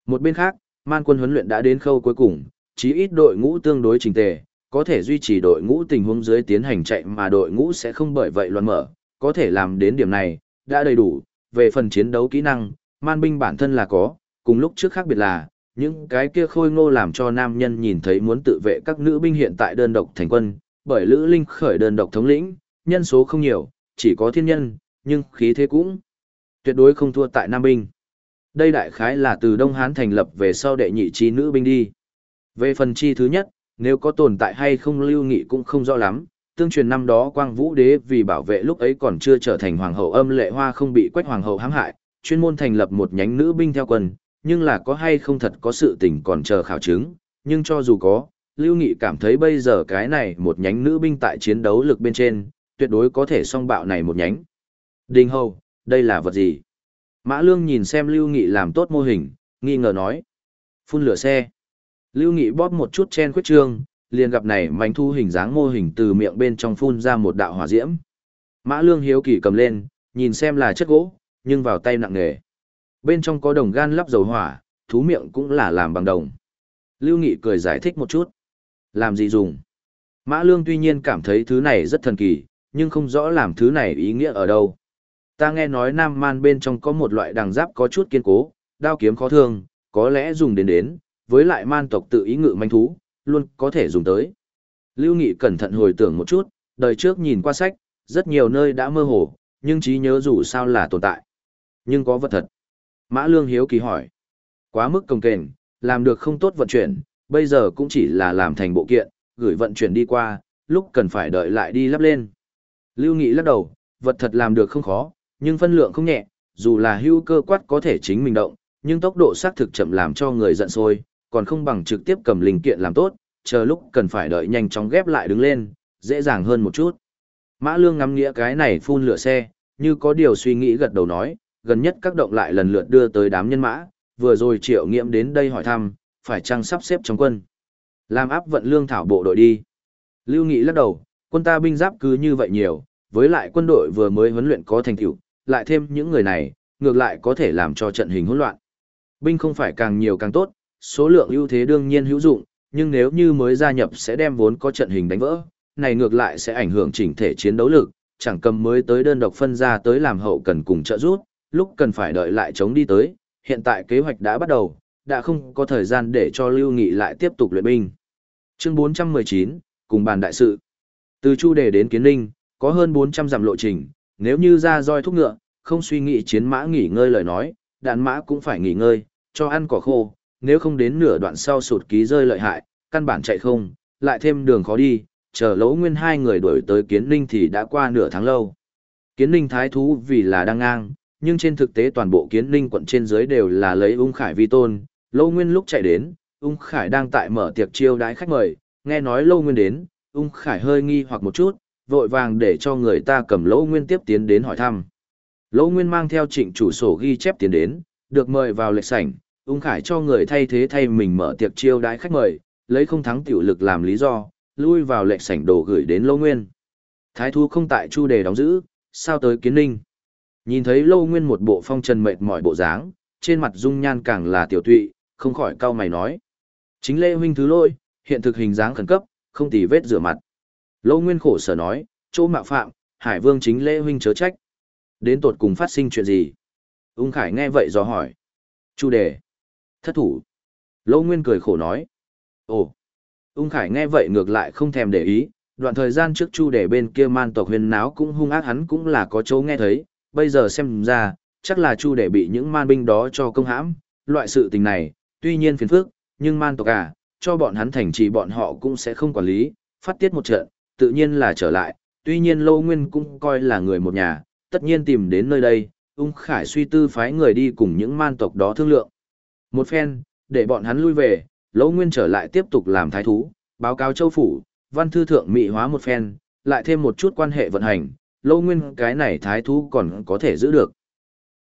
Một bên khác, man quân huấn luyện đã đến khâu cuối cùng, chí ít đội ngũ tương đối trình tề, có thể duy trì đội ngũ tình huống dưới tiến hành chạy mà đội ngũ sẽ không bởi vậy loạn mở, có thể làm đến điểm này, đã đầy đủ, về phần chiến đấu kỹ năng, man binh bản thân là có, cùng lúc trước khác biệt là, những cái kia khôi ngô làm cho nam nhân nhìn thấy muốn tự vệ các nữ binh hiện tại đơn độc thành quân, bởi Lữ Linh khởi đơn độc thống lĩnh, nhân số không nhiều, chỉ có thiên nhân, nhưng khí thế cũng tuyệt đối không thua tại Nam Binh. Đây đại khái là từ Đông Hán thành lập về sau đệ nhị chi nữ binh đi. Về phần chi thứ nhất, nếu có tồn tại hay không lưu nghị cũng không rõ lắm, tương truyền năm đó quang vũ đế vì bảo vệ lúc ấy còn chưa trở thành hoàng hậu âm lệ hoa không bị quách hoàng hậu hãm hại, chuyên môn thành lập một nhánh nữ binh theo quân, nhưng là có hay không thật có sự tình còn chờ khảo chứng, nhưng cho dù có, Lưu Nghị cảm thấy bây giờ cái này một nhánh nữ binh tại chiến đấu lực bên trên, tuyệt đối có thể song bạo này một nhánh. Đinh hầu, đây là vật gì? Mã Lương nhìn xem Lưu Nghị làm tốt mô hình, nghi ngờ nói. Phun lửa xe. Lưu Nghị bóp một chút chen khuyết trương, liền gặp này mảnh thu hình dáng mô hình từ miệng bên trong phun ra một đạo hỏa diễm. Mã Lương hiếu kỳ cầm lên, nhìn xem là chất gỗ, nhưng vào tay nặng nề. Bên trong có đồng gan lắp dầu hỏa, thú miệng cũng là làm bằng đồng. Lưu Nghị cười giải thích một chút. Làm gì dùng? Mã Lương tuy nhiên cảm thấy thứ này rất thần kỳ, nhưng không rõ làm thứ này ý nghĩa ở đâu. Ta nghe nói Nam Man bên trong có một loại đằng giáp có chút kiên cố, đao kiếm khó thương, có lẽ dùng đến đến, với lại man tộc tự ý ngự manh thú, luôn có thể dùng tới. Lưu Nghị cẩn thận hồi tưởng một chút, đời trước nhìn qua sách, rất nhiều nơi đã mơ hồ, nhưng trí nhớ dù sao là tồn tại. Nhưng có vật thật. Mã Lương Hiếu kỳ hỏi. Quá mức công kềnh, làm được không tốt vận chuyển, bây giờ cũng chỉ là làm thành bộ kiện, gửi vận chuyển đi qua, lúc cần phải đợi lại đi lắp lên. Lưu Nghị lắc đầu, vật thật làm được không khó, nhưng phân lượng không nhẹ, dù là hưu cơ quát có thể chính mình động, nhưng tốc độ xác thực chậm làm cho người giận sôi, còn không bằng trực tiếp cầm linh kiện làm tốt, chờ lúc cần phải đợi nhanh chóng ghép lại đứng lên, dễ dàng hơn một chút. Mã Lương ngắm nghĩa cái này phun lửa xe, như có điều suy nghĩ gật đầu nói, gần nhất các động lại lần lượt đưa tới đám nhân mã, vừa rồi triệu nghiệm đến đây hỏi thăm, phải chăng sắp xếp trong quân. Làm áp vận lương thảo bộ đội đi. Lưu Nghị lắc đầu, quân ta binh giáp cứ như vậy nhiều, với lại quân đội vừa mới huấn luyện có thành tựu, lại thêm những người này, ngược lại có thể làm cho trận hình hỗn loạn. Binh không phải càng nhiều càng tốt, số lượng ưu thế đương nhiên hữu dụng, nhưng nếu như mới gia nhập sẽ đem vốn có trận hình đánh vỡ, này ngược lại sẽ ảnh hưởng chỉnh thể chiến đấu lực, chẳng cầm mới tới đơn độc phân ra tới làm hậu cần cùng trợ giúp, lúc cần phải đợi lại chống đi tới, hiện tại kế hoạch đã bắt đầu, đã không có thời gian để cho Lưu Nghị lại tiếp tục luyện binh. Chương 419, cùng bàn đại sự. Từ Chu Đề đến Kiến Ninh, có hơn 400 dặm lộ trình, nếu như ra roi thúc ngựa, không suy nghĩ chiến mã nghỉ ngơi lời nói, đạn mã cũng phải nghỉ ngơi, cho ăn cỏ khô, nếu không đến nửa đoạn sau sụt ký rơi lợi hại, căn bản chạy không, lại thêm đường khó đi, chờ lỗ nguyên hai người đuổi tới Kiến Ninh thì đã qua nửa tháng lâu. Kiến Ninh thái thú vì là đang ngang, nhưng trên thực tế toàn bộ Kiến Ninh quận trên dưới đều là lấy ung khải vi tôn, lỗ nguyên lúc chạy đến, ung khải đang tại mở tiệc chiêu đái khách mời, nghe nói lỗ nguyên đến, ung khải hơi nghi hoặc một chút, vội vàng để cho người ta cầm lỗ nguyên tiếp tiến đến hỏi thăm. Lỗ nguyên mang theo trịnh chủ sổ ghi chép tiến đến, được mời vào lệch sảnh, ung khải cho người thay thế thay mình mở tiệc chiêu đái khách mời, lấy không thắng tiểu lực làm lý do, lui vào lệnh sảnh đồ gửi đến Lô Nguyên. Thái thú không tại chu đề đóng giữ, sao tới kiến ninh. Nhìn thấy Lô Nguyên một bộ phong trần mệt mỏi bộ dáng, trên mặt dung nhan càng là tiểu tụy, không khỏi cau mày nói. Chính lê huynh thứ lôi, hiện thực hình dáng khẩn cấp, không tì vết rửa mặt. Lô Nguyên khổ sở nói, chỗ mạo phạm, Hải Vương chính lê huynh chớ trách. Đến tột cùng phát sinh chuyện gì? Ung Khải nghe vậy do hỏi. Chu đề. Thất thủ. Lô Nguyên cười khổ nói. Ồ. Ung Khải nghe vậy ngược lại không thèm để ý, đoạn thời gian trước chu để bên kia man tộc huyền náo cũng hung ác hắn cũng là có chỗ nghe thấy, bây giờ xem ra, chắc là chu để bị những man binh đó cho công hãm, loại sự tình này, tuy nhiên phiền phức, nhưng man tộc à, cho bọn hắn thành trì bọn họ cũng sẽ không quản lý, phát tiết một trận, tự nhiên là trở lại, tuy nhiên Lô Nguyên cũng coi là người một nhà, tất nhiên tìm đến nơi đây, ung khải suy tư phái người đi cùng những man tộc đó thương lượng. Một phen, để bọn hắn lui về, Lỗ Nguyên trở lại tiếp tục làm thái thú, báo cáo châu phủ, văn thư thượng mỹ hóa một phen, lại thêm một chút quan hệ vận hành, Lỗ Nguyên cái này thái thú còn có thể giữ được.